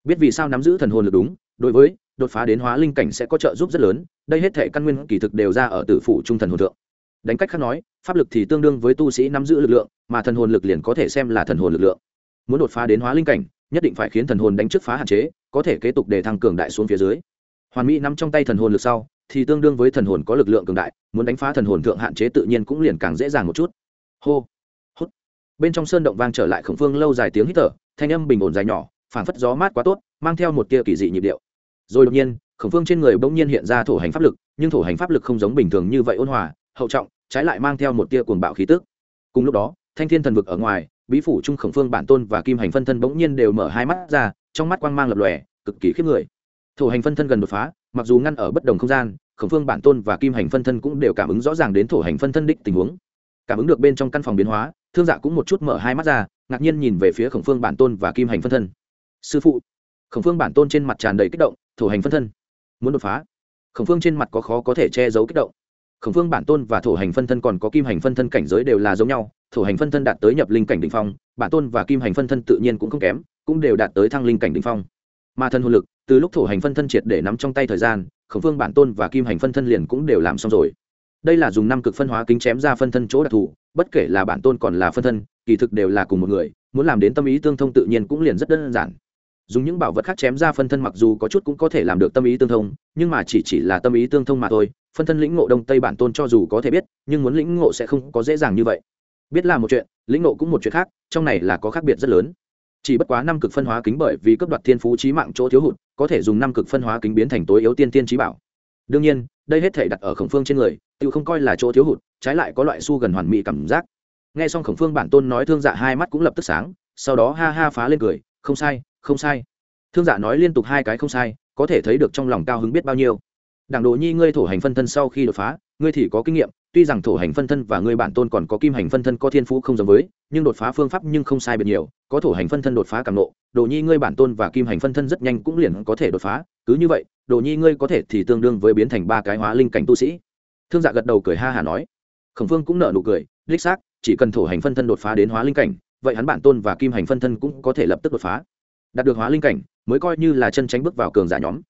Biết vì sao nắm giữ thần hồn lực đúng, đối với đột phá đến hóa linh cảnh sẽ có trợ giúp rất lớn, đây hết thể căn nguyên kỳ thực đều ra ở tử phủ trung thần hồn thượng đánh cách khác nói, pháp lực thì tương đương với tu sĩ nắm giữ lực lượng, mà thần hồn lực liền có thể xem là thần hồn lực lượng. Muốn đột phá đến hóa linh cảnh, nhất định phải khiến thần hồn đánh trước phá hạn chế, có thể kế tục để thăng cường đại xuống phía dưới. Hoàn mỹ nắm trong tay thần hồn lực sau, thì tương đương với thần hồn có lực lượng cường đại, muốn đánh phá thần hồn thượng hạn chế tự nhiên cũng liền càng dễ dàng một chút. Hô bên trong sơn động vang trở lại khổng phương lâu dài tiếng hít thở, thanh âm bình ổn dài nhỏ, phảng phất gió mát quá tốt, mang theo một tia kỳ dị nhịp điệu. Rồi đột nhiên, khổng phương trên người bỗng nhiên hiện ra thổ hành pháp lực, nhưng thổ hành pháp lực không giống bình thường như vậy ôn hòa hậu trọng, trái lại mang theo một tia cuồng bạo khí tức. Cùng lúc đó, thanh thiên thần vực ở ngoài, bí phủ trung khổng phương bản tôn và kim hành phân thân bỗng nhiên đều mở hai mắt ra, trong mắt quang mang lập lòe, cực kỳ khiếp người. Thổ hành phân thân gần đột phá, mặc dù ngăn ở bất đồng không gian, khổng phương bản tôn và kim hành phân thân cũng đều cảm ứng rõ ràng đến thổ hành phân thân đích tình huống. Cảm ứng được bên trong căn phòng biến hóa, thương dạ cũng một chút mở hai mắt ra, ngạc nhiên nhìn về phía khổng phương bản tôn và kim hành phân thân. Sư phụ. Khổng phương bản tôn trên mặt tràn đầy kích động, thổ hành phân thân, muốn đột phá. Khổng phương trên mặt có khó có thể che giấu kích động khổng phương bản tôn và thổ hành phân thân còn có kim hành phân thân cảnh giới đều là giống nhau, thổ hành phân thân đạt tới nhập linh cảnh đ ỉ n h phong, bản tôn và kim hành phân thân tự nhiên cũng không kém, cũng đều đạt tới thăng linh cảnh đ ỉ n h phong. Mà thân hồn lực, từ lúc thổ hành phân thân triệt để nắm trong tay thời gian, khổng phương bản tôn và kim hành phân thân liền cũng đều làm xong rồi. Đây là dùng năm cực phân hóa kính chém ra phân thân chỗ đặc thù, bất kể là bản tôn còn là phân thân, kỳ thực đều là cùng một người, muốn làm đến tâm ý tương thông tự nhiên cũng liền rất đơn giản. Dùng những bảo vật khác chém ra phân thân mặc dù có chút cũng có thể làm được tâm ý tương thông, nhưng mà chỉ chỉ là tâm ý tương thông mà thôi phân thân lĩnh ngộ đông tây bản tôn cho dù có thể biết, nhưng muốn lĩnh ngộ sẽ không có dễ dàng như vậy. Biết là một chuyện, lĩnh ngộ cũng một chuyện khác, trong này là có khác biệt rất lớn. Chỉ bất quá năm cực phân hóa kính bởi vì cấp đoạt thiên phú trí mạng chỗ thiếu hụt, có thể dùng năm cực phân hóa kính biến thành tối yếu tiên tiên trí bảo. Đương nhiên, đây hết thể đặt ở khổng phương trên người, tự không coi là chỗ thiếu hụt, trái lại có loại su gần hoàn mỹ cảm giác. Nghe xong khổng phương bản tôn nói thương dạ hai mắt cũng lập tức sáng, sau đó ha ha phá lên cười, không sai không sai. Thương dạ nói liên tục hai cái không sai, có thể thấy được trong lòng cao hứng biết bao nhiêu đảng đồ nhi, ngươi thổ hành phân thân sau khi đột phá, ngươi thì có kinh nghiệm. Tuy rằng thổ hành phân thân và ngươi bản tôn còn có kim hành phân thân có thiên phú không giống với, nhưng đột phá phương pháp nhưng không sai biệt nhiều. Có thổ hành phân thân đột phá càng nộ đồ nhi, ngươi bản tôn và kim hành phân thân rất nhanh cũng liền có thể đột phá. Cứ như vậy đồ nhi, ngươi có thể thì tương đương với biến thành ba cái hóa linh cảnh tu sĩ. Thương dạ gật đầu cười ha hả nói. Khổng phương cũng nợ nụ cười, đích xác, chỉ cần thổ hành phân thân đột phá đến hóa linh cảnh, vậy hắn bản tôn và kim hành phân thân cũng có thể lập tức đột phá. Đạt được hóa linh cảnh, mới coi như là chân tránh bước vào cường giả nhóm.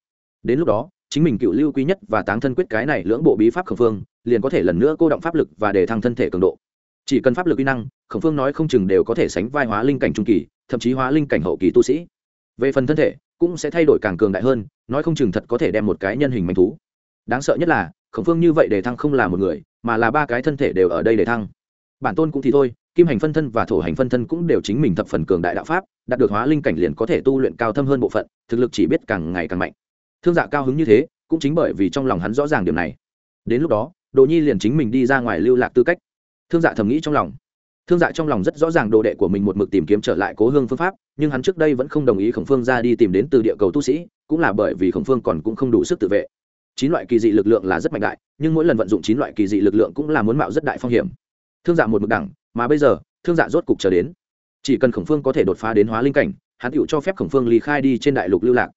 Đến lúc đó chính mình cựu lưu quý nhất và táng thân quyết cái này lưỡng bộ bí pháp khẩn phương, liền có thể lần nữa cô động pháp lực và để thăng thân thể cường độ. Chỉ cần pháp lực uy năng khẩn phương nói không chừng đều có thể sánh vai hóa linh cảnh trung kỳ, thậm chí hóa linh cảnh hậu kỳ tu sĩ. Về phần thân thể, cũng sẽ thay đổi càng cường đại hơn, nói không chừng thật có thể đem một cái nhân hình manh thú. Đáng sợ nhất là khẩn phương như vậy để thăng không là một người, mà là ba cái thân thể đều ở đây để thăng. Bản tôn cũng thì thôi, kim hành phân thân và thổ hành phân thân cũng đều chính mình thập phần cường đại đạo pháp, đạt được hóa linh cảnh liền có thể tu luyện cao thâm hơn bộ phận, thực lực chỉ biết càng ngày càng mạnh thương dạ cao hứng như thế, cũng chính bởi vì trong lòng hắn rõ ràng điểm này. Đến lúc đó đồ nhi liền chính mình đi ra ngoài lưu lạc tư cách. Thương dạ thầm nghĩ trong lòng. Thương dạ trong lòng rất rõ ràng đồ đệ của mình một mực tìm kiếm trở lại cố hương phương pháp, nhưng hắn trước đây vẫn không đồng ý khổng phương ra đi tìm đến từ địa cầu tu sĩ, cũng là bởi vì khổng phương còn cũng không đủ sức tự vệ. Chín loại kỳ dị lực lượng là rất mạnh đại, nhưng mỗi lần vận dụng chín loại kỳ dị lực lượng cũng là muốn mạo rất đại phong hiểm. Thương dạ một mực đẳng, mà bây giờ, thương dạ rốt cục trở đến. Chỉ cần khổng phương có thể đột phá đến hóa linh cảnh, hắn tựu cho phép khổng phương ly khai đi trên đại lục lưu lạc.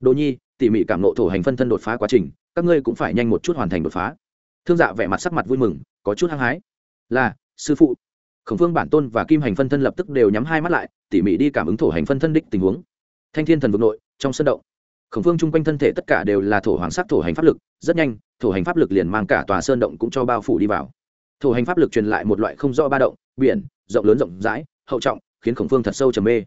Đồ nhi tỉ mỉ cảm nộ thổ hành phân thân đột phá quá trình, các ngươi cũng phải nhanh một chút hoàn thành đột phá. Thương dạ vẻ mặt sắc mặt vui mừng, có chút hăng hái. Là, sư phụ. Khổng phương bản tôn và kim hành phân thân lập tức đều nhắm hai mắt lại, tỉ mỉ đi cảm ứng thổ hành phân thân đích tình huống. Thanh thiên thần vực nội, trong sân động, khổng phương chung quanh thân thể tất cả đều là thổ hoàng sắc thổ hành pháp lực, rất nhanh, thổ hành pháp lực liền mang cả tòa sơn động cũng cho bao phủ đi vào. Thổ hành pháp lực truyền lại một loại không rõ ba động, biển, rộng lớn rộng rãi, hậu trọng, khiến khổng phương thật sâu trầm mê.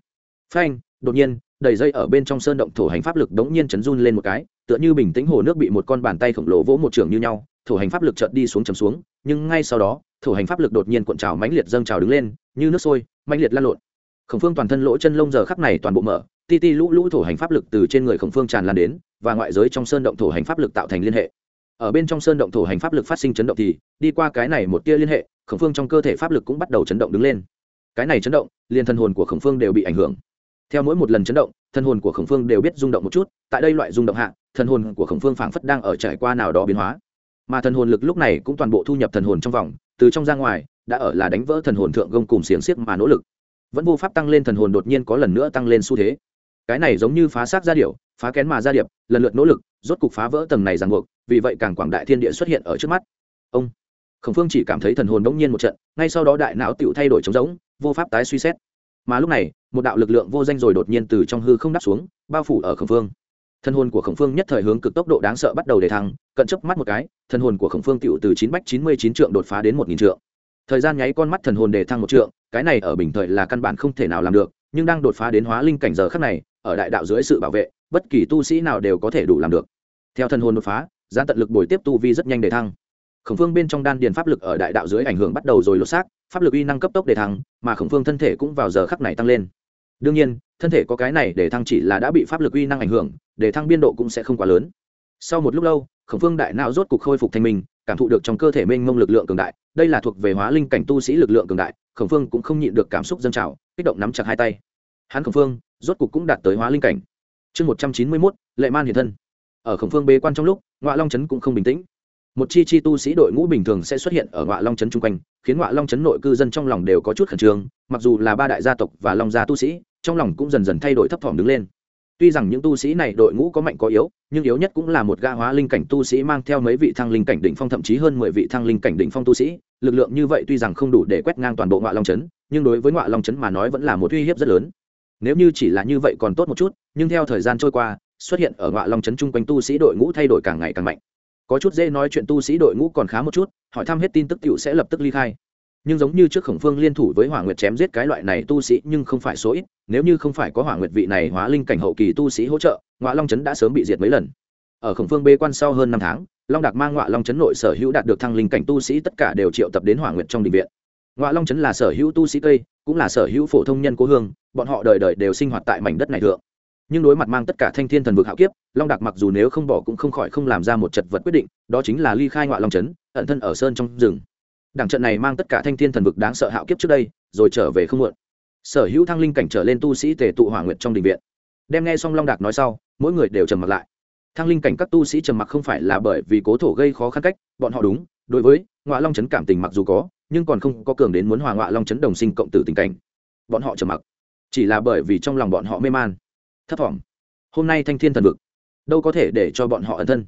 Phanh, đột nhiên đầy dây ở bên trong sơn động thổ hành pháp lực đống nhiên chấn run lên một cái, tựa như bình tĩnh hồ nước bị một con bàn tay khổng lồ vỗ một trường như nhau, thổ hành pháp lực chợt đi xuống chầm xuống, nhưng ngay sau đó, thổ hành pháp lực đột nhiên cuộn trào mãnh liệt dâng trào đứng lên, như nước sôi, mãnh liệt lan lộn. Khổng phương toàn thân lỗ chân lông giờ khắc này toàn bộ mở, ti ti lũ lũ thổ hành pháp lực từ trên người khổng phương tràn lan đến, và ngoại giới trong sơn động thổ hành pháp lực tạo thành liên hệ. Ở bên trong sơn động thổ hành pháp lực phát sinh chấn động thì, đi qua cái này một tia liên hệ, khổng phương trong cơ thể pháp lực cũng bắt đầu chấn động đứng lên. Cái này chấn động, liền thân hồn của khổng phương đều bị ảnh hưởng theo mỗi một lần chấn động, thân hồn của khổng phương đều biết rung động một chút, tại đây loại rung động hạ, thân hồn của khổng phương phảng phất đang ở trải qua nào đó biến hóa. Mà thần hồn lực lúc này cũng toàn bộ thu nhập thần hồn trong vòng, từ trong ra ngoài, đã ở là đánh vỡ thần hồn thượng gông cùng xiềng xiếc mà nỗ lực. Vẫn vô pháp tăng lên thần hồn đột nhiên có lần nữa tăng lên xu thế. Cái này giống như phá xác ra điệu phá kén mà ra điệp, lần lượt nỗ lực, rốt cục phá vỡ tầng này ràng buộc, vì vậy càng quảng đại thiên địa xuất hiện ở trước mắt. Ông, khổng phương chỉ cảm thấy thần hồn đống nhiên một trận, ngay sau đó đại não tựu thay đổi trống rỗng, vô pháp tái suy xét mà lúc này, một đạo lực lượng vô danh rồi đột nhiên từ trong hư không đáp xuống, bao phủ ở khổng phương. Thân hồn của khổng phương nhất thời hướng cực tốc độ đáng sợ bắt đầu để thăng, cận chấp mắt một cái thân hồn của khổng phương tựu từ chín bách chín mươi chín trượng đột phá đến một nghìn trượng. Thời gian nháy con mắt thần hồn để thăng một trượng, cái này ở bình thời là căn bản không thể nào làm được, nhưng đang đột phá đến hóa linh cảnh giờ khắc này, ở đại đạo dưới sự bảo vệ, bất kỳ tu sĩ nào đều có thể đủ làm được. Theo thần hồn đột phá gian tận lực bồi tiếp tu vi rất nhanh để thăng khổng phương bên trong đan điền pháp lực ở đại đạo dưới ảnh hưởng bắt đầu rồi lột xác, pháp lực uy năng cấp tốc để thăng, mà khổng phương thân thể cũng vào giờ khắc này tăng lên. Đương nhiên, thân thể có cái này để thăng chỉ là đã bị pháp lực uy năng ảnh hưởng, để thăng biên độ cũng sẽ không quá lớn. Sau một lúc lâu, khổng phương đại não rốt cục khôi phục thanh minh, cảm thụ được trong cơ thể mênh mông lực lượng cường đại, đây là thuộc về hóa linh cảnh tu sĩ lực lượng cường đại, khổng phương cũng không nhịn được cảm xúc dâng trào, kích động nắm chặt hai tay. Hắn khổng phương, rốt cục cũng đạt tới hóa linh cảnh. Chương một trăm chín mươi mốt, lệ man hiện thân. Ở khổng phương bế quan trong lúc ngoại long trấn cũng không bình tĩnh một chi chi tu sĩ đội ngũ bình thường sẽ xuất hiện ở ngọa long trấn chung quanh, khiến ngọa long trấn nội cư dân trong lòng đều có chút khẩn trương, mặc dù là ba đại gia tộc và long gia tu sĩ, trong lòng cũng dần dần thay đổi thấp thỏm đứng lên. Tuy rằng những tu sĩ này đội ngũ có mạnh có yếu, nhưng yếu nhất cũng là một ga hóa linh cảnh tu sĩ mang theo mấy vị thăng linh cảnh đỉnh phong, thậm chí hơn mười vị thăng linh cảnh đỉnh phong tu sĩ. Lực lượng như vậy tuy rằng không đủ để quét ngang toàn bộ ngọa long trấn, nhưng đối với ngọa long trấn mà nói vẫn là một uy hiếp rất lớn. Nếu như chỉ là như vậy còn tốt một chút, nhưng theo thời gian trôi qua, xuất hiện ở ngọa long trấn chung quanh tu sĩ đội ngũ thay đổi càng ngày càng mạnh có chút dễ nói chuyện tu sĩ đội ngũ còn khá một chút, hỏi thăm hết tin tức t sẽ lập tức ly khai. Nhưng giống như trước khổng phương liên thủ với hỏa nguyệt chém giết cái loại này tu sĩ nhưng không phải số ít, nếu như không phải có hỏa nguyệt vị này hóa linh cảnh hậu kỳ tu sĩ hỗ trợ ngoạ long trấn đã sớm bị diệt mấy lần. Ở khổng phương bê quan sau hơn năm tháng, long đạc mang ngoạ long trấn nội sở hữu đạt được thăng linh cảnh tu sĩ tất cả đều triệu tập đến hỏa nguyệt trong định viện. Ngoạ long trấn là sở hữu tu sĩ cây, cũng là sở hữu phổ thông nhân cố hương, bọn họ đời đời đều sinh hoạt tại mảnh đất này thượng nhưng đối mặt mang tất cả thanh thiên thần vực hạo kiếp, long đạc mặc dù nếu không bỏ cũng không khỏi không làm ra một chật vật quyết định, đó chính là ly khai ngoại long trấn, ẩn thân ở sơn trong rừng. Đảng trận này mang tất cả thanh thiên thần vực đáng sợ hạo kiếp trước đây, rồi trở về không muộn. Sở hữu thăng linh cảnh trở lên tu sĩ tề tụ hỏa nguyện trong đình viện. Đem nghe xong long đạc nói sau, mỗi người đều trầm mặc lại. Thăng linh cảnh các tu sĩ trầm mặc không phải là bởi vì cố thổ gây khó khăn cách, bọn họ đúng, đối với ngoại long trấn cảm tình mặc dù có, nhưng còn không có cường đến muốn hòa ngoại long trấn đồng sinh cộng tử tình cảnh. Bọn họ trầm mặc, chỉ là bởi vì trong lòng bọn họ mê man thấp thỏm. Hôm nay thanh thiên thần vực, đâu có thể để cho bọn họ ẩn thân.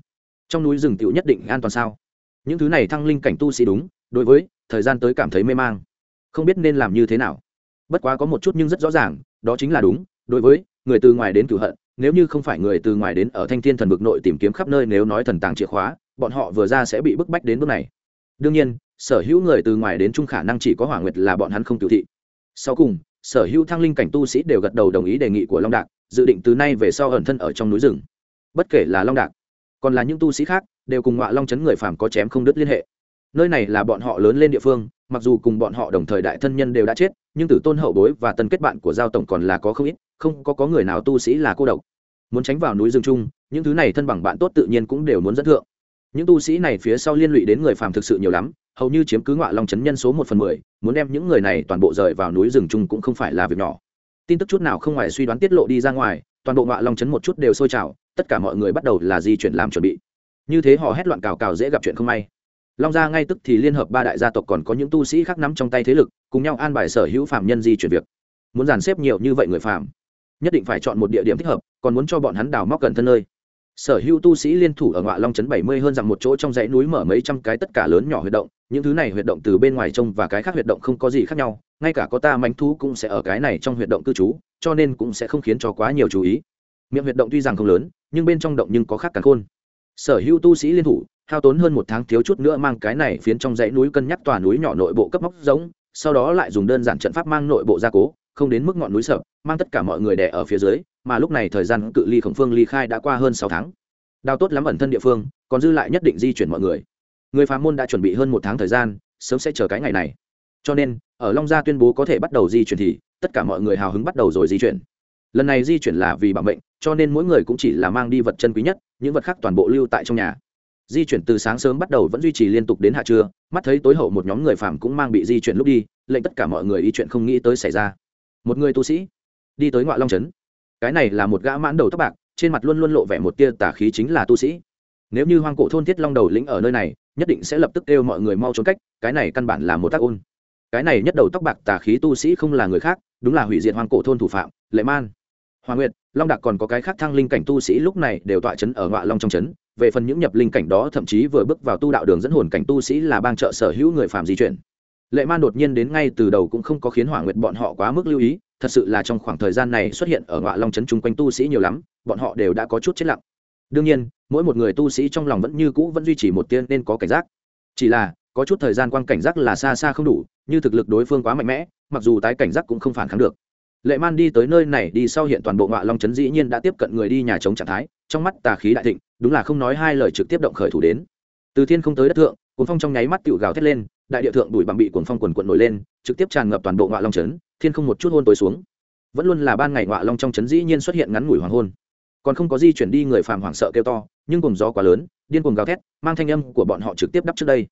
Trong núi rừng tựu nhất định an toàn sao? Những thứ này thăng linh cảnh tu sĩ đúng, đối với thời gian tới cảm thấy mê mang. Không biết nên làm như thế nào. Bất quá có một chút nhưng rất rõ ràng, đó chính là đúng, đối với người từ ngoài đến cửu hận, nếu như không phải người từ ngoài đến ở thanh thiên thần vực nội tìm kiếm khắp nơi nếu nói thần tàng chìa khóa, bọn họ vừa ra sẽ bị bức bách đến bước này. Đương nhiên, sở hữu người từ ngoài đến chung khả năng chỉ có hỏa nguyệt là bọn hắn không cựu thị. Sau cùng sở hữu thăng linh cảnh tu sĩ đều gật đầu đồng ý đề nghị của long đạc, dự định từ nay về sau ẩn thân ở trong núi rừng. Bất kể là long đạc, còn là những tu sĩ khác, đều cùng ngọa long chấn người phàm có chém không đứt liên hệ. Nơi này là bọn họ lớn lên địa phương, mặc dù cùng bọn họ đồng thời đại thân nhân đều đã chết, nhưng tử tôn hậu bối và tân kết bạn của giao tổng còn là có không ít, không có có người nào tu sĩ là cô độc. Muốn tránh vào núi rừng chung, những thứ này thân bằng bạn tốt tự nhiên cũng đều muốn dẫn thượng. Những tu sĩ này phía sau liên lụy đến người phàm thực sự nhiều lắm hầu như chiếm cứ ngọa long chấn nhân số một phần mười, muốn đem những người này toàn bộ rời vào núi rừng chung cũng không phải là việc nhỏ. Tin tức chút nào không ngoài suy đoán tiết lộ đi ra ngoài, toàn bộ ngọa long chấn một chút đều sôi trào, tất cả mọi người bắt đầu là di chuyển làm chuẩn bị. Như thế họ hét loạn cào cào dễ gặp chuyện không may. Long gia ngay tức thì liên hợp ba đại gia tộc còn có những tu sĩ khác nắm trong tay thế lực, cùng nhau an bài sở hữu phạm nhân di chuyển việc. Muốn dàn xếp nhiều như vậy người phạm, nhất định phải chọn một địa điểm thích hợp, còn muốn cho bọn hắn đào móc gần thân nơi sở hữu tu sĩ liên thủ ở ngọa long trấn bảy mươi hơn rằng một chỗ trong dãy núi mở mấy trăm cái tất cả lớn nhỏ huyệt động, những thứ này huyệt động từ bên ngoài trông và cái khác huyệt động không có gì khác nhau, ngay cả có ta mánh thú cũng sẽ ở cái này trong huyệt động cư trú, cho nên cũng sẽ không khiến cho quá nhiều chú ý. Miệng huyệt động tuy rằng không lớn, nhưng bên trong động nhưng có khác cả khôn. Sở hữu tu sĩ liên thủ, hao tốn hơn một tháng thiếu chút nữa mang cái này phiến trong dãy núi cân nhắc tòa núi nhỏ nội bộ cấp móc giống, sau đó lại dùng đơn giản trận pháp mang nội bộ gia cố không đến mức ngọn núi sợ mang tất cả mọi người đè ở phía dưới, mà lúc này thời gian cự ly khổng phương ly khai đã qua hơn sáu tháng. Đào tốt lắm ẩn thân địa phương, còn dư lại nhất định di chuyển mọi người. Người phá môn đã chuẩn bị hơn một tháng thời gian, sớm sẽ chờ cái ngày này. Cho nên, ở long gia tuyên bố có thể bắt đầu di chuyển thì, tất cả mọi người hào hứng bắt đầu rồi di chuyển. Lần này di chuyển là vì bảo mệnh, cho nên mỗi người cũng chỉ là mang đi vật chân quý nhất, những vật khác toàn bộ lưu tại trong nhà. Di chuyển từ sáng sớm bắt đầu vẫn duy trì liên tục đến hạ trưa, mắt thấy tối hậu một nhóm người phạm cũng mang bị di chuyển lúc đi, lệnh tất cả mọi người ý chuyện không nghĩ tới xảy ra một người tu sĩ, đi tới ngoại long trấn. Cái này là một gã mãn đầu tóc bạc, trên mặt luôn luôn lộ vẻ một tia tả khí chính là tu sĩ. Nếu như hoang cổ thôn thiết long đầu lĩnh ở nơi này, nhất định sẽ lập tức kêu mọi người mau trốn cách, cái này căn bản là một tác ôn. Cái này nhất đầu tóc bạc tà khí tu sĩ không là người khác, đúng là hủy diệt hoang cổ thôn thủ phạm, lệ man. Hoa nguyệt, long đạc còn có cái khác thăng linh cảnh tu sĩ lúc này đều tọa chấn ở ngoại long trong chấn về phần những nhập linh cảnh đó, thậm chí vừa bước vào tu đạo đường dẫn hồn cảnh tu sĩ là bang trợ sở hữu người phạm di chuyển lệ man đột nhiên đến ngay từ đầu cũng không có khiến hỏa nguyệt bọn họ quá mức lưu ý, thật sự là trong khoảng thời gian này xuất hiện ở ngọa long trấn chung quanh tu sĩ nhiều lắm, bọn họ đều đã có chút chết lặng. Đương nhiên, mỗi một người tu sĩ trong lòng vẫn như cũ vẫn duy trì một tiên nên có cảnh giác. Chỉ là, có chút thời gian quan cảnh giác là xa xa không đủ, như thực lực đối phương quá mạnh mẽ, mặc dù tái cảnh giác cũng không phản kháng được. Lệ man đi tới nơi này đi sau hiện toàn bộ ngọa long trấn dĩ nhiên đã tiếp cận người đi nhà chống trạng thái, trong mắt tà khí đại thịnh, đúng là không nói hai lời trực tiếp động khởi thủ đến. Từ thiên không tới đất thượng, cuốn phong trong nháy mắt tựu gào thét lên đại địa thượng đùi bằng bị cuốn phong quần quận nổi lên, trực tiếp tràn ngập toàn bộ ngọa long trấn, thiên không một chút hôn tối xuống. Vẫn luôn là ban ngày ngọa long trong trấn dĩ nhiên xuất hiện ngắn ngủi hoàng hôn. Còn không có di chuyển đi người phàm hoảng sợ kêu to, nhưng cùng gió quá lớn, điên cuồng gào thét, mang thanh âm của bọn họ trực tiếp đắp trước đây.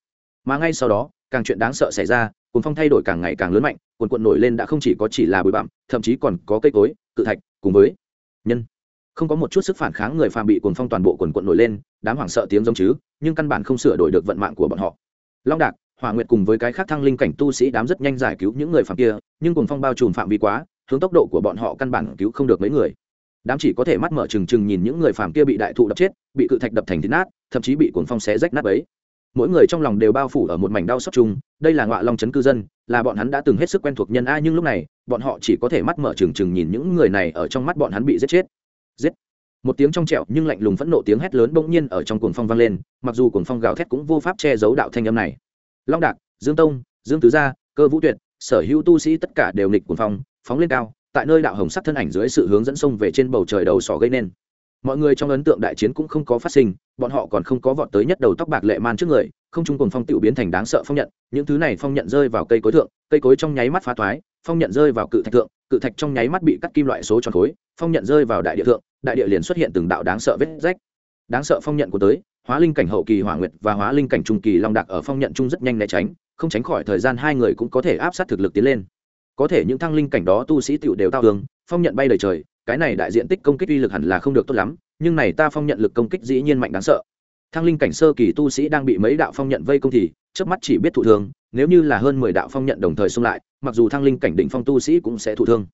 Mà ngay sau đó, càng chuyện đáng sợ xảy ra cuốn phong thay đổi càng ngày càng lớn mạnh cuồn cuộn nổi lên đã không chỉ có chỉ là bụi bặm, thậm chí còn có cây cối, cự thạch cùng với nhân. Không có một chút sức phản kháng người phàm bị cuồng phong toàn bộ cuồn cuộn nổi lên, đám hoảng sợ tiếng giống chứ, nhưng căn bản không sửa đổi được vận mạng của bọn họ. Long đạc hỏa nguyệt cùng với cái khác thăng linh cảnh tu sĩ đám rất nhanh giải cứu những người phạm kia, nhưng cuồng phong bao trùm phạm vi quá, hướng tốc độ của bọn họ căn bản cứu không được mấy người. Đám chỉ có thể mắt mở trừng trừng nhìn những người phàm kia bị đại thụ đập chết, bị cự thạch đập thành thịt nát, thậm chí bị cuồng phong xé rách nát ấy mỗi người trong lòng đều bao phủ ở một mảnh đau xót chung, đây là ngọa long chấn cư dân, là bọn hắn đã từng hết sức quen thuộc nhân a nhưng lúc này, bọn họ chỉ có thể mắt mở trừng trừng nhìn những người này ở trong mắt bọn hắn bị giết chết. Giết. Một tiếng trong trẹo nhưng lạnh lùng phẫn nộ tiếng hét lớn bỗng nhiên ở trong cuồng phong vang lên, mặc dù cuồng phong gào thét cũng vô pháp che giấu đạo thanh âm này long đạc, dương tông, dương tứ gia, cơ vũ tuyệt, sở hữu tu sĩ tất cả đều nghịch cuồng phong, phóng lên cao, tại nơi đạo hồng sắc thân ảnh dưới sự hướng dẫn sông về trên bầu trời đầu sỏ gây nên. Mọi người trong ấn tượng đại chiến cũng không có phát sinh, bọn họ còn không có vọt tới nhất đầu tóc bạc lệ man trước người, không trung cùng phong tiểu biến thành đáng sợ phong nhận, những thứ này phong nhận rơi vào cây cối thượng, cây cối trong nháy mắt phá thoái, phong nhận rơi vào cự thạch thượng, cự thạch trong nháy mắt bị cắt kim loại số tròn khối, phong nhận rơi vào đại địa thượng, đại địa liền xuất hiện từng đạo đáng sợ vết rách. Đáng sợ phong nhận của tới hóa linh cảnh hậu kỳ hỏa nguyệt và hóa linh cảnh trung kỳ long đạc ở phong nhận chung rất nhanh né tránh, không tránh khỏi thời gian hai người cũng có thể áp sát thực lực tiến lên. Có thể những thăng linh cảnh đó tu sĩ tiểu đều tao tường phong nhận bay đầy trời, cái này đại diện tích công kích uy lực hẳn là không được tốt lắm, nhưng này ta phong nhận lực công kích dĩ nhiên mạnh đáng sợ. Thăng linh cảnh sơ kỳ tu sĩ đang bị mấy đạo phong nhận vây công thì trước mắt chỉ biết thụ thương, nếu như là hơn mười đạo phong nhận đồng thời xung lại, mặc dù thăng linh cảnh đỉnh phong tu sĩ cũng sẽ thụ thương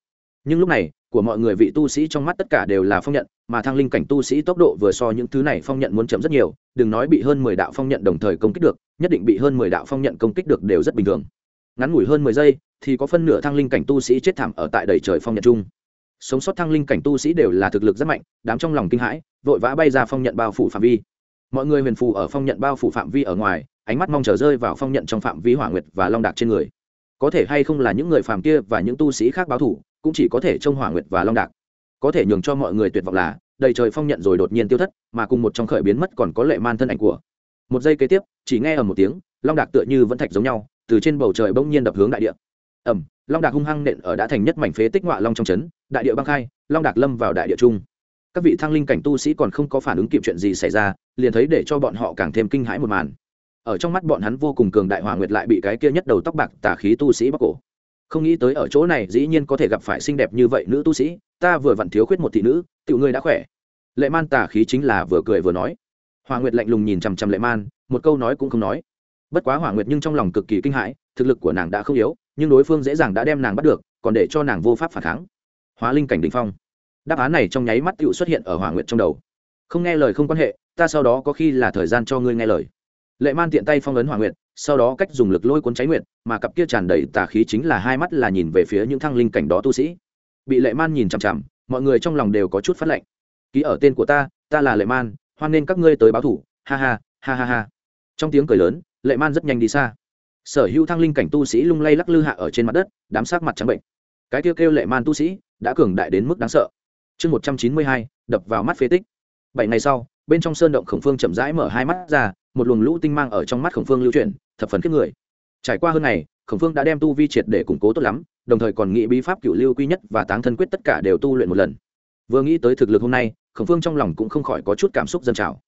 nhưng lúc này, của mọi người vị tu sĩ trong mắt tất cả đều là phong nhận, mà thăng linh cảnh tu sĩ tốc độ vừa so những thứ này phong nhận muốn chậm rất nhiều, đừng nói bị hơn mười đạo phong nhận đồng thời công kích được, nhất định bị hơn mười đạo phong nhận công kích được đều rất bình thường. Ngắn ngủi hơn mười giây, thì có phân nửa thăng linh cảnh tu sĩ chết thảm ở tại đầy trời phong nhận chung. Sống sót thăng linh cảnh tu sĩ đều là thực lực rất mạnh, đám trong lòng kinh hãi, vội vã bay ra phong nhận bao phủ phạm vi. Mọi người huyền phù ở phong nhận bao phủ phạm vi ở ngoài, ánh mắt mong chờ rơi vào phong nhận trong phạm vi hỏa nguyệt và long đạc trên người. Có thể hay không là những người phàm kia và những tu sĩ khác báo thủ cũng chỉ có thể trông hỏa nguyệt và long đạc. Có thể nhường cho mọi người tuyệt vọng là, đầy trời phong nhận rồi đột nhiên tiêu thất, mà cùng một trong khởi biến mất còn có lệ man thân ảnh của. Một giây kế tiếp, chỉ nghe ở một tiếng, long đạc tựa như vẫn thạch giống nhau, từ trên bầu trời bỗng nhiên đập hướng đại địa. Ẩm long đạc hung hăng nện ở đã thành nhất mảnh phế tích ngoại long trong trấn đại địa băng khai, long đạc lâm vào đại địa trung. Các vị thăng linh cảnh tu sĩ còn không có phản ứng kịp chuyện gì xảy ra, liền thấy để cho bọn họ càng thêm kinh hãi một màn. Ở trong mắt bọn hắn vô cùng cường đại hỏa nguyệt lại bị cái kia nhất đầu tóc bạc tả khí tu sĩ bóc cổ không nghĩ tới ở chỗ này dĩ nhiên có thể gặp phải xinh đẹp như vậy nữ tu sĩ, ta vừa vặn thiếu khuyết một thị nữ, tiểu ngươi đã khỏe. Lệ man tả khí chính là vừa cười vừa nói. Hòa nguyệt lạnh lùng nhìn chằm chằm lệ man, một câu nói cũng không nói. Bất quá hỏa nguyệt nhưng trong lòng cực kỳ kinh hãi, thực lực của nàng đã không yếu, nhưng đối phương dễ dàng đã đem nàng bắt được, còn để cho nàng vô pháp phản kháng. Hóa linh cảnh đình phong. Đáp án này trong nháy mắt tự xuất hiện ở hỏa nguyệt trong đầu. Không nghe lời không quan hệ, ta sau đó có khi là thời gian cho ngươi nghe lời. Lệ man tiện tay phong ấn hỏa nguyệt sau đó cách dùng lực lôi cuốn cháy nguyện mà cặp kia tràn đầy tà khí chính là hai mắt là nhìn về phía những thăng linh cảnh đó tu sĩ. Bị lệ man nhìn chằm chằm, mọi người trong lòng đều có chút phát lệnh. Ký ở tên của ta ta là lệ man, hoan nên các ngươi tới báo thủ. Ha ha ha ha ha. Trong tiếng cười lớn, lệ man rất nhanh đi xa. Sở hữu thăng linh cảnh tu sĩ lung lay lắc lư hạ ở trên mặt đất, đám sát mặt trắng bệnh. Cái kêu kêu lệ man tu sĩ, đã cường đại đến mức đáng sợ. Chương một trăm chín mươi hai, đập vào mắt phế tích. Bảy ngày sau, bên trong sơn động khổng phương chậm rãi mở hai mắt ra, một luồng lũ tinh mang ở trong mắt khổng phương lưu chuyển thập phần kiếp người. Trải qua hơn ngày, khổng phương đã đem tu vi triệt để củng cố tốt lắm, đồng thời còn nghĩ bí pháp cựu lưu quy nhất và táng thân quyết tất cả đều tu luyện một lần. Vừa nghĩ tới thực lực hôm nay, khổng phương trong lòng cũng không khỏi có chút cảm xúc dân trào.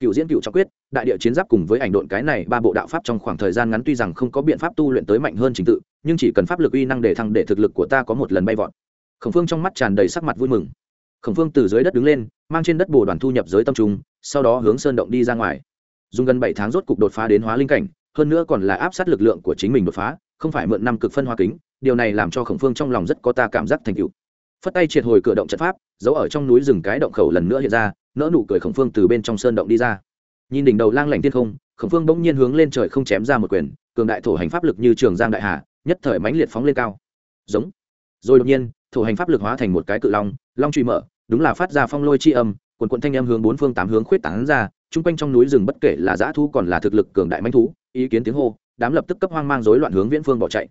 Cựu diễn cựu trọng quyết, đại địa chiến giáp cùng với ảnh độn cái này ba bộ đạo pháp trong khoảng thời gian ngắn tuy rằng không có biện pháp tu luyện tới mạnh hơn trình tự, nhưng chỉ cần pháp lực uy năng để thăng để thực lực của ta có một lần bay vọt. Khổng phương trong mắt tràn đầy sắc mặt vui mừng. Khổng phương từ dưới đất đứng lên, mang trên đất bồ đoàn thu nhập giới tâm trung, sau đó hướng sơn động đi ra ngoài. Dùng gần bảy tháng rốt cục đột phá đến hóa linh cảnh hơn nữa còn là áp sát lực lượng của chính mình đột phá, không phải mượn năm cực phân hoa kính, điều này làm cho khổng phương trong lòng rất có ta cảm giác thành cựu phất tay triệt hồi cửa động trận pháp, giấu ở trong núi rừng cái động khẩu lần nữa hiện ra nỡ nụ cười khổng phương từ bên trong sơn động đi ra. Nhìn đỉnh đầu lang lảnh thiên không, khổng phương bỗng nhiên hướng lên trời không chém ra một quyền, cường đại thổ hành pháp lực như trường giang đại hà, nhất thời mãnh liệt phóng lên cao. Giống. Rồi đột nhiên, thổ hành pháp lực hóa thành một cái cự long long truy mở, đúng là phát ra phong lôi chi âm quần quận thanh âm hướng bốn phương tám hướng khuyết tán ra, chung quanh trong núi rừng bất kể là dã thú còn là thực lực cường đại manh thú ý kiến tiếng hô, đám lập tức cấp hoang mang rối loạn hướng viễn phương bỏ chạy.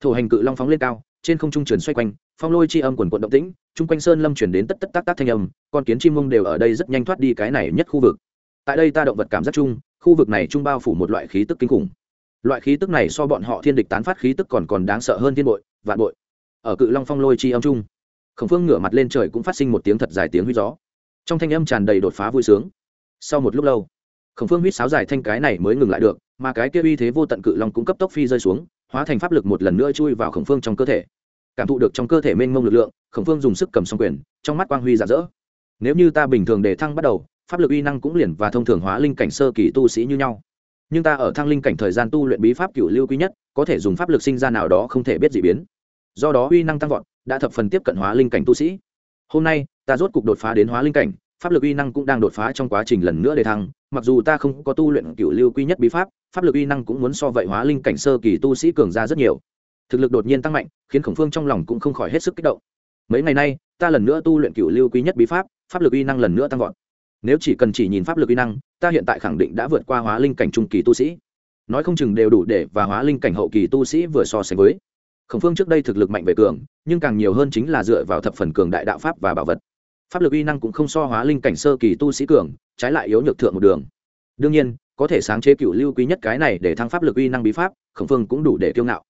Thủ hành cự long phóng lên cao, trên không trung truyền xoay quanh, phong lôi chi âm quần quận động tĩnh, chung quanh sơn lâm chuyển đến tất tất tác tác thanh âm, con kiến chim mông đều ở đây rất nhanh thoát đi cái này nhất khu vực. Tại đây ta động vật cảm giác chung, khu vực này trung bao phủ một loại khí tức kinh khủng. Loại khí tức này so bọn họ thiên địch tán phát khí tức còn còn đáng sợ hơn thiên bội, vạn bội. Ở cự long phong lôi chi âm trung khổng phương ngửa mặt lên trời cũng phát sinh một tiếng thật dài tiếng huy gió. Trong thanh âm tràn đầy đột phá vui sướng. Sau một lúc lâu, khổng phương huýt sáo dài thanh cái này mới ngừng lại được mà cái kia uy thế vô tận cự long cũng cấp tốc phi rơi xuống, hóa thành pháp lực một lần nữa chui vào khổng phương trong cơ thể. Cảm thụ được trong cơ thể mênh mông lực lượng, khổng phương dùng sức cầm xong quyền, trong mắt quang huy giả rỡ. nếu như ta bình thường để thăng bắt đầu, pháp lực uy năng cũng liền và thông thường hóa linh cảnh sơ kỳ tu sĩ như nhau. Nhưng ta ở thăng linh cảnh thời gian tu luyện bí pháp cựu lưu quý nhất, có thể dùng pháp lực sinh ra nào đó không thể biết d ị biến. Do đó uy năng tăng vọt, đã thập phần tiếp cận hóa linh cảnh tu sĩ. Hôm nay, ta rốt cục đột phá đến hóa linh cảnh pháp lực uy năng cũng đang đột phá trong quá trình lần nữa để thăng, mặc dù ta không có tu luyện cựu lưu quy nhất bí pháp pháp lực uy năng cũng muốn so vậy hóa linh cảnh sơ kỳ tu sĩ cường ra rất nhiều. Thực lực đột nhiên tăng mạnh, khiến khổng phương trong lòng cũng không khỏi hết sức kích động. Mấy ngày nay, ta lần nữa tu luyện cựu lưu quy nhất bí pháp pháp lực uy năng lần nữa tăng vọt. Nếu chỉ cần chỉ nhìn pháp lực uy năng, ta hiện tại khẳng định đã vượt qua hóa linh cảnh trung kỳ tu sĩ. Nói không chừng đều đủ để và hóa linh cảnh hậu kỳ tu sĩ vừa so sánh với. Khổng phương trước đây thực lực mạnh về cường, nhưng càng nhiều hơn chính là dựa vào thập phần cường đại đạo pháp và bảo vật pháp lực uy năng cũng không so hóa linh cảnh sơ kỳ tu sĩ cường, trái lại yếu nhược thượng một đường. Đương nhiên, có thể sáng chế cựu lưu quý nhất cái này để thăng pháp lực uy năng bí pháp, khổng phương cũng đủ để kiêu ngạo.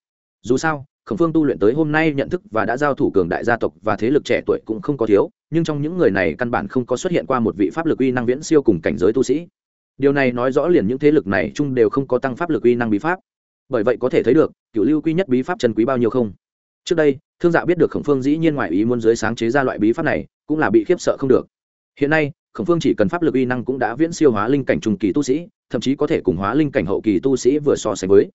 Dù sao, khổng phương tu luyện tới hôm nay nhận thức và đã giao thủ cường đại gia tộc và thế lực trẻ tuổi cũng không có thiếu, nhưng trong những người này căn bản không có xuất hiện qua một vị pháp lực uy năng viễn siêu cùng cảnh giới tu sĩ. Điều này nói rõ liền những thế lực này chung đều không có tăng pháp lực uy năng bí pháp. Bởi vậy có thể thấy được, cựu lưu quy nhất bí pháp chân quý bao nhiêu không? Trước đây, thương dạ biết được khổng phương dĩ nhiên ngoài ý muốn dưới sáng chế ra loại bí pháp này, cũng là bị khiếp sợ không được. Hiện nay, khổng phương chỉ cần pháp lực uy năng cũng đã viễn siêu hóa linh cảnh trung kỳ tu sĩ, thậm chí có thể cùng hóa linh cảnh hậu kỳ tu sĩ vừa so sánh với.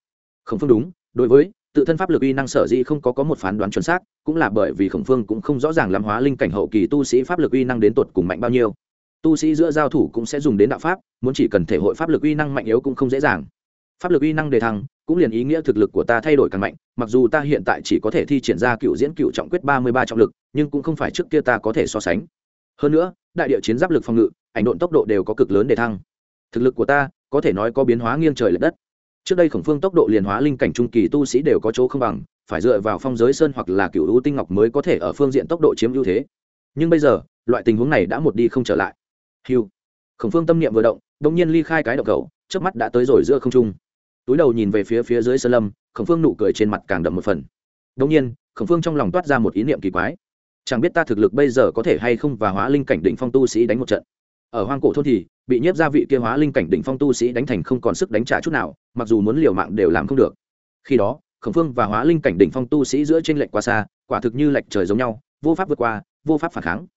Khổng phương đúng, đối với, tự thân pháp lực uy năng sở dĩ không có có một phán đoán chuẩn xác, cũng là bởi vì khổng phương cũng không rõ ràng làm hóa linh cảnh hậu kỳ tu sĩ pháp lực uy năng đến tột cùng mạnh bao nhiêu. Tu sĩ giữa giao thủ cũng sẽ dùng đến đạo pháp, muốn chỉ cần thể hội pháp lực uy năng mạnh yếu cũng không dễ dàng pháp lực uy năng đề thăng, cũng liền ý nghĩa thực lực của ta thay đổi càng mạnh, mặc dù ta hiện tại chỉ có thể thi triển ra cựu diễn cựu trọng quyết ba mươi ba trọng lực, nhưng cũng không phải trước kia ta có thể so sánh. Hơn nữa, đại địa chiến giáp lực phòng ngự, ảnh độn tốc độ đều có cực lớn để thăng. Thực lực của ta, có thể nói có biến hóa nghiêng trời l ệ đất. Trước đây khổng phương tốc độ liền hóa linh cảnh trung kỳ tu sĩ đều có chỗ không bằng, phải dựa vào phong giới sơn hoặc là cựu ưu tinh ngọc mới có thể ở phương diện tốc độ chiếm ưu thế. Nhưng bây giờ, loại tình huống này đã một đi không trở lại. Hiu khổng phương tâm niệm vừa động đ ỗ n g nhiên ly khai cái độc cầu trước mắt đã tới rồi giữa không trung túi đầu nhìn về phía phía dưới sơn lâm, khổng phương nụ cười trên mặt càng đậm một phần. Đ n g nhiên, khổng phương trong lòng toát ra một ý niệm kỳ quái. Chẳng biết ta thực lực bây giờ có thể hay không và hóa linh cảnh định phong tu sĩ đánh một trận. Ở hoang cổ thôn thì, bị nhiếp gia vị kia hóa linh cảnh đỉnh phong tu sĩ đánh thành không còn sức đánh trả chút nào, mặc dù muốn liều mạng đều làm không được. Khi đó, khổng phương và hóa linh cảnh đỉnh phong tu sĩ giữa trên lệnh quá xa, quả thực như lệch trời giống nhau, vô pháp vượt qua, vô pháp phản kháng.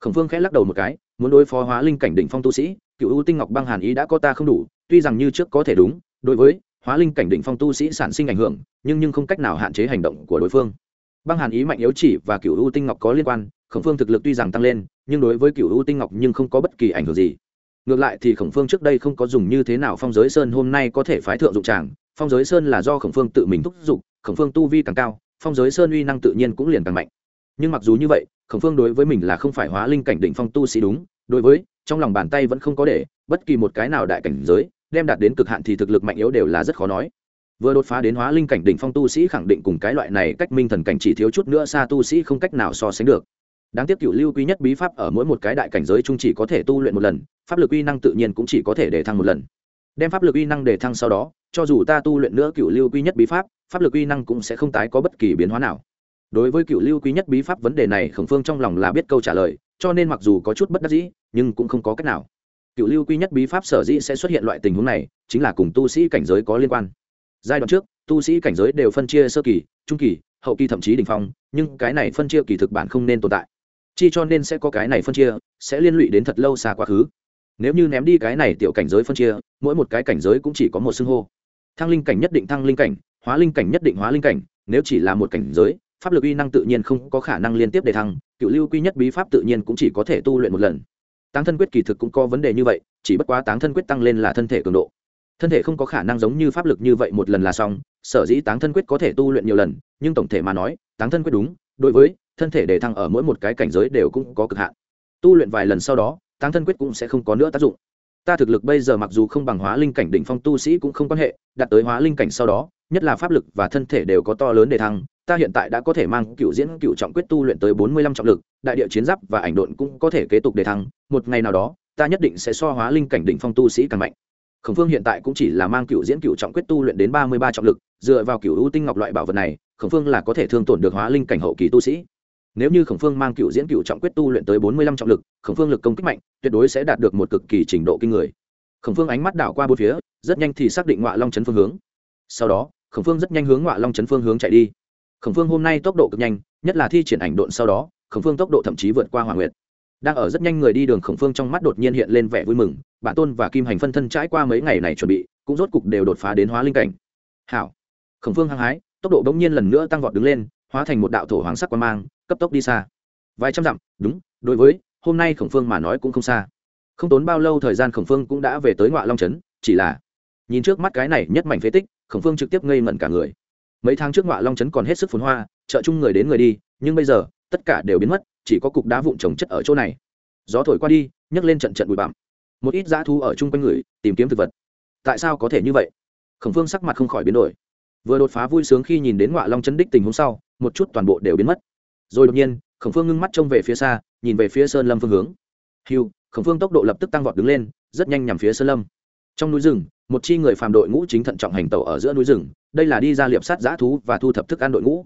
Khổng phương khẽ lắc đầu một cái, muốn đối phó hóa linh cảnh đỉnh phong tu sĩ, cựu ưu tinh ngọc băng hàn ý đã có ta không đủ, tuy rằng như trước có thể đúng, đối với hóa linh cảnh đỉnh phong tu sĩ sản sinh ảnh hưởng, nhưng nhưng không cách nào hạn chế hành động của đối phương. Băng hàn ý mạnh yếu chỉ và cựu ưu tinh ngọc có liên quan, khổng phương thực lực tuy rằng tăng lên, nhưng đối với cựu ưu tinh ngọc nhưng không có bất kỳ ảnh hưởng gì. Ngược lại thì khổng phương trước đây không có dùng như thế nào phong giới sơn hôm nay có thể phái thượng dụng tràng, phong giới sơn là do khổng phương tự mình thúc giục, khổng phương tu vi càng cao, phong giới sơn uy năng tự nhiên cũng liền càng mạnh. Nhưng mặc dù như vậy, khổng phương đối với mình là không phải hóa linh cảnh đỉnh phong tu sĩ đúng, đối với, trong lòng bàn tay vẫn không có để bất kỳ một cái nào đại cảnh giới đem đạt đến cực hạn thì thực lực mạnh yếu đều là rất khó nói. Vừa đột phá đến hóa linh cảnh đỉnh phong tu sĩ khẳng định cùng cái loại này cách minh thần cảnh chỉ thiếu chút nữa xa tu sĩ không cách nào so sánh được. Đáng tiếc cựu lưu quý nhất bí pháp ở mỗi một cái đại cảnh giới chung chỉ có thể tu luyện một lần, pháp lực uy năng tự nhiên cũng chỉ có thể để thăng một lần. Đem pháp lực uy năng để thăng sau đó, cho dù ta tu luyện nữa cựu lưu quý nhất bí pháp pháp lực uy năng cũng sẽ không tái có bất kỳ biến hóa nào. Đối với cựu lưu quý nhất bí pháp vấn đề này khổng phương trong lòng là biết câu trả lời, cho nên mặc dù có chút bất đắc dĩ, nhưng cũng không có cách nào cựu lưu quy nhất bí pháp sở dĩ sẽ xuất hiện loại tình huống này chính là cùng tu sĩ cảnh giới có liên quan. Giai đoạn trước, tu sĩ cảnh giới đều phân chia sơ kỳ, trung kỳ, hậu kỳ thậm chí đ ỉ n h phong, nhưng cái này phân chia kỳ thực bản không nên tồn tại. Chi cho nên sẽ có cái này phân chia, sẽ liên lụy đến thật lâu xa quá khứ. Nếu như ném đi cái này tiểu cảnh giới phân chia, mỗi một cái cảnh giới cũng chỉ có một xưng hô. Thăng linh cảnh nhất định thăng linh cảnh, hóa linh cảnh nhất định hóa linh cảnh, nếu chỉ là một cảnh giới, pháp lực uy năng tự nhiên không có khả năng liên tiếp để thăng, cựu lưu quy nhất bí pháp tự nhiên cũng chỉ có thể tu luyện một lần táng thân quyết kỳ thực cũng có vấn đề như vậy, chỉ bất quá táng thân quyết tăng lên là thân thể cường độ. Thân thể không có khả năng giống như pháp lực như vậy một lần là xong, sở dĩ táng thân quyết có thể tu luyện nhiều lần, nhưng tổng thể mà nói, táng thân quyết đúng, đối với thân thể để thăng ở mỗi một cái cảnh giới đều cũng có cực hạn. Tu luyện vài lần sau đó tăng thân quyết cũng sẽ không có nữa tác dụng. Ta thực lực bây giờ mặc dù không bằng hóa linh cảnh đỉnh phong tu sĩ cũng không quan hệ, đạt tới hóa linh cảnh sau đó, nhất là pháp lực và thân thể đều có to lớn để thăng ta hiện tại đã có thể mang cựu diễn cựu trọng quyết tu luyện tới bốn mươi lăm trọng lực, đại địa chiến giáp và ảnh độn cũng có thể kế tục để thăng, một ngày nào đó, ta nhất định sẽ so hóa linh cảnh đỉnh phong tu sĩ càng mạnh. Khổng phương hiện tại cũng chỉ là mang cựu diễn cựu trọng quyết tu luyện đến ba mươi ba trọng lực, dựa vào cựu ưu tinh ngọc loại bảo vật này, khổng phương là có thể thương tổn được hóa linh cảnh hậu kỳ tu sĩ. Nếu như khổng phương mang cựu diễn cựu trọng quyết tu luyện tới bốn mươi lăm trọng lực, khổng phương lực công kích mạnh, tuyệt đối sẽ đạt được một cực kỳ trình độ kinh người. Khổng phương ánh mắt đảo qua bốn phía, rất nhanh thì xác định ngọa long chấn phương hướng. Sau đó, khổng phương rất nhanh hướng ngọa long chấn phương hướng chạy đi khổng phương hôm nay tốc độ cực nhanh, nhất là thi triển ảnh độn sau đó, khổng phương tốc độ thậm chí vượt qua hoàng nguyệt. Đang ở rất nhanh người đi đường, khổng phương trong mắt đột nhiên hiện lên vẻ vui mừng, bản tôn và kim hành phân thân trải qua mấy ngày này chuẩn bị, cũng rốt cục đều đột phá đến hóa linh cảnh. Hảo. Khổng phương hăng hái, tốc độ bỗng nhiên lần nữa tăng vọt đứng lên, hóa thành một đạo thổ hoàng sắc quan mang, cấp tốc đi xa. Vài trăm dặm, đúng, đối với, hôm nay khổng phương mà nói cũng không xa. Không tốn bao lâu thời gian khổng phương cũng đã về tới ngoại long trấn, chỉ là, nhìn trước mắt cái này nhất mảnh phế tích, khổng phương trực tiếp ngây mẩn cả người mấy tháng trước ngọa long trấn còn hết sức phồn hoa, chợ chung người đến người đi, nhưng bây giờ, tất cả đều biến mất, chỉ có cục đá vụn trồng chất ở chỗ này. Gió thổi qua đi, nhấc lên trận trận bụi bặm. Một ít dã thu ở chung quanh người, tìm kiếm thực vật. Tại sao có thể như vậy? Khổng phương sắc mặt không khỏi biến đổi. Vừa đột phá vui sướng khi nhìn đến ngọa long chấn đích tình huống sau, một chút toàn bộ đều biến mất. Rồi đột nhiên, khổng phương ngưng mắt trông về phía xa, nhìn về phía sơn lâm phương hướng. Hiu khổng phương tốc độ lập tức tăng vọt đứng lên, rất nhanh nhằm phía sơn lâm. Trong núi rừng, một chi người phàm đội ngũ chính thận trọng hành tàu ở giữa núi rừng đây là đi ra liệp sát giã thú và thu thập thức ăn đội ngũ.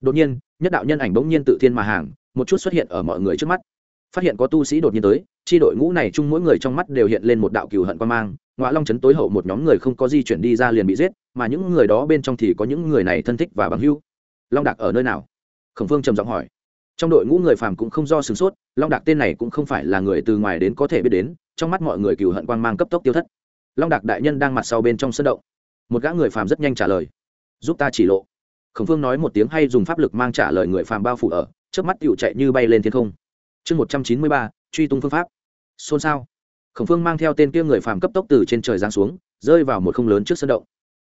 Đột nhiên, nhất đạo nhân ảnh bỗng nhiên tự thiên mà hàng, một chút xuất hiện ở mọi người trước mắt. Phát hiện có tu sĩ đột nhiên tới, chi đội ngũ này chung mỗi người trong mắt đều hiện lên một đạo cừu hận quan mang ngoại long chấn tối hậu một nhóm người không có di chuyển đi ra liền bị giết, mà những người đó bên trong thì có những người này thân thích và bằng hưu long đạc ở nơi nào? Khổng phương trầm giọng hỏi. Trong đội ngũ người phàm cũng không do sửng sốt, long đạc tên này cũng không phải là người từ ngoài đến có thể biết đến, trong mắt mọi người cừu hận quang mang cấp tốc tiêu thất. Long đạc đại nhân đang mặt sau bên trong sân động một gã người phàm rất nhanh trả lời. Giúp ta chỉ lộ. Khổng phương nói một tiếng hay dùng pháp lực mang trả lời người phàm bao phủ ở trước mắt tựu chạy như bay lên thiên không. Chương một trăm chín mươi ba, truy tung phương pháp. Xôn xao. Khổng phương mang theo tên kia người phàm cấp tốc từ trên trời giáng xuống, rơi vào một không lớn trước sơn động.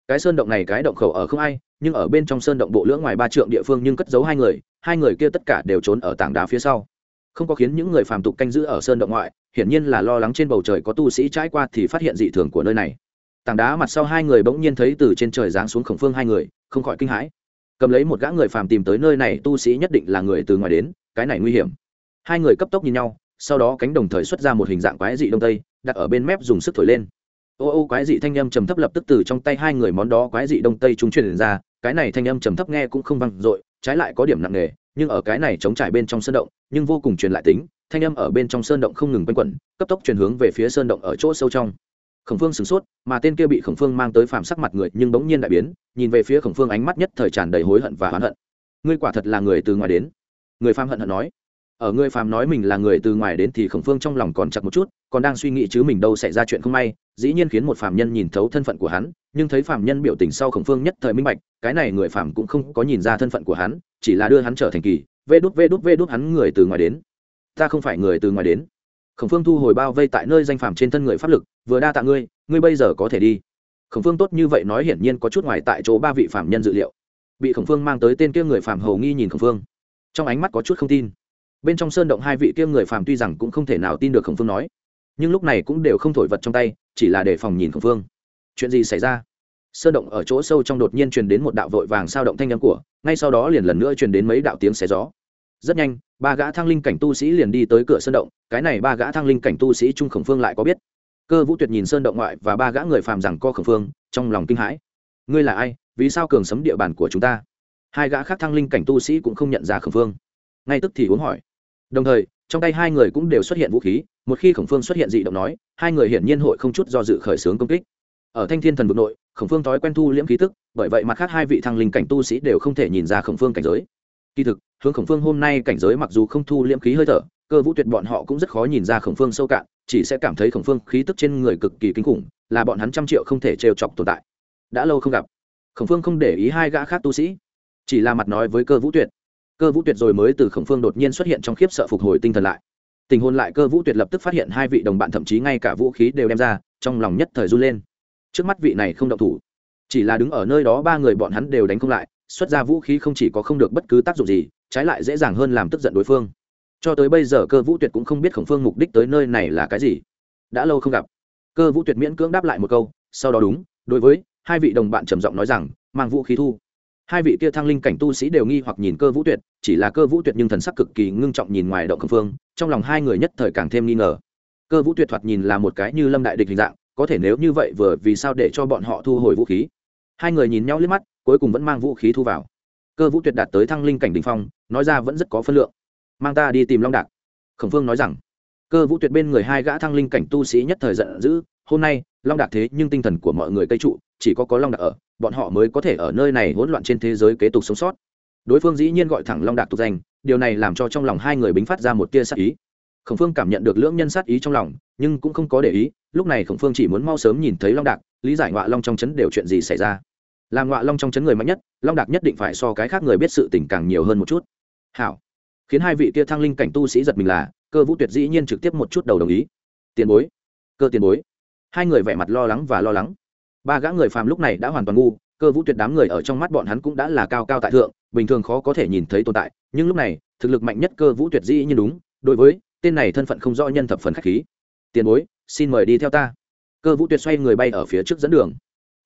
Cái sơn động này cái động khẩu ở không ai, nhưng ở bên trong sơn động bộ lưỡng ngoài ba trượng địa phương nhưng cất giấu hai người hai người kia tất cả đều trốn ở tảng đá phía sau. Không có khiến những người phàm tục canh giữ ở sơn động ngoại, hiển nhiên là lo lắng trên bầu trời có tu sĩ trải qua thì phát hiện dị thường của nơi này tảng đá mặt sau hai người bỗng nhiên thấy từ trên trời giáng xuống khổng phương hai người, không khỏi kinh hãi. Cầm lấy một gã người phàm tìm tới nơi này, tu sĩ nhất định là người từ ngoài đến, cái này nguy hiểm. Hai người cấp tốc nhìn nhau, sau đó cánh đồng thời xuất ra một hình dạng quái dị đông tây, đặt ở bên mép dùng sức thổi lên. Ô ô, quái dị thanh âm trầm thấp lập tức từ trong tay hai người món đó quái dị đông tây trung truyền ra, cái này thanh âm trầm thấp nghe cũng không vang dội, trái lại có điểm nặng nề, nhưng ở cái này chống trải bên trong sơn động, nhưng vô cùng truyền lại tính, thanh âm ở bên trong sơn động không ngừng quanh quẩn, cấp tốc truyền hướng về phía sơn động ở chỗ sâu trong khổng phương sửng sốt, mà tên kia bị khổng phương mang tới phàm sắc mặt người nhưng bỗng nhiên đại biến, nhìn về phía khổng phương ánh mắt nhất thời tràn đầy hối hận và hoán hận. Ngươi quả thật là người từ ngoài đến. Người phàm hận hận nói. Ở người phàm nói mình là người từ ngoài đến thì khổng phương trong lòng còn chặt một chút, còn đang suy nghĩ chứ mình đâu xảy ra chuyện không may, dĩ nhiên khiến một phàm nhân nhìn thấu thân phận của hắn, nhưng thấy phàm nhân biểu tình sau khổng phương nhất thời minh bạch, cái này người phàm cũng không có nhìn ra thân phận của hắn, chỉ là đưa hắn trở thành kỳ, vê đút vê đút vê đút hắn người từ ngoài đến. Ta không phải người từ ngoài đến khổng phương thu hồi bao vây tại nơi danh phàm trên thân người pháp lực, vừa đa tạ ngươi ngươi bây giờ có thể đi. Khổng phương tốt như vậy nói hiển nhiên có chút ngoài tại chỗ ba vị phạm nhân dự liệu. Bị khổng phương mang tới tên kia người phạm hầu nghi nhìn khổng phương. Trong ánh mắt có chút không tin. Bên trong sơn động hai vị kia người phạm tuy rằng cũng không thể nào tin được khổng phương nói, nhưng lúc này cũng đều không thổi vật trong tay, chỉ là để phòng nhìn khổng phương. Chuyện gì xảy ra? Sơn động ở chỗ sâu trong đột nhiên truyền đến một đạo vội vàng sao động thanh âm của, ngay sau đó liền lần nữa truyền đến mấy đạo tiếng xé gió rất nhanh, ba gã thăng linh cảnh tu sĩ liền đi tới cửa sơn động, cái này ba gã thăng linh cảnh tu sĩ trung khổng phương lại có biết. Cơ vũ tuyệt nhìn sơn động ngoại và ba gã người phàm rằng co khổng phương, trong lòng kinh hãi. Ngươi là ai? Vì sao cường sấm địa bàn của chúng ta? Hai gã khác thăng linh cảnh tu sĩ cũng không nhận ra khổng phương. Ngay tức thì uống hỏi. Đồng thời, trong tay hai người cũng đều xuất hiện vũ khí, một khi khổng phương xuất hiện dị động nói, hai người hiển nhiên hội không chút do dự khởi xướng công kích. Ở thanh thiên thần vực nội, khổng phương thói quen thu liễm khí tức, bởi vậy mặt khác hai vị thăng linh cảnh tu sĩ đều không thể nhìn ra khổng phương cảnh giới. Kỳ thực hướng khổng phương hôm nay cảnh giới mặc dù không thu liễm khí hơi thở, cơ vũ tuyệt bọn họ cũng rất khó nhìn ra khổng phương sâu cạn, chỉ sẽ cảm thấy khổng phương khí tức trên người cực kỳ kinh khủng, là bọn hắn trăm triệu không thể trêu chọc tồn tại. Đã lâu không gặp. Khổng phương không để ý hai gã khác tu sĩ, chỉ là mặt nói với cơ vũ tuyệt. Cơ vũ tuyệt rồi mới từ khổng phương đột nhiên xuất hiện trong khiếp sợ phục hồi tinh thần lại. Tình hôn lại cơ vũ tuyệt lập tức phát hiện hai vị đồng bạn thậm chí ngay cả vũ khí đều đem ra, trong lòng nhất thời run lên. Trước mắt vị này không động thủ, chỉ là đứng ở nơi đó ba người bọn hắn đều đánh không lại xuất ra vũ khí không chỉ có không được bất cứ tác dụng gì, trái lại dễ dàng hơn làm tức giận đối phương. Cho tới bây giờ cơ vũ tuyệt cũng không biết khổng phương mục đích tới nơi này là cái gì. Đã lâu không gặp. Cơ vũ tuyệt miễn cưỡng đáp lại một câu, sau đó đúng, đối với hai vị đồng bạn trầm giọng nói rằng, mang vũ khí thu. Hai vị kia thăng linh cảnh tu sĩ đều nghi hoặc nhìn cơ vũ tuyệt, chỉ là cơ vũ tuyệt nhưng thần sắc cực kỳ ngưng trọng nhìn ngoài động khổng phương, trong lòng hai người nhất thời càng thêm nghi ngờ. Cơ vũ tuyệt thoạt nhìn là một cái như lâm đại địch hình dạng, có thể nếu như vậy vừa vì sao để cho bọn họ thu hồi vũ khí? Hai người nhìn nhau liếc mắt cuối cùng vẫn mang vũ khí thu vào. Cơ vũ tuyệt đạt tới thăng linh cảnh đình phong, nói ra vẫn rất có phân lượng. Mang ta đi tìm long đạc. Khổng phương nói rằng. Cơ vũ tuyệt bên người hai gã thăng linh cảnh tu sĩ nhất thời giận dữ, hôm nay, long đạc thế nhưng tinh thần của mọi người cây trụ, chỉ có có long đạc ở, bọn họ mới có thể ở nơi này hỗn loạn trên thế giới kế tục sống sót. Đối phương dĩ nhiên gọi thẳng long đạc tục danh, điều này làm cho trong lòng hai người bính phát ra một tia sát ý. Khổng phương cảm nhận được lưỡng nhân sát ý trong lòng, nhưng cũng không có để ý, lúc này khổng phương chỉ muốn mau sớm nhìn thấy long đạc, lý giải ngoại long trong chấn đều chuyện gì xảy ra làm ngọa long trong chấn người mạnh nhất, long đạc nhất định phải so cái khác người biết sự tình càng nhiều hơn một chút. Hảo. Khiến hai vị kia thăng linh cảnh tu sĩ giật mình là, cơ vũ tuyệt dĩ nhiên trực tiếp một chút đầu đồng ý. Tiền bối. Cơ tiền bối. Hai người vẻ mặt lo lắng và lo lắng. Ba gã người phàm lúc này đã hoàn toàn ngu, cơ vũ tuyệt đám người ở trong mắt bọn hắn cũng đã là cao cao tại thượng, bình thường khó có thể nhìn thấy tồn tại, nhưng lúc này, thực lực mạnh nhất cơ vũ tuyệt dĩ nhiên đúng, đối với, tên này thân phận không rõ nhân thập phần khách khí. Tiền bối, xin mời đi theo ta. Cơ vũ tuyệt xoay người bay ở phía trước dẫn đường.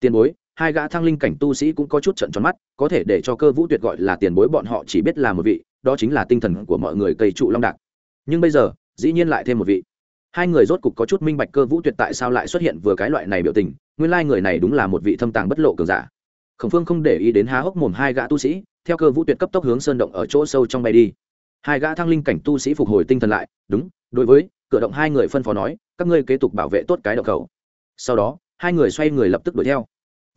Tiền bối hai gã thăng linh cảnh tu sĩ cũng có chút trận tròn mắt, có thể để cho cơ vũ tuyệt gọi là tiền bối bọn họ chỉ biết là một vị, đó chính là tinh thần của mọi người cây trụ long đạc. Nhưng bây giờ, dĩ nhiên lại thêm một vị. Hai người rốt cục có chút minh bạch cơ vũ tuyệt tại sao lại xuất hiện vừa cái loại này biểu tình, nguyên lai người này đúng là một vị thâm tàng bất lộ cường giả. Khổng phương không để ý đến há hốc mồm hai gã tu sĩ, theo cơ vũ tuyệt cấp tốc hướng sơn động ở chỗ sâu trong bay đi. Hai gã thăng linh cảnh tu sĩ phục hồi tinh thần lại, đúng, đối với, cửa động hai người phân phó nói, các ngươi kế tục bảo vệ tốt cái động khẩu sau đó, hai người xoay người lập tức đuổi theo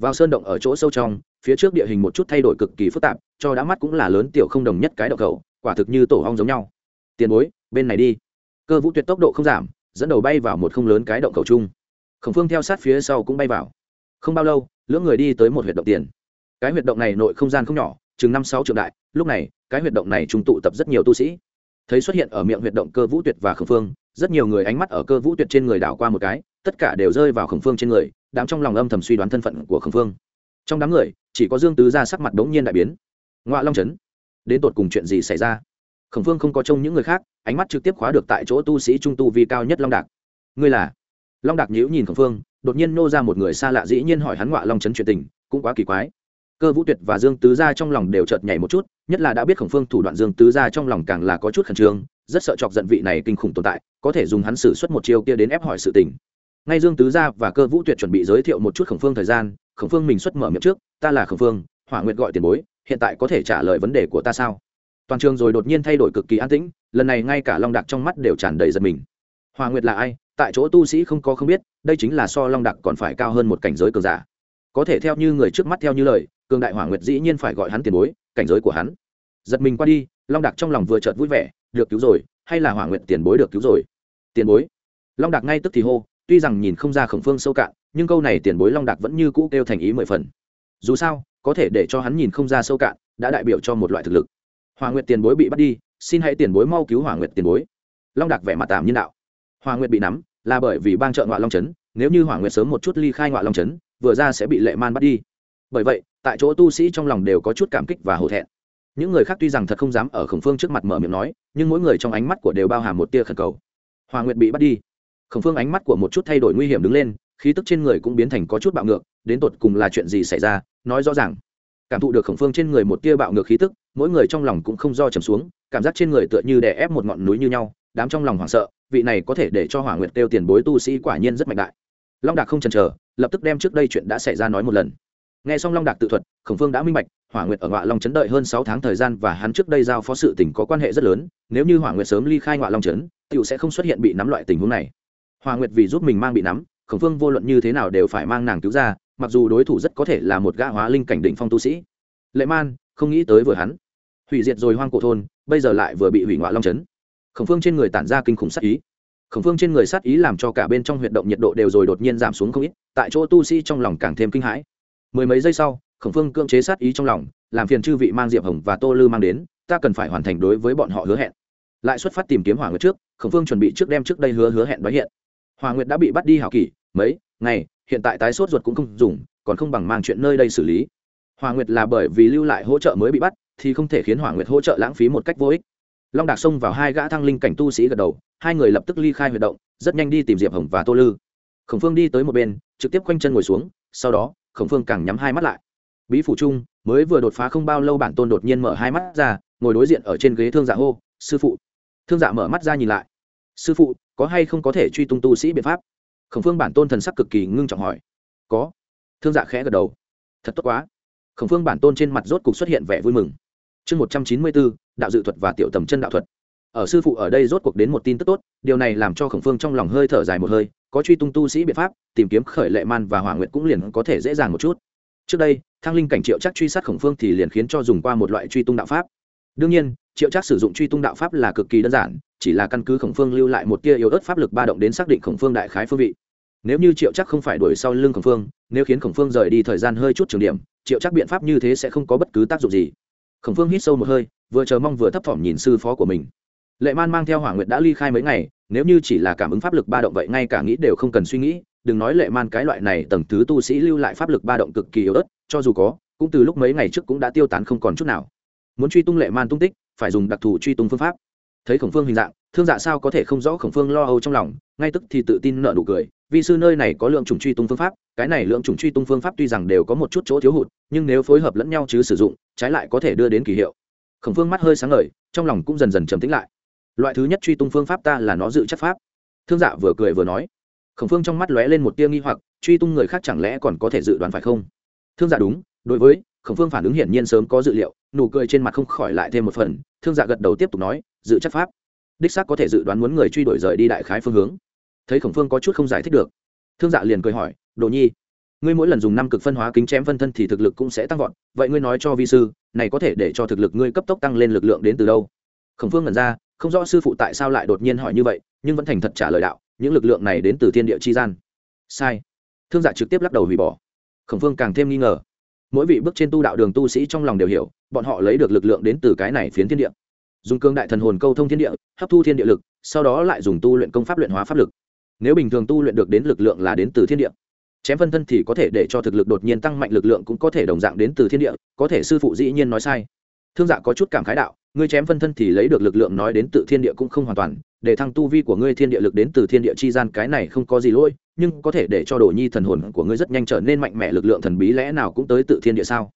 vào sơn động ở chỗ sâu trong, phía trước địa hình một chút thay đổi cực kỳ phức tạp, cho đã mắt cũng là lớn tiểu không đồng nhất cái động khẩu, quả thực như tổ hong giống nhau. Tiền bối, bên này đi. Cơ vũ tuyệt tốc độ không giảm, dẫn đầu bay vào một không lớn cái động khẩu chung. Khổng phương theo sát phía sau cũng bay vào. Không bao lâu, lưỡng người đi tới một huyệt động tiền. Cái huyệt động này nội không gian không nhỏ, chừng năm sáu trượng đại, lúc này, cái huyệt động này trùng tụ tập rất nhiều tu sĩ. Thấy xuất hiện ở miệng huyệt động cơ vũ tuyệt và khổng phương, rất nhiều người ánh mắt ở cơ vũ tuyệt trên người đảo qua một cái, tất cả đều rơi vào khổng phương trên người đám trong lòng âm thầm suy đoán thân phận của khẩn phương. Trong đám người, chỉ có dương tứ ra sắc mặt đống nhiên đại biến. Ngoại long trấn, đến tột cùng chuyện gì xảy ra? Khẩn phương không có trông những người khác, ánh mắt trực tiếp khóa được tại chỗ tu sĩ trung tu vi cao nhất long đạc. Ngươi là? Long đạc nhíu nhìn khẩn phương, đột nhiên nô ra một người xa lạ dĩ nhiên hỏi hắn ngoại long trấn chuyện tình, cũng quá kỳ quái. Cơ vũ tuyệt và dương tứ gia trong lòng đều chợt nhảy một chút, nhất là đã biết khổng phương thủ đoạn dương tứ gia trong lòng càng là có chút khẩn trương, rất sợ chọc giận vị này kinh khủng tồn tại, có thể dùng hắn xử suất một chiêu kia đến ép hỏi sự tình ngay dương tứ gia và cơ vũ tuyệt chuẩn bị giới thiệu một chút khổng phương thời gian, khổng phương mình xuất mở miệng trước, ta là khổng phương, hỏa nguyện gọi tiền bối, hiện tại có thể trả lời vấn đề của ta sao? Toàn trường rồi đột nhiên thay đổi cực kỳ an tĩnh, lần này ngay cả long đạc trong mắt đều tràn đầy giật mình. Hòa nguyệt là ai? Tại chỗ tu sĩ không có không biết, đây chính là so long đặc còn phải cao hơn một cảnh giới cường giả. Có thể theo như người trước mắt theo như lời, cường đại hỏa nguyệt dĩ nhiên phải gọi hắn tiền bối, cảnh giới của hắn. Giật mình qua đi, long đặc trong lòng vừa chợt vui vẻ, được cứu rồi, hay là hỏa nguyệt tiền bối được cứu rồi? Tiền bối. Long đặc ngay tức thì hô tuy rằng nhìn không ra khổng phương sâu cạn, nhưng câu này tiền bối long đạc vẫn như cũ kêu thành ý mười phần. Dù sao, có thể để cho hắn nhìn không ra sâu cạn, đã đại biểu cho một loại thực lực. Hòa nguyệt tiền bối bị bắt đi, xin hãy tiền bối mau cứu hòa nguyệt tiền bối. Long đạc vẻ mặt tạm nhân đạo. Hòa nguyệt bị nắm, là bởi vì bang trợ ngoại long trấn nếu như hòa nguyệt sớm một chút ly khai ngoại long trấn vừa ra sẽ bị lệ man bắt đi. Bởi vậy, tại chỗ tu sĩ trong lòng đều có chút cảm kích và hổ thẹn. Những người khác tuy rằng thật không dám ở khổng phương trước mặt mở miệng nói, nhưng mỗi người trong ánh mắt của đều bao hàm một tia khẩn cầu. Hòa nguyệt bị bắt đi khổng phương ánh mắt của một chút thay đổi nguy hiểm đứng lên, khí tức trên người cũng biến thành có chút bạo ngược, đến tột cùng là chuyện gì xảy ra, nói rõ ràng. Cảm thụ được khổng phương trên người một tia bạo ngược khí tức, mỗi người trong lòng cũng không do trầm xuống, cảm giác trên người tựa như đè ép một ngọn núi như nhau, đám trong lòng hoảng sợ, vị này có thể để cho hỏa nguyệt tiêu tiền bối tu sĩ quả nhiên rất mạnh đại. Long đạc không chần chờ, lập tức đem trước đây chuyện đã xảy ra nói một lần. Nghe xong long đạc tự thuật, khổng phương đã minh bạch, hỏa nguyệt ở ngọa long trấn đợi hơn sáu tháng thời gian và hắn trước đây giao phó sự tình có quan hệ rất lớn, nếu như hỏa nguyệt sớm ly khai ngọa long trấn tựu sẽ không xuất hiện bị nắm loại tình huống này hỏa nguyệt vì giúp mình mang bị nắm, khổng phương vô luận như thế nào đều phải mang nàng cứu ra, mặc dù đối thủ rất có thể là một gã hóa linh cảnh đỉnh phong tu sĩ. Lệ man, không nghĩ tới vừa hắn. Hủy diệt rồi hoang cổ thôn, bây giờ lại vừa bị hủy ngọa long trấn khổng phương trên người tản ra kinh khủng sát ý. Khổng phương trên người sát ý làm cho cả bên trong huyệt động nhiệt độ đều rồi đột nhiên giảm xuống không ít, tại chỗ tu sĩ trong lòng càng thêm kinh hãi. Mười mấy giây sau, khổng phương cưỡng chế sát ý trong lòng, làm phiền chư vị mang diệp hồng và tô lư mang đến, ta cần phải hoàn thành đối với bọn họ hứa hẹn. Lại xuất phát tìm kiếm hỏa nguyệt trước, khổng phương chuẩn bị trước đem trước đây hứa hứa hẹn nói hiện. Hoàng nguyệt đã bị bắt đi hảo kỳ, mấy ngày hiện tại tái sốt ruột cũng không dùng còn không bằng mang chuyện nơi đây xử lý. Hoàng nguyệt là bởi vì lưu lại hỗ trợ mới bị bắt thì không thể khiến Hoàng nguyệt hỗ trợ lãng phí một cách vô ích. Long đạc xông vào hai gã thăng linh cảnh tu sĩ gật đầu hai người lập tức ly khai huyệt động rất nhanh đi tìm diệp hồng và tô lư. Khổng phương đi tới một bên trực tiếp quanh chân ngồi xuống sau đó khổng phương càng nhắm hai mắt lại. Bí phủ trung mới vừa đột phá không bao lâu bản tôn đột nhiên mở hai mắt ra ngồi đối diện ở trên ghế thương dạ hô sư phụ. Thương dạ mở mắt ra nhìn lại. Sư phụ có hay không có thể truy tung tu sĩ biện pháp? Khổng phương bản tôn thần sắc cực kỳ ngưng trọng hỏi. Có. Thương dạ khẽ gật đầu. Thật tốt quá. Khổng phương bản tôn trên mặt rốt cục xuất hiện vẻ vui mừng. Chương một trăm chín mươi bốn, đạo dự thuật và tiểu tầm chân đạo thuật. Ở sư phụ ở đây rốt cuộc đến một tin tức tốt, điều này làm cho khổng phương trong lòng hơi thở dài một hơi, có truy tung tu sĩ biện pháp, tìm kiếm khởi lệ man và hỏa nguyện cũng liền có thể dễ dàng một chút. Trước đây, thăng linh cảnh triệu chắc truy sát khổng phương thì liền khiến cho dùng qua một loại truy tung đạo pháp. Đương nhiên triệu Trác sử dụng truy tung đạo pháp là cực kỳ đơn giản, chỉ là căn cứ khổng phương lưu lại một tia yếu ớt pháp lực ba động đến xác định khổng phương đại khái phương vị. Nếu như triệu Trác không phải đuổi sau lưng khổng phương, nếu khiến khổng phương rời đi thời gian hơi chút trường điểm, triệu Trác biện pháp như thế sẽ không có bất cứ tác dụng gì. Khổng phương hít sâu một hơi, vừa chờ mong vừa thấp thỏm nhìn sư phó của mình. Lệ man mang theo hỏa nguyệt đã ly khai mấy ngày, nếu như chỉ là cảm ứng pháp lực ba động vậy ngay cả nghĩ đều không cần suy nghĩ, đừng nói lệ man cái loại này tầng thứ tu sĩ lưu lại pháp lực ba động cực kỳ yếu ớt, cho dù có, cũng từ lúc mấy ngày trước cũng đã tiêu tán không còn chút nào muốn truy tung lệ man tung tích, phải dùng đặc thù truy tung phương pháp. Thấy khổng phương hình dạng, thương dạ sao có thể không rõ khổng phương lo âu trong lòng, ngay tức thì tự tin nợ nụ cười. Vì sư nơi này có lượng chủng truy tung phương pháp, cái này lượng chủng truy tung phương pháp tuy rằng đều có một chút chỗ thiếu hụt, nhưng nếu phối hợp lẫn nhau chứ sử dụng, trái lại có thể đưa đến kỳ hiệu. Khổng phương mắt hơi sáng ngời, trong lòng cũng dần dần trầm tĩnh lại. Loại thứ nhất truy tung phương pháp ta là nó dự chất pháp. Thương dạ vừa cười vừa nói. Khổng phương trong mắt lóe lên một tia nghi hoặc, truy tung người khác chẳng lẽ còn có thể dự đoán phải không? Thương dạ đúng, đối với khổng phương phản ứng hiển nhiên sớm có dự liệu, nụ cười trên mặt không khỏi lại thêm một phần, thương dạ gật đầu tiếp tục nói, dự chất pháp. Đích xác có thể dự đoán muốn người truy đuổi rời đi đại khái phương hướng. Thấy khổng phương có chút không giải thích được. Thương dạ liền cười hỏi, đồ nhi, ngươi mỗi lần dùng năm cực phân hóa kính chém phân thân thì thực lực cũng sẽ tăng vọt, vậy ngươi nói cho vi sư, này có thể để cho thực lực ngươi cấp tốc tăng lên lực lượng đến từ đâu? Khổng phương ngẩn ra, không rõ sư phụ tại sao lại đột nhiên hỏi như vậy, nhưng vẫn thành thật trả lời đạo, những lực lượng này đến từ thiên địa chi gian. Sai. Thương dạ trực tiếp lắc đầu hủy bỏ. Khổng phương càng thêm nghi ngờ mỗi vị bước trên tu đạo đường tu sĩ trong lòng đều hiểu, bọn họ lấy được lực lượng đến từ cái này phiến thiên địa. Dùng cương đại thần hồn câu thông thiên địa, hấp thu thiên địa lực, sau đó lại dùng tu luyện công pháp luyện hóa pháp lực. Nếu bình thường tu luyện được đến lực lượng là đến từ thiên địa, chém phân thân thì có thể để cho thực lực đột nhiên tăng mạnh lực lượng cũng có thể đồng dạng đến từ thiên địa, có thể sư phụ dĩ nhiên nói sai. Thương dạ có chút cảm khái đạo, ngươi chém phân thân thì lấy được lực lượng nói đến từ thiên địa cũng không hoàn toàn để thăng tu vi của ngươi thiên địa lực đến từ thiên địa chi gian, cái này không có gì lỗi, nhưng có thể để cho đồ nhi thần hồn của ngươi rất nhanh trở nên mạnh mẽ, lực lượng thần bí lẽ nào cũng tới tự thiên địa sao?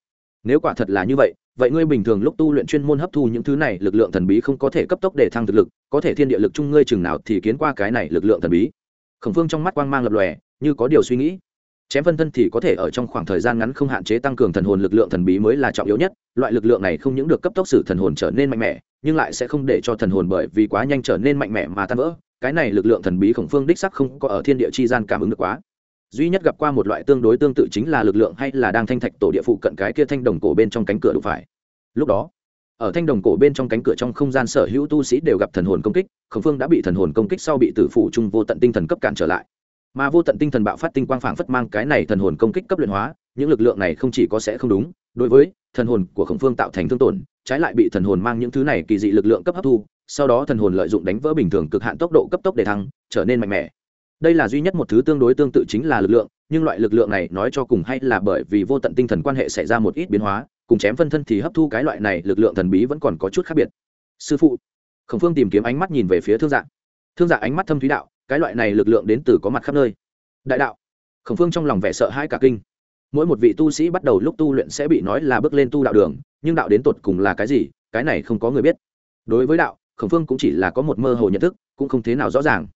Nếu quả thật là như vậy vậy ngươi bình thường lúc tu luyện chuyên môn hấp thu những thứ này, lực lượng thần bí không có thể cấp tốc để thăng thực lực, có thể thiên địa lực chung ngươi chừng nào thì kiến qua cái này lực lượng thần bí. Khổng phương trong mắt quang mang lập lòe, như có điều suy nghĩ chém phân thân thì có thể ở trong khoảng thời gian ngắn không hạn chế tăng cường thần hồn lực lượng thần bí mới là trọng yếu nhất. Loại lực lượng này không những được cấp tốc sử thần hồn trở nên mạnh mẽ, nhưng lại sẽ không để cho thần hồn bởi vì quá nhanh trở nên mạnh mẽ mà tan vỡ. Cái này lực lượng thần bí khổng phương đích sắc không có ở thiên địa chi gian cảm ứng được quá. Duy nhất gặp qua một loại tương đối tương tự chính là lực lượng hay là đang thanh thạch tổ địa phụ cận cái kia thanh đồng cổ bên trong cánh cửa đụng phải. Lúc đó, ở thanh đồng cổ bên trong cánh cửa trong không gian sở hữu tu sĩ đều gặp thần hồn công kích, khổng phương đã bị thần hồn công kích sau bị tử phủ trung vô tận tinh thần cấp cản trở lại mà vô tận tinh thần bạo phát tinh quang phảng phất mang cái này thần hồn công kích cấp luyện hóa, những lực lượng này không chỉ có sẽ không đúng, đối với thần hồn của khổng phương tạo thành thương tổn, trái lại bị thần hồn mang những thứ này kỳ dị lực lượng cấp hấp thu, sau đó thần hồn lợi dụng đánh vỡ bình thường cực hạn tốc độ cấp tốc để thăng, trở nên mạnh mẽ. Đây là duy nhất một thứ tương đối tương tự chính là lực lượng, nhưng loại lực lượng này nói cho cùng hay là bởi vì vô tận tinh thần quan hệ xảy ra một ít biến hóa, cùng chém phân thân thì hấp thu cái loại này lực lượng thần bí vẫn còn có chút khác biệt. Sư phụ, khổng phương tìm kiếm ánh mắt nhìn về phía thương dạng thương dạng ánh mắt thâm thúy đạo cái loại này lực lượng đến từ có mặt khắp nơi. Đại đạo. Khổng phương trong lòng vẻ sợ hãi cả kinh. Mỗi một vị tu sĩ bắt đầu lúc tu luyện sẽ bị nói là bước lên tu đạo đường, nhưng đạo đến tột cùng là cái gì, cái này không có người biết. Đối với đạo, khổng phương cũng chỉ là có một mơ hồ nhận thức, cũng không thế nào rõ ràng.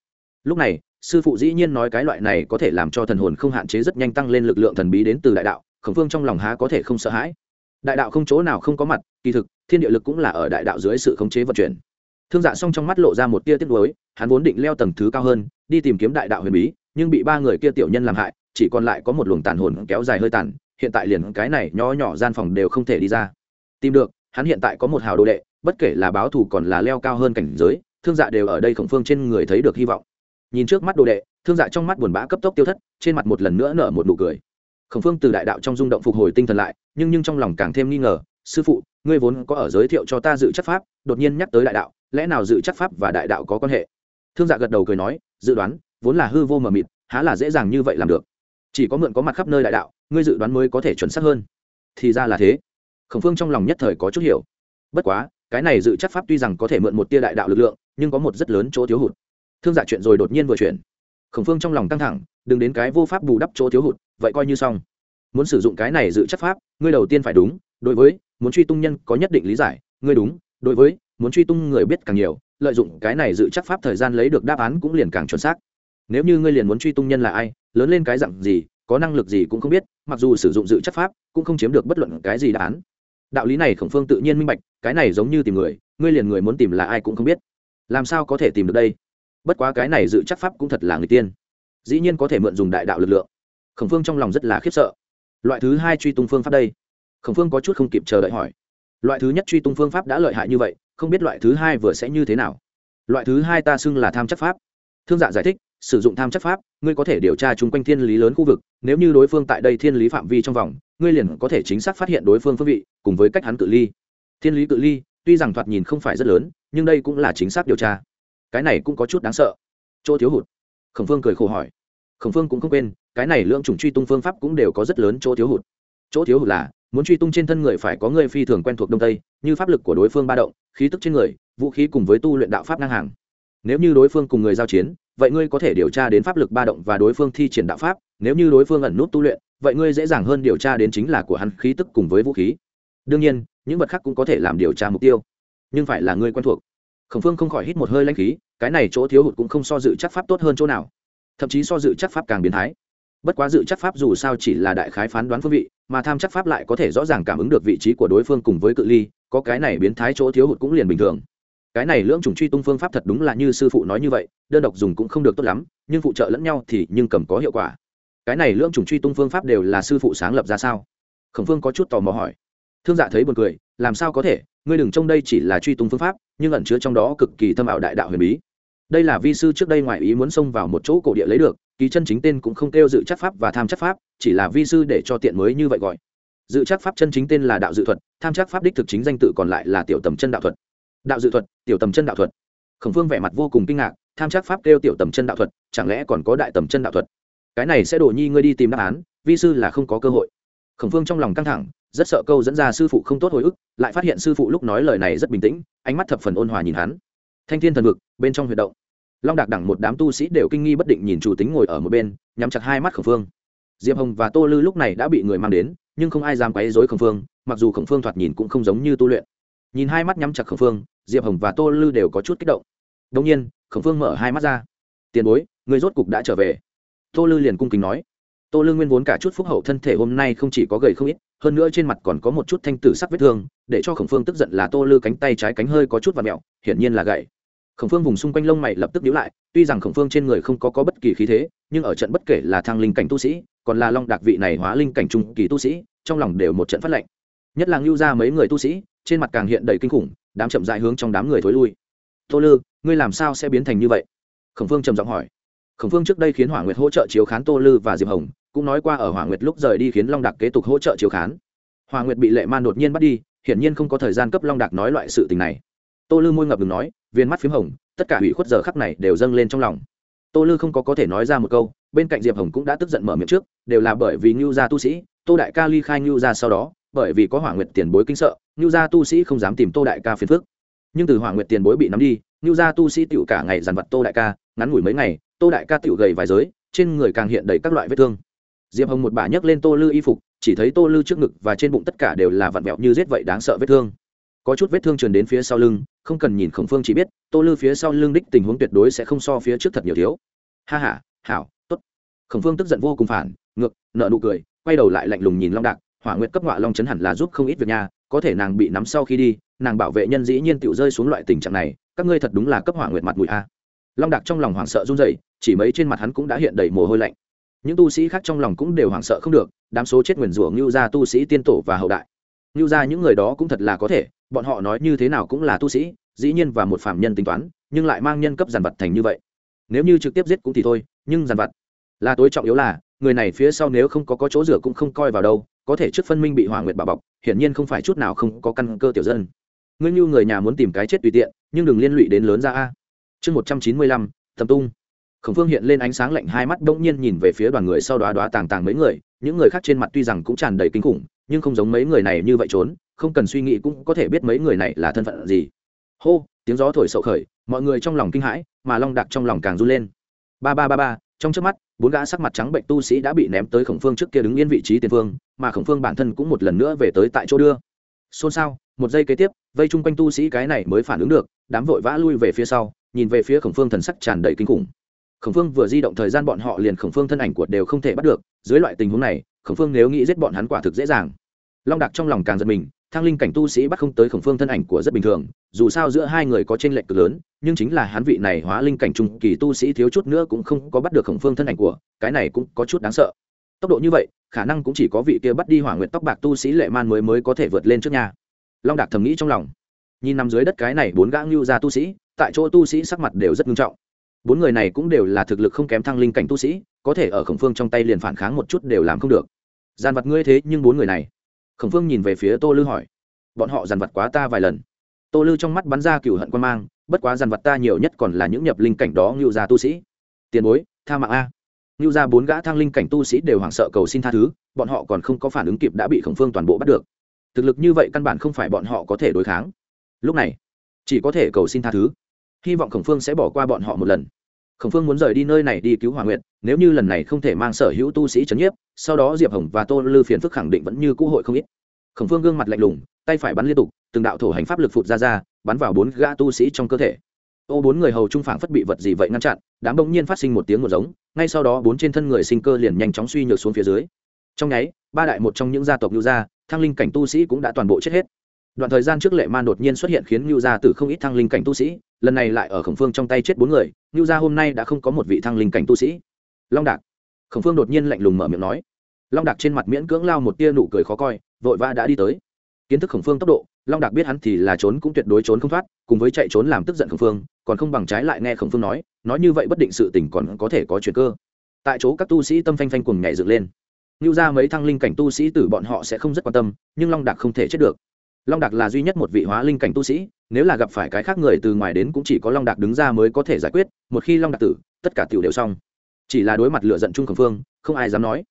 Lúc này, sư phụ dĩ nhiên nói cái loại này có thể làm cho thần hồn không hạn chế rất nhanh tăng lên lực lượng thần bí đến từ đại đạo, khổng phương trong lòng há có thể không sợ hãi. Đại đạo không chỗ nào không có mặt, kỳ thực, thiên địa lực cũng là ở đại đạo dưới sự khống chế vận chuyển thương dạ xong trong mắt lộ ra một tia tiếc nuối, hắn vốn định leo tầng thứ cao hơn, đi tìm kiếm đại đạo huyền bí, nhưng bị ba người kia tiểu nhân làm hại, chỉ còn lại có một luồng tàn hồn kéo dài hơi tàn, hiện tại liền cái này nhỏ nhỏ gian phòng đều không thể đi ra. Tìm được, hắn hiện tại có một hào đồ đệ, bất kể là báo thù còn là leo cao hơn cảnh giới, thương dạ đều ở đây khổng phương trên người thấy được hy vọng. Nhìn trước mắt đồ đệ, thương dạ trong mắt buồn bã cấp tốc tiêu thất, trên mặt một lần nữa nở một nụ cười. Khổng phương từ đại đạo trong rung động phục hồi tinh thần lại, nhưng nhưng trong lòng càng thêm nghi ngờ, sư phụ, ngươi vốn có ở giới thiệu cho ta dự chất pháp, đột nhiên nhắc tới đại đạo lẽ nào dự chắc pháp và đại đạo có quan hệ? Thương dạ gật đầu cười nói, dự đoán, vốn là hư vô mờ mịt, há là dễ dàng như vậy làm được. Chỉ có mượn có mặt khắp nơi đại đạo, ngươi dự đoán mới có thể chuẩn xác hơn. Thì ra là thế. Khổng phương trong lòng nhất thời có chút hiểu. Bất quá, cái này dự chắc pháp tuy rằng có thể mượn một tia đại đạo lực lượng, nhưng có một rất lớn chỗ thiếu hụt. Thương dạ chuyện rồi đột nhiên vừa chuyển. Khổng phương trong lòng căng thẳng, đừng đến cái vô pháp bù đắp chỗ thiếu hụt, vậy coi như xong. Muốn sử dụng cái này dự chắc pháp, ngươi đầu tiên phải đúng, đối với, muốn truy tung nhân có nhất định lý giải, ngươi đúng, đối với muốn truy tung người biết càng nhiều, lợi dụng cái này dự chắc pháp thời gian lấy được đáp án cũng liền càng chuẩn xác. Nếu như ngươi liền muốn truy tung nhân là ai, lớn lên cái dặn gì, có năng lực gì cũng không biết, mặc dù sử dụng dự chắc pháp, cũng không chiếm được bất luận cái gì đáp án. Đạo lý này khổng phương tự nhiên minh bạch, cái này giống như tìm người, ngươi liền người muốn tìm là ai cũng không biết. Làm sao có thể tìm được đây? Bất quá cái này dự chắc pháp cũng thật là người tiên. Dĩ nhiên có thể mượn dùng đại đạo lực lượng. Khổng phương trong lòng rất là khiếp sợ. Loại thứ hai truy tung phương pháp đây? Khổng phương có chút không kịp chờ đợi hỏi. Loại thứ nhất truy tung phương pháp đã lợi hại như vậy không biết loại thứ hai vừa sẽ như thế nào. Loại thứ hai ta xưng là tham chấp pháp. Thương dạ giải thích, sử dụng tham chấp pháp, ngươi có thể điều tra chung quanh thiên lý lớn khu vực, nếu như đối phương tại đây thiên lý phạm vi trong vòng, ngươi liền có thể chính xác phát hiện đối phương phương vị, cùng với cách hắn cự ly. Thiên lý cự ly, tuy rằng thoạt nhìn không phải rất lớn, nhưng đây cũng là chính xác điều tra. Cái này cũng có chút đáng sợ. Chỗ thiếu hụt. Khổng phương cười khổ hỏi. Khổng phương cũng không quên, cái này lượng chủng truy tung phương pháp cũng đều có rất lớn chỗ thiếu hụt chỗ thiếu hụt là, muốn truy tung trên thân người phải có người phi thường quen thuộc đông tây, như pháp lực của đối phương ba động, khí tức trên người, vũ khí cùng với tu luyện đạo pháp ngang hàng. Nếu như đối phương cùng người giao chiến, vậy ngươi có thể điều tra đến pháp lực ba động và đối phương thi triển đạo pháp, nếu như đối phương ẩn nút tu luyện, vậy ngươi dễ dàng hơn điều tra đến chính là của hắn khí tức cùng với vũ khí. Đương nhiên, những vật khác cũng có thể làm điều tra mục tiêu, nhưng phải là ngươi quen thuộc. Khổng phương không khỏi hít một hơi lanh khí, cái này chỗ thiếu hụt cũng không so dự chắc pháp tốt hơn chỗ nào. Thậm chí so dự chắc pháp càng biến thái bất quá dự chắc pháp dù sao chỉ là đại khái phán đoán phương vị, mà tham chắc pháp lại có thể rõ ràng cảm ứng được vị trí của đối phương cùng với cự ly, có cái này biến thái chỗ thiếu hụt cũng liền bình thường. Cái này lưỡng chủng truy tung phương pháp thật đúng là như sư phụ nói như vậy, đơn độc dùng cũng không được tốt lắm, nhưng phụ trợ lẫn nhau thì nhưng cầm có hiệu quả. Cái này lưỡng chủng truy tung phương pháp đều là sư phụ sáng lập ra sao? Khổng phương có chút tò mò hỏi. Thương dạ thấy b u ồ n cười, làm sao có thể? Ngươi đừng trông đây chỉ là truy tung phương pháp, nhưng ẩn chứa trong đó cực kỳ thâm ảo đại đạo huyền bí. Đây là vi sư trước đây ngoài ý muốn xông vào một chỗ cổ địa lấy được kỳ chân chính tên cũng không kêu dự chắc pháp và tham chắc pháp, chỉ là vi sư để cho tiện mới như vậy gọi. Dự chắc pháp chân chính tên là đạo dự thuật, tham chắc pháp đích thực chính danh tự còn lại là tiểu tầm chân đạo thuật. Đạo dự thuật, tiểu tầm chân đạo thuật. Khổng phương vẻ mặt vô cùng kinh ngạc, tham chắc pháp kêu tiểu tầm chân đạo thuật, chẳng lẽ còn có đại tầm chân đạo thuật? Cái này sẽ đổ nhi ngươi đi tìm đáp án, vi sư là không có cơ hội. Khổng phương trong lòng căng thẳng, rất sợ câu dẫn ra sư phụ không tốt hồi ức, lại phát hiện sư phụ lúc nói lời này rất bình tĩnh, ánh mắt thập phần ôn hòa nhìn hắn. Thanh thiên thần vực, bên trong huyệt động long đạc đẳng một đám tu sĩ đều kinh nghi bất định nhìn chủ tính ngồi ở một bên, nhắm chặt hai mắt khẩn phương. Diệp hồng và tô lư lúc này đã bị người mang đến, nhưng không ai dám quấy dối khẩn phương, mặc dù khẩn phương thoạt nhìn cũng không giống như tu luyện. Nhìn hai mắt nhắm chặt khẩn phương, diệp hồng và tô lư đều có chút kích động. Đông nhiên khẩn phương mở hai mắt ra. Tiền bối, người rốt cục đã trở về. Tô lư liền cung kính nói. Tô lư nguyên vốn cả chút phúc hậu thân thể hôm nay không chỉ có gầy không ít, hơn nữa trên mặt còn có một chút thanh tử sắc vết thương, để cho khổng phương tức giận là tô lư cánh tay trái cánh hơi có chút và mẹo, hiển nhiên là gậy khổng phương vùng xung quanh lông mày lập tức nhíu lại tuy rằng khổng phương trên người không có, có bất kỳ khí thế nhưng ở trận bất kể là thang linh cảnh tu sĩ còn là long đạc vị này hóa linh cảnh trung kỳ tu sĩ trong lòng đều một trận phát lệnh. Nhất là lưu ra mấy người tu sĩ trên mặt càng hiện đầy kinh khủng đám chậm dại hướng trong đám người thối lui. Tô lư ngươi làm sao sẽ biến thành như vậy? Khổng phương trầm giọng hỏi. Khổng phương trước đây khiến hỏa nguyệt hỗ trợ chiếu khán tô lư và diệp hồng cũng nói qua ở hỏa nguyệt lúc rời đi khiến long đạc kế tục hỗ trợ chiếu khán. Hỏa nguyệt bị lệ man đột nhiên bắt đi hiển nhiên không có thời gian cấp long đạc nói loại sự tình này. Tô lư môi ngập ngừng nói viên mắt p h í m hồng, tất cả hủy khuất giờ khắc này đều dâng lên trong lòng. Tô lư không có có thể nói ra một câu, bên cạnh diệp hồng cũng đã tức giận mở miệng trước, đều là bởi vì ngưu gia tu sĩ, tô đại ca ly khai ngưu gia sau đó, bởi vì có hỏa nguyệt tiền bối kinh sợ, ngưu gia tu sĩ không dám tìm tô đại ca phiền phức. Nhưng từ hỏa nguyệt tiền bối bị nắm đi, ngưu gia tu sĩ tựu cả ngày dằn vặt tô đại ca, ngắn ngủi mấy ngày, tô đại ca tựu gầy vài giới, trên người càng hiện đầy các loại vết thương. Diệp hồng một bà nhấc lên tô lư y phục, chỉ thấy tô lư trước ngực và trên bụng tất cả đều là vặn vẹo như rết vậy đáng sợ vết thương có chút vết thương truyền đến phía sau lưng, không cần nhìn khổng phương chỉ biết, tô lư phía sau lưng đích tình huống tuyệt đối sẽ không so phía trước thật nhiều thiếu. Ha h a hảo t ố t khổng phương tức giận vô cùng phản, ngược nợ nụ cười, quay đầu lại lạnh lùng nhìn long đạc, hỏa nguyệt cấp ngọa long chấn hẳn là giúp không ít việc nhà, có thể nàng bị nắm sau khi đi, nàng bảo vệ nhân dĩ nhiên tự rơi xuống loại tình trạng này, các ngươi thật đúng là cấp hỏa nguyệt mặt mũi a. Long đạc trong lòng hoảng sợ run rẩy, chỉ mấy trên mặt hắn cũng đã hiện đầy mồ hôi lạnh. Những tu sĩ khác trong lòng cũng đều hoảng sợ không được, đám số chết nguyền rủa ngưu gia tu sĩ tiên tổ và hậu đại. Ngưu gia những người đó cũng thật là có thể bọn họ nói như thế nào cũng là tu sĩ dĩ nhiên và một phạm nhân tính toán nhưng lại mang nhân cấp giàn vật thành như vậy. Nếu như trực tiếp giết cũng thì thôi nhưng giàn vật là tối trọng yếu là người này phía sau nếu không có, có chỗ rửa cũng không coi vào đâu có thể trước phân minh bị hỏa nguyệt bà bọc hiển nhiên không phải chút nào không có căn cơ tiểu dân. Ngươi như người nhà muốn tìm cái chết tùy tiện nhưng đừng liên lụy đến lớn ra a. Chương một trăm chín mươi lăm tầm tung. Khổng phương hiện lên ánh sáng lạnh hai mắt bỗng nhiên nhìn về phía đoàn người sau đó đoá tàng tàng mấy người những người khác trên mặt tuy rằng cũng tràn đầy kinh khủng nhưng không giống mấy người này như vậy trốn không cần suy nghĩ cũng có thể biết mấy người này là thân phận gì. Hô, tiếng gió thổi sậu khởi, mọi người trong lòng kinh hãi, mà long đặc trong lòng càng run lên. Ba ba ba ba, trong trước mắt, bốn gã sắc mặt trắng bệnh tu sĩ đã bị ném tới khổng phương trước kia đứng yên vị trí tiền phương, mà khổng phương bản thân cũng một lần nữa về tới tại chỗ đưa. Xôn xao, một giây kế tiếp, vây chung quanh tu sĩ cái này mới phản ứng được, đám vội vã lui về phía sau, nhìn về phía khổng phương thần sắc tràn đầy kinh khủng. Khổng phương vừa di động thời gian bọn họ liền khổng phương thân ảnh của đều không thể bắt được, dưới loại tình huống này, khổng phương nếu nghĩ giết bọn hắn quả thực dễ dàng. Long đặc trong lòng càng giật mình thang linh cảnh tu sĩ bắt không tới khổng phương thân ảnh của rất bình thường, dù sao giữa hai người có t r ê n lệch cực lớn, nhưng chính là hắn vị này hóa linh cảnh trung kỳ tu sĩ thiếu chút nữa cũng không có bắt được khổng phương thân ảnh của, cái này cũng có chút đáng sợ. Tốc độ như vậy, khả năng cũng chỉ có vị kia bắt đi hỏa nguyện tóc bạc tu sĩ lệ man mới mới có thể vượt lên trước nhà. Long đạc thầm nghĩ trong lòng. Nhìn nằm dưới đất cái này bốn gã ngưu ra tu sĩ, tại chỗ tu sĩ sắc mặt đều rất nghiêm trọng. Bốn người này cũng đều là thực lực không kém thăng linh cảnh tu sĩ, có thể ở khổng phương trong tay liền phản kháng một chút đều làm không được. Gian vật ngươi thế nhưng bốn người này khổng phương nhìn về phía tô lư hỏi, bọn họ giàn vật quá ta vài lần. Tô lư trong mắt bắn ra cựu hận quan mang, bất quá giàn vật ta nhiều nhất còn là những nhập linh cảnh đó, ngưu gia tu sĩ. Tiền bối, tha mạng a. Ngưu gia bốn gã thang linh cảnh tu sĩ đều hoảng sợ cầu xin tha thứ, bọn họ còn không có phản ứng kịp đã bị khổng phương toàn bộ bắt được. Thực lực như vậy căn bản không phải bọn họ có thể đối kháng. Lúc này, chỉ có thể cầu xin tha thứ. Hy vọng khổng phương sẽ bỏ qua bọn họ một lần khổng phương muốn rời đi nơi này đi cứu hòa nguyện nếu như lần này không thể mang sở hữu tu sĩ c h ấ n nhiếp, sau đó diệp hồng và tô lư phiền phức khẳng định vẫn như cũ hội không ít. Khổng phương gương mặt lạnh lùng, tay phải bắn liên tục, từng đạo thổ hành pháp lực phụt ra ra, bắn vào bốn gã tu sĩ trong cơ thể. Ô, bốn người hầu trung phảng phất bị vật gì vậy ngăn chặn, đám bỗng nhiên phát sinh một tiếng một giống, ngay sau đó bốn trên thân người sinh cơ liền nhanh chóng suy nhược xuống phía dưới. Trong nháy, ba đại một trong những gia tộc lưu gia, thăng linh cảnh tu sĩ cũng đã toàn bộ chết hết. Đoạn thời gian trước lệ man đột nhiên xuất hiện khiến lưu gia tử không ít thăng linh cảnh tu sĩ lần này lại ở khổng phương trong tay chết bốn người ngưu gia hôm nay đã không có một vị thăng linh cảnh tu sĩ. Long đạc. Khổng phương đột nhiên lạnh lùng mở miệng nói. Long đạc trên mặt miễn cưỡng lao một tia nụ cười khó coi, vội vã đã đi tới. Kiến thức khổng phương tốc độ, long đạc biết hắn thì là trốn cũng tuyệt đối trốn không thoát, cùng với chạy trốn làm tức giận khổng phương, còn không bằng trái lại nghe khổng phương nói nói như vậy bất định sự tình còn có thể có chuyện cơ. Tại chỗ các tu sĩ tâm phanh phanh cùng nhảy dựng lên. Như ra mấy thăng linh cảnh tu sĩ tử bọn họ sẽ không rất quan tâm, nhưng long đạc không thể chết được long đạc là duy nhất một vị hóa linh cảnh tu sĩ, nếu là gặp phải cái khác người từ ngoài đến cũng chỉ có long đạc đứng ra mới có thể giải quyết, một khi long đạc tử, tất cả tiểu đều xong. Chỉ là đối mặt lựa giận chung khẩn phương, không ai dám nói.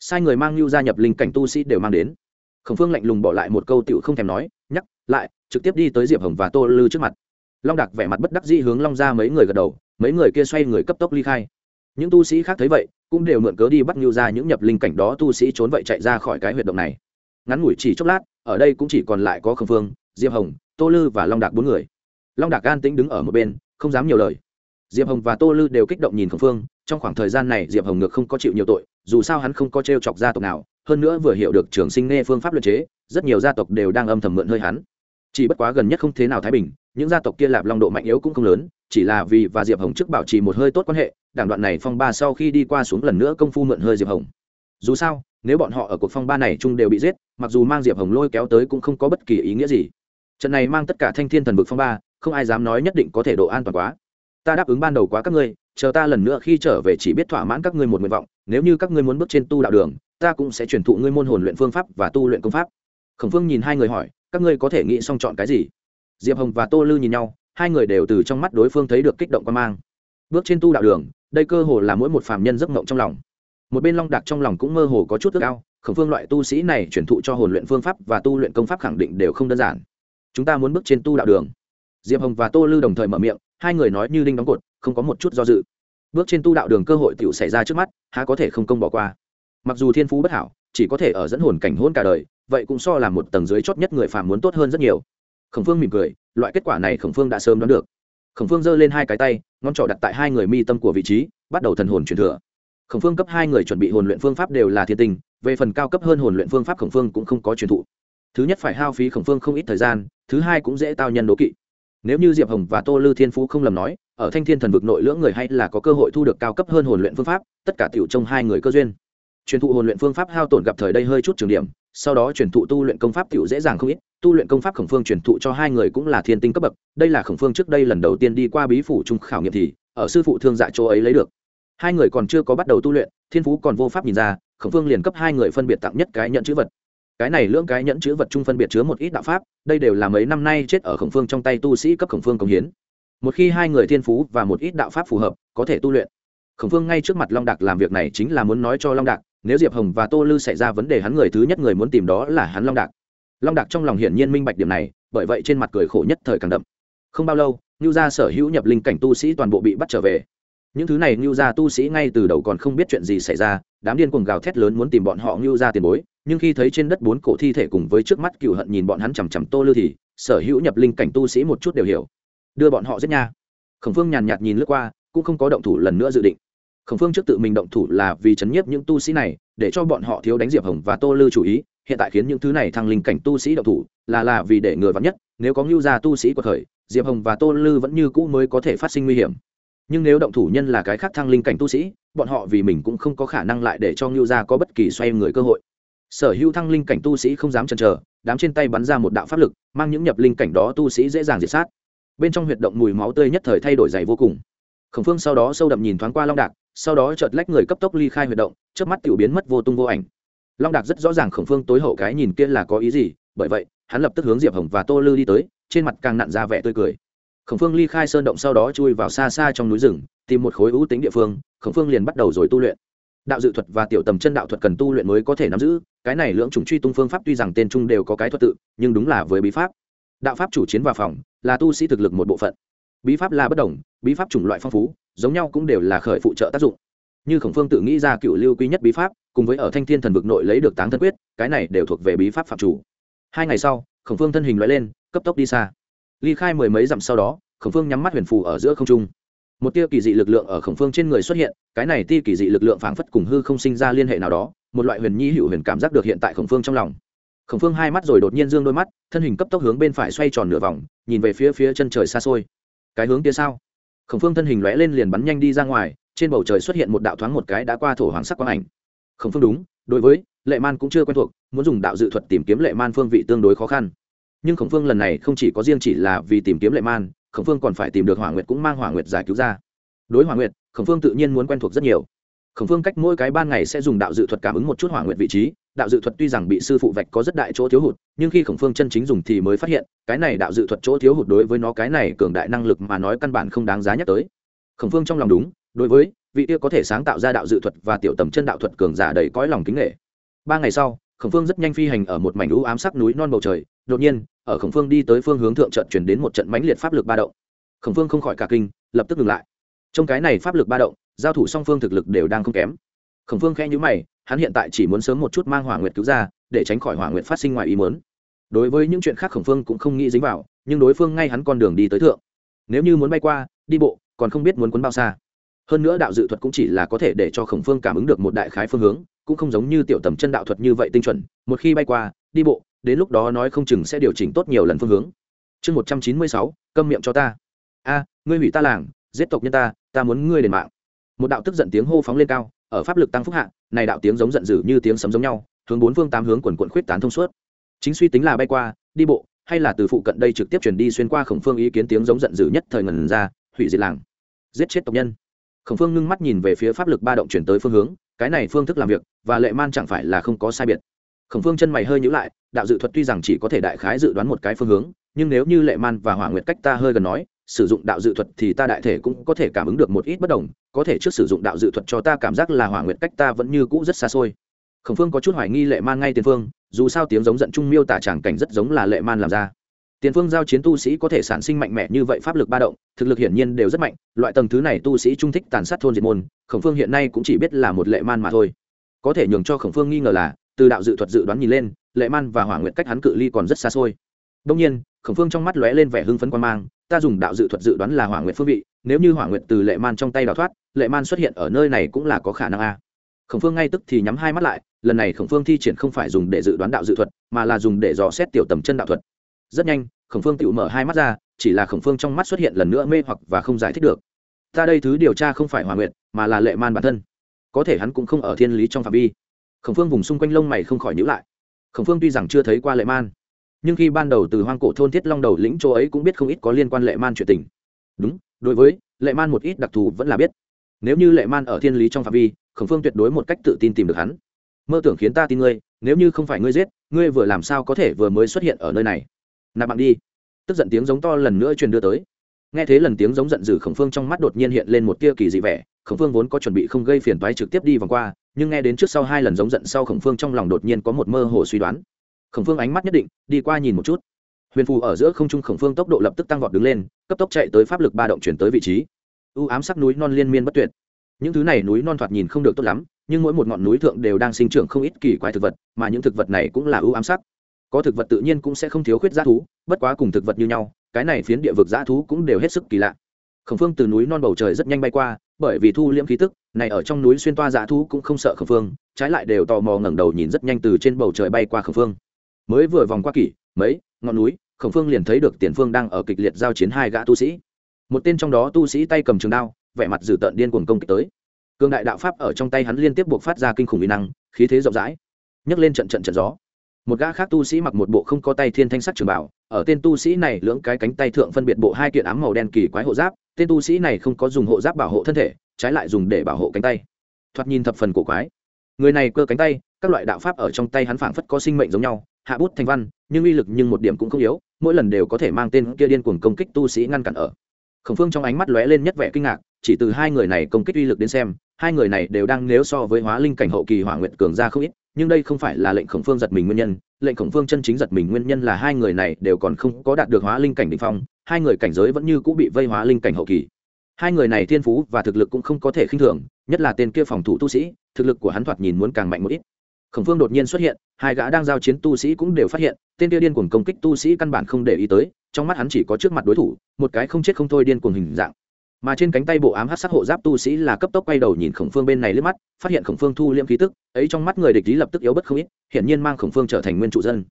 Sai người mang lưu gia nhập linh cảnh tu sĩ đều mang đến. Khẩn phương lạnh lùng bỏ lại một câu tiểu không thèm nói, nhắc lại, trực tiếp đi tới diệp hồng và tô lư trước mặt. Long đạc vẻ mặt bất đắc dĩ hướng long ra mấy người gật đầu, mấy người kia xoay người cấp tốc ly khai. Những tu sĩ khác thấy vậy, cũng đều mượn cớ đi bắt lưu ra những nhập linh cảnh đó tu sĩ trốn vậy chạy ra khỏi cái huyệt động này. Ngắn ngủi chỉ chốc lát ở đây cũng chỉ còn lại có khương phương, diệp hồng, tô lư và long đạc bốn người. Long đạc an tĩnh đứng ở một bên, không dám nhiều lời. Diệp hồng và tô lư đều kích động nhìn Khổng phương, trong khoảng thời gian này diệp hồng ngược không có chịu nhiều tội, dù sao hắn không có t r e o chọc gia tộc nào, hơn nữa vừa hiểu được trường sinh nghe phương pháp luật chế, rất nhiều gia tộc đều đang âm thầm mượn hơi hắn. Chỉ bất quá gần nhất không thế nào thái bình, những gia tộc kia lạp long độ mạnh yếu cũng không lớn, chỉ là vì và diệp hồng trước bảo trì một hơi tốt quan hệ, đảng đoạn này phong ba sau khi đi qua xuống lần nữa công phu mượn hơi diệp hồng dù sao, nếu bọn họ ở cuộc phong ba này chung đều bị giết, mặc dù mang diệp hồng lôi kéo tới cũng không có bất kỳ ý nghĩa gì. Trận này mang tất cả thanh thiên thần vực phong ba, không ai dám nói nhất định có thể độ an toàn quá. Ta đáp ứng ban đầu quá các ngươi, chờ ta lần nữa khi trở về chỉ biết thỏa mãn các ngươi một nguyện vọng, nếu như các ngươi muốn bước trên tu đạo đường, ta cũng sẽ truyền thụ ngươi môn hồn luyện phương pháp và tu luyện công pháp. Khổng phương nhìn hai người hỏi, các ngươi có thể nghĩ xong chọn cái gì? Diệp hồng và tô lư nhìn nhau, hai người đều từ trong mắt đối phương thấy được kích động quan mang. Bước trên tu đạo đường, đây cơ hồ là mỗi một phàm nhân giấc mộng trong lòng một bên long đạc trong lòng cũng mơ hồ có chút ước ao, khổng phương loại tu sĩ này truyền thụ cho hồn luyện phương pháp và tu luyện công pháp khẳng định đều không đơn giản. Chúng ta muốn bước trên tu đạo đường. Diệp hồng và tô lư đồng thời mở miệng, hai người nói như đinh đóng cột, không có một chút do dự. Bước trên tu đạo đường cơ hội t xảy ra trước mắt, há có thể không công bỏ qua. Mặc dù thiên phú bất hảo, chỉ có thể ở dẫn hồn cảnh hôn cả đời, vậy cũng so là một tầng dưới chót nhất người phàm muốn tốt hơn rất nhiều. Khổng phương mỉm cười, loại kết quả này khổng phương đã sớm đoán được. Khổng phương giơ lên hai cái tay, ngón trỏ đặt tại hai người mi tâm của vị trí, bắt đầu thần hồn truyền thừa khổng phương cấp hai người chuẩn bị hồn luyện phương pháp đều là thiên tình về phần cao cấp hơn hồn luyện phương pháp khổng phương cũng không có truyền thụ. Thứ nhất phải hao phí khổng phương không ít thời gian, thứ hai cũng dễ tao nhân đố kỵ. Nếu như diệp hồng và tô lư thiên phú không lầm nói, ở thanh thiên thần vực nội lưỡng người hay là có cơ hội thu được cao cấp hơn hồn luyện phương pháp, tất cả tiểu trong hai người cơ duyên. Truyền thụ hồn luyện phương pháp hao tổn gặp thời đây hơi chút trường điểm, sau đó truyền thụ tu luyện công pháp tiểu dễ dàng không ít, tu luyện công pháp khổng phương truyền thụ cho hai người cũng là thiên tinh cấp bậc, đây là khổng phương trước đây lần đầu tiên đi qua bí phủ trung khảo nghiệm thì, ở sư phụ thương dạ chỗ ấy lấy được hai người còn chưa có bắt đầu tu luyện, thiên phú còn vô pháp nhìn ra, khổng phương liền cấp hai người phân biệt tặng nhất cái nhận chữ vật. Cái này lưỡng cái nhẫn chữ vật chung phân biệt chứa một ít đạo pháp, đây đều là mấy năm nay chết ở khổng phương trong tay tu sĩ cấp khổng phương công hiến. Một khi hai người thiên phú và một ít đạo pháp phù hợp, có thể tu luyện. Khổng phương ngay trước mặt long đạc làm việc này chính là muốn nói cho long đạc, nếu diệp hồng và tô lư xảy ra vấn đề hắn người thứ nhất người muốn tìm đó là hắn long đạc. Long đạc trong lòng hiển nhiên minh bạch điểm này, bởi vậy trên mặt cười khổ nhất thời càng đậm. Không bao lâu ngưu gia sở hữu nhập linh cảnh tu sĩ toàn bộ bị bắt trở về những thứ này ngưu gia tu sĩ ngay từ đầu còn không biết chuyện gì xảy ra, đám điên cuồng gào thét lớn muốn tìm bọn họ ngưu gia tiền bối, nhưng khi thấy trên đất bốn cổ thi thể cùng với trước mắt cựu hận nhìn bọn hắn chằm chằm tô lư thì, sở hữu nhập linh cảnh tu sĩ một chút đều hiểu. Đưa bọn họ giết nha. Khổng phương nhàn nhạt nhìn lướt qua, cũng không có động thủ lần nữa dự định. Khổng phương trước tự mình động thủ là vì chấn nhiếp những tu sĩ này, để cho bọn họ thiếu đánh diệp hồng và tô lư chủ ý, hiện tại khiến những thứ này thăng linh cảnh tu sĩ động thủ, là là vì để người vắn nhất, nếu có ngưu gia tu sĩ của thời diệp hồng và tô lư vẫn như cũ mới có thể phát sinh nguy hiểm nhưng nếu động thủ nhân là cái khác thăng linh cảnh tu sĩ, bọn họ vì mình cũng không có khả năng lại để cho ngưu gia có bất kỳ xoay người cơ hội. Sở hữu thăng linh cảnh tu sĩ không dám chần chờ, đám trên tay bắn ra một đạo pháp lực, mang những nhập linh cảnh đó tu sĩ dễ dàng diệt sát. Bên trong huyệt động mùi máu tươi nhất thời thay đổi dày vô cùng. Khổng phương sau đó sâu đậm nhìn thoáng qua long đạc, sau đó chợt lách người cấp tốc ly khai huyệt động trước mắt tiểu biến mất vô tung vô ảnh. Long đạc rất rõ ràng khổng phương tối hậu cái nhìn kia là có ý gì, bởi vậy, hắn lập tức hướng diệp hồng và tô lư đi tới, trên mặt càng nặn ra vẻ tươi cười khổng phương ly khai sơn động sau đó chui vào xa xa trong núi rừng, tìm một khối ưu tính địa phương, khổng phương liền bắt đầu rồi tu luyện. Đạo dự thuật và tiểu tầm chân đạo thuật cần tu luyện mới có thể nắm giữ, cái này lưỡng chủng truy tung phương pháp tuy rằng tên trung đều có cái thuật tự, nhưng đúng là với bí pháp. Đạo pháp chủ chiến vào phòng, là tu sĩ thực lực một bộ phận. Bí pháp là bất đồng, bí pháp chủng loại phong phú, giống nhau cũng đều là khởi phụ trợ tác dụng. Như khổng phương tự nghĩ ra cựu lưu quý nhất bí pháp, cùng với ở thanh thiên thần vực nội lấy được táng thân quyết, cái này đều thuộc về bí pháp phạm chủ. Hai ngày sau, khổng phương thân hình loại lên, cấp tốc đi xa ly khai mười mấy dặm sau đó, khổng phương nhắm mắt huyền phù ở giữa không trung. Một tia kỳ dị lực lượng ở khổng phương trên người xuất hiện, cái này tia kỳ dị lực lượng phảng phất cùng hư không sinh ra liên hệ nào đó, một loại huyền nhi hữu huyền cảm giác được hiện tại khổng phương trong lòng. Khổng phương hai mắt rồi đột nhiên dương đôi mắt, thân hình cấp tốc hướng bên phải xoay tròn nửa vòng, nhìn về phía phía chân trời xa xôi. Cái hướng kia sao? Khổng phương thân hình lóe lên liền bắn nhanh đi ra ngoài, trên bầu trời xuất hiện một đạo thoáng một cái đã qua thổ hoàng sắc quang ảnh. Khổng phương đúng, đối với, lệ man cũng chưa quen thuộc, muốn dùng đạo dự thuật tìm kiếm lệ man phương vị tương đối khó khăn nhưng khổng phương lần này không chỉ có riêng chỉ là vì tìm kiếm lệ man, khổng phương còn phải tìm được hỏa nguyệt cũng mang hỏa nguyệt giải cứu ra. Đối hỏa nguyệt, khổng phương tự nhiên muốn quen thuộc rất nhiều. Khổng phương cách mỗi cái ban ngày sẽ dùng đạo dự thuật cảm ứng một chút hỏa nguyệt vị trí, đạo dự thuật tuy rằng bị sư phụ vạch có rất đại chỗ thiếu hụt, nhưng khi khổng phương chân chính dùng thì mới phát hiện, cái này đạo dự thuật chỗ thiếu hụt đối với nó cái này cường đại năng lực mà nói căn bản không đáng giá nhắc tới. Khổng phương trong lòng đúng, đối với vị kia có thể sáng tạo ra đạo dự thuật và tiểu tầm chân đạo thuật cường giả đầy cõi lòng kính nghệ ba ngày sau, khổng phương rất nhanh phi hành ở một mảnh lũ ám sắc núi non bầu trời, đột nhiên ở khổng phương đi tới phương hướng thượng trận chuyển đến một trận mãnh liệt pháp lực ba động. Khổng phương không khỏi cả kinh, lập tức ngừng lại. Trong cái này pháp lực ba động, giao thủ song phương thực lực đều đang không kém. Khổng phương khẽ nhữ mày, hắn hiện tại chỉ muốn sớm một chút mang hỏa nguyệt cứu ra, để tránh khỏi hỏa nguyệt phát sinh ngoài ý muốn. Đối với những chuyện khác khổng phương cũng không nghĩ dính vào, nhưng đối phương ngay hắn con đường đi tới thượng. Nếu như muốn bay qua, đi bộ, còn không biết muốn quấn bao xa. Hơn nữa đạo dự thuật cũng chỉ là có thể để cho khổng phương cảm ứng được một đại khái phương hướng, cũng không giống như tiểu tầm chân đạo thuật như vậy tinh chuẩn. Một khi bay qua, đi bộ đến lúc đó nói không chừng sẽ điều chỉnh tốt nhiều lần phương hướng. Chương một trăm chín mươi sáu, câm miệng cho ta. A, ngươi hủy ta làng, giết tộc nhân ta ta muốn ngươi đền mạng. Một đạo tức giận tiếng hô phóng lên cao, ở pháp lực tăng phúc hạ, này đạo tiếng giống giận dữ như tiếng sấm giống nhau, hướng bốn phương tám hướng quần quận khuyết tán thông suốt. Chính suy tính là bay qua, đi bộ, hay là từ phụ cận đây trực tiếp chuyển đi xuyên qua khổng phương ý kiến tiếng giống giận dữ nhất thời ngần ra, hủy diệt làng. Giết chết tộc nhân. Khổng phương ngưng mắt nhìn về phía pháp lực ba động chuyển tới phương hướng, cái này phương thức làm việc, và lệ man chẳng phải là không có sai biệt khổng phương chân mày hơi nhữ lại, đạo dự thuật tuy rằng chỉ có thể đại khái dự đoán một cái phương hướng, nhưng nếu như lệ man và hỏa nguyệt cách ta hơi gần nói, sử dụng đạo dự thuật thì ta đại thể cũng có thể cảm ứng được một ít bất đồng, có thể trước sử dụng đạo dự thuật cho ta cảm giác là hỏa nguyệt cách ta vẫn như cũ rất xa xôi. Khổng phương có chút hoài nghi lệ man ngay tiền phương, dù sao tiếng giống giận Chung miêu tả tràng cảnh rất giống là lệ man làm ra. Tiền phương giao chiến tu sĩ có thể sản sinh mạnh mẽ như vậy pháp lực ba động, thực lực hiển nhiên đều rất mạnh, loại tầng thứ này tu sĩ trung thích tàn sát thôn diệt môn, khổng phương hiện nay cũng chỉ biết là một lệ man mà thôi. Có thể nhường cho khổng phương nghi ngờ là từ đạo dự thuật dự đoán nhìn lên, lệ man và hỏa nguyện cách hắn cự ly còn rất xa xôi. Đông nhiên, khổng phương trong mắt lóe lên vẻ hưng phấn quan mang, ta dùng đạo dự thuật dự đoán là hỏa nguyện phương vị, nếu như hỏa nguyện từ lệ man trong tay đào thoát, lệ man xuất hiện ở nơi này cũng là có khả năng a. Khổng phương ngay tức thì nhắm hai mắt lại, lần này khổng phương thi triển không phải dùng để dự đoán đạo dự thuật, mà là dùng để dò xét tiểu tầm chân đạo thuật. Rất nhanh, khổng phương tự mở hai mắt ra, chỉ là khổng phương trong mắt xuất hiện lần nữa mê hoặc và không giải thích được. Ta đây thứ điều tra không phải hòa nguyện mà là lệ man bản thân. Có thể hắn cũng không ở thiên lý trong phạm vi khổng phương vùng xung quanh lông mày không khỏi nhữ lại. Khổng phương tuy rằng chưa thấy qua lệ man, nhưng khi ban đầu từ hoang cổ thôn thiết long đầu lĩnh chỗ ấy cũng biết không ít có liên quan lệ man chuyện tình. Đúng, đối với lệ man một ít đặc thù vẫn là biết. Nếu như lệ man ở thiên lý trong phạm vi, khổng phương tuyệt đối một cách tự tin tìm được hắn. Mơ tưởng khiến ta tin ngươi, nếu như không phải ngươi giết, ngươi vừa làm sao có thể vừa mới xuất hiện ở nơi này? Nạp bạn đi. Tức giận tiếng giống to lần nữa truyền đưa tới nghe thế lần tiếng giống giận dữ khổng phương trong mắt đột nhiên hiện lên một tia kỳ dị vẻ. Khổng phương vốn có chuẩn bị không gây phiền toái trực tiếp đi vòng qua, nhưng nghe đến trước sau hai lần giống giận sau khổng phương trong lòng đột nhiên có một mơ hồ suy đoán. Khổng phương ánh mắt nhất định, đi qua nhìn một chút. Huyền phù ở giữa không trung khổng phương tốc độ lập tức tăng vọt đứng lên, cấp tốc chạy tới pháp lực ba động chuyển tới vị trí. U ám sắc núi non liên miên bất tuyệt. Những thứ này núi non thoạt nhìn không được tốt lắm, nhưng mỗi một ngọn núi thượng đều đang sinh trưởng không ít kỳ quái thực vật, mà những thực vật này cũng là ưu ám sắc. Có thực vật tự nhiên cũng sẽ không thiếu khuyết g thú, bất quá cùng thực vật như nhau cái này phiến địa vực dã thú cũng đều hết sức kỳ lạ. Khổng phương từ núi non bầu trời rất nhanh bay qua, bởi vì thu liễm khí tức, này ở trong núi xuyên toa dã thú cũng không sợ khổng phương, trái lại đều tò mò ngẩng đầu nhìn rất nhanh từ trên bầu trời bay qua khổng phương. Mới vừa vòng qua kỷ, mấy, ngọn núi, khổng phương liền thấy được tiền phương đang ở kịch liệt giao chiến hai gã tu sĩ. Một tên trong đó tu sĩ tay cầm trường đao, vẻ mặt dữ tợn điên cuồng công kích tới. Cương đại đạo pháp ở trong tay hắn liên tiếp buộc phát ra kinh khủng uy năng, khí thế rộng rãi. Nhấc lên trận trận trận gió một gã khác tu sĩ mặc một bộ không có tay thiên thanh sắc trường bảo, ở tên tu sĩ này lưỡng cái cánh tay thượng phân biệt bộ hai kiện ám màu đen kỳ quái hộ giáp, tên tu sĩ này không có dùng hộ giáp bảo hộ thân thể, trái lại dùng để bảo hộ cánh tay. Thoạt nhìn thập phần cổ quái. Người này cơ cánh tay, các loại đạo pháp ở trong tay hắn phảng phất có sinh mệnh giống nhau, hạ bút thành văn, nhưng uy lực nhưng một điểm cũng không yếu, mỗi lần đều có thể mang tên kia điên cuồng công kích tu sĩ ngăn cản ở. Khổng phương trong ánh mắt lóe lên nhất vẻ kinh ngạc, chỉ từ hai người này công kích uy lực đến xem, hai người này đều đang nếu so với hóa linh cảnh hậu kỳ hỏa nguyện cường ra không ít nhưng đây không phải là lệnh khổng phương giật mình nguyên nhân, lệnh khổng phương chân chính giật mình nguyên nhân là hai người này đều còn không có đạt được hóa linh cảnh đ ỉ n h phong, hai người cảnh giới vẫn như cũng bị vây hóa linh cảnh hậu kỳ. Hai người này thiên phú và thực lực cũng không có thể khinh thường, nhất là tên kia phòng thủ tu sĩ, thực lực của hắn thoạt nhìn muốn càng mạnh một ít. Khổng phương đột nhiên xuất hiện, hai gã đang giao chiến tu sĩ cũng đều phát hiện, tên kia điên cuồng công kích tu sĩ căn bản không để ý tới, trong mắt hắn chỉ có trước mặt đối thủ, một cái không chết không thôi điên cuồng hình dạng mà trên cánh tay bộ ám hát sắc hộ giáp tu sĩ là cấp tốc quay đầu nhìn khổng phương bên này lướt mắt, phát hiện khổng phương thu liễm khí tức, ấy trong mắt người địch lý lập tức yếu bất không ít, hiển nhiên mang khổng phương trở thành nguyên trụ dân.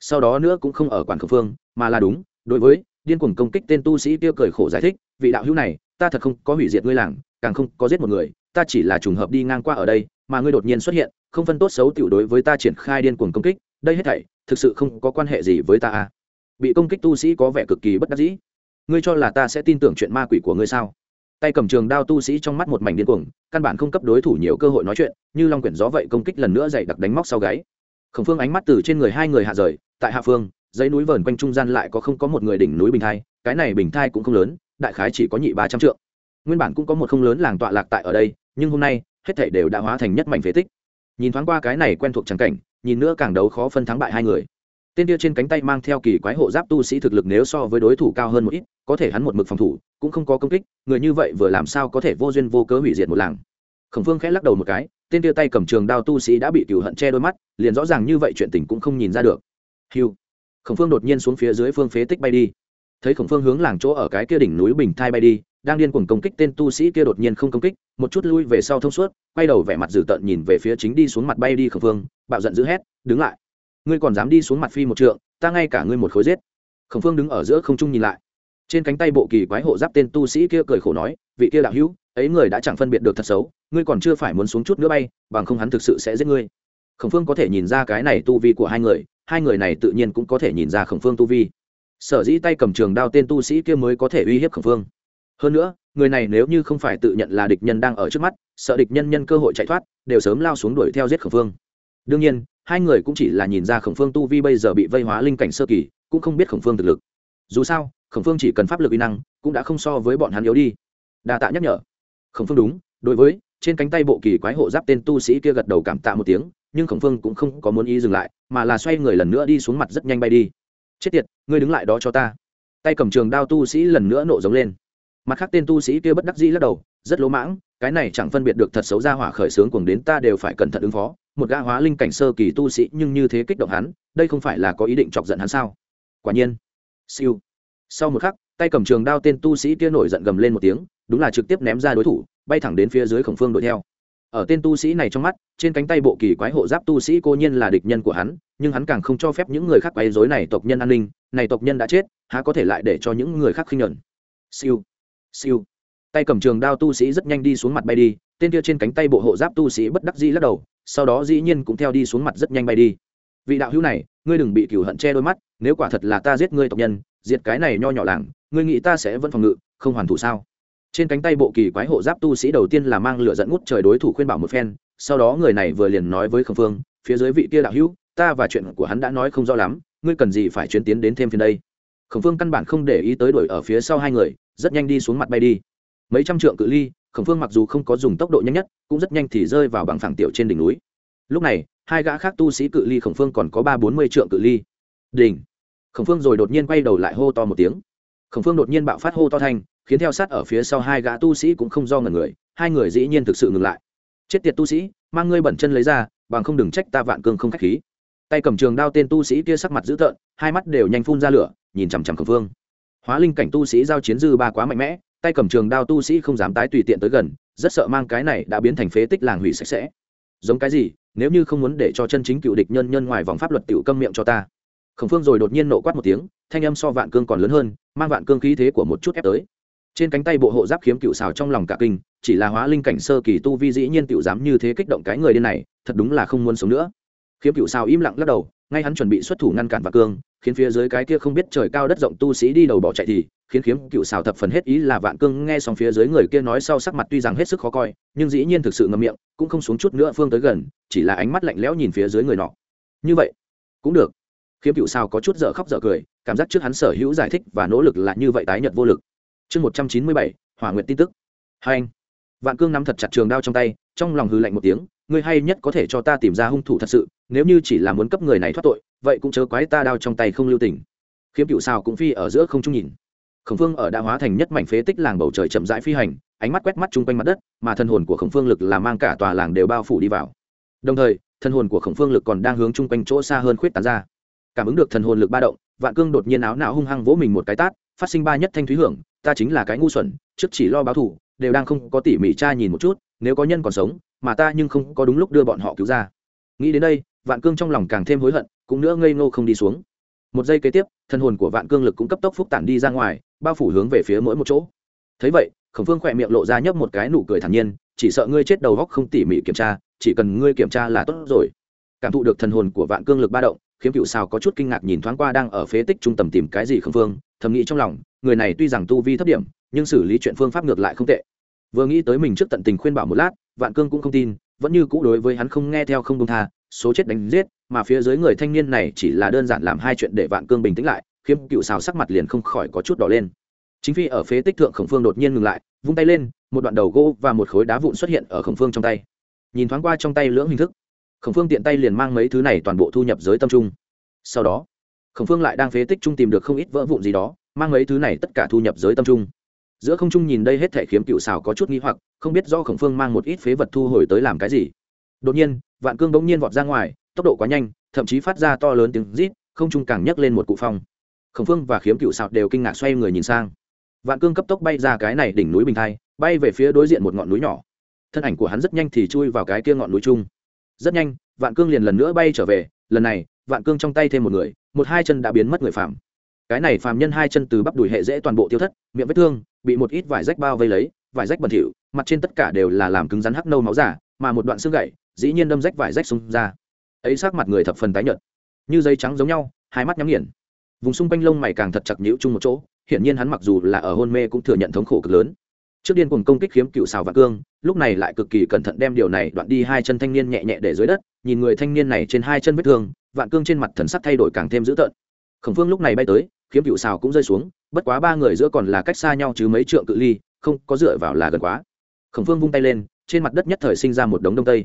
Sau đó nữa cũng không ở quản khổng phương, mà là đúng, đối với điên cuồng công kích tên tu sĩ tiêu cười khổ giải thích, vị đạo hữu này, ta thật không có hủy diệt ngươi làng, càng không có giết một người, ta chỉ là trùng hợp đi ngang qua ở đây, mà ngươi đột nhiên xuất hiện, không phân tốt xấu tiểu đối với ta triển khai điên cuồng công kích, đây hết thảy thực sự không có quan hệ gì với ta à. Bị công kích tu sĩ có vẻ cực kỳ bất đắc dĩ ngươi cho là ta sẽ tin tưởng chuyện ma quỷ của ngươi sao? Tay cầm trường đao tu sĩ trong mắt một mảnh điên cuồng, căn bản không cấp đối thủ nhiều cơ hội nói chuyện, như long quyển gió vậy công kích lần nữa dày đặc đánh móc sau gáy. Khổng phương ánh mắt từ trên người hai người hạ rời, tại hạ phương, dãy núi vờn quanh trung gian lại có không có một người đỉnh núi bình thai, cái này bình thai cũng không lớn, đại khái chỉ có nhị ba trăm trượng. Nguyên bản cũng có một không lớn làng tọa lạc tại ở đây, nhưng hôm nay, hết thảy đều đã hóa thành nhất mảnh phế tích. Nhìn thoáng qua cái này quen thuộc trắng cảnh, nhìn nữa càng đấu khó phân thắng bại hai người tên kia trên cánh tay mang theo kỳ quái hộ giáp tu sĩ thực lực nếu so với đối thủ cao hơn một ít, có thể hắn một mực phòng thủ, cũng không có công kích, người như vậy vừa làm sao có thể vô duyên vô cớ hủy diệt một làng. Khổng phương khẽ lắc đầu một cái tên kia tay cầm trường đao tu sĩ đã bị cựu hận che đôi mắt, liền rõ ràng như vậy chuyện tình cũng không nhìn ra được. Hiu khổng phương đột nhiên xuống phía dưới phương phế tích bay đi. Thấy khổng phương hướng làng chỗ ở cái kia đỉnh núi bình thai bay đi, đang điên cuồng công kích tên tu sĩ kia đột nhiên không công kích, một chút lui về sau thông suốt, quay đầu vẻ mặt dữ tợn nhìn về phía chính đi xuống mặt bay đi khổng phương, bạo giận dữ hét, đứng lại! Ngươi còn dám đi xuống mặt phi một trượng, ta ngay cả ngươi một khối giết. Khổng phương đứng ở giữa không trung nhìn lại. Trên cánh tay bộ kỳ quái hộ giáp tên tu sĩ kia cười khổ nói, vị kia đạo hữu, ấy người đã chẳng phân biệt được thật xấu, ngươi còn chưa phải muốn xuống chút nữa bay, bằng không hắn thực sự sẽ giết ngươi. Khổng phương có thể nhìn ra cái này tu vi của hai người hai người này tự nhiên cũng có thể nhìn ra khổng phương tu vi. Sở dĩ tay cầm trường đao tên tu sĩ kia mới có thể uy hiếp khổng phương. Hơn nữa, người này nếu như không phải tự nhận là địch nhân đang ở trước mắt, sợ địch nhân nhân cơ hội chạy thoát, đều sớm lao xuống đuổi theo giết khổng phương đương nhiên, hai người cũng chỉ là nhìn ra khổng phương tu vi bây giờ bị vây hóa linh cảnh sơ kỳ, cũng không biết khổng phương thực lực. Dù sao, khổng phương chỉ cần pháp lực uy năng, cũng đã không so với bọn hắn yếu đi. Đa tạ nhắc nhở. Khổng phương đúng, đối với, trên cánh tay bộ kỳ quái hộ giáp tên tu sĩ kia gật đầu cảm tạ một tiếng, nhưng khổng phương cũng không có muốn ý dừng lại, mà là xoay người lần nữa đi xuống mặt rất nhanh bay đi. Chết tiệt, ngươi đứng lại đó cho ta. Tay cầm trường đao tu sĩ lần nữa nộ giống lên. Mặt khác tên tu sĩ kia bất đắc dĩ lắc đầu, rất lỗ mãng, cái này chẳng phân biệt được thật xấu ra hỏa khởi sướng cuồng đến ta đều phải cẩn thận ứng phó một gã hóa linh cảnh sơ kỳ tu sĩ nhưng như thế kích động hắn, đây không phải là có ý định chọc giận hắn sao? Quả nhiên. Siêu. Sau một khắc, tay cầm trường đao tên tu sĩ kia nổi giận gầm lên một tiếng, đúng là trực tiếp ném ra đối thủ, bay thẳng đến phía dưới khổng phương đuổi theo. Ở tên tu sĩ này trong mắt, trên cánh tay bộ kỳ quái hộ giáp tu sĩ cô nhiên là địch nhân của hắn, nhưng hắn càng không cho phép những người khác quấy rối này tộc nhân an ninh, này tộc nhân đã chết, há có thể lại để cho những người khác khinh nhẫn? Siêu. Siêu. Tay cầm trường đao tu sĩ rất nhanh đi xuống mặt bay đi, tên kia trên cánh tay bộ hộ giáp tu sĩ bất đắc dĩ lắc đầu sau đó dĩ nhiên cũng theo đi xuống mặt rất nhanh bay đi. Vị đạo hữu này, ngươi đừng bị cửu hận che đôi mắt, nếu quả thật là ta giết ngươi tộc nhân, diệt cái này nho nhỏ làng, ngươi nghĩ ta sẽ vẫn phòng ngự, không hoàn thủ sao? Trên cánh tay bộ kỳ quái hộ giáp tu sĩ đầu tiên là mang lửa dẫn ngút trời đối thủ khuyên bảo một phen, sau đó người này vừa liền nói với khổng phương, phía dưới vị kia đạo hữu, ta và chuyện của hắn đã nói không rõ lắm, ngươi cần gì phải chuyến tiến đến thêm phiên đây? Khổng phương căn bản không để ý tới đuổi ở phía sau hai người, rất nhanh đi xuống mặt bay đi. Mấy trăm trượng cự ly khổng phương mặc dù không có dùng tốc độ nhanh nhất, cũng rất nhanh thì rơi vào bằng phẳng tiểu trên đỉnh núi. Lúc này, hai gã khác tu sĩ cự ly khổng phương còn có ba bốn mươi trượng cự ly. Đỉnh! Khổng phương rồi đột nhiên quay đầu lại hô to một tiếng. Khổng phương đột nhiên bạo phát hô to thanh, khiến theo sát ở phía sau hai gã tu sĩ cũng không do ngần người, hai người dĩ nhiên thực sự ngừng lại. Chết tiệt tu sĩ, mang ngươi bẩn chân lấy ra, bằng không đừng trách ta vạn cương không khách khí. Tay cầm trường đao tên tu sĩ kia sắc mặt dữ tợn, hai mắt đều nhanh phun ra lửa, nhìn chằm chằm khổng phương. Hóa linh cảnh tu sĩ giao chiến dư ba quá mạnh mẽ tay cầm trường đao tu sĩ không dám tái tùy tiện tới gần, rất sợ mang cái này đã biến thành phế tích làng hủy sạch sẽ. Giống cái gì? Nếu như không muốn để cho chân chính cựu địch nhân nhân ngoài vòng pháp luật tiểu câm miệng cho ta. Khổng phương rồi đột nhiên nộ quát một tiếng, thanh âm so vạn cương còn lớn hơn, mang vạn cương khí thế của một chút ép tới. Trên cánh tay bộ hộ giáp khiếm cựu xào trong lòng cả kinh, chỉ là hóa linh cảnh sơ kỳ tu vi dĩ nhiên tiểu dám như thế kích động cái người điên này, thật đúng là không muốn sống nữa. Khiếm cựu xào im lặng lắc đầu ngay hắn chuẩn bị xuất thủ ngăn cản vạn cương, khiến phía dưới cái kia không biết trời cao đất rộng tu sĩ đi đầu bỏ chạy thì, khiến khiếm cựu xào thập phần hết ý là vạn cương nghe xong phía dưới người kia nói sau sắc mặt tuy rằng hết sức khó coi, nhưng dĩ nhiên thực sự ngậm miệng, cũng không xuống chút nữa phương tới gần, chỉ là ánh mắt lạnh lẽo nhìn phía dưới người nọ. Như vậy, cũng được. Khiếm cựu xào có chút dở khóc dở cười, cảm giác trước hắn sở hữu giải thích và nỗ lực là như vậy tái nhật vô lực. Chương một trăm chín mươi bảy, hỏa nguyện tin tức. Hai anh. Vạn cương nắm thật chặt trường đao trong tay, trong lòng hư lạnh một tiếng ngươi hay nhất có thể cho ta tìm ra hung thủ thật sự, nếu như chỉ là muốn cấp người này thoát tội, vậy cũng chớ quái ta đao trong tay không lưu tình. Khiếm cựu sao cũng phi ở giữa không trung nhìn. Khổng phương ở đã hóa thành nhất mảnh phế tích làng bầu trời chậm rãi phi hành, ánh mắt quét mắt chung quanh mặt đất, mà thân hồn của khổng phương lực là mang cả tòa làng đều bao phủ đi vào. Đồng thời thân hồn của khổng phương lực còn đang hướng chung quanh chỗ xa hơn khuyết tán ra. Cảm ứng được thần hồn lực ba động, vạn cương đột nhiên áo não hung hăng vỗ mình một cái tát, phát sinh ba nhất thanh thúy hưởng, ta chính là cái ngu xuẩn, trước chỉ lo báo thủ đều đang không có tỉ mỉ tra nhìn một chút, nếu có nhân còn sống mà ta nhưng không có đúng lúc đưa bọn họ cứu ra. Nghĩ đến đây, vạn cương trong lòng càng thêm hối hận, cũng nữa ngây ngô không đi xuống. Một giây kế tiếp thân hồn của vạn cương lực cũng cấp tốc phúc tản đi ra ngoài, bao phủ hướng về phía mỗi một chỗ. Thấy vậy, khổng phương khỏe miệng lộ ra nhấp một cái nụ cười thản nhiên, chỉ sợ ngươi chết đầu góc không tỉ mỉ kiểm tra, chỉ cần ngươi kiểm tra là tốt rồi. Cảm thụ được thần hồn của vạn cương lực ba động, khiếm cựu xào có chút kinh ngạc nhìn thoáng qua đang ở phế tích trung tâm tìm cái gì khổng phương, thầm nghĩ trong lòng, người này tuy rằng tu vi thấp điểm, nhưng xử lý chuyện phương pháp ngược lại không tệ. Vừa nghĩ tới mình trước tận tình khuyên bảo một lát vạn cương cũng không tin, vẫn như cũ đối với hắn không nghe theo không công tha, số chết đánh giết, mà phía dưới người thanh niên này chỉ là đơn giản làm hai chuyện để vạn cương bình tĩnh lại, khiếm cựu xào sắc mặt liền không khỏi có chút đỏ lên. Chính phi ở phế tích thượng khổng phương đột nhiên ngừng lại, vung tay lên, một đoạn đầu gỗ và một khối đá vụn xuất hiện ở khổng phương trong tay. Nhìn thoáng qua trong tay lưỡng hình thức, khổng phương tiện tay liền mang mấy thứ này toàn bộ thu nhập giới tâm trung. Sau đó, khổng phương lại đang phế tích trung tìm được không ít vỡ vụn gì đó, mang mấy thứ này tất cả thu nhập giới tâm trung giữa không trung nhìn đây hết thể khiếm cựu xào có chút nghi hoặc, không biết do khổng phương mang một ít phế vật thu hồi tới làm cái gì. Đột nhiên, vạn cương bỗng nhiên vọt ra ngoài, tốc độ quá nhanh, thậm chí phát ra to lớn tiếng rít, không trung càng nhấc lên một cụ phong. Khổng phương và khiếm cựu xào đều kinh ngạc xoay người nhìn sang. Vạn cương cấp tốc bay ra cái này đỉnh núi bình thai, bay về phía đối diện một ngọn núi nhỏ. Thân ảnh của hắn rất nhanh thì chui vào cái kia ngọn núi chung. Rất nhanh, vạn cương liền lần nữa bay trở về, lần này, vạn cương trong tay thêm một người, một hai chân đã biến mất người phạm cái này phàm nhân hai chân từ bắp đùi hệ dễ toàn bộ tiêu thất, miệng vết thương bị một ít vải rách bao vây lấy, vải rách bẩn thỉu, mặt trên tất cả đều là làm cứng rắn hắc nâu máu giả, mà một đoạn xương gậy, dĩ nhiên đâm rách vải rách xung ra. Ấy sắc mặt người thập phần tái nhợt, như dây trắng giống nhau, hai mắt nhắm nghiền. Vùng xung quanh lông mày càng thật chặt nhũ chung một chỗ, hiển nhiên hắn mặc dù là ở hôn mê cũng thừa nhận thống khổ cực lớn. Trước điên cùng công kích khiếm cựu xào và cương, lúc này lại cực kỳ cẩn thận đem điều này đoạn đi hai chân thanh niên nhẹ nhẹ để dưới đất, nhìn người thanh niên này trên hai chân vết thương, vạn cương trên mặt thần sắc thay đổi càng thêm dữ tợn khổng phương lúc này bay tới, khiếm cựu xào cũng rơi xuống, bất quá ba người giữa còn là cách xa nhau chứ mấy trượng cự ly, không có dựa vào là gần quá. Khổng phương vung tay lên, trên mặt đất nhất thời sinh ra một đống đông tây.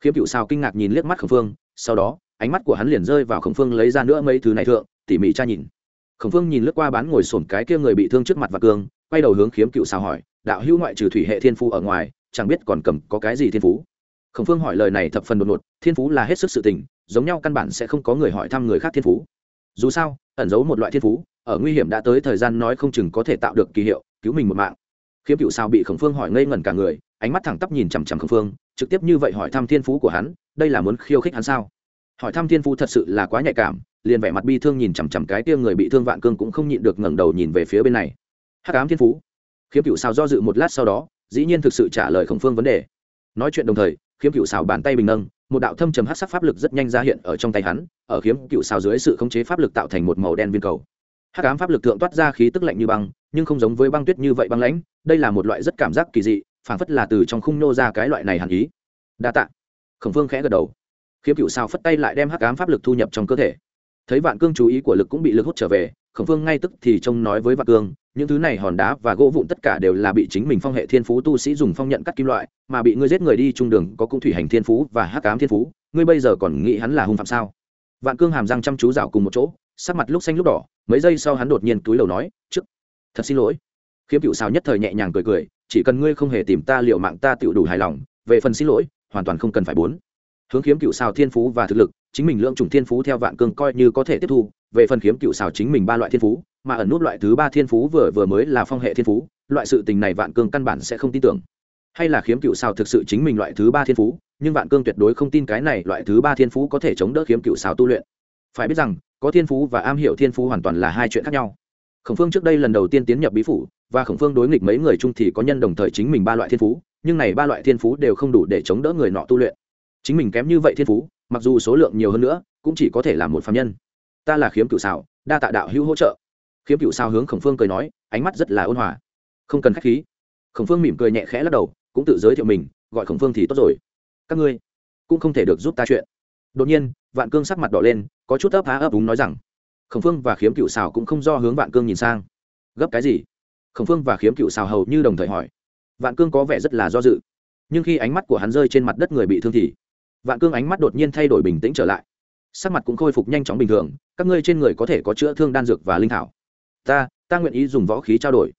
Khiếm cựu xào kinh ngạc nhìn liếc mắt khổng phương sau đó, ánh mắt của hắn liền rơi vào khổng phương lấy ra nữa mấy thứ này thượng, tỉ mỉ tra nhìn. Khổng phương nhìn lướt qua bán ngồi sổn cái kia người bị thương trước mặt và cương quay đầu hướng khiếm cựu xào hỏi, đạo hữu ngoại trừ thủy hệ thiên phú ở ngoài, chẳng biết còn cầm có cái gì thiên phú? Khổng phương hỏi lời này thập phần đột ngột, thiên phú là hết sức sự tình, giống nhau căn bản sẽ không có người hỏi thăm người khác thiên phú dù sao, ẩn giấu một loại thiên phú, ở nguy hiểm đã tới thời gian nói không chừng có thể tạo được kỳ hiệu, cứu mình một mạng. Khiếm cựu sao bị khổng phương hỏi ngây ngẩn cả người, ánh mắt thẳng tắp nhìn chằm chằm khổng phương, trực tiếp như vậy hỏi thăm thiên phú của hắn, đây là muốn khiêu khích hắn sao? Hỏi thăm thiên phú thật sự là quá nhạy cảm, liền vẻ mặt bi thương nhìn chằm chằm cái tia người bị thương vạn cương cũng không nhịn được ngẩng đầu nhìn về phía bên này. Hắc ám thiên phú. Khiếm cựu sao do dự một lát sau đó, dĩ nhiên thực sự trả lời khổng phương vấn đề. Nói chuyện đồng thời khiếm cựu xào bàn tay bình nâng một đạo thâm trầm hát sắc pháp lực rất nhanh ra hiện ở trong tay hắn, ở khiếm cựu xào dưới sự khống chế pháp lực tạo thành một màu đen viên cầu. Hát cám pháp lực thượng toát ra khí tức lạnh như băng, nhưng không giống với băng tuyết như vậy băng lãnh, đây là một loại rất cảm giác kỳ dị, phảng phất là từ trong khung nô ra cái loại này hẳn ý. Đa tạ. Khổng phương khẽ gật đầu. Khiếm cựu xào phất tay lại đem hát cám pháp lực thu nhập trong cơ thể. Thấy vạn cương chú ý của lực cũng bị lực hút trở về, khổng phương ngay tức thì trông nói với vạn cương những thứ này hòn đá và gỗ vụn tất cả đều là bị chính mình phong hệ thiên phú tu sĩ dùng phong nhận cắt kim loại, mà bị ngươi giết người đi trung đường có cung thủy hành thiên phú và hắc cám thiên phú, ngươi bây giờ còn nghĩ hắn là hung phạm sao? Vạn cương hàm răng chăm chú rào cùng một chỗ, sắc mặt lúc xanh lúc đỏ, mấy giây sau hắn đột nhiên túi đầu nói, trước, thật xin lỗi. Khiếm cựu xào nhất thời nhẹ nhàng cười cười, chỉ cần ngươi không hề tìm ta liệu mạng ta tự đủ hài lòng, về phần xin lỗi, hoàn toàn không cần phải bốn. Hướng khiếm cựu xào thiên phú và thực lực, chính mình lượng chủng thiên phú theo vạn cương coi như có thể tiếp thu, về phần khiếm cựu xào chính mình ba loại thiên phú mà ẩn nút loại thứ ba thiên phú vừa vừa mới là phong hệ thiên phú, loại sự tình này vạn cương căn bản sẽ không tin tưởng. Hay là khiếm cựu xào thực sự chính mình loại thứ ba thiên phú, nhưng vạn cương tuyệt đối không tin cái này loại thứ ba thiên phú có thể chống đỡ khiếm cựu xào tu luyện. Phải biết rằng, có thiên phú và am hiểu thiên phú hoàn toàn là hai chuyện khác nhau. Khổng phương trước đây lần đầu tiên tiến nhập bí phủ, và khổng phương đối nghịch mấy người chung thì có nhân đồng thời chính mình ba loại thiên phú, nhưng này ba loại thiên phú đều không đủ để chống đỡ người nọ tu luyện. Chính mình kém như vậy thiên phú, mặc dù số lượng nhiều hơn nữa, cũng chỉ có thể là một phạm nhân. Ta là khiếm cựu xảo đa tạ đạo hữu hỗ trợ khiếm cựu sao hướng khổng phương cười nói, ánh mắt rất là ôn hòa. Không cần k h á c h khí. Khổng phương mỉm cười nhẹ khẽ lắc đầu, cũng tự giới thiệu mình, gọi khổng phương thì tốt rồi. Các ngươi cũng không thể được giúp ta chuyện. Đột nhiên, vạn cương sắc mặt đỏ lên, có chút ấp há ấp úng nói rằng, khổng phương và khiếm cựu xào cũng không do hướng vạn cương nhìn sang. Gấp cái gì? Khổng phương và khiếm cựu xào hầu như đồng thời hỏi. Vạn cương có vẻ rất là do dự. Nhưng khi ánh mắt của hắn rơi trên mặt đất người bị thương thì, vạn cương ánh mắt đột nhiên thay đổi bình tĩnh trở lại. Sắc mặt cũng khôi phục nhanh chóng bình thường, các ngươi trên người có thể có chữa thương đan dược và linh thảo ta ta nguyện ý dùng võ khí trao đổi.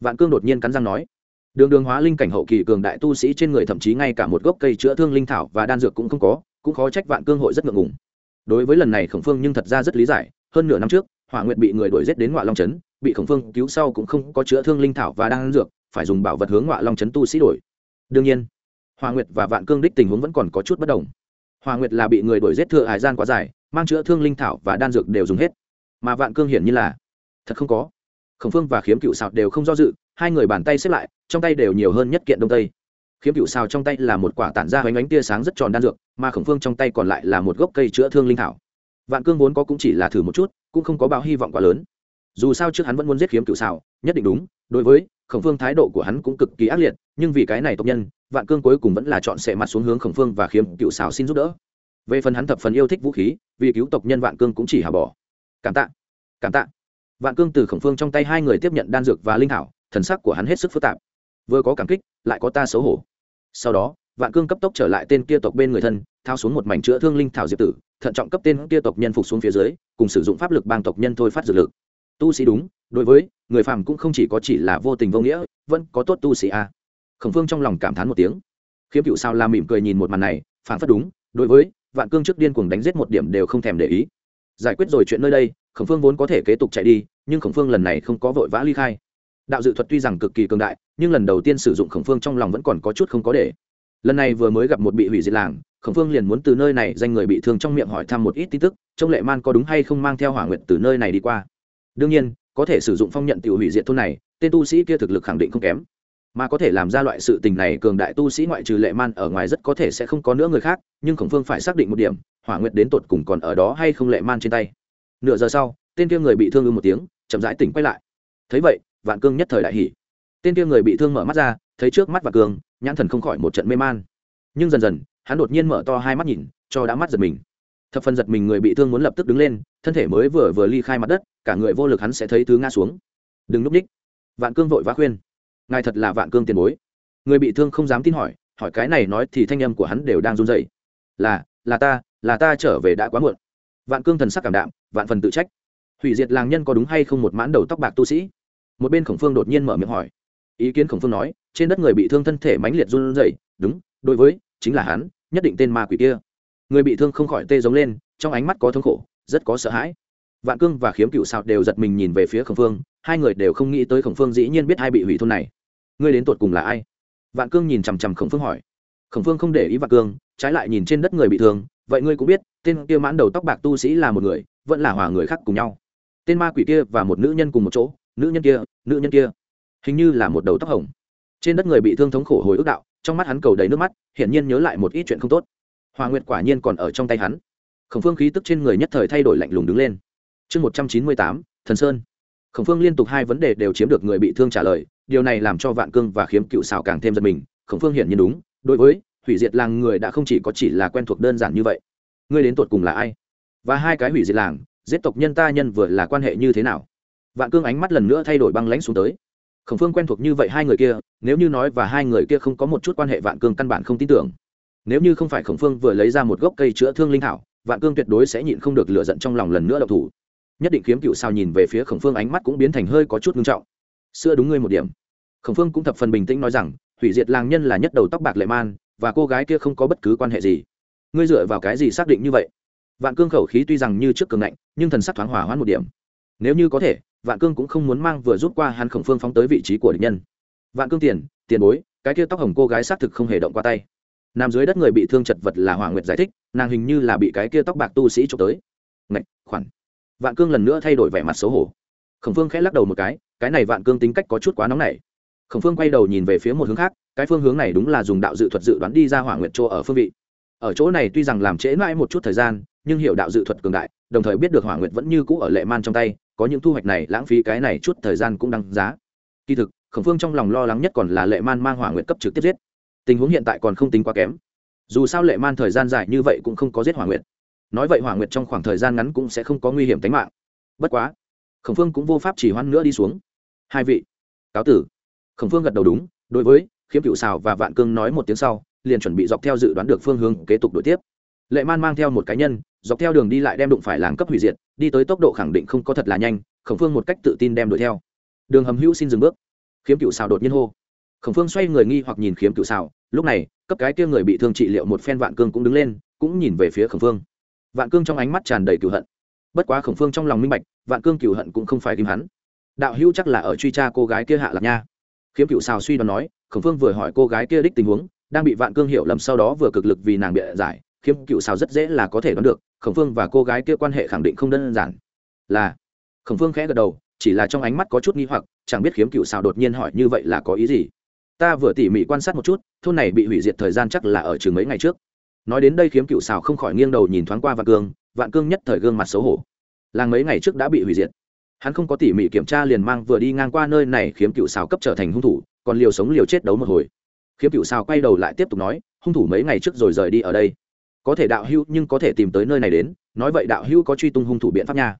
Vạn cương đột nhiên cắn răng nói. Đường đường hóa linh cảnh hậu kỳ cường đại tu sĩ trên người thậm chí ngay cả một gốc cây chữa thương linh thảo và đan dược cũng không có, cũng khó trách vạn cương hội rất ngượng ngùng. Đối với lần này khổng phương nhưng thật ra rất lý giải, hơn nửa năm trước, hỏa nguyện bị người đuổi giết đến ngoại long trấn, bị khổng phương cứu sau cũng không có chữa thương linh thảo và đan dược, phải dùng bảo vật hướng ngoại long trấn tu sĩ đổi. Đương nhiên, hỏa nguyệt và vạn cương đích tình huống vẫn còn có chút bất đồng. Hỏa nguyệt là bị người đuổi giết thừa hải gian quá dài, mang chữa thương linh thảo và đan dược đều dùng hết. Mà vạn cương hiển như là thật không có. Khổng phương và khiếm cựu xào đều không do dự, hai người bàn tay xếp lại, trong tay đều nhiều hơn nhất kiện đông tây. Khiếm cựu xào trong tay là một quả tản ra hoành ánh tia sáng rất tròn đan dược, mà khổng phương trong tay còn lại là một gốc cây chữa thương linh thảo. Vạn cương vốn có cũng chỉ là thử một chút, cũng không có bao hy vọng quá lớn. Dù sao trước hắn vẫn muốn giết khiếm cựu xảo nhất định đúng, đối với khổng phương thái độ của hắn cũng cực kỳ ác liệt, nhưng vì cái này tộc nhân, vạn cương cuối cùng vẫn là chọn sẽ mặt xuống hướng khổng phương và khiếm cựu xảo xin giúp đỡ. Về phần hắn thập phần yêu thích vũ khí, vì cứu tộc nhân vạn cương cũng chỉ hà bỏ. Cảm tạ. Cảm tạ vạn cương từ khổng phương trong tay hai người tiếp nhận đan dược và linh thảo, thần sắc của hắn hết sức phức tạp. Vừa có cảm kích, lại có ta xấu hổ. Sau đó, vạn cương cấp tốc trở lại tên kia tộc bên người thân, thao xuống một mảnh chữa thương linh thảo diệp tử, thận trọng cấp tên kia tộc nhân phục xuống phía dưới, cùng sử dụng pháp lực bang tộc nhân thôi phát dược lực. Tu sĩ đúng, đối với, người phàm cũng không chỉ có chỉ là vô tình vô nghĩa, vẫn có tốt tu sĩ a. Khổng phương trong lòng cảm thán một tiếng. Khiếm cựu sao la mỉm cười nhìn một màn này, phản phất đúng, đối với, vạn cương trước điên cuồng đánh giết một điểm đều không thèm để ý. Giải quyết rồi chuyện nơi đây khổng phương vốn có thể kế tục chạy đi, nhưng khổng phương lần này không có vội vã ly khai. Đạo dự thuật tuy rằng cực kỳ cường đại, nhưng lần đầu tiên sử dụng khổng phương trong lòng vẫn còn có chút không có để. Lần này vừa mới gặp một bị hủy diệt làng, khổng phương liền muốn từ nơi này danh người bị thương trong miệng hỏi thăm một ít tin tức, trông lệ man có đúng hay không mang theo hỏa nguyện từ nơi này đi qua. Đương nhiên, có thể sử dụng phong nhận tự hủy diệt thôn này, tên tu sĩ kia thực lực khẳng định không kém. Mà có thể làm ra loại sự tình này cường đại tu sĩ ngoại trừ lệ man ở ngoài rất có thể sẽ không có nữa người khác, nhưng khổng phương phải xác định một điểm, hỏa nguyệt đến tột cùng còn ở đó hay không lệ man trên tay nửa giờ sau, tên kia người bị thương ư một tiếng, chậm rãi tỉnh quay lại. Thấy vậy, vạn cương nhất thời đại hỉ. Tên kia người bị thương mở mắt ra, thấy trước mắt vạn cương, nhãn thần không khỏi một trận mê man. Nhưng dần dần, hắn đột nhiên mở to hai mắt nhìn, cho đã mắt giật mình. Thập phần giật mình người bị thương muốn lập tức đứng lên, thân thể mới vừa vừa ly khai mặt đất, cả người vô lực hắn sẽ thấy thứ ngã xuống. Đừng núp ních. Vạn cương vội vã khuyên. Ngài thật là vạn cương tiền bối. Người bị thương không dám tin hỏi hỏi cái này nói thì thanh âm của hắn đều đang run dậy là là ta là ta trở về đã quá muộn vạn cương thần sắc cảm đạm, vạn phần tự trách. Hủy diệt làng nhân có đúng hay không một mãn đầu tóc bạc tu sĩ? Một bên khổng phương đột nhiên mở miệng hỏi. Ý kiến khổng phương nói, trên đất người bị thương thân thể mãnh liệt run rẩy, đúng, đối với, chính là hắn, nhất định tên ma quỷ kia. Người bị thương không khỏi tê giống lên, trong ánh mắt có thống khổ, rất có sợ hãi. Vạn cương và khiếm cựu sạo đều giật mình nhìn về phía khổng phương, hai người đều không nghĩ tới khổng phương dĩ nhiên biết ai bị hủy thôn này. Ngươi đến tột cùng là ai? Vạn cương nhìn chằm chằm khổng phương hỏi. Khổng phương không để ý vạn cương trái lại nhìn trên đất người bị thương, vậy ngươi cũng biết, tên kia mãn đầu tóc bạc tu sĩ là một người, vẫn là hòa người khác cùng nhau. Tên ma quỷ kia và một nữ nhân cùng một chỗ, nữ nhân kia, nữ nhân kia. Hình như là một đầu tóc hồng. Trên đất người bị thương thống khổ hồi ức đạo, trong mắt hắn cầu đầy nước mắt, hiển nhiên nhớ lại một ít chuyện không tốt. Hòa nguyệt quả nhiên còn ở trong tay hắn. Khổng phương khí tức trên người nhất thời thay đổi lạnh lùng đứng lên. Chương một trăm chín mươi tám, thần sơn. Khổng phương liên tục hai vấn đề đều chiếm được người bị thương trả lời, điều này làm cho vạn cương và khiếm cựu xào càng thêm giật mình, khổng phương hiển nhiên đúng, đối với hủy diệt làng người đã không chỉ có chỉ là quen thuộc đơn giản như vậy. Ngươi đến tột cùng là ai? Và hai cái hủy diệt làng, giết tộc nhân ta nhân vừa là quan hệ như thế nào? Vạn cương ánh mắt lần nữa thay đổi băng lãnh xuống tới. Khổng phương quen thuộc như vậy hai người kia, nếu như nói và hai người kia không có một chút quan hệ vạn cương căn bản không tin tưởng. Nếu như không phải khổng phương vừa lấy ra một gốc cây chữa thương linh thảo, vạn cương tuyệt đối sẽ nhịn không được lựa giận trong lòng lần nữa độc thủ. Nhất định kiếm cựu sao nhìn về phía khổng phương ánh mắt cũng biến thành hơi có chút ngưng trọng. Xưa đúng ngươi một điểm. Khổng phương cũng thập phần bình tĩnh nói rằng, hủy diệt làng nhân là nhất đầu tóc bạc lệ man và cô gái kia không có bất cứ quan hệ gì. Ngươi dựa vào cái gì xác định như vậy? Vạn cương khẩu khí tuy rằng như trước cường ngạnh, nhưng thần sắc thoáng hỏa hoãn một điểm. Nếu như có thể, vạn cương cũng không muốn mang vừa rút qua hắn khổng phương phóng tới vị trí của địch nhân. Vạn cương tiền tiền bối, cái kia tóc hồng cô gái xác thực không hề động qua tay. Nằm dưới đất người bị thương chật vật là hỏa nguyệt giải thích, nàng hình như là bị cái kia tóc bạc tu sĩ trộm tới. Ngạch, khoản. Vạn cương lần nữa thay đổi vẻ mặt xấu hổ. Khổng phương khẽ lắc đầu một cái cái này vạn cương tính cách có chút quá nóng nảy khổng phương quay đầu nhìn về phía một hướng khác, cái phương hướng này đúng là dùng đạo dự thuật dự đoán đi ra hỏa nguyệt chỗ ở phương vị. Ở chỗ này tuy rằng làm trễ mãi một chút thời gian, nhưng hiểu đạo dự thuật cường đại, đồng thời biết được hỏa nguyệt vẫn như cũ ở lệ man trong tay, có những thu hoạch này, lãng phí cái này chút thời gian cũng đăng giá. Kỳ thực, khổng phương trong lòng lo lắng nhất còn là lệ man mang hỏa nguyệt cấp trực tiếp giết. Tình huống hiện tại còn không tính quá kém. Dù sao lệ man thời gian dài như vậy cũng không có giết hỏa nguyệt. Nói vậy hỏa nguyệt trong khoảng thời gian ngắn cũng sẽ không có nguy hiểm tính mạng. Bất quá, khổng phương cũng vô pháp chỉ hoãn nữa đi xuống. Hai vị, cáo tử khổng phương gật đầu đúng, đối với khiếm cựu xào và vạn cương nói một tiếng sau, liền chuẩn bị dọc theo dự đoán được phương hướng kế tục đổi tiếp. Lệ man mang theo một cá nhân, dọc theo đường đi lại đem đụng phải làng cấp hủy diệt, đi tới tốc độ khẳng định không có thật là nhanh, khổng phương một cách tự tin đem đuổi theo. Đường hầm hữu xin dừng bước. Khiếm cựu xào đột nhiên hô. Khổng phương xoay người nghi hoặc nhìn khiếm cựu xào lúc này, cấp cái kia người bị thương trị liệu một phen vạn cương cũng đứng lên, cũng nhìn về phía khổng phương. Vạn cương trong ánh mắt tràn đầy cựu hận. Bất quá khổng phương trong lòng minh bạch, vạn cương cựu hận cũng không phải tìm hắn. Đạo hữu chắc là ở truy tra cô gái kia hạ lạc nha khiếm cựu xào suy đoán nói, khổng phương vừa hỏi cô gái kia đích tình huống, đang bị vạn cương hiểu lầm sau đó vừa cực lực vì nàng bịa giải, khiếm cựu xào rất dễ là có thể đoán được, khổng phương và cô gái kia quan hệ khẳng định không đơn giản. Là, khổng phương khẽ gật đầu, chỉ là trong ánh mắt có chút nghi hoặc, chẳng biết khiếm cựu xào đột nhiên hỏi như vậy là có ý gì. Ta vừa tỉ mỉ quan sát một chút, thôn này bị hủy diệt thời gian chắc là ở trường mấy ngày trước. Nói đến đây khiếm cựu xào không khỏi nghiêng đầu nhìn thoáng qua vạn cương vạn cương nhất thời gương mặt xấu hổ. Làng mấy ngày trước đã bị hủy diệt hắn không có tỉ mỉ kiểm tra liền mang vừa đi ngang qua nơi này khiếm cựu xào cấp trở thành hung thủ, còn liều sống liều chết đấu một hồi. Khiếm cựu xào quay đầu lại tiếp tục nói, hung thủ mấy ngày trước rồi rời đi ở đây. Có thể đạo hữu nhưng có thể tìm tới nơi này đến, nói vậy đạo hữu có truy tung hung thủ biện pháp nha.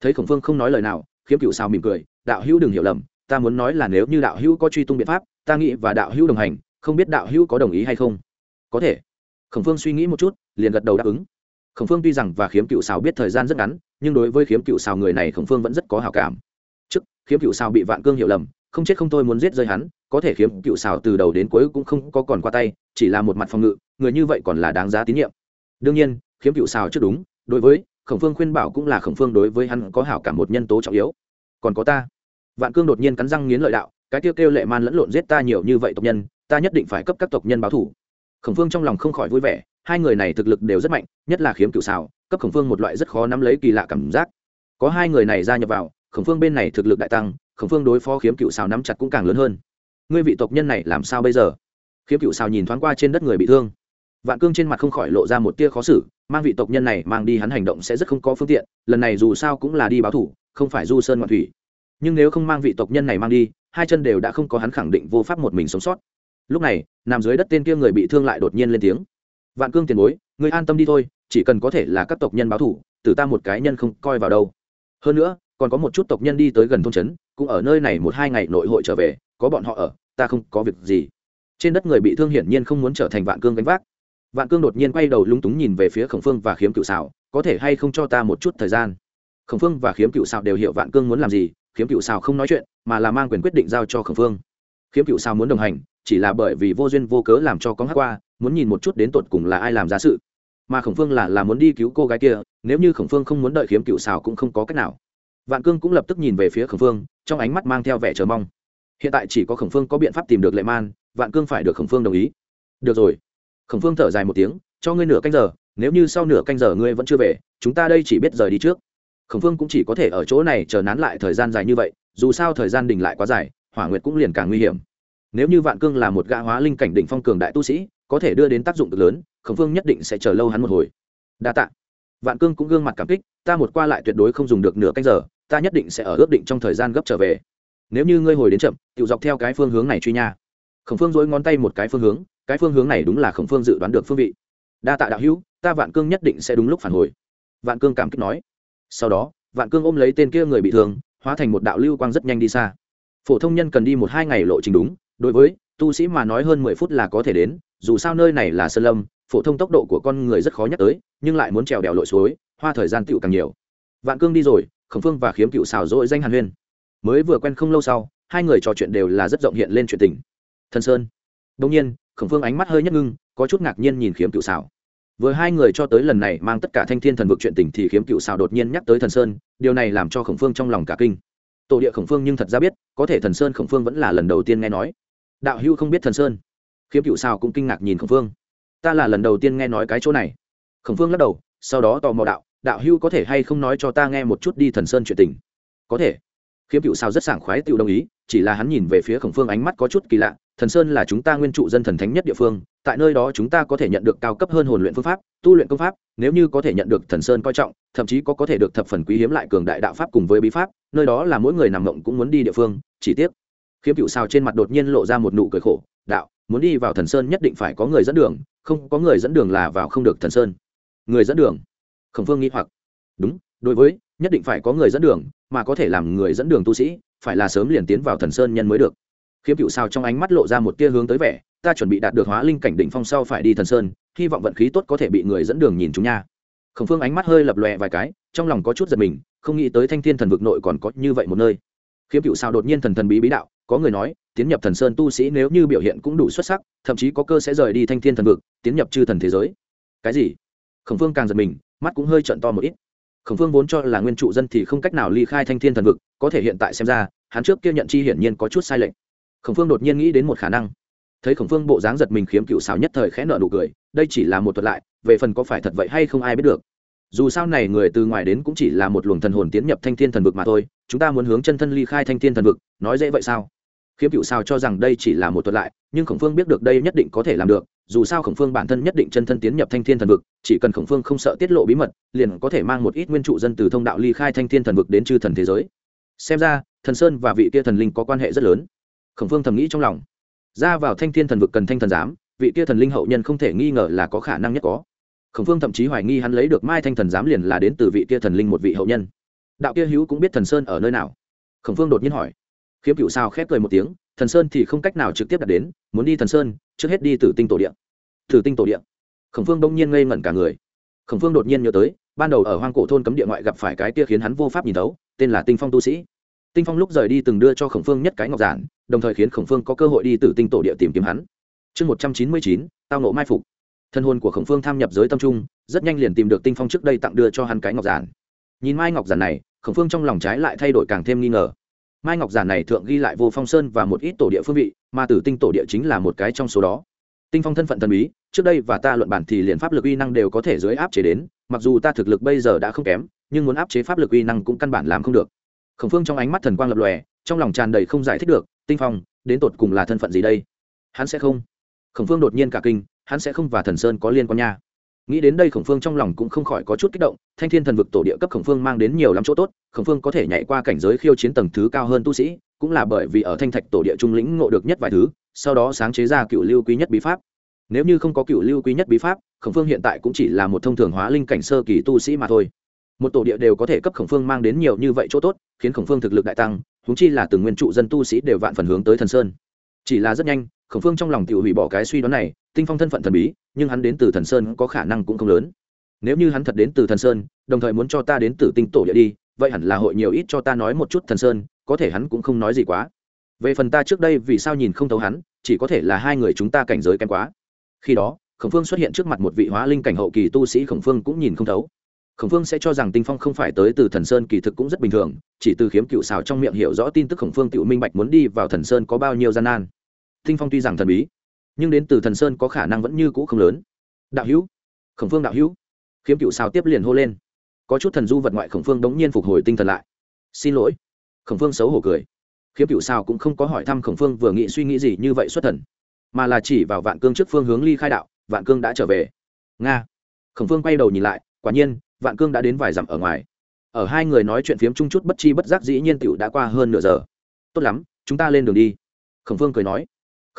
Thấy khổng phương không nói lời nào, khiếm cựu xào mỉm cười, đạo hữu đừng hiểu lầm, ta muốn nói là nếu như đạo hữu có truy tung biện pháp, ta nghĩ và đạo hữu đồng hành, không biết đạo hữu có đồng ý hay không? Có thể. Khổng phương suy nghĩ một chút, liền gật đầu đáp ứng khổng phương tuy rằng và khiếm cựu xào biết thời gian rất ngắn, nhưng đối với khiếm cựu xào người này khổng phương vẫn rất có hào cảm. Trước, khiếm cựu xào bị vạn cương hiểu lầm, không chết không thôi muốn giết rơi hắn, có thể khiếm cựu xào từ đầu đến cuối cũng không có còn qua tay, chỉ là một mặt phòng ngự, người như vậy còn là đáng giá tín nhiệm. Đương nhiên, khiếm cựu xào trước đúng, đối với khổng phương khuyên bảo cũng là khổng phương đối với hắn có hảo cảm một nhân tố trọng yếu. Còn có ta. Vạn cương đột nhiên cắn răng nghiến lợi đạo, cái tiêu kêu lệ man lẫn lộn giết ta nhiều như vậy tộc nhân, ta nhất định phải cấp các tộc nhân báo thủ khổng phương trong lòng không khỏi vui vẻ hai người này thực lực đều rất mạnh, nhất là khiếm cựu xào, cấp khổng phương một loại rất khó nắm lấy kỳ lạ cảm giác. Có hai người này gia nhập vào, khổng phương bên này thực lực đại tăng, khổng phương đối phó khiếm cựu xào nắm chặt cũng càng lớn hơn. Ngươi vị tộc nhân này làm sao bây giờ? Khiếm cựu xào nhìn thoáng qua trên đất người bị thương. Vạn cương trên mặt không khỏi lộ ra một tia khó xử, mang vị tộc nhân này mang đi hắn hành động sẽ rất không có phương tiện, lần này dù sao cũng là đi báo thủ, không phải du sơn ngoạn thủy. Nhưng nếu không mang vị tộc nhân này mang đi, hai chân đều đã không có hắn khẳng định vô pháp một mình sống sót. Lúc này, nằm dưới đất tên kia người bị thương lại đột nhiên lên tiếng vạn cương tiền bối người an tâm đi thôi, chỉ cần có thể là các tộc nhân báo thủ từ ta một cái nhân không coi vào đâu. Hơn nữa, còn có một chút tộc nhân đi tới gần thôn trấn, cũng ở nơi này một hai ngày nội hội trở về, có bọn họ ở, ta không có việc gì. Trên đất người bị thương hiển nhiên không muốn trở thành vạn cương gánh vác. Vạn cương đột nhiên quay đầu lúng túng nhìn về phía khổng phương và khiếm cựu xào có thể hay không cho ta một chút thời gian? Khổng phương và khiếm cựu xào đều hiểu vạn cương muốn làm gì, khiếm cựu xào không nói chuyện, mà là mang quyền quyết định giao cho khổng phương. Khiếm cựu xào muốn đồng hành chỉ là bởi vì vô duyên vô cớ làm cho con hát qua, muốn nhìn một chút đến tột cùng là ai làm ra sự. Mà khổng phương là là muốn đi cứu cô gái kia, nếu như khổng phương không muốn đợi khiếm cựu xảo cũng không có cách nào. Vạn cương cũng lập tức nhìn về phía khổng phương, trong ánh mắt mang theo vẻ chờ mong. Hiện tại chỉ có khổng phương có biện pháp tìm được lệ man, vạn cương phải được khổng phương đồng ý. Được rồi. Khổng phương thở dài một tiếng, cho ngươi nửa canh giờ, nếu như sau nửa canh giờ ngươi vẫn chưa về, chúng ta đây chỉ biết rời đi trước. Khổng phương cũng chỉ có thể ở chỗ này chờ nán lại thời gian dài như vậy, dù sao thời gian đình lại quá dài, hỏa nguyệt cũng liền càng nguy hiểm nếu như vạn cương là một gã hóa linh cảnh đỉnh phong cường đại tu sĩ, có thể đưa đến tác dụng cực lớn, khổng phương nhất định sẽ chờ lâu hắn một hồi. Đa tạ. Vạn cương cũng gương mặt cảm kích, ta một qua lại tuyệt đối không dùng được nửa canh giờ, ta nhất định sẽ ở ước định trong thời gian gấp trở về. Nếu như ngươi hồi đến chậm tự dọc theo cái phương hướng này truy nha. Khổng phương dối ngón tay một cái phương hướng, cái phương hướng này đúng là khổng phương dự đoán được phương vị. Đa tạ đạo hữu, ta vạn cương nhất định sẽ đúng lúc phản hồi. Vạn cương cảm kích nói. Sau đó, vạn cương ôm lấy tên kia người bị thương, hóa thành một đạo lưu quang rất nhanh đi xa. Phổ thông nhân cần đi một hai ngày lộ trình đúng đối với tu sĩ mà nói hơn mười phút là có thể đến, dù sao nơi này là sơn lâm, phổ thông tốc độ của con người rất khó nhắc tới, nhưng lại muốn trèo đèo lội suối, hoa thời gian tựu càng nhiều. Vạn cương đi rồi, khổng phương và khiếm cựu xào dội danh hàn huyên. Mới vừa quen không lâu sau, hai người trò chuyện đều là rất rộng hiện lên chuyện tình. Thân sơn. Đông nhiên, khổng phương ánh mắt hơi nhất ngưng, có chút ngạc nhiên nhìn khiếm cựu xào. Vừa hai người cho tới lần này mang tất cả thanh thiên thần vực chuyện tình thì khiếm cựu xào đột nhiên nhắc tới thần sơn, điều này làm cho khổng phương trong lòng cả kinh. Tổ địa khổng phương nhưng thật ra biết, có thể thần sơn khổng phương vẫn là lần đầu tiên nghe nói đạo hữu không biết thần sơn. Khiếm cựu Sao cũng kinh ngạc nhìn khổng phương. Ta là lần đầu tiên nghe nói cái chỗ này. Khổng phương lắc đầu, sau đó tò mò đạo đạo hữu có thể hay không nói cho ta nghe một chút đi thần sơn chuyện tình? Có thể. Khiếm cựu Sao rất sảng khoái tự đồng ý, chỉ là hắn nhìn về phía khổng phương ánh mắt có chút kỳ lạ, thần sơn là chúng ta nguyên trụ dân thần thánh nhất địa phương, tại nơi đó chúng ta có thể nhận được cao cấp hơn hồn luyện phương pháp, tu luyện công pháp, nếu như có thể nhận được thần sơn coi trọng, thậm chí có có thể được thập phần quý hiếm lại cường đại đạo pháp cùng với bí pháp, nơi đó là mỗi người nằm mộng cũng muốn đi địa phương, chỉ tiếc khiếm cựu sao trên mặt đột nhiên lộ ra một nụ cười khổ, đạo, muốn đi vào thần sơn nhất định phải có người dẫn đường, không, có người dẫn đường là vào không được thần sơn. Người dẫn đường? Khổng phương nghĩ hoặc. Đúng, đối với, nhất định phải có người dẫn đường, mà có thể làm người dẫn đường tu sĩ, phải là sớm liền tiến vào thần sơn nhân mới được. Khiếm cựu sao trong ánh mắt lộ ra một tia hướng tới vẻ, ta chuẩn bị đạt được hóa linh cảnh đỉnh phong sau phải đi thần sơn, hy vọng vận khí tốt có thể bị người dẫn đường nhìn chúng nha. Khổng phương ánh mắt hơi lập lòe vài cái, trong lòng có chút giật mình, không nghĩ tới thanh thiên thần vực nội còn có như vậy một nơi khiếm cựu sao đột nhiên thần thần bí bí đạo, có người nói, tiến nhập thần sơn tu sĩ nếu như biểu hiện cũng đủ xuất sắc, thậm chí có cơ sẽ rời đi thanh thiên thần vực, tiến nhập chư thần thế giới. Cái gì? Khổng phương càng giật mình, mắt cũng hơi trận to một ít. Khổng phương vốn cho là nguyên trụ dân thì không cách nào ly khai thanh thiên thần vực, có thể hiện tại xem ra, hắn trước kia nhận chi hiển nhiên có chút sai lệch. Khổng phương đột nhiên nghĩ đến một khả năng. Thấy khổng phương bộ dáng giật mình, khiếm cựu xào nhất thời khẽ nợ nụ cười, đây chỉ là một thuật lại, về phần có phải thật vậy hay không ai biết được dù sao này người từ ngoài đến cũng chỉ là một luồng thần hồn tiến nhập thanh thiên thần vực mà thôi, chúng ta muốn hướng chân thân ly khai thanh thiên thần vực, nói dễ vậy sao? Khiếm cựu sao cho rằng đây chỉ là một thuật lại, nhưng khổng phương biết được đây nhất định có thể làm được, dù sao khổng phương bản thân nhất định chân thân tiến nhập thanh thiên thần vực, chỉ cần khổng phương không sợ tiết lộ bí mật, liền có thể mang một ít nguyên trụ dân từ thông đạo ly khai thanh thiên thần vực đến chư thần thế giới. Xem ra, thần sơn và vị kia thần linh có quan hệ rất lớn. Khổng phương thầm nghĩ trong lòng. Ra vào thanh thiên thần vực cần thanh thần giám, vị kia thần linh hậu nhân không thể nghi ngờ là có khả năng nhất có khổng phương thậm chí hoài nghi hắn lấy được mai thanh thần giám liền là đến từ vị kia thần linh một vị hậu nhân. Đạo kia hữu cũng biết thần sơn ở nơi nào. Khổng phương đột nhiên hỏi. Khiếm cựu sao khép cười một tiếng, thần sơn thì không cách nào trực tiếp đặt đến, muốn đi thần sơn, trước hết đi từ tinh tổ điện từ tinh tổ điện khổng phương đông nhiên ngây ngẩn cả người. Khổng phương đột nhiên nhớ tới, ban đầu ở hoang cổ thôn cấm địa ngoại gặp phải cái kia khiến hắn vô pháp nhìn thấu, tên là tinh phong tu sĩ. Tinh phong lúc rời đi từng đưa cho khổng phương nhất cái ngọc giản, đồng thời khiến khổng phương có cơ hội đi từ tinh tổ địa tìm kiếm hắn. Chương một trăm chín mươi chín, tao nộ mai phục thân hồn của khổng phương tham nhập giới tâm trung, rất nhanh liền tìm được tinh phong trước đây tặng đưa cho hắn cái ngọc giản. Nhìn mai ngọc giản này, khổng phương trong lòng trái lại thay đổi càng thêm nghi ngờ. Mai ngọc giản này thượng ghi lại vô phong sơn và một ít tổ địa phương vị, mà tử tinh tổ địa chính là một cái trong số đó. Tinh phong thân phận thần bí, trước đây và ta luận bản thì liền pháp lực uy năng đều có thể dưới áp chế đến, mặc dù ta thực lực bây giờ đã không kém, nhưng muốn áp chế pháp lực uy năng cũng căn bản làm không được. Khổng phương trong ánh mắt thần quang lập lòe, trong lòng tràn đầy không giải thích được, tinh phong, đến tột cùng là thân phận gì đây? Hắn sẽ không? Khổng phương đột nhiên cả kinh hắn sẽ không và thần sơn có liên quan nha. Nghĩ đến đây khổng phương trong lòng cũng không khỏi có chút kích động, thanh thiên thần vực tổ địa cấp khổng phương mang đến nhiều lắm chỗ tốt, khổng phương có thể nhảy qua cảnh giới khiêu chiến tầng thứ cao hơn tu sĩ, cũng là bởi vì ở thanh thạch tổ địa trung lĩnh ngộ được nhất vài thứ, sau đó sáng chế ra cựu lưu quý nhất bí pháp. Nếu như không có cựu lưu quý nhất bí pháp, khổng phương hiện tại cũng chỉ là một thông thường hóa linh cảnh sơ kỳ tu sĩ mà thôi. Một tổ địa đều có thể cấp khổng phương mang đến nhiều như vậy chỗ tốt, khiến khổng phương thực lực đại tăng húng chi là từng nguyên trụ dân tu sĩ đều vạn phần hướng tới thần sơn. Chỉ là rất nhanh khổng phương trong lòng tự hủy bỏ cái suy đoán này, tinh phong thân phận thần bí, nhưng hắn đến từ thần sơn có khả năng cũng không lớn. Nếu như hắn thật đến từ thần sơn, đồng thời muốn cho ta đến từ tinh tổ địa đi, vậy hẳn là hội nhiều ít cho ta nói một chút thần sơn, có thể hắn cũng không nói gì quá. Về phần ta trước đây vì sao nhìn không thấu hắn, chỉ có thể là hai người chúng ta cảnh giới kém quá. Khi đó, khổng phương xuất hiện trước mặt một vị hóa linh cảnh hậu kỳ tu sĩ khổng phương cũng nhìn không thấu. Khổng phương sẽ cho rằng tinh phong không phải tới từ thần sơn kỳ thực cũng rất bình thường, chỉ từ khiếm cựu xào trong miệng hiểu rõ tin tức khổng phương tự minh bạch muốn đi vào thần sơn có bao nhiêu gian nan tinh phong tuy rằng thần bí, nhưng đến từ thần sơn có khả năng vẫn như cũ không lớn. Đạo hữu, khổng phương đạo hữu. Khiếm cựu sao tiếp liền hô lên. Có chút thần du vật ngoại khổng phương đống nhiên phục hồi tinh thần lại. Xin lỗi. Khổng phương xấu hổ cười. Khiếm cựu sao cũng không có hỏi thăm khổng phương vừa nghĩ suy nghĩ gì như vậy xuất thần, mà là chỉ vào vạn cương trước phương hướng ly khai đạo, vạn cương đã trở về. Nga. Khổng phương quay đầu nhìn lại, quả nhiên, vạn cương đã đến vài dặm ở ngoài. Ở hai người nói chuyện phiếm chung chút bất chi bất giác dĩ nhiên tựu đã qua hơn nửa giờ. Tốt lắm, chúng ta lên đường đi. Khổng phương cười nói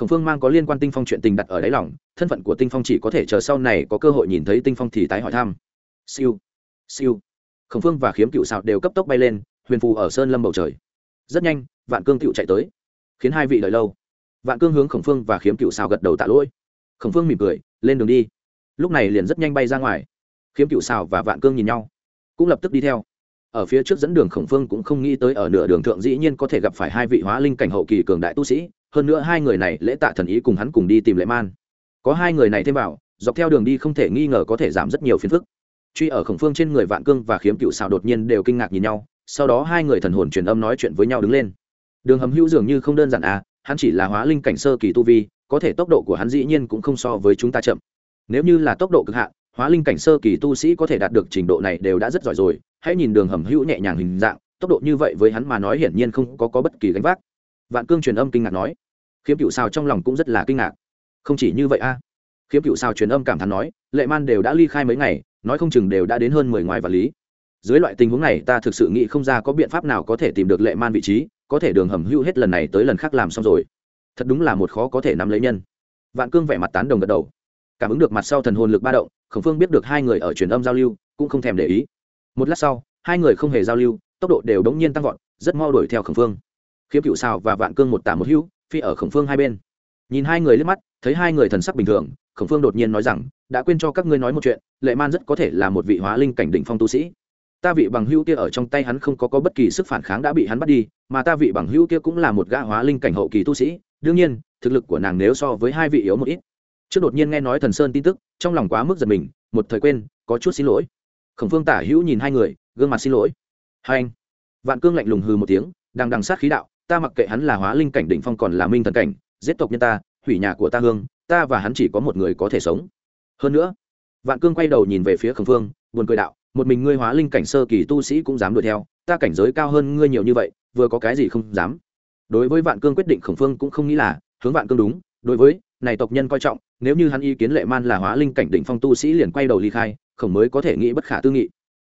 khổng phương mang có liên quan tinh phong chuyện tình đặt ở đáy lòng, thân phận của tinh phong chỉ có thể chờ sau này có cơ hội nhìn thấy tinh phong thì tái hỏi thăm. Siêu siêu. Khổng phương và khiếm cựu sạo đều cấp tốc bay lên, huyền phù ở sơn lâm bầu trời. Rất nhanh, vạn cương cựu chạy tới, khiến hai vị đợi lâu. Vạn cương hướng khổng phương và khiếm cựu sạo gật đầu tạ lỗi. Khổng phương mỉm cười, lên đường đi. Lúc này liền rất nhanh bay ra ngoài. Khiếm cựu sạo và vạn cương nhìn nhau, cũng lập tức đi theo. Ở phía trước dẫn đường khổng phương cũng không nghĩ tới ở nửa đường thượng dĩ nhiên có thể gặp phải hai vị hóa linh cảnh hậu kỳ cường đại tu sĩ hơn nữa hai người này lễ tạ thần ý cùng hắn cùng đi tìm lệ man. Có hai người này thêm vào dọc theo đường đi không thể nghi ngờ có thể giảm rất nhiều phiền phức. Truy ở khổng phương trên người vạn cương và khiếm cựu xào đột nhiên đều kinh ngạc nhìn nhau sau đó hai người thần hồn truyền âm nói chuyện với nhau đứng lên. Đường hầm hữu dường như không đơn giản à hắn chỉ là hóa linh cảnh sơ kỳ tu vi có thể tốc độ của hắn dĩ nhiên cũng không so với chúng ta chậm. Nếu như là tốc độ cực hạn hóa linh cảnh sơ kỳ tu sĩ có thể đạt được trình độ này đều đã rất giỏi rồi hãy nhìn đường hầm hữu nhẹ nhàng hình dạng tốc độ như vậy với hắn mà nói hiển nhiên không có, có bất kỳ gánh vác vạn cương truyền âm kinh ngạc nói. Khiếm cựu sao trong lòng cũng rất là kinh ngạc. Không chỉ như vậy a. Khiếm cựu sao truyền âm cảm thán nói, lệ man đều đã ly khai mấy ngày, nói không chừng đều đã đến hơn mười ngoài vật lý. Dưới loại tình huống này, ta thực sự nghĩ không ra có biện pháp nào có thể tìm được lệ man vị trí, có thể đường hầm hưu hết lần này tới lần khác làm xong rồi. Thật đúng là một khó có thể nắm lấy nhân. Vạn cương vẻ mặt tán đồng gật đầu. Cảm ứng được mặt sau thần hồn lực ba động, khổng phương biết được hai người ở truyền âm giao lưu, cũng không thèm để ý. Một lát sau, hai người không hề giao lưu, tốc độ đều đống nhiên tăng vọt, rất mau đuổi theo khổng phương khiếm cựu xào và vạn cương một tả một hữu, phi ở khổng phương hai bên. Nhìn hai người liếc mắt, thấy hai người thần sắc bình thường, khổng phương đột nhiên nói rằng, đã quên cho các ngươi nói một chuyện, lệ man rất có thể là một vị hóa linh cảnh đỉnh phong tu sĩ. Ta vị bằng hữu kia ở trong tay hắn không có có bất kỳ sức phản kháng đã bị hắn bắt đi, mà ta vị bằng hữu kia cũng là một gã hóa linh cảnh hậu kỳ tu sĩ. Đương nhiên, thực lực của nàng nếu so với hai vị yếu một ít. Trước đột nhiên nghe nói thần sơn tin tức, trong lòng quá mức giật mình, một thời quên, có chút xin lỗi. Khổng phương tả hữu nhìn hai người, gương mặt xin lỗi. Hai anh. Vạn cương lạnh lùng hừ một tiếng, đang đằng sát khí đạo ta mặc kệ hắn là hóa linh cảnh đỉnh phong còn là minh thần cảnh, giết tộc nhân ta, hủy nhà của ta hương, ta và hắn chỉ có một người có thể sống. Hơn nữa, vạn cương quay đầu nhìn về phía khổng phương, buồn cười đạo, một mình ngươi hóa linh cảnh sơ kỳ tu sĩ cũng dám đuổi theo, ta cảnh giới cao hơn ngươi nhiều như vậy, vừa có cái gì không dám? Đối với vạn cương quyết định, khổng phương cũng không nghĩ là hướng vạn cương đúng, đối với này tộc nhân coi trọng, nếu như hắn ý kiến lệ man là hóa linh cảnh đỉnh phong tu sĩ liền quay đầu ly khai, khổng mới có thể nghĩ bất khả tư nghị.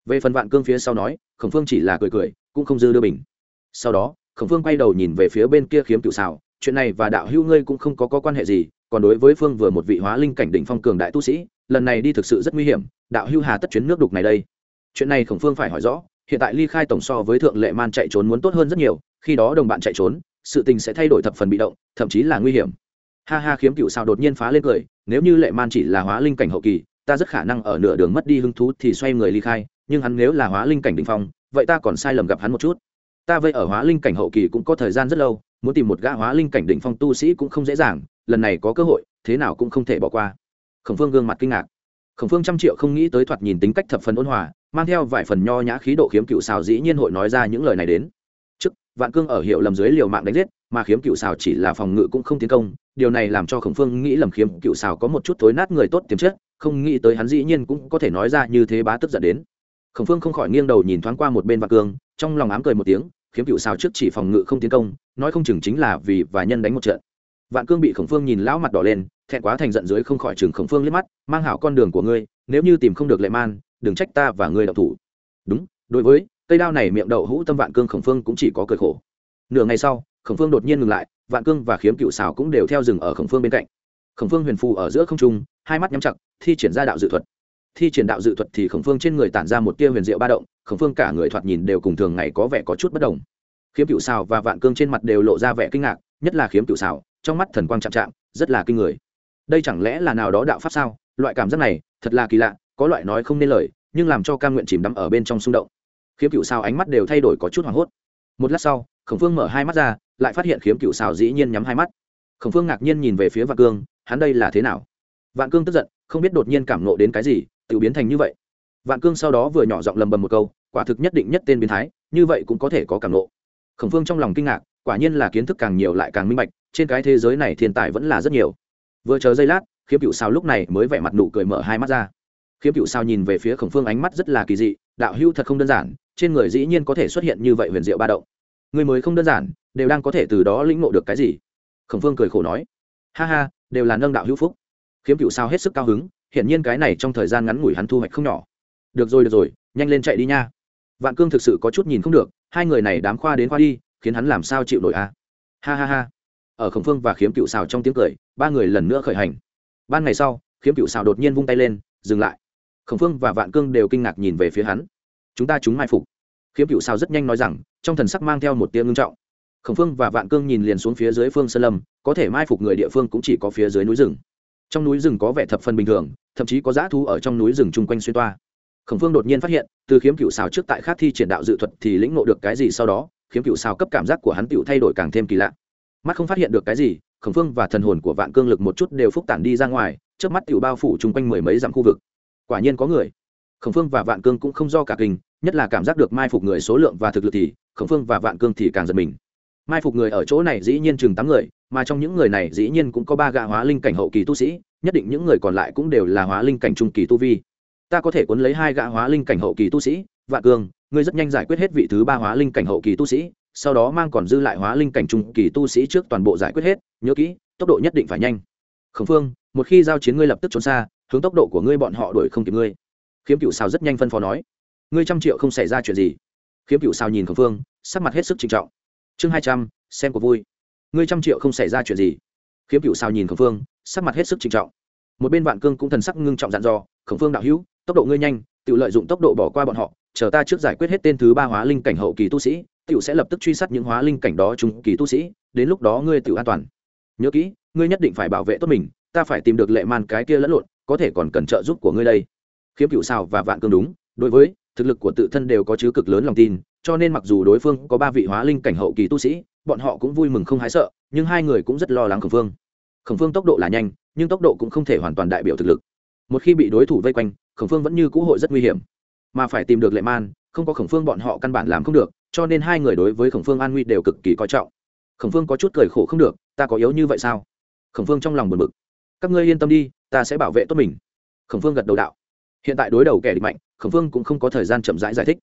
Về phần vạn cương phía sau nói, khổng phương chỉ là cười cười, cũng không dư đưa bình. Sau đó khổng phương quay đầu nhìn về phía bên kia khiếm cựu xào chuyện này và đạo hữu ngươi cũng không có, có quan hệ gì còn đối với phương vừa một vị hóa linh cảnh đỉnh phong cường đại tu sĩ lần này đi thực sự rất nguy hiểm đạo hữu hà tất chuyến nước đục này đây. Chuyện này khổng phương phải hỏi rõ hiện tại ly khai tổng so với thượng lệ man chạy trốn muốn tốt hơn rất nhiều khi đó đồng bạn chạy trốn sự tình sẽ thay đổi thập phần bị động thậm chí là nguy hiểm. Ha ha khiếm cựu sao đột nhiên phá lên cười nếu như lệ man chỉ là hóa linh cảnh hậu kỳ ta rất khả năng ở nửa đường mất đi hứng thú thì xoay người ly khai nhưng hắn nếu là hóa linh cảnh đ ỉ n h phong vậy ta còn sai lầm gặp hắn một chút ta vây ở hóa linh cảnh hậu kỳ cũng có thời gian rất lâu, muốn tìm một gã hóa linh cảnh đỉnh phong tu sĩ cũng không dễ dàng, lần này có cơ hội, thế nào cũng không thể bỏ qua. Khổng phương gương mặt kinh ngạc. Khổng phương trăm triệu không nghĩ tới thoạt nhìn tính cách thập phần ôn hòa, mang theo vài phần nho nhã khí độ khiếm cựu xào dĩ nhiên hội nói ra những lời này đến. Trước vạn cương ở hiệu lầm dưới liều mạng đánh giết, mà khiếm cựu xào chỉ là phòng ngự cũng không tiến công, điều này làm cho khổng phương nghĩ lầm khiếm cựu xào có một chút thối nát người tốt tiềm chất, không nghĩ tới hắn dĩ nhiên cũng có thể nói ra như thế bá tức giận đến. Khổng phương không khỏi nghiêng đầu nhìn thoáng qua một bên vạn cương, trong lòng ám cười một tiếng khiếm cựu xào trước chỉ phòng ngự không tiến công, nói không chừng chính là vì và nhân đánh một trận. Vạn cương bị khổng phương nhìn lão mặt đỏ lên, thẹn quá thành giận dưới không khỏi chừng khổng phương liếc mắt, mang hảo con đường của ngươi, nếu như tìm không được lệ man, đừng trách ta và ngươi đậu thủ. Đúng, đối với, cây đao này miệng đậu hũ tâm vạn cương khổng phương cũng chỉ có cười khổ. Nửa ngày sau, khổng phương đột nhiên ngừng lại, vạn cương và khiếm cựu xào cũng đều theo rừng ở khổng phương bên cạnh. Khổng phương huyền phù ở giữa không trung, hai mắt nhắm chặt, thi triển ra đạo dự thuật thi triển đạo dự thuật thì khổng phương trên người tản ra một tia huyền diệu ba động, khổng phương cả người thoạt nhìn đều cùng thường ngày có vẻ có chút bất đồng. Khiếm cựu xào và vạn cương trên mặt đều lộ ra vẻ kinh ngạc, nhất là khiếm cựu xào, trong mắt thần quang chạm chạm, rất là kinh người. Đây chẳng lẽ là nào đó đạo pháp sao? Loại cảm giác này, thật là kỳ lạ, có loại nói không nên lời, nhưng làm cho ca nguyện chìm đắm ở bên trong xung động. Khiếm cựu xào ánh mắt đều thay đổi có chút hoảng hốt. Một lát sau, khổng phương mở hai mắt ra, lại phát hiện khiếm cựu xào dĩ nhiên nhắm hai mắt. Khổng phương ngạc nhiên nhìn về phía vạn cương, hắn đây là thế nào? Vạn cương tức giận, không biết đột nhiên cảm nộ đến cái gì tự biến thành như vậy. Vạn cương sau đó vừa nhỏ giọng lầm bầm một câu, quả thực nhất định nhất tên biến thái, như vậy cũng có thể có cảm lộ khổng phương trong lòng kinh ngạc, quả nhiên là kiến thức càng nhiều lại càng minh bạch, trên cái thế giới này thiên tài vẫn là rất nhiều. Vừa chờ giây lát, khiếm cựu sao lúc này mới vẻ mặt nụ cười mở hai mắt ra. Khiếm cựu sao nhìn về phía khổng phương ánh mắt rất là kỳ dị, đạo hưu thật không đơn giản, trên người dĩ nhiên có thể xuất hiện như vậy huyền diệu ba động. Người mới không đơn giản, đều đang có thể từ đó lĩnh ngộ được cái gì? Khổng phương cười khổ nói. Ha ha, đều là nâng đạo hữu phúc. Khiếm cựu sao hết sức cao hứng hiển nhiên cái này trong thời gian ngắn ngủi hắn thu hoạch không nhỏ. Được rồi được rồi, nhanh lên chạy đi nha. Vạn cương thực sự có chút nhìn không được, hai người này đám khoa đến khoa đi, khiến hắn làm sao chịu nổi a à? ha ha ha. Ở khổng phương và khiếm cựu xào trong tiếng cười, ba người lần nữa khởi hành. Ban ngày sau, khiếm cựu xào đột nhiên vung tay lên, dừng lại. Khổng phương và vạn cương đều kinh ngạc nhìn về phía hắn. Chúng ta chúng mai phục. Khiếm cựu xào rất nhanh nói rằng, trong thần sắc mang theo một tia ngưng trọng. Khổng phương và vạn cương nhìn liền xuống phía dưới phương sơn lâm, có thể mai phục người địa phương cũng chỉ có phía dưới núi rừng trong núi rừng có vẻ thập phần bình thường, thậm chí có dã thú ở trong núi rừng chung quanh xuyên toa. Khổng phương đột nhiên phát hiện, từ khiếm cựu xào trước tại khát thi triển đạo dự thuật thì lĩnh ngộ được cái gì sau đó, khiếm cựu xào cấp cảm giác của hắn tựu thay đổi càng thêm kỳ lạ. Mắt không phát hiện được cái gì, khổng phương và thần hồn của vạn cương lực một chút đều phúc tản đi ra ngoài trước mắt tựu bao phủ chung quanh mười mấy dặm khu vực. Quả nhiên có người. Khổng phương và vạn cương cũng không do cả kinh, nhất là cảm giác được mai phục người số lượng và thực lực thì, khổng phương và vạn cương thì càng giật mình. Mai phục người ở chỗ này dĩ nhiên chừng tám người mà trong những người này dĩ nhiên cũng có ba gã hóa linh cảnh hậu kỳ tu sĩ, nhất định những người còn lại cũng đều là hóa linh cảnh trung kỳ tu vi. Ta có thể cuốn lấy hai gã hóa linh cảnh hậu kỳ tu sĩ, vạn cường, ngươi rất nhanh giải quyết hết vị thứ ba hóa linh cảnh hậu kỳ tu sĩ, sau đó mang còn dư lại hóa linh cảnh trung kỳ tu sĩ trước toàn bộ giải quyết hết, nhớ kỹ, tốc độ nhất định phải nhanh. Khẩn phương, một khi giao chiến ngươi lập tức trốn xa, hướng tốc độ của ngươi bọn họ đuổi không kịp ngươi. Khiếm cựu sao rất nhanh phân phó nói, ngươi trăm triệu không xảy ra chuyện gì. Khiếm cựu sao nhìn khẩn phương, sắc mặt hết sức trinh trọng. Chương hai trăm, xem có vui ngươi trăm triệu không xảy ra chuyện gì. Khiếm cựu Sao nhìn khẩn phương, sắc mặt hết sức trinh trọng. Một bên vạn cương cũng thần sắc ngưng trọng dặn dò khẩn phương đạo hữu, tốc độ ngươi nhanh tự lợi dụng tốc độ bỏ qua bọn họ, chờ ta trước giải quyết hết tên thứ ba hóa linh cảnh hậu kỳ tu sĩ tự sẽ lập tức truy sát những hóa linh cảnh đó trung kỳ tu sĩ, đến lúc đó ngươi tự an toàn. Nhớ kỹ, ngươi nhất định phải bảo vệ tốt mình, ta phải tìm được lệ man cái kia lẫn lộn, có thể còn cần trợ giúp của ngươi đây. Khiếm cựu xào và vạn cương đúng, đối với thực lực của tự thân đều có chứa cực lớn lòng tin, cho nên mặc dù đối phương có ba vị hóa linh cảnh hậu kỳ tu sĩ, bọn họ cũng vui mừng không hái sợ, nhưng hai người cũng rất lo lắng khẩn phương. Khẩn phương tốc độ là nhanh, nhưng tốc độ cũng không thể hoàn toàn đại biểu thực lực. Một khi bị đối thủ vây quanh khẩn phương vẫn như cũ hội rất nguy hiểm. Mà phải tìm được lệ man, không có khẩn phương bọn họ căn bản làm không được, cho nên hai người đối với khẩn phương an nguy đều cực kỳ coi trọng. Khẩn phương có chút cười khổ không được, ta có yếu như vậy sao? Khẩn phương trong lòng buồn bực. Các ngươi yên tâm đi, ta sẽ bảo vệ tốt mình. Khẩn phương gật đầu đạo. Hiện tại đối đầu kẻ địch mạnh Khổng phương cũng không có thời gian chậm rãi giải, giải thích.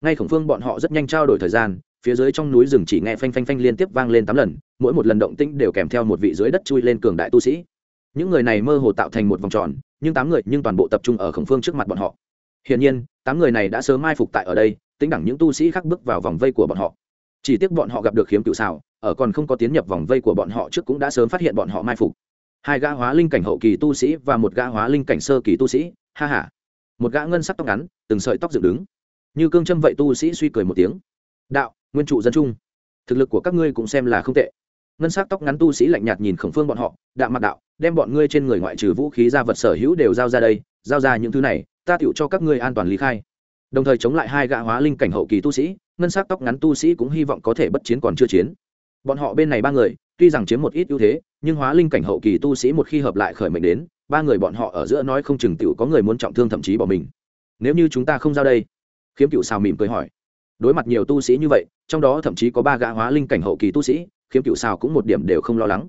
Ngay khổng phương bọn họ rất nhanh trao đổi thời gian phía dưới trong núi rừng chỉ nghe phanh phanh phanh liên tiếp vang lên tám lần mỗi một lần động tĩnh đều kèm theo một vị dưới đất chui lên cường đại tu sĩ. Những người này mơ hồ tạo thành một vòng tròn nhưng tám người nhưng toàn bộ tập trung ở khổng phương trước mặt bọn họ. Hiển nhiên tám người này đã sớm mai phục tại ở đây tính đẳng những tu sĩ khác bước vào vòng vây của bọn họ. Chỉ tiếc bọn họ gặp được khiếm cựu xảo ở còn không có tiến nhập vòng vây của bọn họ trước cũng đã sớm phát hiện bọn họ mai phục. Hai gã hóa linh cảnh hậu kỳ tu sĩ và một gã hóa linh cảnh sơ kỳ tu sĩ ha h a một gã ngân sắc tóc ngắn, từng sợi tóc dựng đứng. Như cương châm vậy tu sĩ suy cười một tiếng. Đạo, nguyên trụ dân trung. Thực lực của các ngươi cũng xem là không tệ. Ngân sắc tóc ngắn tu sĩ lạnh nhạt nhìn khổng phương bọn họ, đạo mặt đạo, đem bọn ngươi trên người ngoại trừ vũ khí ra vật sở hữu đều giao ra đây, giao ra những thứ này, ta tựu cho các ngươi an toàn lý khai. Đồng thời chống lại hai gã hóa linh cảnh hậu kỳ tu sĩ, ngân sắc tóc ngắn tu sĩ cũng hy vọng có thể bất chiến còn chưa chiến. Bọn họ bên này ba người, tuy rằng chiếm một ít ưu thế, nhưng hóa linh cảnh hậu kỳ tu sĩ một khi hợp lại khởi mệnh đến ba người bọn họ ở giữa nói không chừng tiểu có người muốn trọng thương thậm chí bỏ mình. Nếu như chúng ta không giao đây, khiếm cựu xào mỉm cười hỏi. Đối mặt nhiều tu sĩ như vậy, trong đó thậm chí có ba gã hóa linh cảnh hậu kỳ tu sĩ, khiếm cựu xào cũng một điểm đều không lo lắng.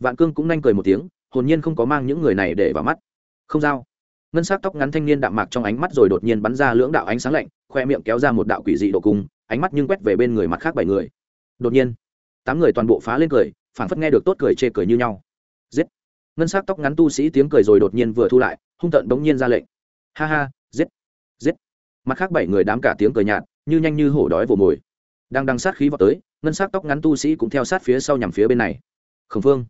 Vạn cương cũng nhanh cười một tiếng, hồn nhiên không có mang những người này để vào mắt. Không giao. Ngân s á c tóc ngắn thanh niên đạm mạc trong ánh mắt rồi đột nhiên bắn ra lưỡng đạo ánh sáng lạnh, khoe miệng kéo ra một đạo quỷ dị độ cung, ánh mắt nhưng quét về bên người mặt khác bảy người. Đột nhiên, tám người toàn bộ phá lên cười, phảng phất nghe được tốt cười chê cười như nhau ngân s á c tóc ngắn tu sĩ tiếng cười rồi đột nhiên vừa thu lại hung tợn bỗng nhiên ra lệnh. Ha ha giết giết. Mặt khác bảy người đám cả tiếng cười nhạt như nhanh như hổ đói vồ mồi. Đang đăng sát khí vào tới ngân s á c tóc ngắn tu sĩ cũng theo sát phía sau nhằm phía bên này. Khẩn phương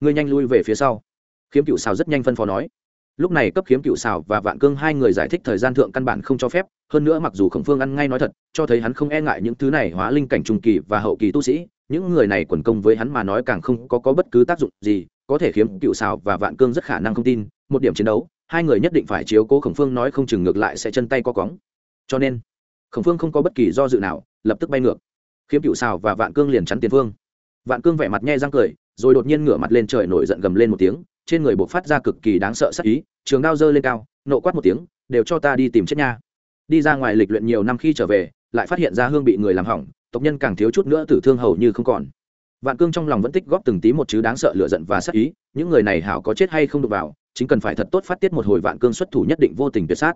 ngươi nhanh lui về phía sau. Khiếm cựu xào rất nhanh phân phó nói. Lúc này cấp khiếm cựu xào và vạn cương hai người giải thích thời gian thượng căn bản không cho phép hơn nữa mặc dù khổng phương ăn ngay nói thật cho thấy hắn không e ngại những thứ này hóa linh cảnh trung kỳ và hậu kỳ tu sĩ những người này quần công với hắn mà nói càng không có, có bất cứ tác dụng gì có thể khiếm cựu xào và vạn cương rất khả năng không tin, một điểm chiến đấu, hai người nhất định phải chiếu cố khổng phương nói không chừng ngược lại sẽ chân tay co cóng cho nên, khổng phương không có bất kỳ do dự nào, lập tức bay ngược. Khiếm cựu xào và vạn cương liền chắn tiền phương. Vạn cương vẻ mặt nhai răng cười, rồi đột nhiên ngửa mặt lên trời nổi giận gầm lên một tiếng, trên người buộc phát ra cực kỳ đáng sợ sắc ý, trường đao dơ lên cao, nộ quát một tiếng, đều cho ta đi tìm chết nha. Đi ra ngoài lịch luyện nhiều năm khi trở về, lại phát hiện ra hương bị người làm hỏng, tộc nhân càng thiếu chút nữa tử thương hầu như không còn vạn cương trong lòng vẫn tích góp từng tí một chứ đáng sợ lựa giận và sát ý, những người này hảo có chết hay không được vào, chính cần phải thật tốt phát tiết một hồi vạn cương xuất thủ nhất định vô tình tuyệt sát.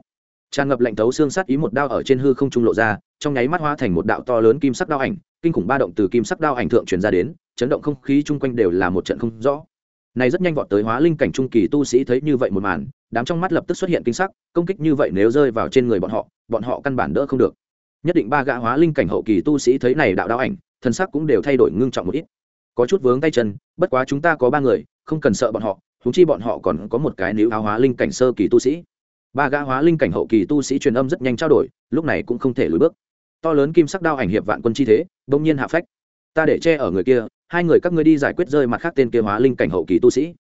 Tràn ngập lạnh tấu xương sát ý một đao ở trên hư không trung lộ ra, trong nháy mắt hóa thành một đạo to lớn kim sắc đao ảnh, kinh khủng ba động từ kim sắc đao ảnh thượng truyền ra đến, chấn động không khí chung quanh đều là một trận không rõ. Này rất nhanh vọt tới hóa linh cảnh trung kỳ tu sĩ thấy như vậy một màn, đám trong mắt lập tức xuất hiện kinh sắc, công kích như vậy nếu rơi vào trên người bọn họ bọn họ căn bản đỡ không được. Nhất định ba gã hóa linh cảnh hậu kỳ tu sĩ thấy này đạo đao ảnh thân sắc cũng đều thay đổi ngưng trọng một ít có chút vướng tay chân, bất quá chúng ta có ba người, không cần sợ bọn họ thúng chi bọn họ còn có một cái nếu áo hóa linh cảnh sơ kỳ tu sĩ. Ba gã hóa linh cảnh hậu kỳ tu sĩ truyền âm rất nhanh trao đổi, lúc này cũng không thể lùi bước. To lớn kim sắc đao ảnh hiệp vạn quân chi thế, bỗng nhiên hạ phách. Ta để che ở người kia, hai người các ngươi đi giải quyết rơi mặt khác tên kia hóa linh cảnh hậu kỳ tu sĩ.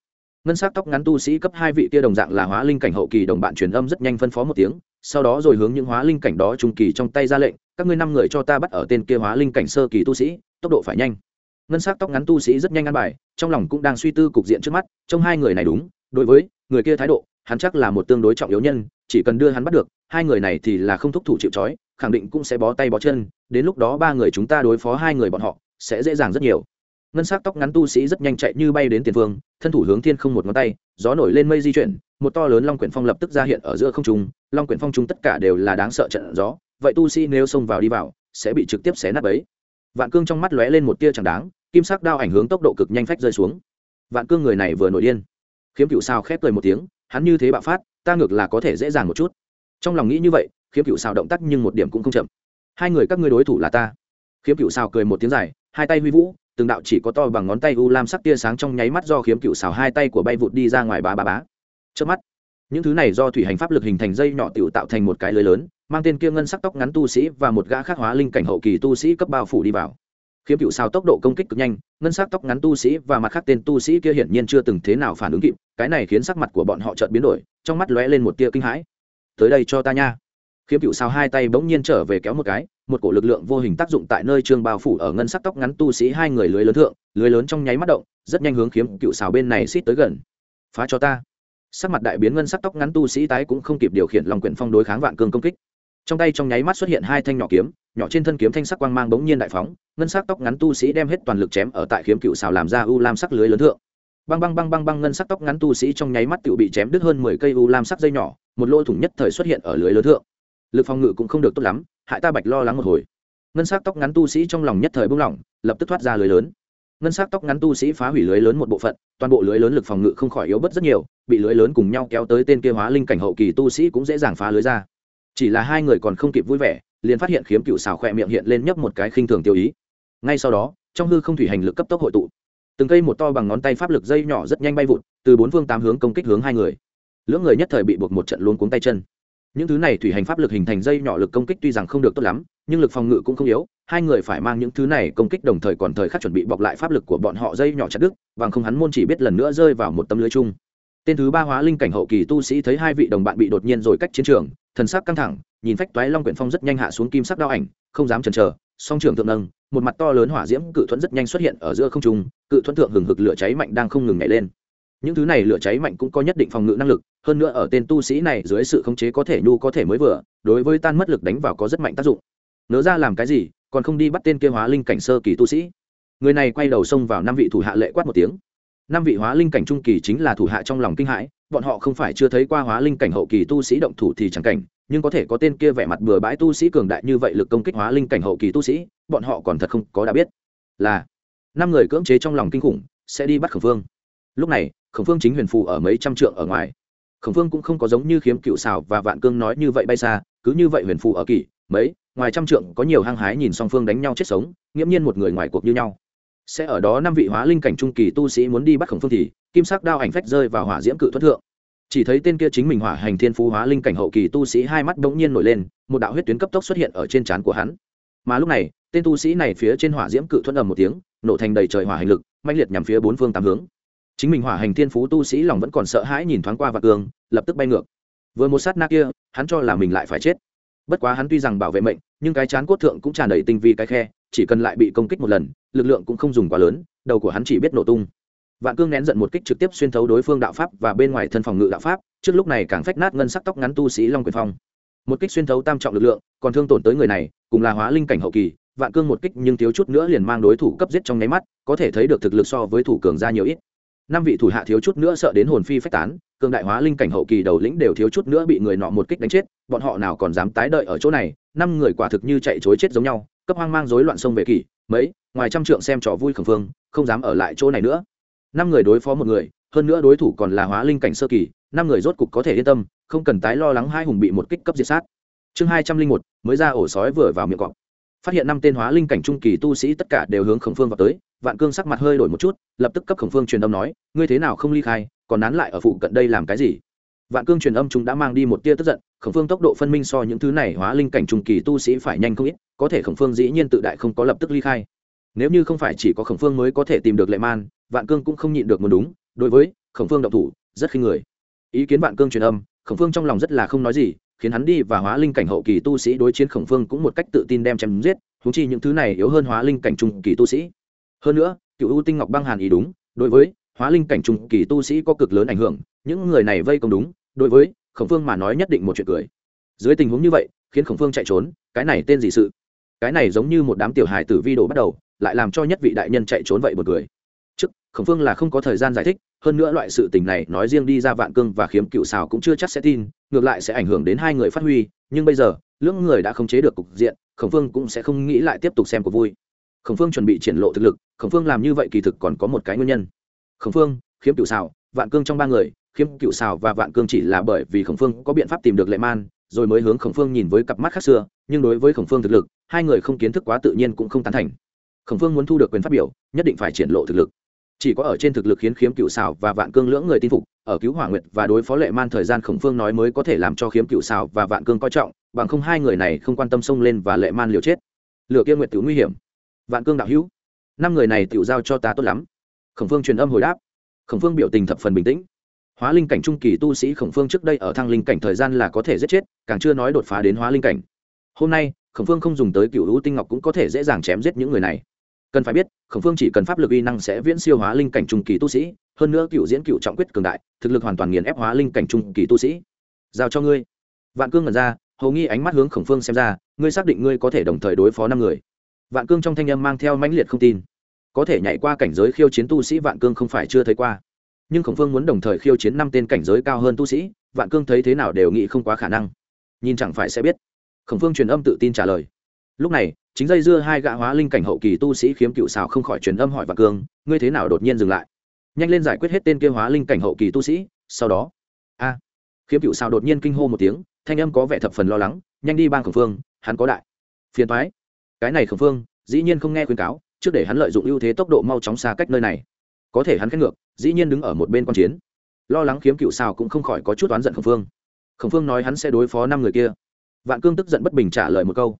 Ngân s ắ c tóc ngắn tu sĩ cấp hai vị kia đồng dạng là hóa linh cảnh hậu kỳ đồng bạn truyền âm rất nhanh phân phó một tiếng, sau đó rồi hướng những hóa linh cảnh đó trung kỳ trong tay ra lệnh, các ngươi năm người cho ta bắt ở tên kia hóa linh cảnh sơ kỳ tu sĩ, tốc độ phải nhanh ngân sắc tóc ngắn tu sĩ rất nhanh ăn bài, trong lòng cũng đang suy tư cục diện trước mắt trong hai người này đúng, đối với người kia thái độ, hắn chắc là một tương đối trọng yếu nhân, chỉ cần đưa hắn bắt được, hai người này thì là không thúc thủ chịu trói, khẳng định cũng sẽ bó tay bó chân, đến lúc đó ba người chúng ta đối phó hai người bọn họ, sẽ dễ dàng rất nhiều. Ngân sắc tóc ngắn tu sĩ rất nhanh chạy như bay đến tiền phương, thân thủ hướng thiên không một ngón tay, gió nổi lên mây di chuyển, một to lớn long quyển phong lập tức ra hiện ở giữa không trung, long quyển phong trung tất cả đều là đáng sợ trận gió, vậy tu sĩ nếu xông vào đi vào, sẽ bị trực tiếp xé nát ấy vạn cương trong mắt lóe lên một tia chẳng đáng kim sắc đao ảnh hướng tốc độ cực nhanh phách rơi xuống. Vạn cương người này vừa nổi điên. Khiếm cựu sao khép cười một tiếng, hắn như thế bạo phát, ta ngược là có thể dễ dàng một chút. Trong lòng nghĩ như vậy, khiếm cựu sao động tác nhưng một điểm cũng không chậm. Hai người các ngươi đối thủ là ta. Khiếm cựu sao cười một tiếng dài, hai tay huy vũ, từng đạo chỉ có to bằng ngón tay u lam sắc tia sáng trong nháy mắt do khiếm cựu xào hai tay của bay vụt đi ra ngoài bá bá bá. Trước mắt, những thứ này do thủy hành pháp lực hình thành dây nhỏ tiểu tạo thành một cái lưới lớn, mang tên kia ngân sắc tóc ngắn tu sĩ và một gã khác hóa linh cảnh hậu kỳ tu sĩ cấp bao phủ đi vào khiếm cựu sao tốc độ công kích cực nhanh, ngân sắc tóc ngắn tu sĩ và mặt khác tên tu sĩ kia hiển nhiên chưa từng thế nào phản ứng kịp, cái này khiến sắc mặt của bọn họ chợt biến đổi, trong mắt lóe lên một tia kinh hãi. Tới đây cho ta nha. Khiếm cựu sao hai tay bỗng nhiên trở về kéo một cái, một cổ lực lượng vô hình tác dụng tại nơi trương bao phủ ở ngân sắc tóc ngắn tu sĩ hai người lưới lớn thượng, lưới lớn trong nháy mắt động, rất nhanh hướng khiếm cựu xào bên này xít tới gần. Phá cho ta. Sắc mặt đại biến ngân sắc tóc ngắn tu sĩ tái cũng không kịp điều khiển lòng quyển phong đối kháng vạn cương công kích trong tay trong nháy mắt xuất hiện hai thanh nhỏ kiếm, nhỏ trên thân kiếm thanh sắc quang mang bỗng nhiên đại phóng, ngân sắc tóc ngắn tu sĩ đem hết toàn lực chém ở tại kiếm cựu xào làm ra u lam sắc lưới lớn thượng. Băng băng băng băng băng ngân sắc tóc ngắn tu sĩ trong nháy mắt tự bị chém đứt hơn mười cây u lam sắc dây nhỏ, một lỗ thủng nhất thời xuất hiện ở lưới lớn thượng. Lực phòng ngự cũng không được tốt lắm, hại ta bạch lo lắng một hồi. Ngân sắc tóc ngắn tu sĩ trong lòng nhất thời bung lỏng lập tức thoát ra lưới lớn. Ngân sắc tóc ngắn tu sĩ phá hủy lưới lớn một bộ phận, toàn bộ lưới lớn lực phòng ngự không khỏi yếu bớt rất nhiều, bị lưới lớn cùng nhau kéo tới tên kia hóa linh cảnh hậu kỳ tu sĩ cũng dễ dàng phá lưới ra chỉ là hai người còn không kịp vui vẻ, liền phát hiện khiếm cựu xào khỏe miệng hiện lên nhấp một cái khinh thường tiêu ý. Ngay sau đó, trong hư không thủy hành lực cấp tốc hội tụ. Từng cây một to bằng ngón tay pháp lực dây nhỏ rất nhanh bay vụt, từ bốn phương tám hướng công kích hướng hai người. Lưỡng người nhất thời bị buộc một trận luôn cuống tay chân. Những thứ này thủy hành pháp lực hình thành dây nhỏ lực công kích tuy rằng không được tốt lắm, nhưng lực phòng ngự cũng không yếu, hai người phải mang những thứ này công kích đồng thời còn thời khắc chuẩn bị bọc lại pháp lực của bọn họ dây nhỏ chặt đứt, bằng không hắn môn chỉ biết lần nữa rơi vào một tấm lưới chung. Tên thứ ba hóa linh cảnh hậu kỳ tu sĩ thấy hai vị đồng bạn bị đột nhiên rồi cách chiến trường thần sắc căng thẳng, nhìn phách toái long quyển phong rất nhanh hạ xuống kim sắc đao ảnh, không dám chần chờ, song trường thượng nâng, một mặt to lớn hỏa diễm cự thuẫn rất nhanh xuất hiện ở giữa không trung, cự thuẫn thượng hừng hực lửa cháy mạnh đang không ngừng nhảy lên. Những thứ này lửa cháy mạnh cũng có nhất định phòng ngự năng lực, hơn nữa ở tên tu sĩ này dưới sự khống chế có thể nhu có thể mới vừa, đối với tan mất lực đánh vào có rất mạnh tác dụng. Nỡ ra làm cái gì, còn không đi bắt tên kia hóa linh cảnh sơ kỳ tu sĩ. Người này quay đầu xông vào năm vị thủ hạ lệ quát một tiếng năm vị hóa linh cảnh trung kỳ chính là thủ hạ trong lòng kinh hãi, bọn họ không phải chưa thấy qua hóa linh cảnh hậu kỳ tu sĩ động thủ thì chẳng cảnh, nhưng có thể có tên kia vẻ mặt bừa bãi tu sĩ cường đại như vậy lực công kích hóa linh cảnh hậu kỳ tu sĩ, bọn họ còn thật không có đã biết. Là, năm người cưỡng chế trong lòng kinh khủng, sẽ đi bắt khẩn phương. Lúc này khẩn phương chính huyền phù ở mấy trăm trượng ở ngoài. Khẩn phương cũng không có giống như khiếm cựu xào và vạn cương nói như vậy bay xa, cứ như vậy huyền phù ở kỷ mấy, ngoài trăm trượng có nhiều hăng hái nhìn song phương đánh nhau chết sống, nghiễm nhiên một người ngoài cuộc như nhau sẽ ở đó năm vị hóa linh cảnh trung kỳ tu sĩ muốn đi bắt khổng phương thì, kim sắc đao ảnh phách rơi vào hỏa diễm cự thoát thượng. Chỉ thấy tên kia chính mình hỏa hành thiên phú hóa linh cảnh hậu kỳ tu sĩ hai mắt bỗng nhiên nổi lên, một đạo huyết tuyến cấp tốc xuất hiện ở trên trán của hắn. Mà lúc này, tên tu sĩ này phía trên hỏa diễm cự thuẫn ầm một tiếng, nổ thành đầy trời hỏa hành lực mạnh liệt nhằm phía bốn phương tám hướng. Chính mình hỏa hành thiên phú tu sĩ lòng vẫn còn sợ hãi nhìn thoáng qua vạc cường lập tức bay ngược. Vừa một sát na kia, hắn cho là mình lại phải chết. Bất quá hắn tuy rằng bảo vệ mệnh, nhưng cái chán cốt thượng cũng tràn đầy tinh vi cái khe, chỉ cần lại bị công kích một lần lực lượng cũng không dùng quá lớn, đầu của hắn chỉ biết nổ tung. Vạn cương nén giận một kích trực tiếp xuyên thấu đối phương đạo pháp và bên ngoài thân phòng ngự đạo pháp, trước lúc này càng phách nát ngân sắc tóc ngắn tu sĩ long quyền phong. Một kích xuyên thấu tam trọng lực lượng, còn thương tổn tới người này, cùng là hóa linh cảnh hậu kỳ, vạn cương một kích nhưng thiếu chút nữa liền mang đối thủ cấp giết trong nháy mắt, có thể thấy được thực lực so với thủ cường ra nhiều ít. Năm vị thủ hạ thiếu chút nữa sợ đến hồn phi phách tán, cường đại hóa linh cảnh hậu kỳ đầu lĩnh đều thiếu chút nữa bị người nọ một kích đánh chết, bọn họ nào còn dám tái đợi ở chỗ này, năm người quả thực như chạy chối chết giống nhau, cấp hoang mang rối loạn sông về kỳ mấy, ngoài trăm trượng xem trò vui khẩn phương, không dám ở lại chỗ này nữa. Năm người đối phó một người, hơn nữa đối thủ còn là hóa linh cảnh sơ kỳ, năm người rốt cục có thể yên tâm, không cần tái lo lắng hai hùng bị một kích cấp diệt sát. Chương hai trăm linh một, mới ra ổ sói vừa vào miệng cọp. Phát hiện năm tên hóa linh cảnh trung kỳ tu sĩ tất cả đều hướng khổng phương vào tới, vạn cương sắc mặt hơi đổi một chút, lập tức cấp khổng phương truyền âm nói, ngươi thế nào không ly khai, còn nán lại ở phụ cận đây làm cái gì? Vạn cương truyền âm chúng đã mang đi một tia tức giận, khổng phương tốc độ phân minh so những thứ này hóa linh cảnh trung kỳ tu sĩ phải nhanh không ít, có thể khổng phương dĩ nhiên tự đại không có lập tức ly khai. Nếu như không phải chỉ có khổng phương mới có thể tìm được lệ man, vạn cương cũng không nhịn được muốn đúng, đối với khổng phương động thủ, rất khinh người. Ý kiến vạn cương truyền âm, khổng phương trong lòng rất là không nói gì, khiến hắn đi và hóa linh cảnh hậu kỳ tu sĩ đối chiến khổng phương cũng một cách tự tin đem chém giết húng chi những thứ này yếu hơn hóa linh cảnh trung kỳ tu sĩ. Hơn nữa, cựu ưu tinh ngọc băng hàn ý đúng, đối với hóa linh cảnh trung kỳ tu sĩ có cực lớn ảnh hưởng, những người này vây công đúng đối với khổng phương mà nói nhất định một chuyện cười. Dưới tình huống như vậy, khiến khổng phương chạy trốn, cái này tên gì sự? Cái này giống như một đám tiểu hài tử vi đồ bắt đầu, lại làm cho nhất vị đại nhân chạy trốn vậy một người trước, khổng phương là không có thời gian giải thích, hơn nữa loại sự tình này nói riêng đi ra vạn cương và khiếm cựu xào cũng chưa chắc sẽ tin, ngược lại sẽ ảnh hưởng đến hai người phát huy, nhưng bây giờ, lưỡng người đã không chế được cục diện, khổng phương cũng sẽ không nghĩ lại tiếp tục xem cuộc vui. Khổng phương chuẩn bị triển lộ thực lực, khổng phương làm như vậy kỳ thực còn có một cái nguyên nhân. Khổng phương, khiếm cựu xào, vạn cương trong ba người khiếm cựu xào và vạn cương chỉ là bởi vì khổng phương có biện pháp tìm được lệ man, rồi mới hướng khổng phương nhìn với cặp mắt khác xưa, nhưng đối với khổng phương thực lực, hai người không kiến thức quá tự nhiên cũng không tán thành. Khổng phương muốn thu được quyền phát biểu, nhất định phải triển lộ thực lực. Chỉ có ở trên thực lực khiến khiếm cựu xào và vạn cương lưỡng người tin phục, ở cứu hỏa nguyệt và đối phó lệ man thời gian khổng phương nói mới có thể làm cho khiếm cựu xào và vạn cương coi trọng, bằng không hai người này không quan tâm xông lên và lệ man liều chết. Lửa kia nguyệt tiểu nguy hiểm. Vạn cương đạo hữu, năm người này tiểu giao cho ta tốt lắm. Khổng phương truyền âm hồi đáp. Khổng phương biểu tình thập phần bình tĩnh hóa linh cảnh trung kỳ tu sĩ khổng phương trước đây ở thăng linh cảnh thời gian là có thể giết chết, càng chưa nói đột phá đến hóa linh cảnh. Hôm nay, khổng phương không dùng tới cựu hữu tinh ngọc cũng có thể dễ dàng chém giết những người này. Cần phải biết, khổng phương chỉ cần pháp lực uy năng sẽ viễn siêu hóa linh cảnh trung kỳ tu sĩ, hơn nữa cựu diễn cựu trọng quyết cường đại, thực lực hoàn toàn nghiền ép hóa linh cảnh trung kỳ tu sĩ. Giao cho ngươi. Vạn cương ngẩn ra, hầu nghi ánh mắt hướng khổng phương xem ra, ngươi xác định ngươi có thể đồng thời đối phó năm người. Vạn cương trong thanh âm mang theo mãnh liệt không tin. Có thể nhảy qua cảnh giới khiêu chiến tu sĩ vạn cương không phải chưa thấy qua nhưng khổng phương muốn đồng thời khiêu chiến năm tên cảnh giới cao hơn tu sĩ, vạn cương thấy thế nào đều nghĩ không quá khả năng. Nhìn chẳng phải sẽ biết. Khổng phương truyền âm tự tin trả lời. Lúc này, chính dây dưa hai gã hóa linh cảnh hậu kỳ tu sĩ khiếm cựu xào không khỏi truyền âm hỏi vạn cương, ngươi thế nào đột nhiên dừng lại? Nhanh lên giải quyết hết tên kia hóa linh cảnh hậu kỳ tu sĩ, sau đó, a. Khiếm cựu xào đột nhiên kinh hô một tiếng, thanh âm có vẻ thập phần lo lắng, nhanh đi bang khổng phương, hắn có đại phiền thoái cái này khổng phương, dĩ nhiên không nghe khuyên cáo, trước để hắn lợi dụng ưu thế tốc độ mau chóng xa cách nơi này có thể hắn khét ngược, dĩ nhiên đứng ở một bên q chiến. Lo lắng khiếm cựu sao cũng không khỏi có chút oán giận khổng phương. Khổng phương nói hắn sẽ đối phó năm người kia. Vạn cương tức giận bất bình trả lời một câu.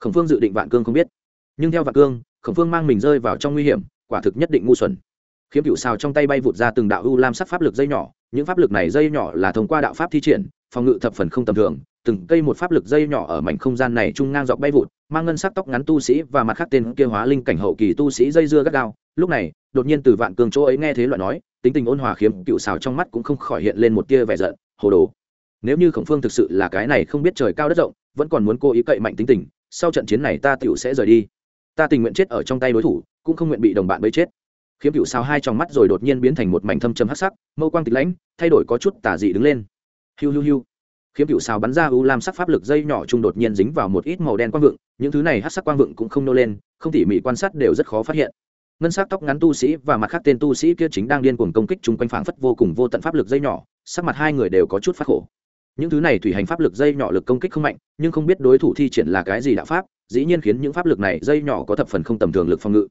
Khổng phương dự định vạn cương không biết. Nhưng theo vạn cương, khổng phương mang mình rơi vào trong nguy hiểm, quả thực nhất định ngu xuẩn. Khiếm cựu sao trong tay bay vụt ra từng đạo u lam sắc pháp lực dây nhỏ, những pháp lực này dây nhỏ là thông qua đạo pháp thi triển, phòng ngự thập phần không tầm thường từng cây một pháp lực dây nhỏ ở mảnh không gian này trung ngang dọc bay vụt, mang ngân sắc tóc ngắn tu sĩ và mặt khác tên kia hóa linh cảnh hậu kỳ tu sĩ dây dưa gắt gao. Lúc này, đột nhiên từ vạn cường chỗ ấy nghe thế loại nói, tính tình ôn hòa khiếm, cựu xào trong mắt cũng không khỏi hiện lên một tia vẻ giận, hồ đồ. Nếu như khổng phương thực sự là cái này không biết trời cao đất rộng, vẫn còn muốn cố ý cậy mạnh tính tình, sau trận chiến này ta tựu sẽ rời đi. Ta tình nguyện chết ở trong tay đối thủ, cũng không nguyện bị đồng bạn bấy chết. Khiếm cựu xào hai trong mắt rồi đột nhiên biến thành một mảnh thâm châm hắc sắc, mâu quang tịch lãnh, thay đổi có chút tả dị đứng lên. Hiu hiu hiu khiếm cựu xào bắn ra u lam sắc pháp lực dây nhỏ chung đột nhiên dính vào một ít màu đen quang vượng, những thứ này hát sắc quang vượng cũng không nô lên, không tỉ mỉ quan sát đều rất khó phát hiện. Ngân sắc tóc ngắn tu sĩ và mặt khác tên tu sĩ kia chính đang điên cuồng công kích chung quanh phảng phất vô cùng vô tận pháp lực dây nhỏ, sắc mặt hai người đều có chút phát khổ. Những thứ này thủy hành pháp lực dây nhỏ lực công kích không mạnh, nhưng không biết đối thủ thi triển là cái gì đạo pháp, dĩ nhiên khiến những pháp lực này dây nhỏ có thập phần không tầm thường lực phòng ngự.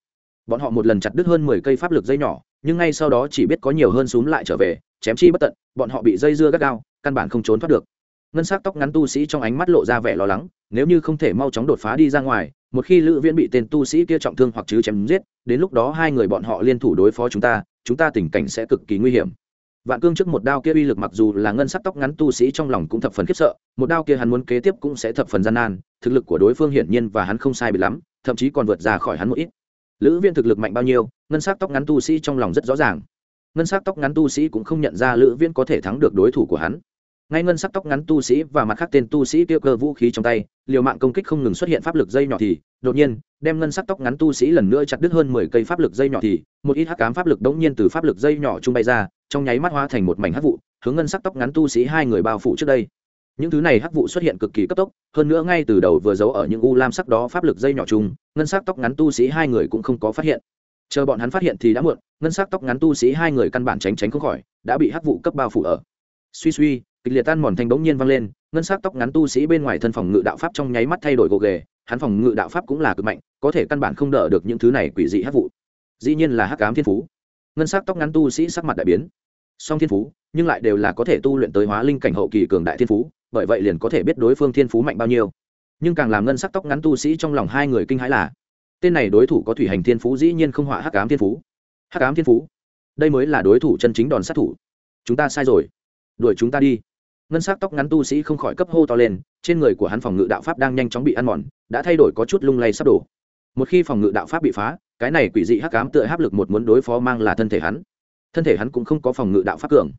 Bọn họ một lần chặt đứt hơn mười cây pháp lực dây nhỏ, nhưng ngay sau đó chỉ biết có nhiều hơn xúm lại trở về, chém chi bất tận, bọn họ bị dây dưa gắt gao, căn bản không trốn thoát được ngân sắc tóc ngắn tu sĩ trong ánh mắt lộ ra vẻ lo lắng, nếu như không thể mau chóng đột phá đi ra ngoài, một khi lữ viễn bị tên tu sĩ kia trọng thương hoặc chứ chém giết, đến lúc đó hai người bọn họ liên thủ đối phó chúng ta chúng ta tình cảnh sẽ cực kỳ nguy hiểm. Vạn cương trước một đao kia uy lực mặc dù là ngân sắc tóc ngắn tu sĩ trong lòng cũng thập phần khiếp sợ, một đao kia hắn muốn kế tiếp cũng sẽ thập phần gian nan, thực lực của đối phương hiển nhiên và hắn không sai bị lắm, thậm chí còn vượt ra khỏi hắn một ít. Lữ Viễn thực lực mạnh bao nhiêu, ngân sắc tóc ngắn tu sĩ trong lòng rất rõ ràng. Ngân sắc tóc ngắn tu sĩ cũng không nhận ra lữ Viễn có thể thắng được đối thủ của hắn ngay ngân sắc tóc ngắn tu sĩ và mặt khác tên tu sĩ tiêu cơ vũ khí trong tay, liều mạng công kích không ngừng xuất hiện pháp lực dây nhỏ thì, đột nhiên, đem ngân sắc tóc ngắn tu sĩ lần nữa chặt đứt hơn mười cây pháp lực dây nhỏ thì, một ít hắc cám pháp lực đống nhiên từ pháp lực dây nhỏ chung bay ra, trong nháy mắt hóa thành một mảnh hắc vụ, hướng ngân sắc tóc ngắn tu sĩ hai người bao phủ trước đây. Những thứ này hắc vụ xuất hiện cực kỳ cấp tốc, hơn nữa ngay từ đầu vừa giấu ở những u lam sắc đó pháp lực dây nhỏ chung, ngân sắc tóc ngắn tu sĩ hai người cũng không có phát hiện. Chờ bọn hắn phát hiện thì đã muộn, ngân sắc tóc ngắn tu sĩ hai người căn bản tránh tránh không khỏi, đã bị hắc vụ cấp bao phủ ở. Suy suy kịch liệt tan mòn thanh bỗng nhiên vang lên, ngân sắc tóc ngắn tu sĩ bên ngoài thân phòng ngự đạo pháp trong nháy mắt thay đổi gồ ghề, hắn phòng ngự đạo pháp cũng là cực mạnh, có thể căn bản không đỡ được những thứ này quỷ dị hắc vụ. Dĩ nhiên là hắc ám thiên phú. Ngân sắc tóc ngắn tu sĩ sắc mặt đại biến. Song thiên phú, nhưng lại đều là có thể tu luyện tới hóa linh cảnh hậu kỳ cường đại thiên phú, bởi vậy liền có thể biết đối phương thiên phú mạnh bao nhiêu. Nhưng càng làm ngân sắc tóc ngắn tu sĩ trong lòng hai người kinh hãi là, tên này đối thủ có thủy hành thiên phú dĩ nhiên không họa hắc ám thiên phú. Hắc ám thiên phú. Đây mới là đối thủ chân chính đòn sát thủ. Chúng ta sai rồi. Đuổi chúng ta đi ngân sắc tóc ngắn tu sĩ không khỏi cấp hô to lên, trên người của hắn phòng ngự đạo pháp đang nhanh chóng bị ăn mòn, đã thay đổi có chút lung lay sắp đổ. Một khi phòng ngự đạo pháp bị phá, cái này quỷ dị hắc cám tựa áp lực một muốn đối phó mang là thân thể hắn. Thân thể hắn cũng không có phòng ngự đạo pháp cường.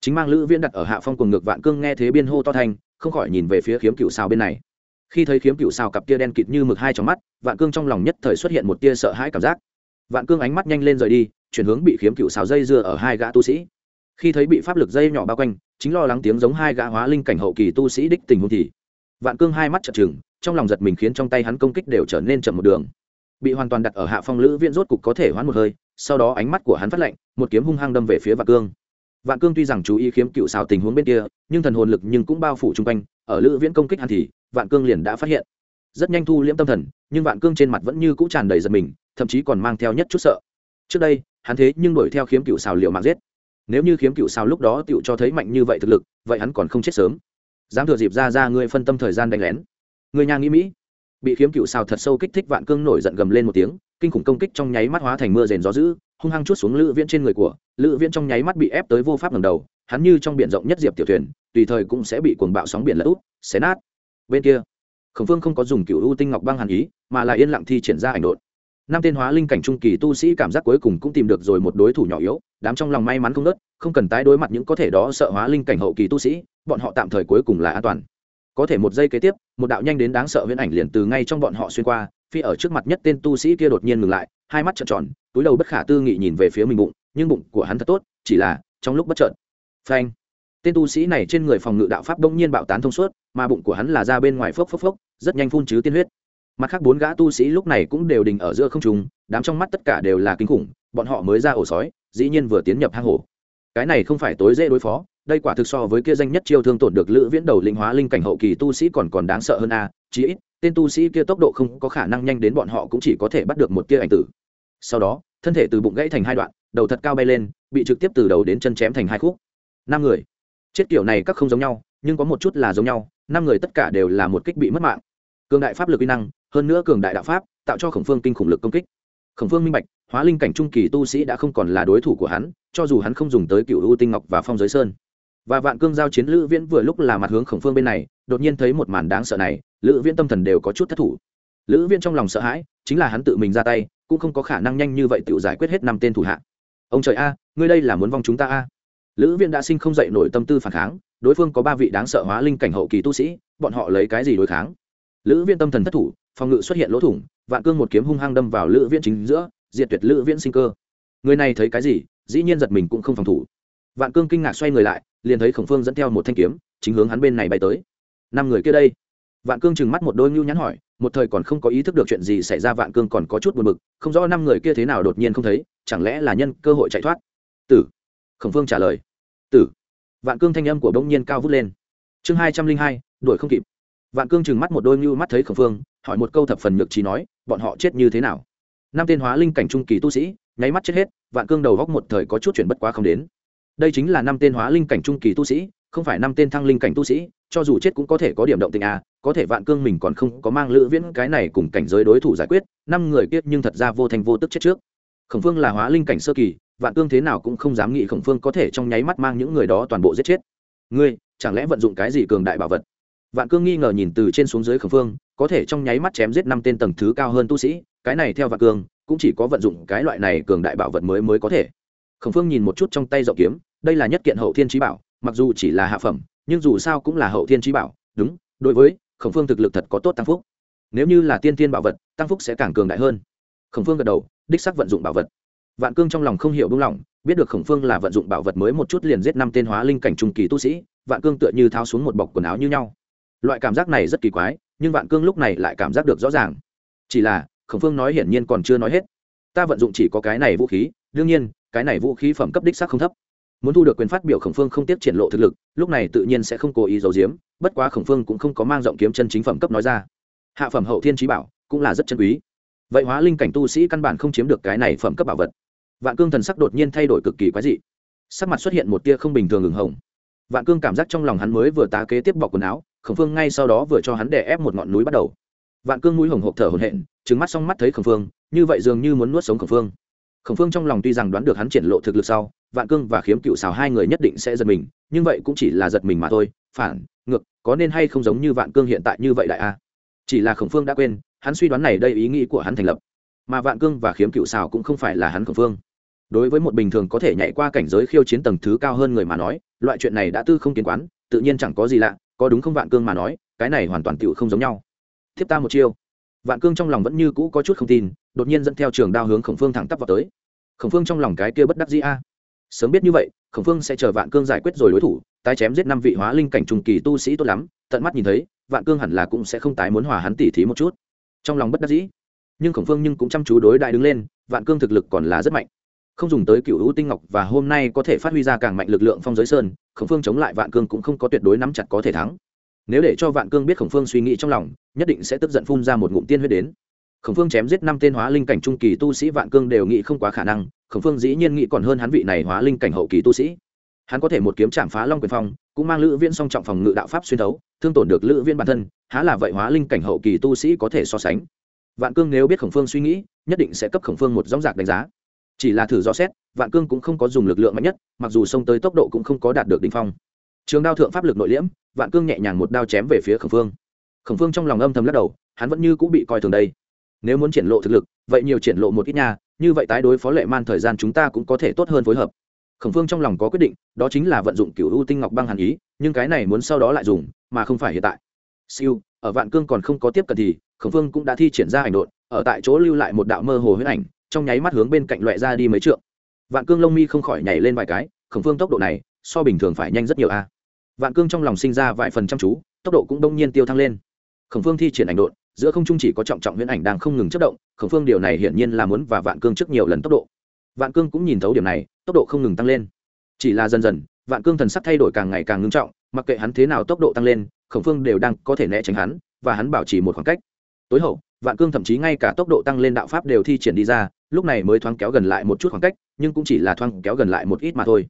Chính mang lữ viễn đặt ở hạ phong cùng ngược vạn cương nghe thế biên hô to thanh không khỏi nhìn về phía khiếm cựu sao bên này. Khi thấy khiếm cựu sao cặp kia đen kịt như mực hai trong mắt, vạn cương trong lòng nhất thời xuất hiện một tia sợ hãi cảm giác. Vạn cương ánh mắt nhanh lên rời đi, chuyển hướng bị khiếm cựu sao dây dưa ở hai gã tu sĩ. Khi thấy bị pháp lực dây nhỏ bao quanh chính lo lắng tiếng giống hai gã hóa linh cảnh hậu kỳ tu sĩ đích tình huống thì vạn cương hai mắt chật chừng trong lòng giật mình khiến trong tay hắn công kích đều trở nên chậm một đường. Bị hoàn toàn đặt ở hạ phong lữ viễn rốt cục có thể hoán một hơi, sau đó ánh mắt của hắn phát lạnh, một kiếm hung hăng đâm về phía vạn cương. Vạn cương tuy rằng chú ý khiếm cựu xào tình huống bên kia, nhưng thần hồn lực nhưng cũng bao phủ chung quanh, ở lữ viễn công kích hắn thì, vạn cương liền đã phát hiện. Rất nhanh thu liễm tâm thần, nhưng vạn cương trên mặt vẫn như cũ tràn đầy giật mình, thậm chí còn mang theo nhất chút sợ. Trước đây, hắn thế nhưng đuổi theo khiếm cựu xào liệu mạng giết nếu như khiếm cựu sao lúc đó tựu cho thấy mạnh như vậy thực lực, vậy hắn còn không chết sớm. Dám thừa dịp ra ra ngươi phân tâm thời gian đánh lén. Người nhà nghĩ mỹ. Bị khiếm cựu sao thật sâu kích thích vạn cương nổi giận gầm lên một tiếng, kinh khủng công kích trong nháy mắt hóa thành mưa rền gió dữ, hung hăng chút xuống lữ viễn trên người của. Lữ viễn trong nháy mắt bị ép tới vô pháp ngầm đầu, hắn như trong biển rộng nhất diệp tiểu thuyền, tùy thời cũng sẽ bị cuồng bạo sóng biển lỡ út xé nát. Bên kia, khổng phương không có dùng cựu ưu tinh ngọc băng hàn ý, mà là yên lặng thi triển ra ảnh đột năm tên hóa linh cảnh trung kỳ tu sĩ cảm giác cuối cùng cũng tìm được rồi một đối thủ nhỏ yếu, đám trong lòng may mắn không nớt không cần tái đối mặt những có thể đó sợ hóa linh cảnh hậu kỳ tu sĩ, bọn họ tạm thời cuối cùng là an toàn. Có thể một giây kế tiếp, một đạo nhanh đến đáng sợ viễn ảnh liền từ ngay trong bọn họ xuyên qua phi ở trước mặt nhất tên tu sĩ kia đột nhiên ngừng lại, hai mắt trợn tròn, túi đầu bất khả tư nghị nhìn về phía mình bụng, nhưng bụng của hắn thật tốt, chỉ là trong lúc bất trợn phanh! Tên tu sĩ này trên người phòng ngự đạo pháp đông nhiên bạo tán thông suốt, mà bụng của hắn là ra bên ngoài phốc phốc phốc, rất nhanh phun chứ tiên huyết mặt khác bốn gã tu sĩ lúc này cũng đều đình ở giữa không trùng đám trong mắt tất cả đều là kinh khủng, bọn họ mới ra ổ sói, dĩ nhiên vừa tiến nhập hang hổ. Cái này không phải tối dễ đối phó, đây quả thực so với kia danh nhất chiêu thương tổn được lữ viễn đầu linh hóa linh cảnh hậu kỳ tu sĩ còn còn đáng sợ hơn a, chí ít, tên tu sĩ kia tốc độ không có khả năng nhanh đến bọn họ cũng chỉ có thể bắt được một tia ảnh tử. Sau đó, thân thể từ bụng gãy thành hai đoạn, đầu thật cao bay lên, bị trực tiếp từ đầu đến chân chém thành hai khúc. Năm người. Chết kiểu này các không giống nhau, nhưng có một chút là giống nhau, năm người tất cả đều là một kích bị mất mạng. Cường đại pháp lực uy năng hơn nữa cường đại đạo pháp, tạo cho khổng phương kinh khủng lực công kích. Khổng phương minh bạch, hóa linh cảnh trung kỳ tu sĩ đã không còn là đối thủ của hắn, cho dù hắn không dùng tới cựu u tinh ngọc và phong giới sơn. Và vạn cương giao chiến lữ viễn vừa lúc là mặt hướng khổng phương bên này, đột nhiên thấy một màn đáng sợ này, lữ viễn tâm thần đều có chút thất thủ. Lữ viễn trong lòng sợ hãi, chính là hắn tự mình ra tay, cũng không có khả năng nhanh như vậy tự giải quyết hết năm tên thủ hạ. Ông trời a, ngươi đây là muốn vong chúng ta a? Lữ viễn đã sinh không dậy nổi tâm tư phản kháng, đối phương có ba vị đáng sợ hóa linh cảnh hậu kỳ tu sĩ, bọn họ lấy cái gì đối kháng? Lữ viễn tâm thần thất thủ, phòng ngự xuất hiện lỗ thủng, vạn cương một kiếm hung hăng đâm vào lữ viễn chính giữa, diệt tuyệt lữ viễn sinh cơ. Người này thấy cái gì, dĩ nhiên giật mình cũng không phòng thủ. Vạn cương kinh ngạc xoay người lại, liền thấy khổng phương dẫn theo một thanh kiếm, chính hướng hắn bên này bay tới. Năm người kia đây. Vạn cương trừng mắt một đôi ngưu nhắn hỏi, một thời còn không có ý thức được chuyện gì xảy ra vạn cương còn có chút buồn bực, không rõ năm người kia thế nào đột nhiên không thấy, chẳng lẽ là nhân cơ hội chạy thoát? Tử. Khổng phương trả lời. Tử. Vạn cương thanh âm của bỗng nhiên cao vút lên. Chương hai trăm linh hai, đuổi không kịp vạn cương trừng mắt một đôi ngưu mắt thấy khổng phương hỏi một câu thập phần nhược trí nói bọn họ chết như thế nào? Năm tên hóa linh cảnh trung kỳ tu sĩ nháy mắt chết hết vạn cương đầu góc một thời có chút chuyển bất quá không đến. Đây chính là năm tên hóa linh cảnh trung kỳ tu sĩ không phải năm tên thăng linh cảnh tu sĩ cho dù chết cũng có thể có điểm động tình à, có thể vạn cương mình còn không có mang lữ viễn cái này cùng cảnh giới đối thủ giải quyết năm người kiết nhưng thật ra vô thành vô tức chết trước. Khổng phương là hóa linh cảnh sơ kỳ vạn cương thế nào cũng không dám nghĩ khổng phương có thể trong nháy mắt mang những người đó toàn bộ giết chết. Ngươi chẳng lẽ vận dụng cái gì cường đại bảo vật? Vạn cương nghi ngờ nhìn từ trên xuống dưới khổng phương, có thể trong nháy mắt chém giết năm tên tầng thứ cao hơn tu sĩ, cái này theo vạn cương, cũng chỉ có vận dụng cái loại này cường đại bảo vật mới mới có thể. Khổng phương nhìn một chút trong tay rộng kiếm, đây là nhất kiện hậu thiên trí bảo, mặc dù chỉ là hạ phẩm, nhưng dù sao cũng là hậu thiên trí bảo, đúng, đối với khổng phương thực lực thật có tốt tăng phúc. Nếu như là tiên tiên bảo vật, tăng phúc sẽ càng cường đại hơn. Khổng phương gật đầu, đích sắc vận dụng bảo vật. Vạn cương trong lòng không hiểu buông lỏng, biết được khổng phương là vận dụng bảo vật mới một chút liền giết năm tên hóa linh cảnh trung kỳ tu sĩ, vạn cương tựa như tháo xuống một bọc quần áo như nhau loại cảm giác này rất kỳ quái, nhưng vạn cương lúc này lại cảm giác được rõ ràng. Chỉ là, khổng phương nói hiển nhiên còn chưa nói hết. Ta vận dụng chỉ có cái này vũ khí, đương nhiên, cái này vũ khí phẩm cấp đích sắc không thấp. Muốn thu được quyền phát biểu khổng phương không tiếp triển lộ thực lực, lúc này tự nhiên sẽ không cố ý giấu giếm, bất quá khổng phương cũng không có mang rộng kiếm chân chính phẩm cấp nói ra. Hạ phẩm hậu thiên trí bảo, cũng là rất chân quý. Vậy hóa linh cảnh tu sĩ căn bản không chiếm được cái này phẩm cấp bảo vật. Vạn cương thần sắc đột nhiên thay đổi cực kỳ quái dị. Sắc mặt xuất hiện một tia không bình thường ngừng hồng vạn cương cảm giác trong lòng hắn mới vừa tá kế tiếp bọc quần áo, khổng phương ngay sau đó vừa cho hắn đè ép một ngọn núi bắt đầu. Vạn cương mũi hồng hộp thở hồn hện trứng mắt xong mắt thấy khổng phương, như vậy dường như muốn nuốt sống khổng phương. Khổng phương trong lòng tuy rằng đoán được hắn triển lộ thực lực sau, vạn cương và khiếm cựu xào hai người nhất định sẽ giật mình, nhưng vậy cũng chỉ là giật mình mà thôi, phản, ngược, có nên hay không giống như vạn cương hiện tại như vậy đại a? Chỉ là khổng phương đã quên, hắn suy đoán này đây ý nghĩ của hắn thành lập. Mà vạn cương và khiếm cựu xào cũng không phải là hắn khổng phương đối với một bình thường có thể nhảy qua cảnh giới khiêu chiến tầng thứ cao hơn người mà nói, loại chuyện này đã tư không kiến quán, tự nhiên chẳng có gì lạ, có đúng không vạn cương mà nói, cái này hoàn toàn tựu không giống nhau. Thiếp ta một chiêu. Vạn cương trong lòng vẫn như cũ có chút không tin, đột nhiên dẫn theo trường đao hướng khổng phương thẳng tắp vào tới. Khổng phương trong lòng cái kia bất đắc dĩ a. Sớm biết như vậy, khổng phương sẽ chờ vạn cương giải quyết rồi đối thủ, tái chém giết năm vị hóa linh cảnh trùng kỳ tu sĩ tốt lắm, tận mắt nhìn thấy, vạn cương hẳn là cũng sẽ không tái muốn hòa hắn tỉ thí một chút. Trong lòng bất đắc dĩ. Nhưng khổng phương nhưng cũng chăm chú đối đại đứng lên, vạn cương thực lực còn là rất mạnh không dùng tới cựu hữu tinh ngọc và hôm nay có thể phát huy ra càng mạnh lực lượng phong giới sơn, khổng phương chống lại vạn cương cũng không có tuyệt đối nắm chặt có thể thắng. Nếu để cho vạn cương biết khổng phương suy nghĩ trong lòng, nhất định sẽ tức giận phun ra một ngụm tiên huyết đến. Khổng phương chém giết năm tên hóa linh cảnh trung kỳ tu sĩ vạn cương đều nghĩ không quá khả năng, khổng phương dĩ nhiên nghĩ còn hơn hắn vị này hóa linh cảnh hậu kỳ tu sĩ. Hắn có thể một kiếm chạm phá long quyền phong, cũng mang lữ viên song trọng phòng ngự đạo pháp xuyên thấu, thương tổn được lữ viên bản thân, há là vậy hóa linh cảnh hậu kỳ tu sĩ có thể so sánh. Vạn cương nếu biết khổng phương suy nghĩ, nhất định sẽ cấp khổng phương một dóng dạc đánh giá chỉ là thử do xét, vạn cương cũng không có dùng lực lượng mạnh nhất, mặc dù xông tới tốc độ cũng không có đạt được đ ỉ n h phong. Trường đao thượng pháp lực nội liễm, vạn cương nhẹ nhàng một đao chém về phía khẩn phương. Khẩn phương trong lòng âm thầm lắc đầu, hắn vẫn như cũng bị coi thường đây. Nếu muốn triển lộ thực lực, vậy nhiều triển lộ một ít nha, như vậy tái đối phó lệ man thời gian chúng ta cũng có thể tốt hơn phối hợp. Khẩn phương trong lòng có quyết định, đó chính là vận dụng cựu ưu tinh ngọc băng hàn ý, nhưng cái này muốn sau đó lại dùng, mà không phải hiện tại. Siêu, ở vạn cương còn không có tiếp cận thì khẩn phương cũng đã thi triển ra ảnh đột ở tại chỗ lưu lại một đạo mơ hồ huyết ảnh trong nháy mắt hướng bên cạnh loại ra đi mấy trượng. Vạn cương lông mi không khỏi nhảy lên vài cái, khổng phương tốc độ này, so bình thường phải nhanh rất nhiều a. Vạn cương trong lòng sinh ra vài phần chăm chú, tốc độ cũng đông nhiên tiêu thăng lên. Khổng phương thi triển ảnh độn, giữa không trung chỉ có trọng trọng huyễn ảnh đang không ngừng chất động, khổng phương điều này hiển nhiên là muốn và vạn cương trước nhiều lần tốc độ. Vạn cương cũng nhìn thấu điểm này, tốc độ không ngừng tăng lên. Chỉ là dần dần, vạn cương thần sắc thay đổi càng ngày càng ngưng trọng, mặc kệ hắn thế nào tốc độ tăng lên, khổng phương đều đang có thể né tránh hắn, và hắn bảo trì một khoảng cách. Tối hậu vạn cương thậm chí ngay cả tốc độ tăng lên đạo pháp đều thi triển đi ra, lúc này mới thoáng kéo gần lại một chút khoảng cách, nhưng cũng chỉ là thoáng kéo gần lại một ít mà thôi.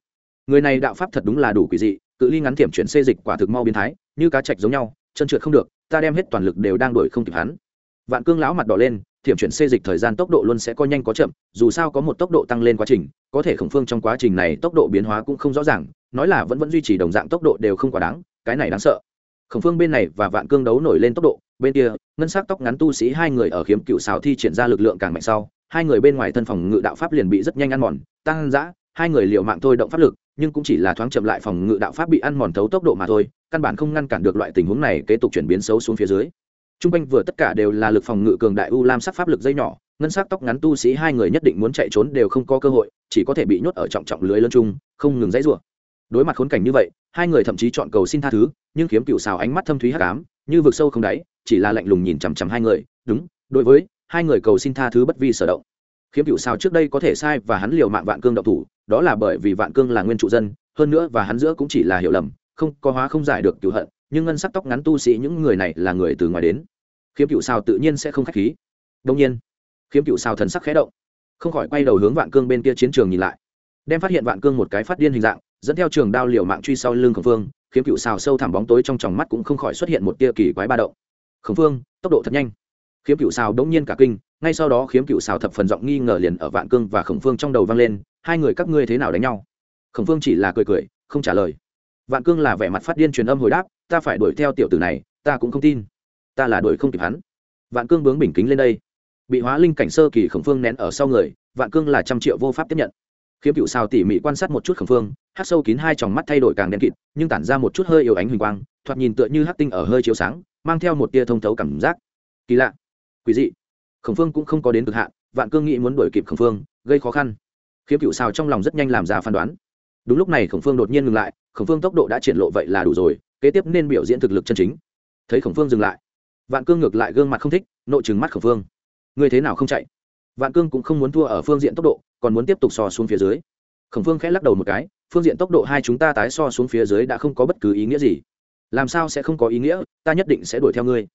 Người này đạo pháp thật đúng là đủ quỷ dị, cự ly ngắn thiểm chuyển xê dịch quả thực mau biến thái, như cá chạch giống nhau, chân trượt không được, ta đem hết toàn lực đều đang đuổi không kịp hắn. Vạn cương lão mặt đỏ lên, thiểm chuyển xê dịch thời gian tốc độ luôn sẽ có nhanh có chậm, dù sao có một tốc độ tăng lên quá trình, có thể khổng phương trong quá trình này tốc độ biến hóa cũng không rõ ràng, nói là vẫn vẫn duy trì đồng dạng tốc độ đều không quá đáng, cái này đáng sợ khổng phương bên này và vạn cương đấu nổi lên tốc độ, bên kia, ngân sắc tóc ngắn tu sĩ hai người ở khiếm cựu xào thi triển ra lực lượng càng mạnh sau, hai người bên ngoài thân phòng ngự đạo pháp liền bị rất nhanh ăn mòn, tăng giã hai người liệu mạng thôi động pháp lực, nhưng cũng chỉ là thoáng chậm lại phòng ngự đạo pháp bị ăn mòn thấu tốc độ mà thôi, căn bản không ngăn cản được loại tình huống này kế tục chuyển biến xấu xuống phía dưới. T r u n g quanh vừa tất cả đều là lực phòng ngự cường đại u lam sắc pháp lực dây nhỏ, ngân sắc tóc ngắn tu sĩ hai người nhất định muốn chạy trốn đều không có cơ hội, chỉ có thể bị nhốt ở trọng trọng lưới lân trung không ngừng dãy rủa đối mặt khốn cảnh như vậy, hai người thậm chí chọn cầu xin tha thứ, nhưng kiếm cựu xào ánh mắt thâm thúy hắc ám, như vực sâu không đáy, chỉ là lạnh lùng nhìn chằm chằm hai người, đúng, đối với, hai người cầu xin tha thứ bất vi sở động. Khiếm cựu xào trước đây có thể sai và hắn liều mạng vạn cương độc thủ, đó là bởi vì vạn cương là nguyên trụ dân, hơn nữa và hắn giữa cũng chỉ là hiểu lầm, không, có hóa không giải được cựu hận, nhưng ngân sắc tóc ngắn tu sĩ những người này là người từ ngoài đến. Khiếm cựu xào tự nhiên sẽ không k h á c h khí. Đông nhiên khiếm cựu xào thần sắc khé động, không khỏi quay đầu hướng vạn cương bên kia chiến trường nhìn lại, đem phát hiện vạn cương một cái phát điên hình dạng dẫn theo trường đao liều mạng truy sau lưng khổng phương, khiếm cựu xào sâu thẳm bóng tối trong tròng mắt cũng không khỏi xuất hiện một tia kỳ quái ba động. Khổng phương, tốc độ thật nhanh. Khiếm cựu xào đống nhiên cả kinh, ngay sau đó khiếm cựu xào thập phần giọng nghi ngờ liền ở vạn cương và khổng phương trong đầu vang lên, hai người các ngươi thế nào đánh nhau? Khổng phương chỉ là cười cười, không trả lời. Vạn cương là vẻ mặt phát điên truyền âm hồi đáp, ta phải đuổi theo tiểu tử này, ta cũng không tin. Ta là đuổi không kịp hắn. Vạn cương bướng bình kính lên đây. Bị hóa linh cảnh sơ kỳ khổng phương nén ở sau người, vạn cương là trăm triệu vô pháp tiếp nhận khiếm cựu sao tỉ mỉ quan sát một chút khổng phương, hát sâu kín hai tròng mắt thay đổi càng đen kịt, nhưng tản ra một chút hơi yếu ánh huỳnh quang, thoạt nhìn tựa như hát tinh ở hơi chiếu sáng, mang theo một tia thông thấu cảm giác. Kỳ lạ. Quý dị. Khổng phương cũng không có đến cực hạn, vạn cương nghĩ muốn đuổi kịp khổng phương, gây khó khăn. Khiếm cựu sao trong lòng rất nhanh làm ra phán đoán. Đúng lúc này khổng phương đột nhiên ngừng lại, khổng phương tốc độ đã triển lộ vậy là đủ rồi, kế tiếp nên biểu diễn thực lực chân chính. Thấy khổng phương dừng lại, vạn cương ngược lại gương mặt không thích, nội chừng mắt khổng phương. Ngươi thế nào không chạy? Vạn cương cũng không muốn thua ở phương diện tốc độ còn muốn tiếp tục so xuống phía dưới. Khổng phương khẽ lắc đầu một cái, phương diện tốc độ hai chúng ta tái so xuống phía dưới đã không có bất cứ ý nghĩa gì. Làm sao sẽ không có ý nghĩa, ta nhất định sẽ đuổi theo ngươi.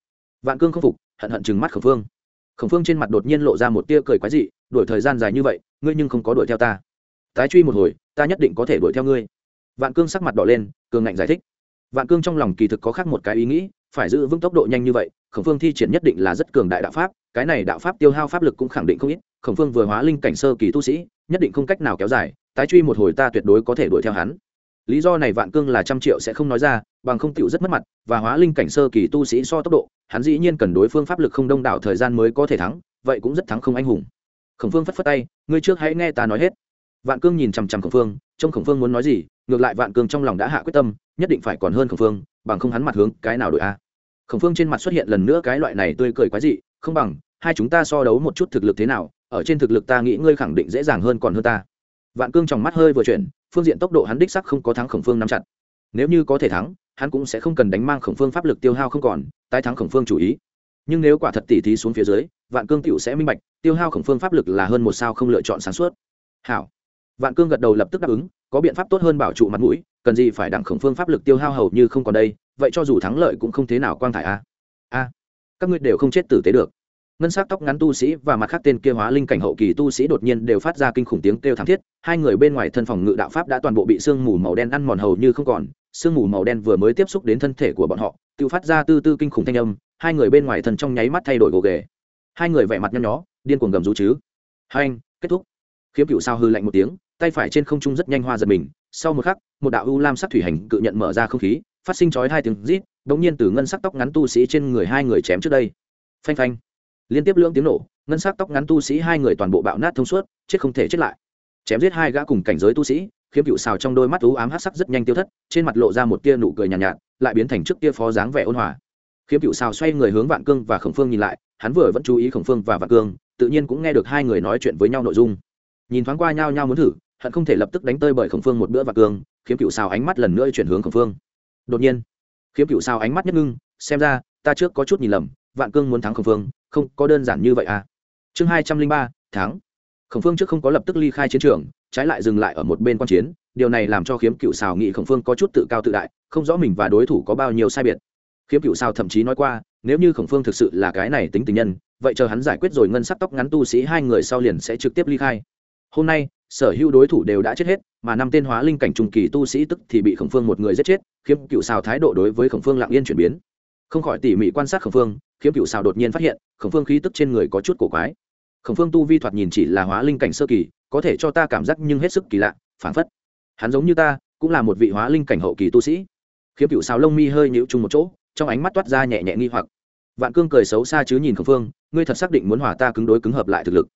Vạn cương không phục, hận hận chừng mắt khổng phương. Khổng phương trên mặt đột nhiên lộ ra một tia cười quái dị, đuổi thời gian dài như vậy, ngươi nhưng không có đuổi theo ta. Tái truy một hồi, ta nhất định có thể đuổi theo ngươi. Vạn cương sắc mặt đỏ lên, cường ngạnh giải thích. Vạn cương trong lòng kỳ thực có khác một cái ý nghĩ, phải giữ vững tốc độ nhanh như vậy, khổng phương thi triển nhất định là rất cường đại đạo pháp, cái này đạo pháp tiêu hao pháp lực cũng khẳng định không ít khổng phương vừa hóa linh cảnh sơ kỳ tu sĩ, nhất định không cách nào kéo dài, tái truy một hồi ta tuyệt đối có thể đuổi theo hắn. Lý do này vạn cương là trăm triệu sẽ không nói ra, bằng không tựu rất mất mặt, và hóa linh cảnh sơ kỳ tu sĩ so tốc độ, hắn dĩ nhiên cần đối phương pháp lực không đông đảo thời gian mới có thể thắng, vậy cũng rất thắng không anh hùng. Khổng phương phất phất tay, ngươi trước hãy nghe ta nói hết. Vạn cương nhìn chằm chằm khổng phương, trông khổng phương muốn nói gì, ngược lại vạn cương trong lòng đã hạ quyết tâm, nhất định phải còn hơn khổng phương, bằng không hắn mặt hướng cái nào đội a. Khổng phương trên mặt xuất hiện lần nữa cái loại này tươi cười quái dị, không bằng hai chúng ta so đấu một chút thực lực thế nào, ở trên thực lực ta nghĩ ngươi khẳng định dễ dàng hơn còn hơn ta. Vạn cương trong mắt hơi vừa chuyển, phương diện tốc độ hắn đích sắc không có thắng khổng phương nắm chặt. Nếu như có thể thắng, hắn cũng sẽ không cần đánh mang khổng phương pháp lực tiêu hao không còn, tái thắng khổng phương chủ ý. Nhưng nếu quả thật tỉ thí xuống phía dưới, vạn cương tựu sẽ minh bạch, tiêu hao khổng phương pháp lực là hơn một sao không lựa chọn sáng suốt. Hảo. Vạn cương gật đầu lập tức đáp ứng, có biện pháp tốt hơn bảo trụ mặt mũi, cần gì phải đặng khổng phương pháp lực tiêu hao hầu như không còn đây, vậy cho dù thắng lợi cũng không thế nào quang thải a. A. Các ngươi đều không chết tử tế được ngân sắc tóc ngắn tu sĩ và mặt khác tên kia hóa linh cảnh hậu kỳ tu sĩ đột nhiên đều phát ra kinh khủng tiếng kêu thảm thiết. Hai người bên ngoài thân phòng ngự đạo pháp đã toàn bộ bị sương mù màu đen ăn mòn hầu như không còn. Sương mù màu đen vừa mới tiếp xúc đến thân thể của bọn họ tự phát ra tư tư kinh khủng thanh âm. Hai người bên ngoài thân trong nháy mắt thay đổi gồ ghề. Hai người vẻ mặt nhăn nhó, điên cuồng gầm rú chứ. Hai anh, kết thúc. Khiếm cựu sao hư lạnh một tiếng, tay phải trên không trung rất nhanh hoa giật mình. Sau một khắc, một đạo u lam sắc thủy hành cự nhận mở ra không khí, phát sinh chói hai tiếng rít bỗng nhiên từ ngân sắc tóc ngắn tu sĩ trên người hai người chém trước đây. Phanh phanh liên tiếp lưỡng tiếng nổ ngân sắc tóc ngắn tu sĩ hai người toàn bộ bạo nát thông suốt chết không thể chết lại. Chém giết hai gã cùng cảnh giới tu sĩ khiếm cựu xào trong đôi mắt u ám hát sắc rất nhanh tiêu thất trên mặt lộ ra một tia nụ cười nhàn nhạt, nhạt lại biến thành trước tia phó dáng vẻ ôn hòa. Khiếm cựu xào xoay người hướng vạn cương và khổng phương nhìn lại hắn vừa vẫn chú ý khổng phương và vạn cương tự nhiên cũng nghe được hai người nói chuyện với nhau nội dung. Nhìn thoáng qua nhau nhau muốn thử hận không thể lập tức đánh tơi bởi khổng phương một bữa vạn cương khiếm cựu xào ánh mắt lần nữa chuyển hướng khổng phương. Đột nhiên khiếm cựu xào ánh mắt nhất ngưng xem ra ta trước có chút nhìn lầm vạn cương muốn thắng khổng phương không có đơn giản như vậy à. Chương hai trăm linh ba tháng khổng phương trước không có lập tức ly khai chiến trường, trái lại dừng lại ở một bên quan chiến, điều này làm cho khiếm cựu xào nghị khổng phương có chút tự cao tự đại, không rõ mình và đối thủ có bao nhiêu sai biệt. Khiếm cựu xào thậm chí nói qua, nếu như khổng phương thực sự là cái này tính tình nhân, vậy chờ hắn giải quyết rồi ngân sắc tóc ngắn tu sĩ hai người sau liền sẽ trực tiếp ly khai. Hôm nay, sở hữu đối thủ đều đã chết hết, mà năm tên hóa linh cảnh trung kỳ tu sĩ tức thì bị khổng phương một người giết chết, khiếm cựu xào thái độ đối với khổng phương lặng yên chuyển biến không khỏi tỉ mỉ quan sát khổng phương, khiếm cựu xào đột nhiên phát hiện, khổng phương khí tức trên người có chút cổ quái. Khổng phương tu vi thoạt nhìn chỉ là hóa linh cảnh sơ kỳ, có thể cho ta cảm giác nhưng hết sức kỳ lạ, phảng phất. Hắn giống như ta, cũng là một vị hóa linh cảnh hậu kỳ tu sĩ. Khiếm cựu xào lông mi hơi nhịu chung một chỗ, trong ánh mắt toát ra nhẹ nhẹ nghi hoặc. Vạn cương cười xấu xa chứ nhìn khổng phương, ngươi thật xác định muốn hòa ta cứng đối cứng hợp lại thực lực.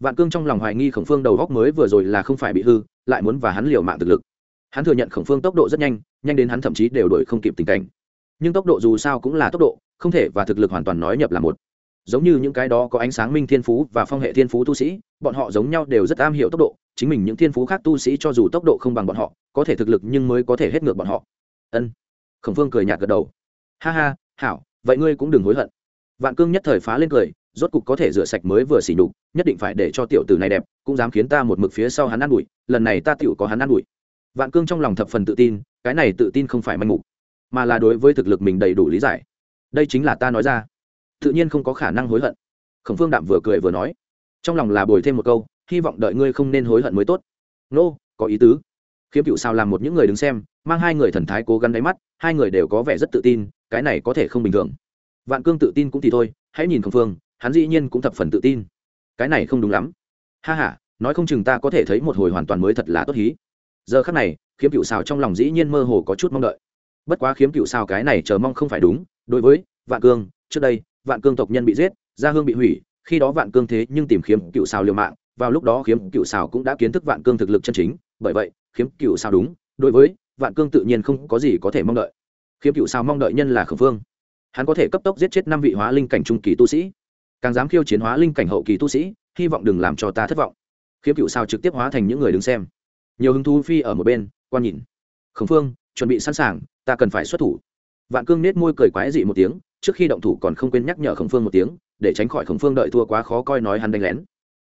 Vạn cương trong lòng hoài nghi khổng phương đầu góc mới vừa rồi là không phải bị hư, lại muốn và hắn liều mạng thực lực. Hắn thừa nhận khổng phương tốc độ rất nhanh nhanh đến hắn thậm chí đều đổi không kịp tình cảnh nhưng tốc độ dù sao cũng là tốc độ, không thể và thực lực hoàn toàn nói nhập là một. Giống như những cái đó có ánh sáng minh thiên phú và phong hệ thiên phú tu sĩ, bọn họ giống nhau đều rất am hiểu tốc độ, chính mình những thiên phú khác tu sĩ cho dù tốc độ không bằng bọn họ, có thể thực lực nhưng mới có thể hết ngược bọn họ. Ân. Khổng phương cười nhạt gật đầu. Ha ha, hảo, vậy ngươi cũng đừng hối hận. Vạn cương nhất thời phá lên cười, rốt cục có thể rửa sạch mới vừa xỉ nhục, nhất định phải để cho tiểu tử này đẹp, cũng dám khiến ta một mực phía sau hắn ăn đuổi. lần này ta tiểu có hắn ăn đuổi. vạn cương trong lòng thập phần tự tin, cái này tự tin không phải manh mục mà là đối với thực lực mình đầy đủ lý giải. Đây chính là ta nói ra. Tự nhiên không có khả năng hối hận. Khổng phương đạm vừa cười vừa nói trong lòng là bồi thêm một câu hy vọng đợi ngươi không nên hối hận mới tốt. Nô、no, có ý tứ. Khiếm cựu sao làm một những người đứng xem mang hai người thần thái cố gắng đáy mắt hai người đều có vẻ rất tự tin cái này có thể không bình thường. Vạn cương tự tin cũng thì thôi hãy nhìn khổng phương hắn dĩ nhiên cũng thập phần tự tin. Cái này không đúng lắm. Ha h a nói không chừng ta có thể thấy một hồi hoàn toàn mới thật là tốt hí. Giờ khắc này khiếm cựu xào trong lòng dĩ nhiên mơ hồ có chút mong đợi bất quá khiếm cựu sao cái này chờ mong không phải đúng, đối với vạn cương, trước đây, vạn cương tộc nhân bị giết, gia hương bị hủy, khi đó vạn cương thế nhưng tìm khiếm cựu sao liều mạng, vào lúc đó khiếm cựu sao cũng đã kiến thức vạn cương thực lực chân chính, bởi vậy, khiếm cựu sao đúng, đối với vạn cương tự nhiên không có gì có thể mong đợi. Khiếm cựu sao mong đợi nhân là khẩn phương hắn có thể cấp tốc giết chết năm vị hóa linh cảnh trung kỳ tu sĩ, càng dám khiêu chiến hóa linh cảnh hậu kỳ tu sĩ, hy vọng đừng làm cho ta thất vọng. Khiếm cựu sao trực tiếp hóa thành những người đứng xem. Nhiều hứng thú phi ở một bên, quan nhìn. Khổng phương chuẩn bị sẵn sàng, ta cần phải xuất thủ. Vạn cương nết môi cười quái dị một tiếng, trước khi động thủ còn không quên nhắc nhở khổng phương một tiếng, để tránh khỏi khổng phương đợi thua quá khó coi nói hắn đánh lén.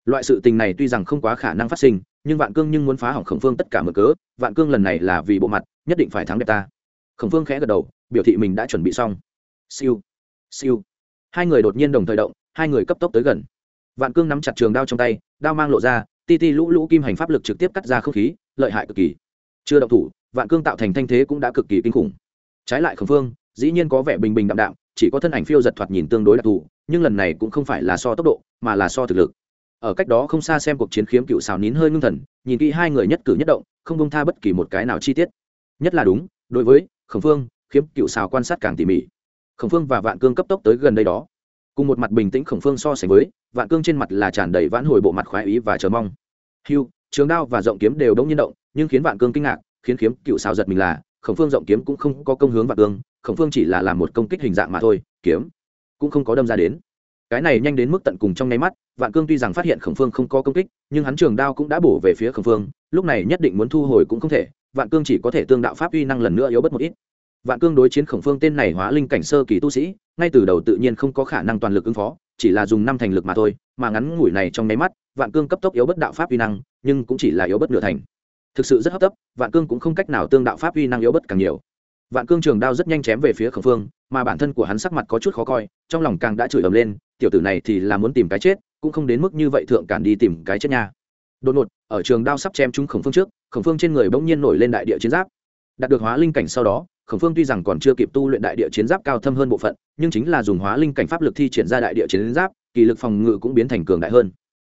Loại sự tình này tuy rằng không quá khả năng phát sinh, nhưng vạn cương nhưng muốn phá hỏng khổng phương tất cả mở cớ, vạn cương lần này là vì bộ mặt, nhất định phải thắng đẹp ta. Khổng phương khẽ gật đầu, biểu thị mình đã chuẩn bị xong. Siêu siêu. Hai người đột nhiên đồng thời động, hai người cấp tốc tới gần. Vạn cương nắm chặt trường đao trong tay, đao mang lộ ra, ti ti lũ lũ kim hành pháp lực trực tiếp cắt ra không khí, lợi hại cực kỳ. Chưa động thủ vạn cương tạo thành thanh thế cũng đã cực kỳ kinh khủng. Trái lại khẩn phương, dĩ nhiên có vẻ bình bình đạm đạm, chỉ có thân ảnh phiêu giật thoạt nhìn tương đối đặc thù, nhưng lần này cũng không phải là so tốc độ, mà là so thực lực. Ở cách đó không xa xem cuộc chiến khiếm cựu xào nín hơi ngưng thần, nhìn kỹ hai người nhất cử nhất động, không bông tha bất kỳ một cái nào chi tiết. Nhất là đúng, đối với khẩn phương, khiếm cựu xào quan sát càng tỉ mỉ. Khẩn phương và vạn cương cấp tốc tới gần đây đó. Cùng một mặt bình tĩnh khổng phương so sánh với, vạn cương trên mặt là tràn đầy vãn hồi bộ mặt khoái ý và chờ mong. Hiu trường đao và rộng kiếm đều đông nhiên động, nhưng khiến vạn cương kinh ngạc khiến kiếm cựu xào giật mình là, khổng phương rộng kiếm cũng không có công hướng vạn cương khổng phương chỉ là làm một công kích hình dạng mà thôi, kiếm cũng không có đâm ra đến. Cái này nhanh đến mức tận cùng trong nháy mắt, vạn cương tuy rằng phát hiện khổng phương không có công kích, nhưng hắn trường đao cũng đã bổ về phía khổng phương, lúc này nhất định muốn thu hồi cũng không thể, vạn cương chỉ có thể tương đạo pháp uy năng lần nữa yếu bất một ít. Vạn cương đối chiến khổng phương tên này hóa linh cảnh sơ kỳ tu sĩ, ngay từ đầu tự nhiên không có khả năng toàn lực ứng phó, chỉ là dùng năm thành lực mà thôi, mà ngắn ngủi này trong nháy mắt, vạn cương cấp tốc yếu bất đạo pháp uy năng, nhưng cũng chỉ là yếu bất nửa thành thực sự rất hấp tấp, vạn cương cũng không cách nào tương đạo pháp uy năng yếu bất càng nhiều. Vạn cương trường đao rất nhanh chém về phía khổng phương, mà bản thân của hắn sắc mặt có chút khó coi, trong lòng càng đã chửi ầm lên, tiểu tử này thì là muốn tìm cái chết, cũng không đến mức như vậy thượng cản đi tìm cái chết nha. Đột ngột, ở trường đao sắp chém trúng khổng phương trước, khổng phương trên người bỗng nhiên nổi lên đại địa chiến giáp. Đạt được hóa linh cảnh sau đó, khổng phương tuy rằng còn chưa kịp tu luyện đại địa chiến giáp cao thâm hơn bộ phận, nhưng chính là dùng hóa linh cảnh pháp lực thi triển ra đại địa chiến giáp, kỳ lực phòng ngự cũng biến thành cường đại hơn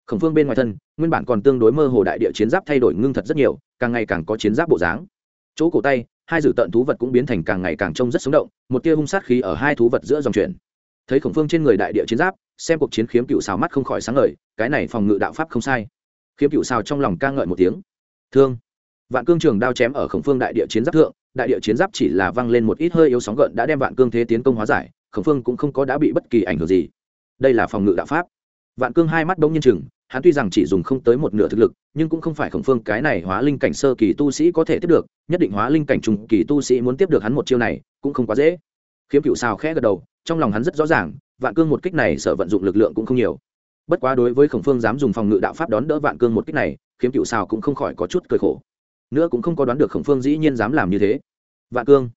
khổng phương bên ngoài thân, nguyên bản còn tương đối mơ hồ đại địa chiến giáp thay đổi ngưng thật rất nhiều, càng ngày càng có chiến giáp bộ dáng. Chỗ cổ tay, hai dử tận thú vật cũng biến thành càng ngày càng trông rất sống động, một tia hung sát khí ở hai thú vật giữa dòng chuyển. Thấy khổng phương trên người đại địa chiến giáp, xem cuộc chiến khiếm cựu xào mắt không khỏi sáng ngời, cái này phòng ngự đạo pháp không sai. Khiếm cựu xào trong lòng ca ngợi một tiếng. Thương. Vạn cương trường đao chém ở khổng phương đại địa chiến giáp thượng, đại địa chiến giáp chỉ là văng lên một ít hơi yếu sóng gợn đã đem vạn cương thế tiến công hóa giải, khổng phương cũng không có đã bị bất kỳ ảnh hưởng gì. Đây là phòng ngự đạo pháp. Vạn cương hai mắt đông nhiên chừng hắn tuy rằng chỉ dùng không tới một nửa thực lực, nhưng cũng không phải khổng phương cái này hóa linh cảnh sơ kỳ tu sĩ có thể tiếp được, nhất định hóa linh cảnh trung kỳ tu sĩ muốn tiếp được hắn một chiêu này, cũng không quá dễ. Khiếm Cửu Sào khẽ gật đầu, trong lòng hắn rất rõ ràng, vạn cương một kích này sợ vận dụng lực lượng cũng không nhiều. Bất quá đối với khổng phương dám dùng phòng ngự đạo pháp đón đỡ vạn cương một kích này, khiếm Cửu Sào cũng không khỏi có chút cười khổ. Nữa cũng không có đoán được khổng phương dĩ nhiên dám làm như thế. Vạn cương,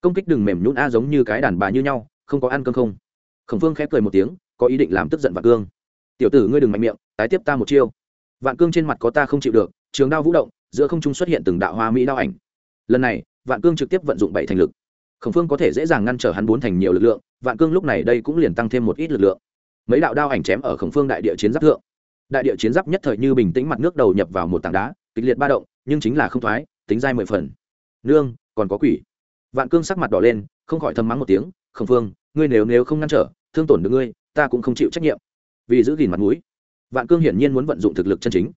công kích đừng mềm nhũn a giống như cái đàn bà như nhau, không có ăn cơm không? Khổng phương khẽ cười một tiếng, có ý định làm tức giận vạn cương tiểu tử ngươi đừng mạnh miệng, tái tiếp ta một chiêu. Vạn cương trên mặt có ta không chịu được, trường đao vũ động, giữa không trung xuất hiện từng đạo hoa mỹ đao ảnh. Lần này, vạn cương trực tiếp vận dụng bảy thành lực. Khổng phương có thể dễ dàng ngăn trở hắn bốn thành nhiều lực lượng, vạn cương lúc này đây cũng liền tăng thêm một ít lực lượng. Mấy đạo đao ảnh chém ở khổng phương đại địa chiến giáp thượng. Đại địa chiến giáp nhất thời như bình tĩnh mặt nước đầu nhập vào một tảng đá, kịch liệt ba động, nhưng chính là không thoái, tính dai mười phần. Nương, còn có quỷ. Vạn cương sắc mặt đỏ lên, không khỏi thầm mắng một tiếng, khổng phương, ngươi nếu nếu không ngăn trở, thương tổn được ngươi, ta cũng không chịu trách nhiệm vì giữ gìn mặt mũi. Vạn cương hiển nhiên muốn vận dụng thực lực chân chính.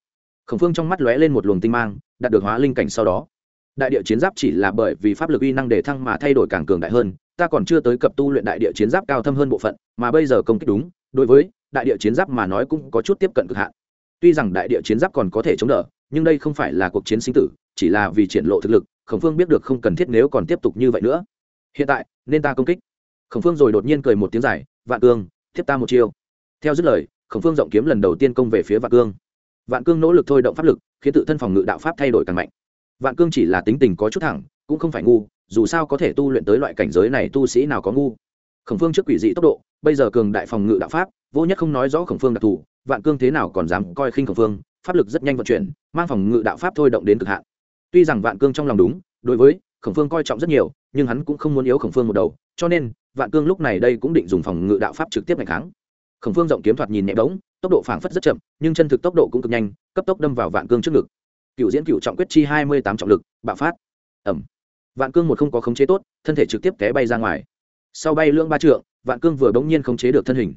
Khổng phương trong mắt lóe lên một luồng tinh mang, đạt được hóa linh cảnh sau đó. Đại địa chiến giáp chỉ là bởi vì pháp lực uy năng đề thăng mà thay đổi càng cường đại hơn, ta còn chưa tới cập tu luyện đại địa chiến giáp cao thâm hơn bộ phận, mà bây giờ công kích đúng, đối với đại địa chiến giáp mà nói cũng có chút tiếp cận cực hạn. Tuy rằng đại địa chiến giáp còn có thể chống đỡ, nhưng đây không phải là cuộc chiến sinh tử, chỉ là vì triển lộ thực lực, khổng phương biết được không cần thiết nếu còn tiếp tục như vậy nữa. Hiện tại, nên ta công kích. Khổng phương rồi đột nhiên cười một tiếng dài, vạn cương, tiếp ta một chiêu theo dứt lời, khổng phương rộng kiếm lần đầu tiên công về phía vạn cương. Vạn cương nỗ lực thôi động pháp lực, khiến tự thân phòng ngự đạo pháp thay đổi càng mạnh. Vạn cương chỉ là tính tình có chút thẳng, cũng không phải ngu, dù sao có thể tu luyện tới loại cảnh giới này tu sĩ nào có ngu. Khổng phương trước quỷ dị tốc độ, bây giờ cường đại phòng ngự đạo pháp, vô nhất không nói rõ khổng phương đặc thù, vạn cương thế nào còn dám coi khinh khổng phương, pháp lực rất nhanh vận chuyển, mang phòng ngự đạo pháp thôi động đến cực hạn. Tuy rằng vạn cương trong lòng đúng, đối với khổng phương coi trọng rất nhiều, nhưng hắn cũng không muốn yếu khổng phương một đầu, cho nên vạn cương lúc này đây cũng định dùng phòng ngự đạo pháp trực tiếp ngày kháng khổng phương rộng kiếm thoạt nhìn nhẹ bóng tốc độ phảng phất rất chậm, nhưng chân thực tốc độ cũng cực nhanh, cấp tốc đâm vào vạn cương trước ngực. Cựu diễn cựu trọng quyết chi hai mươi tám trọng lực, bạo phát. Ẩm vạn cương một không có khống chế tốt, thân thể trực tiếp té bay ra ngoài. Sau bay lưỡng ba trượng, vạn cương vừa bỗng nhiên khống chế được thân hình.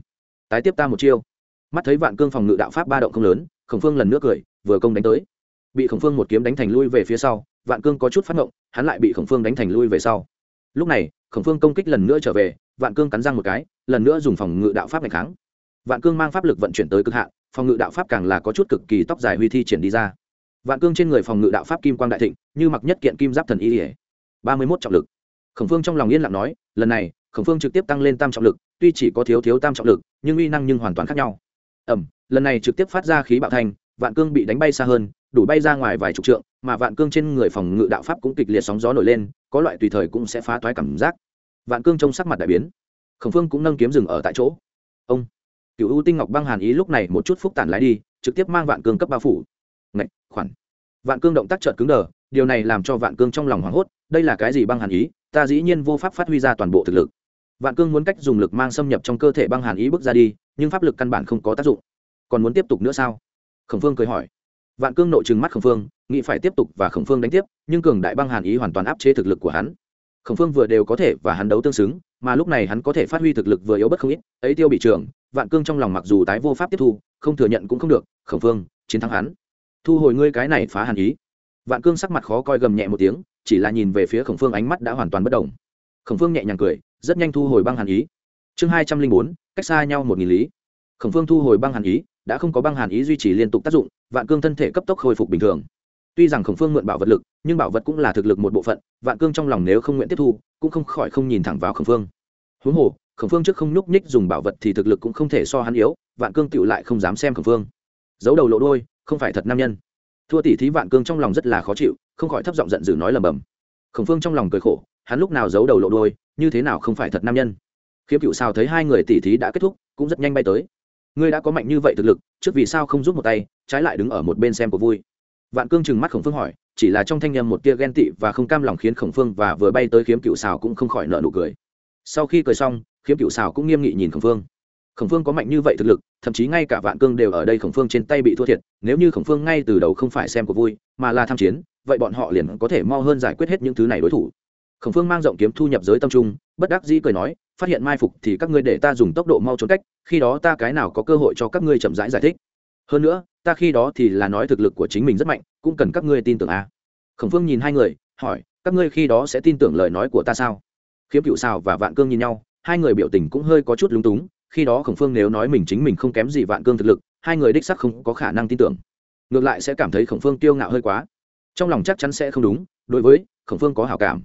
Tái tiếp ta một chiêu. Mắt thấy vạn cương phòng ngự đạo pháp ba động không lớn, khổng phương lần nữa cười, vừa công đánh tới. Bị khổng phương một kiếm đánh thành lui về phía sau, vạn cương có chút phát động hắn lại bị khổng phương đánh thành lui về sau. Lúc này, khổng phương công kích lần nữa trở về, vạn cương cắn răng một cái, lần nữa dùng phòng ngự đạo pháp ngày kháng vạn cương mang pháp lực vận chuyển tới cực hạn phòng ngự đạo pháp càng là có chút cực kỳ tóc dài huy thi triển đi ra. Vạn cương trên người phòng ngự đạo pháp kim quang đại thịnh như mặc nhất kiện kim giáp thần y ỉa ba mươi mốt trọng lực. Khổng phương trong lòng yên lặng nói lần này khổng phương trực tiếp tăng lên tam trọng lực tuy chỉ có thiếu thiếu tam trọng lực nhưng uy năng nhưng hoàn toàn khác nhau. Ẩm lần này trực tiếp phát ra khí bạo thành, vạn cương bị đánh bay xa hơn đủ bay ra ngoài vài chục trượng mà vạn cương trên người phòng ngự đạo pháp cũng kịch liệt sóng gió nổi lên có loại tùy thời cũng sẽ phá toái cảm giác. Vạn cương trông sắc mặt đại biến. Khổng phương cũng nâng kiếm rừng ở tại chỗ. Ông cựu ưu tinh ngọc băng hàn ý lúc này một chút phúc tản lái đi, trực tiếp mang vạn cương cấp bao phủ. Ngạch, khoản. Vạn cương động tác trợt cứng đờ, điều này làm cho vạn cương trong lòng hoảng hốt, đây là cái gì băng hàn ý? Ta dĩ nhiên vô pháp phát huy ra toàn bộ thực lực. Vạn cương muốn cách dùng lực mang xâm nhập trong cơ thể băng hàn ý bước ra đi, nhưng pháp lực căn bản không có tác dụng. Còn muốn tiếp tục nữa sao? Khổng phương cười hỏi. Vạn cương nội trừng mắt khổng phương, nghĩ phải tiếp tục và khổng phương đánh tiếp, nhưng cường đại băng hàn ý hoàn toàn áp chế thực lực của hắn. Khổng phương vừa đều có thể và hắn đấu tương xứng mà lúc này hắn có thể phát huy thực lực vừa yếu bất không ít, ấy tiêu bị trường vạn cương trong lòng mặc dù tái vô pháp tiếp thu, không thừa nhận cũng không được, khổng phương chiến thắng hắn. Thu hồi ngươi cái này phá hàn ý. Vạn cương sắc mặt khó coi gầm nhẹ một tiếng, chỉ là nhìn về phía khổng phương ánh mắt đã hoàn toàn bất đồng khổng phương nhẹ nhàng cười, rất nhanh thu hồi băng hàn ý. Chương hai trăm linh bốn, cách xa nhau một nghìn lý. Khổng phương thu hồi băng hàn ý, đã không có băng hàn ý duy trì liên tục tác dụng, vạn cương thân thể cấp tốc khôi phục bình thường tuy rằng khổng phương mượn bảo vật lực, nhưng bảo vật cũng là thực lực một bộ phận, vạn cương trong lòng nếu không nguyện tiếp thu, cũng không khỏi không nhìn thẳng vào khổng phương. Huống hồ, khổng phương trước không nhúc nhích dùng bảo vật thì thực lực cũng không thể so hắn yếu, vạn cương tựu lại không dám xem khổng phương. Giấu đầu lộ đôi không phải thật nam nhân. Thua tỷ thí vạn cương trong lòng rất là khó chịu, không khỏi thấp giọng giận dữ nói lầm bầm. Khổng phương trong lòng cười khổ, hắn lúc nào giấu đầu lộ đôi như thế nào không phải thật nam nhân. Khiếm cựu sao thấy hai người tỷ thí đã kết thúc, cũng rất nhanh bay tới. Ngươi đã có mạnh như vậy thực lực, trước vì sao không giúp một tay, trái lại đứng ở một bên xem của vui vạn cương chừng mắt khổng phương hỏi chỉ là trong thanh â một tia ghen tị và không cam lòng khiến khổng phương và vừa bay tới khiếm cựu xào cũng không khỏi nợ nụ cười. Sau khi cười xong khiếm cựu xào cũng nghiêm nghị nhìn khổng phương. Khổng phương có mạnh như vậy thực lực thậm chí ngay cả vạn cương đều ở đây khổng phương trên tay bị thua thiệt nếu như khổng phương ngay từ đầu không phải xem của vui mà là tham chiến vậy bọn họ liền có thể mo hơn giải quyết hết những thứ này đối thủ. Khổng phương mang rộng kiếm thu nhập giới tâm trung bất đắc dĩ cười nói phát hiện mai phục thì các ngươi để ta dùng tốc độ mau trốn cách khi đó ta cái nào có cơ hội cho các ngươi chậm rãi giải, giải thích. Hơn nữa ta khi đó thì là nói thực lực của chính mình rất mạnh, cũng cần các ngươi tin tưởng a à. khổng phương nhìn hai người, hỏi, các ngươi khi đó sẽ tin tưởng lời nói của ta sao? Khiếm cựu xào và vạn cương nhìn nhau, hai người biểu tình cũng hơi có chút lúng túng, khi đó khổng phương nếu nói mình chính mình không kém gì vạn cương thực lực, hai người đích sắc không có khả năng tin tưởng. Ngược lại sẽ cảm thấy khổng phương tiêu ngạo hơi quá. Trong lòng chắc chắn sẽ không đúng, đối với khổng phương có hảo cảm.